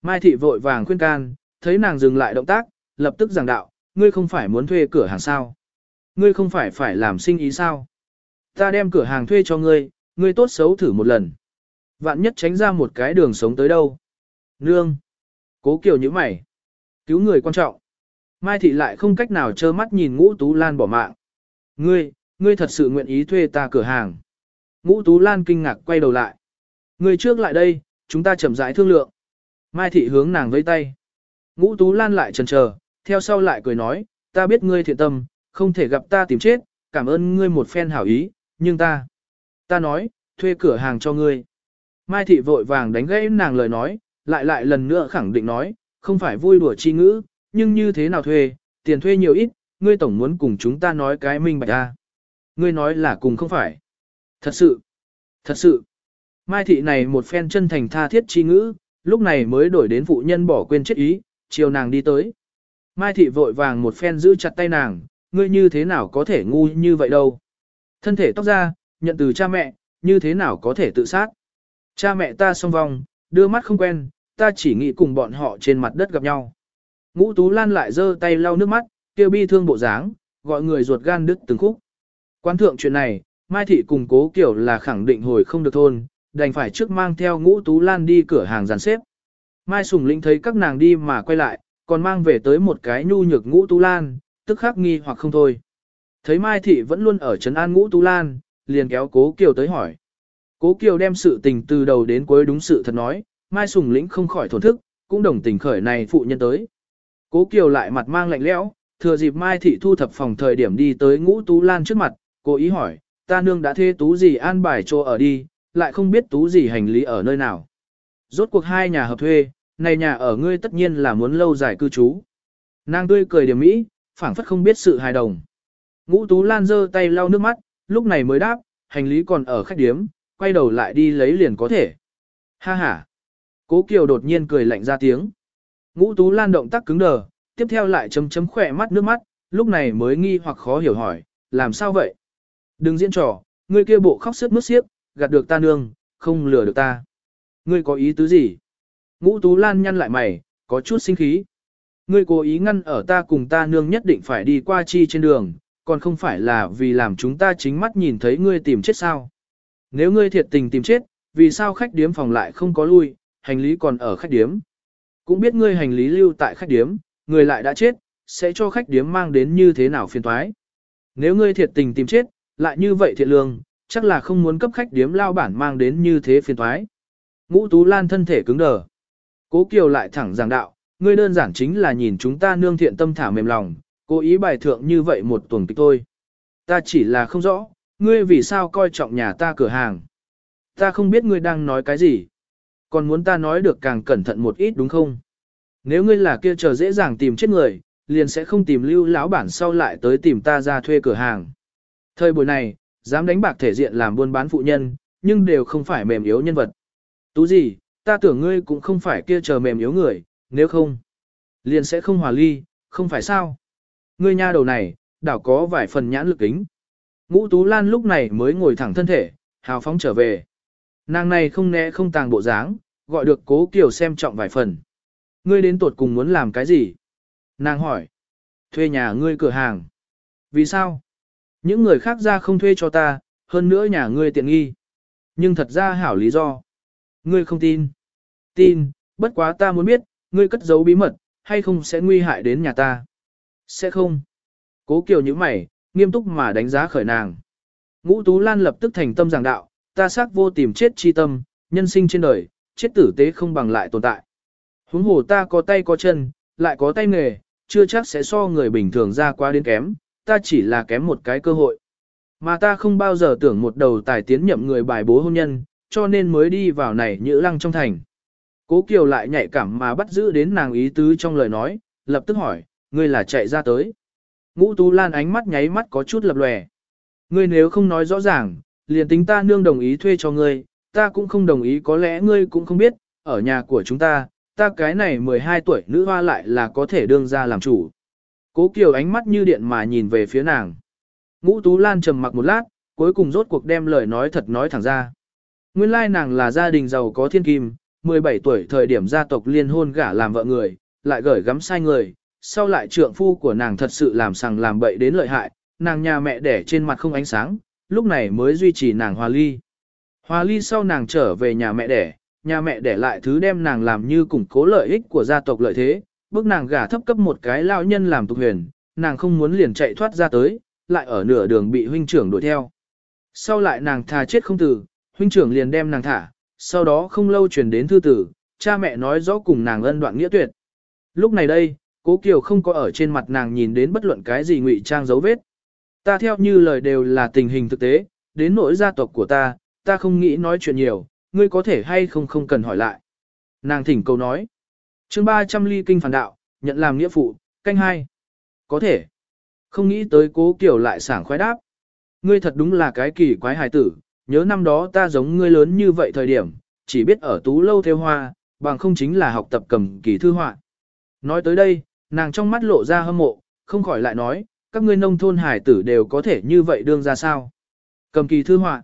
Mai thị vội vàng khuyên can, thấy nàng dừng lại động tác, lập tức giảng đạo, ngươi không phải muốn thuê cửa hàng sao? Ngươi không phải phải làm sinh ý sao? Ta đem cửa hàng thuê cho ngươi, ngươi tốt xấu thử một lần. Vạn nhất tránh ra một cái đường sống tới đâu. Nương. Cố kiều như mày. Cứu người quan trọng. Mai thị lại không cách nào trơ mắt nhìn ngũ tú lan bỏ mạng. Ngươi, ngươi thật sự nguyện ý thuê ta cửa hàng. Ngũ tú lan kinh ngạc quay đầu lại. Ngươi trước lại đây, chúng ta chậm rãi thương lượng. Mai thị hướng nàng vẫy tay. Ngũ tú lan lại chần chờ, theo sau lại cười nói, ta biết ngươi thiện tâm, không thể gặp ta tìm chết, cảm ơn ngươi một phen hảo ý, nhưng ta, ta nói, thuê cửa hàng cho ngươi. Mai thị vội vàng đánh gãy nàng lời nói, lại lại lần nữa khẳng định nói, không phải vui đùa chi ngữ, nhưng như thế nào thuê, tiền thuê nhiều ít, ngươi tổng muốn cùng chúng ta nói cái minh bạch ta. Ngươi nói là cùng không phải. Thật sự, thật sự. Mai thị này một phen chân thành tha thiết chi ngữ, lúc này mới đổi đến phụ nhân bỏ quên chết ý, chiều nàng đi tới. Mai thị vội vàng một phen giữ chặt tay nàng, ngươi như thế nào có thể ngu như vậy đâu. Thân thể tóc ra, nhận từ cha mẹ, như thế nào có thể tự sát. Cha mẹ ta song vong, đưa mắt không quen, ta chỉ nghĩ cùng bọn họ trên mặt đất gặp nhau. Ngũ Tú Lan lại giơ tay lau nước mắt, kêu bi thương bộ dáng, gọi người ruột gan đứt từng khúc. Quan thượng chuyện này, Mai Thị cùng cố kiểu là khẳng định hồi không được thôn, đành phải trước mang theo Ngũ Tú Lan đi cửa hàng dàn xếp. Mai Sùng Linh thấy các nàng đi mà quay lại, còn mang về tới một cái nhu nhược Ngũ tu Lan, tức khắc nghi hoặc không thôi. Thấy Mai Thị vẫn luôn ở trấn an Ngũ tu Lan, liền kéo cố Kiều tới hỏi. Cố Kiều đem sự tình từ đầu đến cuối đúng sự thật nói, Mai Sùng Lĩnh không khỏi thổn thức, cũng đồng tình khởi này phụ nhân tới. Cố Kiều lại mặt mang lạnh lẽo, thừa dịp Mai Thị thu thập phòng thời điểm đi tới Ngũ Tú Lan trước mặt, cố ý hỏi, ta nương đã thuê tú gì an bài cho ở đi, lại không biết tú gì hành lý ở nơi nào. Rốt cuộc hai nhà hợp thuê, này nhà ở ngươi tất nhiên là muốn lâu dài cư trú. Nàng tươi cười điểm mỹ, phảng phất không biết sự hài đồng. Ngũ Tú Lan giơ tay lau nước mắt, lúc này mới đáp, hành lý còn ở khách điếm, quay đầu lại đi lấy liền có thể. Ha ha. Cố Kiều đột nhiên cười lạnh ra tiếng. Ngũ Tú Lan động tác cứng đờ, tiếp theo lại chấm chấm khỏe mắt nước mắt, lúc này mới nghi hoặc khó hiểu hỏi, làm sao vậy? Đừng diễn trò, ngươi kia bộ khóc sướt mướt xiếc, gạt được ta nương, không lừa được ta. Ngươi có ý tứ gì? Ngũ Tú Lan nhăn lại mày, có chút sinh khí. Ngươi cố ý ngăn ở ta cùng ta nương nhất định phải đi qua chi trên đường, còn không phải là vì làm chúng ta chính mắt nhìn thấy ngươi tìm chết sao. Nếu ngươi thiệt tình tìm chết, vì sao khách điếm phòng lại không có lui, hành lý còn ở khách điếm. Cũng biết ngươi hành lý lưu tại khách điếm, người lại đã chết, sẽ cho khách điếm mang đến như thế nào phiền toái. Nếu ngươi thiệt tình tìm chết, lại như vậy thiệt lương, chắc là không muốn cấp khách điếm lao bản mang đến như thế phiền toái. Ngũ Tú Lan thân thể cứng đờ. Cố Kiều lại thẳng giảng đạo, ngươi đơn giản chính là nhìn chúng ta nương thiện tâm thả mềm lòng, cố ý bài thượng như vậy một tuần kịch thôi. Ta chỉ là không rõ, ngươi vì sao coi trọng nhà ta cửa hàng. Ta không biết ngươi đang nói cái gì. Còn muốn ta nói được càng cẩn thận một ít đúng không? Nếu ngươi là kia chờ dễ dàng tìm chết người, liền sẽ không tìm lưu lão bản sau lại tới tìm ta ra thuê cửa hàng. Thời buổi này, dám đánh bạc thể diện làm buôn bán phụ nhân, nhưng đều không phải mềm yếu nhân vật. Tú gì, ta tưởng ngươi cũng không phải kia chờ mềm yếu người, nếu không, liền sẽ không hòa ly, không phải sao. Ngươi nha đầu này, đảo có vài phần nhãn lực kính. Ngũ Tú Lan lúc này mới ngồi thẳng thân thể, hào phóng trở về. Nàng này không né không tàng bộ dáng, gọi được cố kiều xem trọng vài phần. Ngươi đến tuột cùng muốn làm cái gì? Nàng hỏi. Thuê nhà ngươi cửa hàng. Vì sao? Những người khác ra không thuê cho ta, hơn nữa nhà ngươi tiện nghi. Nhưng thật ra hảo lý do. Ngươi không tin. Tin, bất quá ta muốn biết, ngươi cất giấu bí mật, hay không sẽ nguy hại đến nhà ta. Sẽ không. Cố kiều như mày, nghiêm túc mà đánh giá khởi nàng. Ngũ Tú Lan lập tức thành tâm giảng đạo, ta xác vô tìm chết chi tâm, nhân sinh trên đời, chết tử tế không bằng lại tồn tại. Huống hồ ta có tay có chân, lại có tay nghề, chưa chắc sẽ so người bình thường ra quá đến kém, ta chỉ là kém một cái cơ hội. Mà ta không bao giờ tưởng một đầu tài tiến nhậm người bài bố hôn nhân, cho nên mới đi vào này nhữ lăng trong thành. Cố Kiều lại nhạy cảm mà bắt giữ đến nàng ý tứ trong lời nói, lập tức hỏi, ngươi là chạy ra tới. Ngũ Tú Lan ánh mắt nháy mắt có chút lập lòe. Ngươi nếu không nói rõ ràng, liền tính ta nương đồng ý thuê cho ngươi, ta cũng không đồng ý có lẽ ngươi cũng không biết, ở nhà của chúng ta, ta cái này 12 tuổi nữ hoa lại là có thể đương ra làm chủ. Cố Kiều ánh mắt như điện mà nhìn về phía nàng. Ngũ Tú Lan trầm mặc một lát, cuối cùng rốt cuộc đem lời nói thật nói thẳng ra. Nguyên lai nàng là gia đình giàu có thiên kim, 17 tuổi thời điểm gia tộc liên hôn gả làm vợ người, lại gởi gắm sai người, sau lại trượng phu của nàng thật sự làm sằng làm bậy đến lợi hại, nàng nhà mẹ đẻ trên mặt không ánh sáng, lúc này mới duy trì nàng hòa ly. Hòa ly sau nàng trở về nhà mẹ đẻ, nhà mẹ đẻ lại thứ đem nàng làm như củng cố lợi ích của gia tộc lợi thế, bước nàng gả thấp cấp một cái lao nhân làm tục huyền, nàng không muốn liền chạy thoát ra tới, lại ở nửa đường bị huynh trưởng đuổi theo. Sau lại nàng thà chết không tử, huynh trưởng liền đem nàng thả, sau đó không lâu truyền đến thư tử, cha mẹ nói rõ cùng nàng ân đoạn nghĩa tuyệt. Lúc này đây, cố Kiều không có ở trên mặt nàng nhìn đến bất luận cái gì ngụy trang dấu vết. Ta theo như lời đều là tình hình thực tế, đến nỗi gia tộc của ta, ta không nghĩ nói chuyện nhiều, ngươi có thể hay không không cần hỏi lại. Nàng thỉnh cầu nói. chương 300 ly kinh phản đạo, nhận làm nghĩa phụ, canh hai. Có thể. Không nghĩ tới cố kiểu lại sảng khoái đáp. Ngươi thật đúng là cái kỳ quái hài tử, nhớ năm đó ta giống ngươi lớn như vậy thời điểm, chỉ biết ở tú lâu theo hoa, bằng không chính là học tập cầm kỳ thư họa. Nói tới đây, nàng trong mắt lộ ra hâm mộ, không khỏi lại nói, các ngươi nông thôn hải tử đều có thể như vậy đương ra sao. Cầm kỳ thư họa.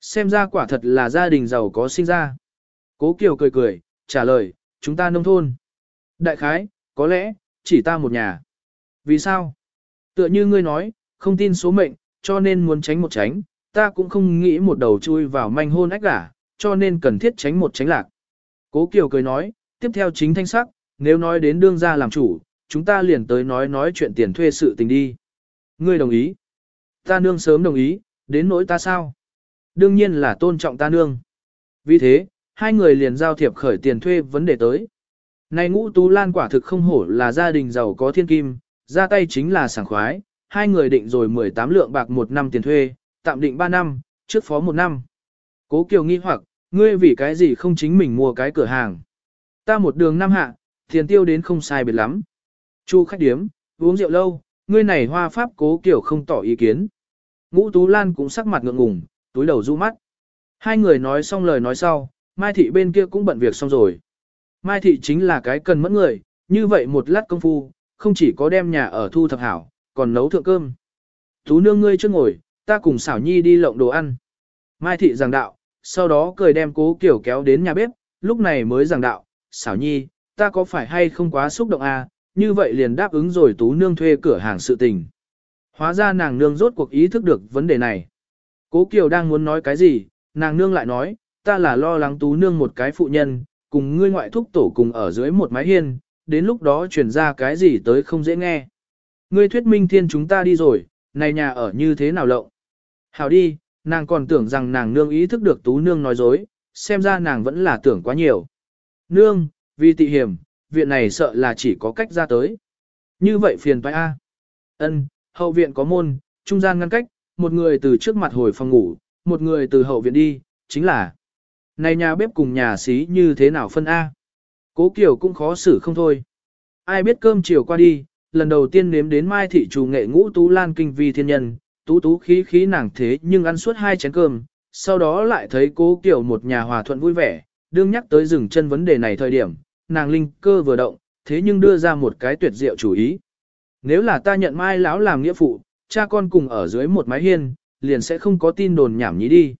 Xem ra quả thật là gia đình giàu có sinh ra. Cố Kiều cười cười, trả lời, chúng ta nông thôn. Đại khái, có lẽ, chỉ ta một nhà. Vì sao? Tựa như ngươi nói, không tin số mệnh, cho nên muốn tránh một tránh, ta cũng không nghĩ một đầu chui vào manh hôn ách gả, cho nên cần thiết tránh một tránh lạc. Cố Kiều cười nói, tiếp theo chính thanh sắc, nếu nói đến đương gia làm chủ, chúng ta liền tới nói nói chuyện tiền thuê sự tình đi. Ngươi đồng ý. Ta nương sớm đồng ý, đến nỗi ta sao? Đương nhiên là tôn trọng ta nương. Vì thế, hai người liền giao thiệp khởi tiền thuê vấn đề tới. Này ngũ tú lan quả thực không hổ là gia đình giàu có thiên kim, ra tay chính là sảng khoái, hai người định rồi 18 lượng bạc một năm tiền thuê, tạm định 3 năm, trước phó một năm. Cố Kiều nghi hoặc, ngươi vì cái gì không chính mình mua cái cửa hàng. Ta một đường năm hạ, tiền tiêu đến không sai biệt lắm. Chu khách điếm, uống rượu lâu, ngươi này hoa pháp cố Kiều không tỏ ý kiến. Ngũ Tú Lan cũng sắc mặt ngượng ngùng, túi đầu rũ mắt. Hai người nói xong lời nói sau, Mai Thị bên kia cũng bận việc xong rồi. Mai Thị chính là cái cần mẫn người, như vậy một lát công phu, không chỉ có đem nhà ở thu thập hảo, còn nấu thượng cơm. Tú nương ngươi chưa ngồi, ta cùng xảo nhi đi lộng đồ ăn. Mai Thị giảng đạo, sau đó cười đem cố kiểu kéo đến nhà bếp, lúc này mới giảng đạo, xảo nhi, ta có phải hay không quá xúc động à, như vậy liền đáp ứng rồi tú nương thuê cửa hàng sự tình. Hóa ra nàng nương rốt cuộc ý thức được vấn đề này. Cố Kiều đang muốn nói cái gì, nàng nương lại nói, ta là lo lắng tú nương một cái phụ nhân, cùng ngươi ngoại thúc tổ cùng ở dưới một mái hiên, đến lúc đó truyền ra cái gì tới không dễ nghe. Ngươi thuyết minh thiên chúng ta đi rồi, này nhà ở như thế nào lộng. Hảo đi, nàng còn tưởng rằng nàng nương ý thức được tú nương nói dối, xem ra nàng vẫn là tưởng quá nhiều. Nương, vì tị hiểm, viện này sợ là chỉ có cách ra tới. Như vậy phiền phải a. Ân, hậu viện có môn, trung gian ngăn cách, một người từ trước mặt hồi phòng ngủ, một người từ hậu viện đi, chính là này nhà bếp cùng nhà xí như thế nào phân A. Cố Kiều cũng khó xử không thôi. Ai biết cơm chiều qua đi, lần đầu tiên nếm đến mai thị chủ nghệ ngũ tú lan kinh vi thiên nhân, tú tú khí khí nàng thế nhưng ăn suốt hai chén cơm, sau đó lại thấy cố kiểu một nhà hòa thuận vui vẻ, đương nhắc tới dừng chân vấn đề này thời điểm, nàng linh cơ vừa động, thế nhưng đưa ra một cái tuyệt diệu chủ ý. Nếu là ta nhận mai lão làm nghĩa phụ, cha con cùng ở dưới một mái hiên, liền sẽ không có tin đồn nhảm nhí đi.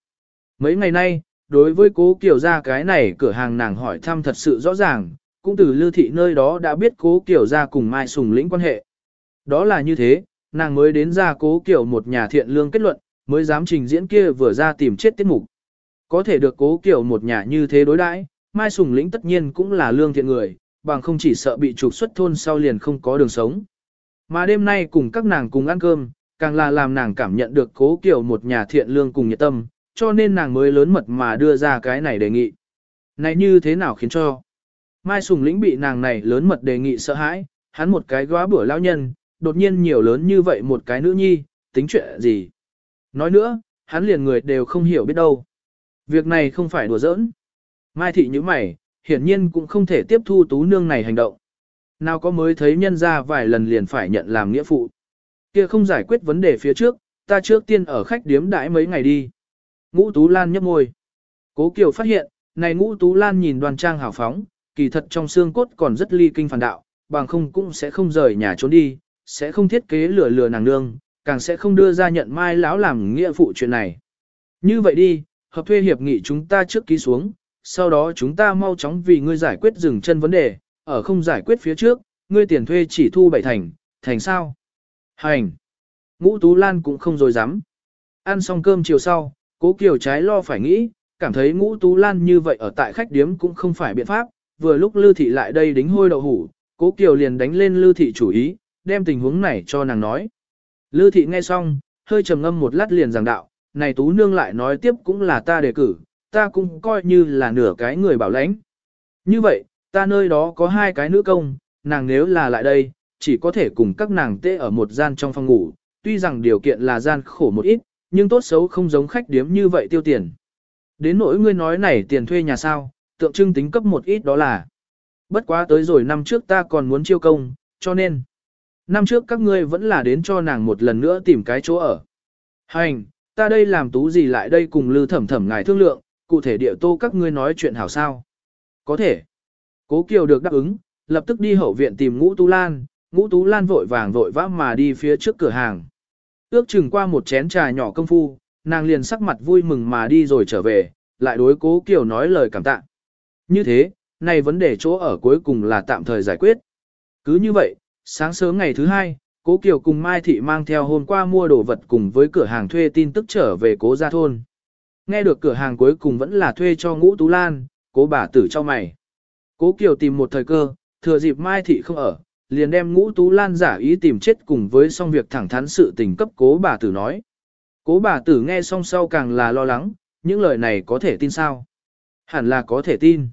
Mấy ngày nay, đối với cố kiểu gia cái này cửa hàng nàng hỏi thăm thật sự rõ ràng, cũng từ lưu thị nơi đó đã biết cố kiểu gia cùng Mai Sùng lĩnh quan hệ. Đó là như thế, nàng mới đến ra cố Kiều một nhà thiện lương kết luận, mới dám trình diễn kia vừa ra tìm chết tiết mục. Có thể được cố Kiều một nhà như thế đối đãi, Mai Sùng lĩnh tất nhiên cũng là lương thiện người, bằng không chỉ sợ bị trục xuất thôn sau liền không có đường sống. Mà đêm nay cùng các nàng cùng ăn cơm, càng là làm nàng cảm nhận được cố kiểu một nhà thiện lương cùng nhiệt tâm, cho nên nàng mới lớn mật mà đưa ra cái này đề nghị. Này như thế nào khiến cho? Mai Sùng Lĩnh bị nàng này lớn mật đề nghị sợ hãi, hắn một cái góa bữa lao nhân, đột nhiên nhiều lớn như vậy một cái nữ nhi, tính chuyện gì? Nói nữa, hắn liền người đều không hiểu biết đâu. Việc này không phải đùa giỡn. Mai thị như mày, hiển nhiên cũng không thể tiếp thu tú nương này hành động. Nào có mới thấy nhân ra vài lần liền phải nhận làm nghĩa phụ. Kia không giải quyết vấn đề phía trước, ta trước tiên ở khách điếm đãi mấy ngày đi. Ngũ Tú Lan nhấp môi. Cố Kiều phát hiện, này Ngũ Tú Lan nhìn đoan trang hào phóng, kỳ thật trong xương cốt còn rất ly kinh phản đạo, bằng không cũng sẽ không rời nhà trốn đi, sẽ không thiết kế lừa lừa nàng nương, càng sẽ không đưa ra nhận mai lão làm nghĩa phụ chuyện này. Như vậy đi, hợp thuê hiệp nghị chúng ta trước ký xuống, sau đó chúng ta mau chóng vì ngươi giải quyết dừng chân vấn đề, ở không giải quyết phía trước, ngươi tiền thuê chỉ thu bảy thành, thành sao? Hành! Ngũ Tú Lan cũng không dối dám. Ăn xong cơm chiều sau, cố Kiều trái lo phải nghĩ, cảm thấy Ngũ Tú Lan như vậy ở tại khách điếm cũng không phải biện pháp, vừa lúc Lư Thị lại đây đính hôi đậu hủ, cố Kiều liền đánh lên Lư Thị chủ ý, đem tình huống này cho nàng nói. Lư Thị nghe xong, hơi trầm ngâm một lát liền giảng đạo, này Tú Nương lại nói tiếp cũng là ta đề cử, ta cũng coi như là nửa cái người bảo lãnh. Như vậy, ta nơi đó có hai cái nữ công, nàng nếu là lại đây, chỉ có thể cùng các nàng tê ở một gian trong phòng ngủ, tuy rằng điều kiện là gian khổ một ít, nhưng tốt xấu không giống khách điếm như vậy tiêu tiền. Đến nỗi ngươi nói này tiền thuê nhà sao, tượng trưng tính cấp một ít đó là. Bất quá tới rồi năm trước ta còn muốn chiêu công, cho nên. Năm trước các ngươi vẫn là đến cho nàng một lần nữa tìm cái chỗ ở. Hành, ta đây làm tú gì lại đây cùng lư thẩm thẩm ngài thương lượng, cụ thể địa tô các ngươi nói chuyện hảo sao. Có thể. Cố Kiều được đáp ứng, lập tức đi hậu viện tìm ngũ tú lan, ngũ tú lan vội vàng vội vã mà đi phía trước cửa hàng. Ước chừng qua một chén trà nhỏ công phu, nàng liền sắc mặt vui mừng mà đi rồi trở về, lại đối cố Kiều nói lời cảm tạ. Như thế, này vấn đề chỗ ở cuối cùng là tạm thời giải quyết. Cứ như vậy, sáng sớm ngày thứ hai, cố Kiều cùng Mai Thị mang theo hôm qua mua đồ vật cùng với cửa hàng thuê tin tức trở về cố gia thôn. Nghe được cửa hàng cuối cùng vẫn là thuê cho ngũ Tú Lan, cố bà tử cho mày. Cố Kiều tìm một thời cơ, thừa dịp Mai Thị không ở, liền đem ngũ Tú Lan giả ý tìm chết cùng với xong việc thẳng thắn sự tình cấp cố bà tử nói. Cố bà tử nghe xong sau càng là lo lắng, những lời này có thể tin sao? Hẳn là có thể tin.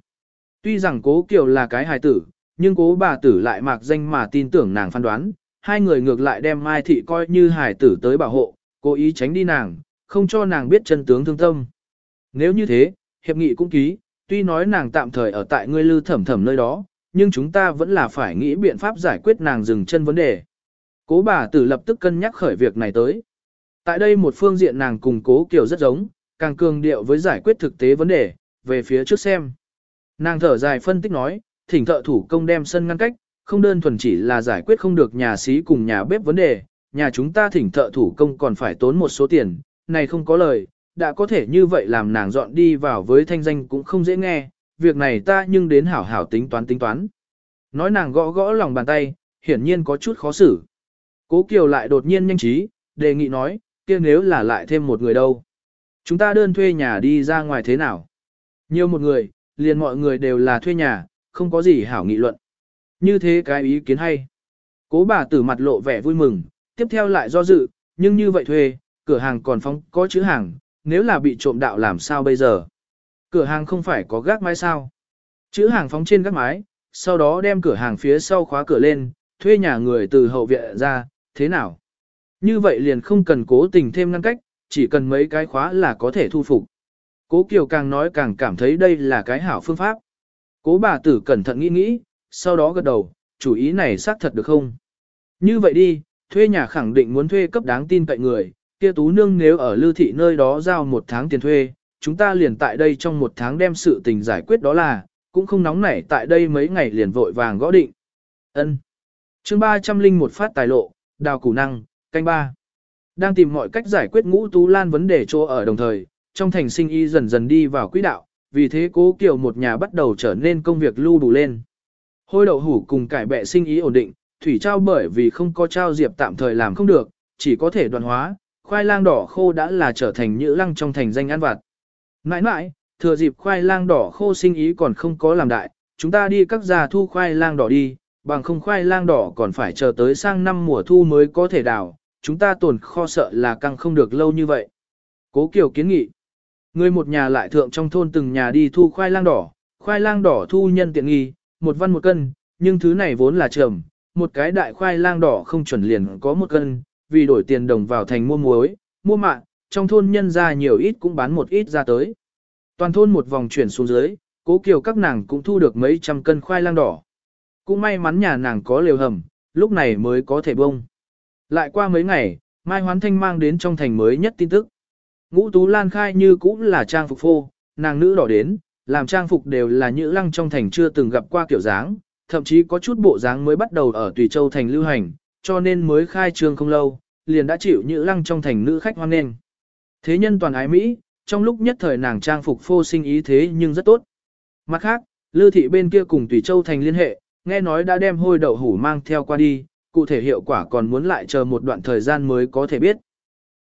Tuy rằng cố Kiều là cái hài tử, nhưng cố bà tử lại mạc danh mà tin tưởng nàng phán đoán, hai người ngược lại đem Mai Thị coi như hài tử tới bảo hộ, cố ý tránh đi nàng, không cho nàng biết chân tướng thương tâm. Nếu như thế, hiệp nghị cũng ký, tuy nói nàng tạm thời ở tại ngươi lư thẩm thẩm nơi đó, nhưng chúng ta vẫn là phải nghĩ biện pháp giải quyết nàng dừng chân vấn đề. Cố bà tử lập tức cân nhắc khởi việc này tới. Tại đây một phương diện nàng cùng cố kiểu rất giống, càng cường điệu với giải quyết thực tế vấn đề, về phía trước xem. Nàng thở dài phân tích nói, thỉnh thợ thủ công đem sân ngăn cách, không đơn thuần chỉ là giải quyết không được nhà xí cùng nhà bếp vấn đề, nhà chúng ta thỉnh thợ thủ công còn phải tốn một số tiền, này không có lời, đã có thể như vậy làm nàng dọn đi vào với thanh danh cũng không dễ nghe, việc này ta nhưng đến hảo hảo tính toán tính toán. Nói nàng gõ gõ lòng bàn tay, hiển nhiên có chút khó xử. Cố Kiều lại đột nhiên nhanh trí, đề nghị nói, kia nếu là lại thêm một người đâu. Chúng ta đơn thuê nhà đi ra ngoài thế nào? Nhiều một người, liền mọi người đều là thuê nhà, không có gì hảo nghị luận. Như thế cái ý kiến hay. Cố bà tử mặt lộ vẻ vui mừng, tiếp theo lại do dự, nhưng như vậy thuê, cửa hàng còn phóng có chữ hàng, nếu là bị trộm đạo làm sao bây giờ? Cửa hàng không phải có gác mái sao? Chữ hàng phóng trên gác mái, sau đó đem cửa hàng phía sau khóa cửa lên, thuê nhà người từ hậu viện ra, thế nào? Như vậy liền không cần cố tình thêm ngăn cách, chỉ cần mấy cái khóa là có thể thu phục. Cố Kiều càng nói càng cảm thấy đây là cái hảo phương pháp. Cố bà tử cẩn thận nghĩ nghĩ, sau đó gật đầu, chủ ý này xác thật được không? Như vậy đi, thuê nhà khẳng định muốn thuê cấp đáng tin cậy người, kia tú nương nếu ở lưu thị nơi đó giao một tháng tiền thuê, chúng ta liền tại đây trong một tháng đem sự tình giải quyết đó là, cũng không nóng nảy tại đây mấy ngày liền vội vàng gõ định. Ân. Chương 300 linh một phát tài lộ, đào củ năng, canh ba. Đang tìm mọi cách giải quyết ngũ tú lan vấn đề chỗ ở đồng thời, trong thành sinh y dần dần đi vào quỹ đạo, vì thế cố kiều một nhà bắt đầu trở nên công việc lưu đủ lên. Hôi đậu hủ cùng cải bẹ sinh ý ổn định, thủy trao bởi vì không có trao diệp tạm thời làm không được, chỉ có thể đoàn hóa, khoai lang đỏ khô đã là trở thành nhữ lăng trong thành danh ăn vặt. Mãi mãi, thừa dịp khoai lang đỏ khô sinh ý còn không có làm đại, chúng ta đi các gia thu khoai lang đỏ đi, bằng không khoai lang đỏ còn phải chờ tới sang năm mùa thu mới có thể đào, chúng ta tồn kho sợ là căng không được lâu như vậy. Cố Kiều kiến nghị. Người một nhà lại thượng trong thôn từng nhà đi thu khoai lang đỏ, khoai lang đỏ thu nhân tiện nghi, một văn một cân, nhưng thứ này vốn là trầm, một cái đại khoai lang đỏ không chuẩn liền có một cân, vì đổi tiền đồng vào thành mua muối, mua mạng, trong thôn nhân ra nhiều ít cũng bán một ít ra tới. Toàn thôn một vòng chuyển xuống dưới, cố kiều các nàng cũng thu được mấy trăm cân khoai lang đỏ. Cũng may mắn nhà nàng có lều hầm, lúc này mới có thể bông. Lại qua mấy ngày, Mai Hoán Thanh mang đến trong thành mới nhất tin tức. Ngũ Tú Lan khai như cũng là trang phục phô, nàng nữ đỏ đến, làm trang phục đều là những lăng trong thành chưa từng gặp qua kiểu dáng, thậm chí có chút bộ dáng mới bắt đầu ở Tùy Châu thành lưu hành, cho nên mới khai trương không lâu, liền đã chịu những lăng trong thành nữ khách hoan nghênh. Thế nhân toàn ái Mỹ, trong lúc nhất thời nàng trang phục phô sinh ý thế nhưng rất tốt. Mặt khác, Lư thị bên kia cùng Tùy Châu thành liên hệ, nghe nói đã đem hôi đậu hủ mang theo qua đi, cụ thể hiệu quả còn muốn lại chờ một đoạn thời gian mới có thể biết.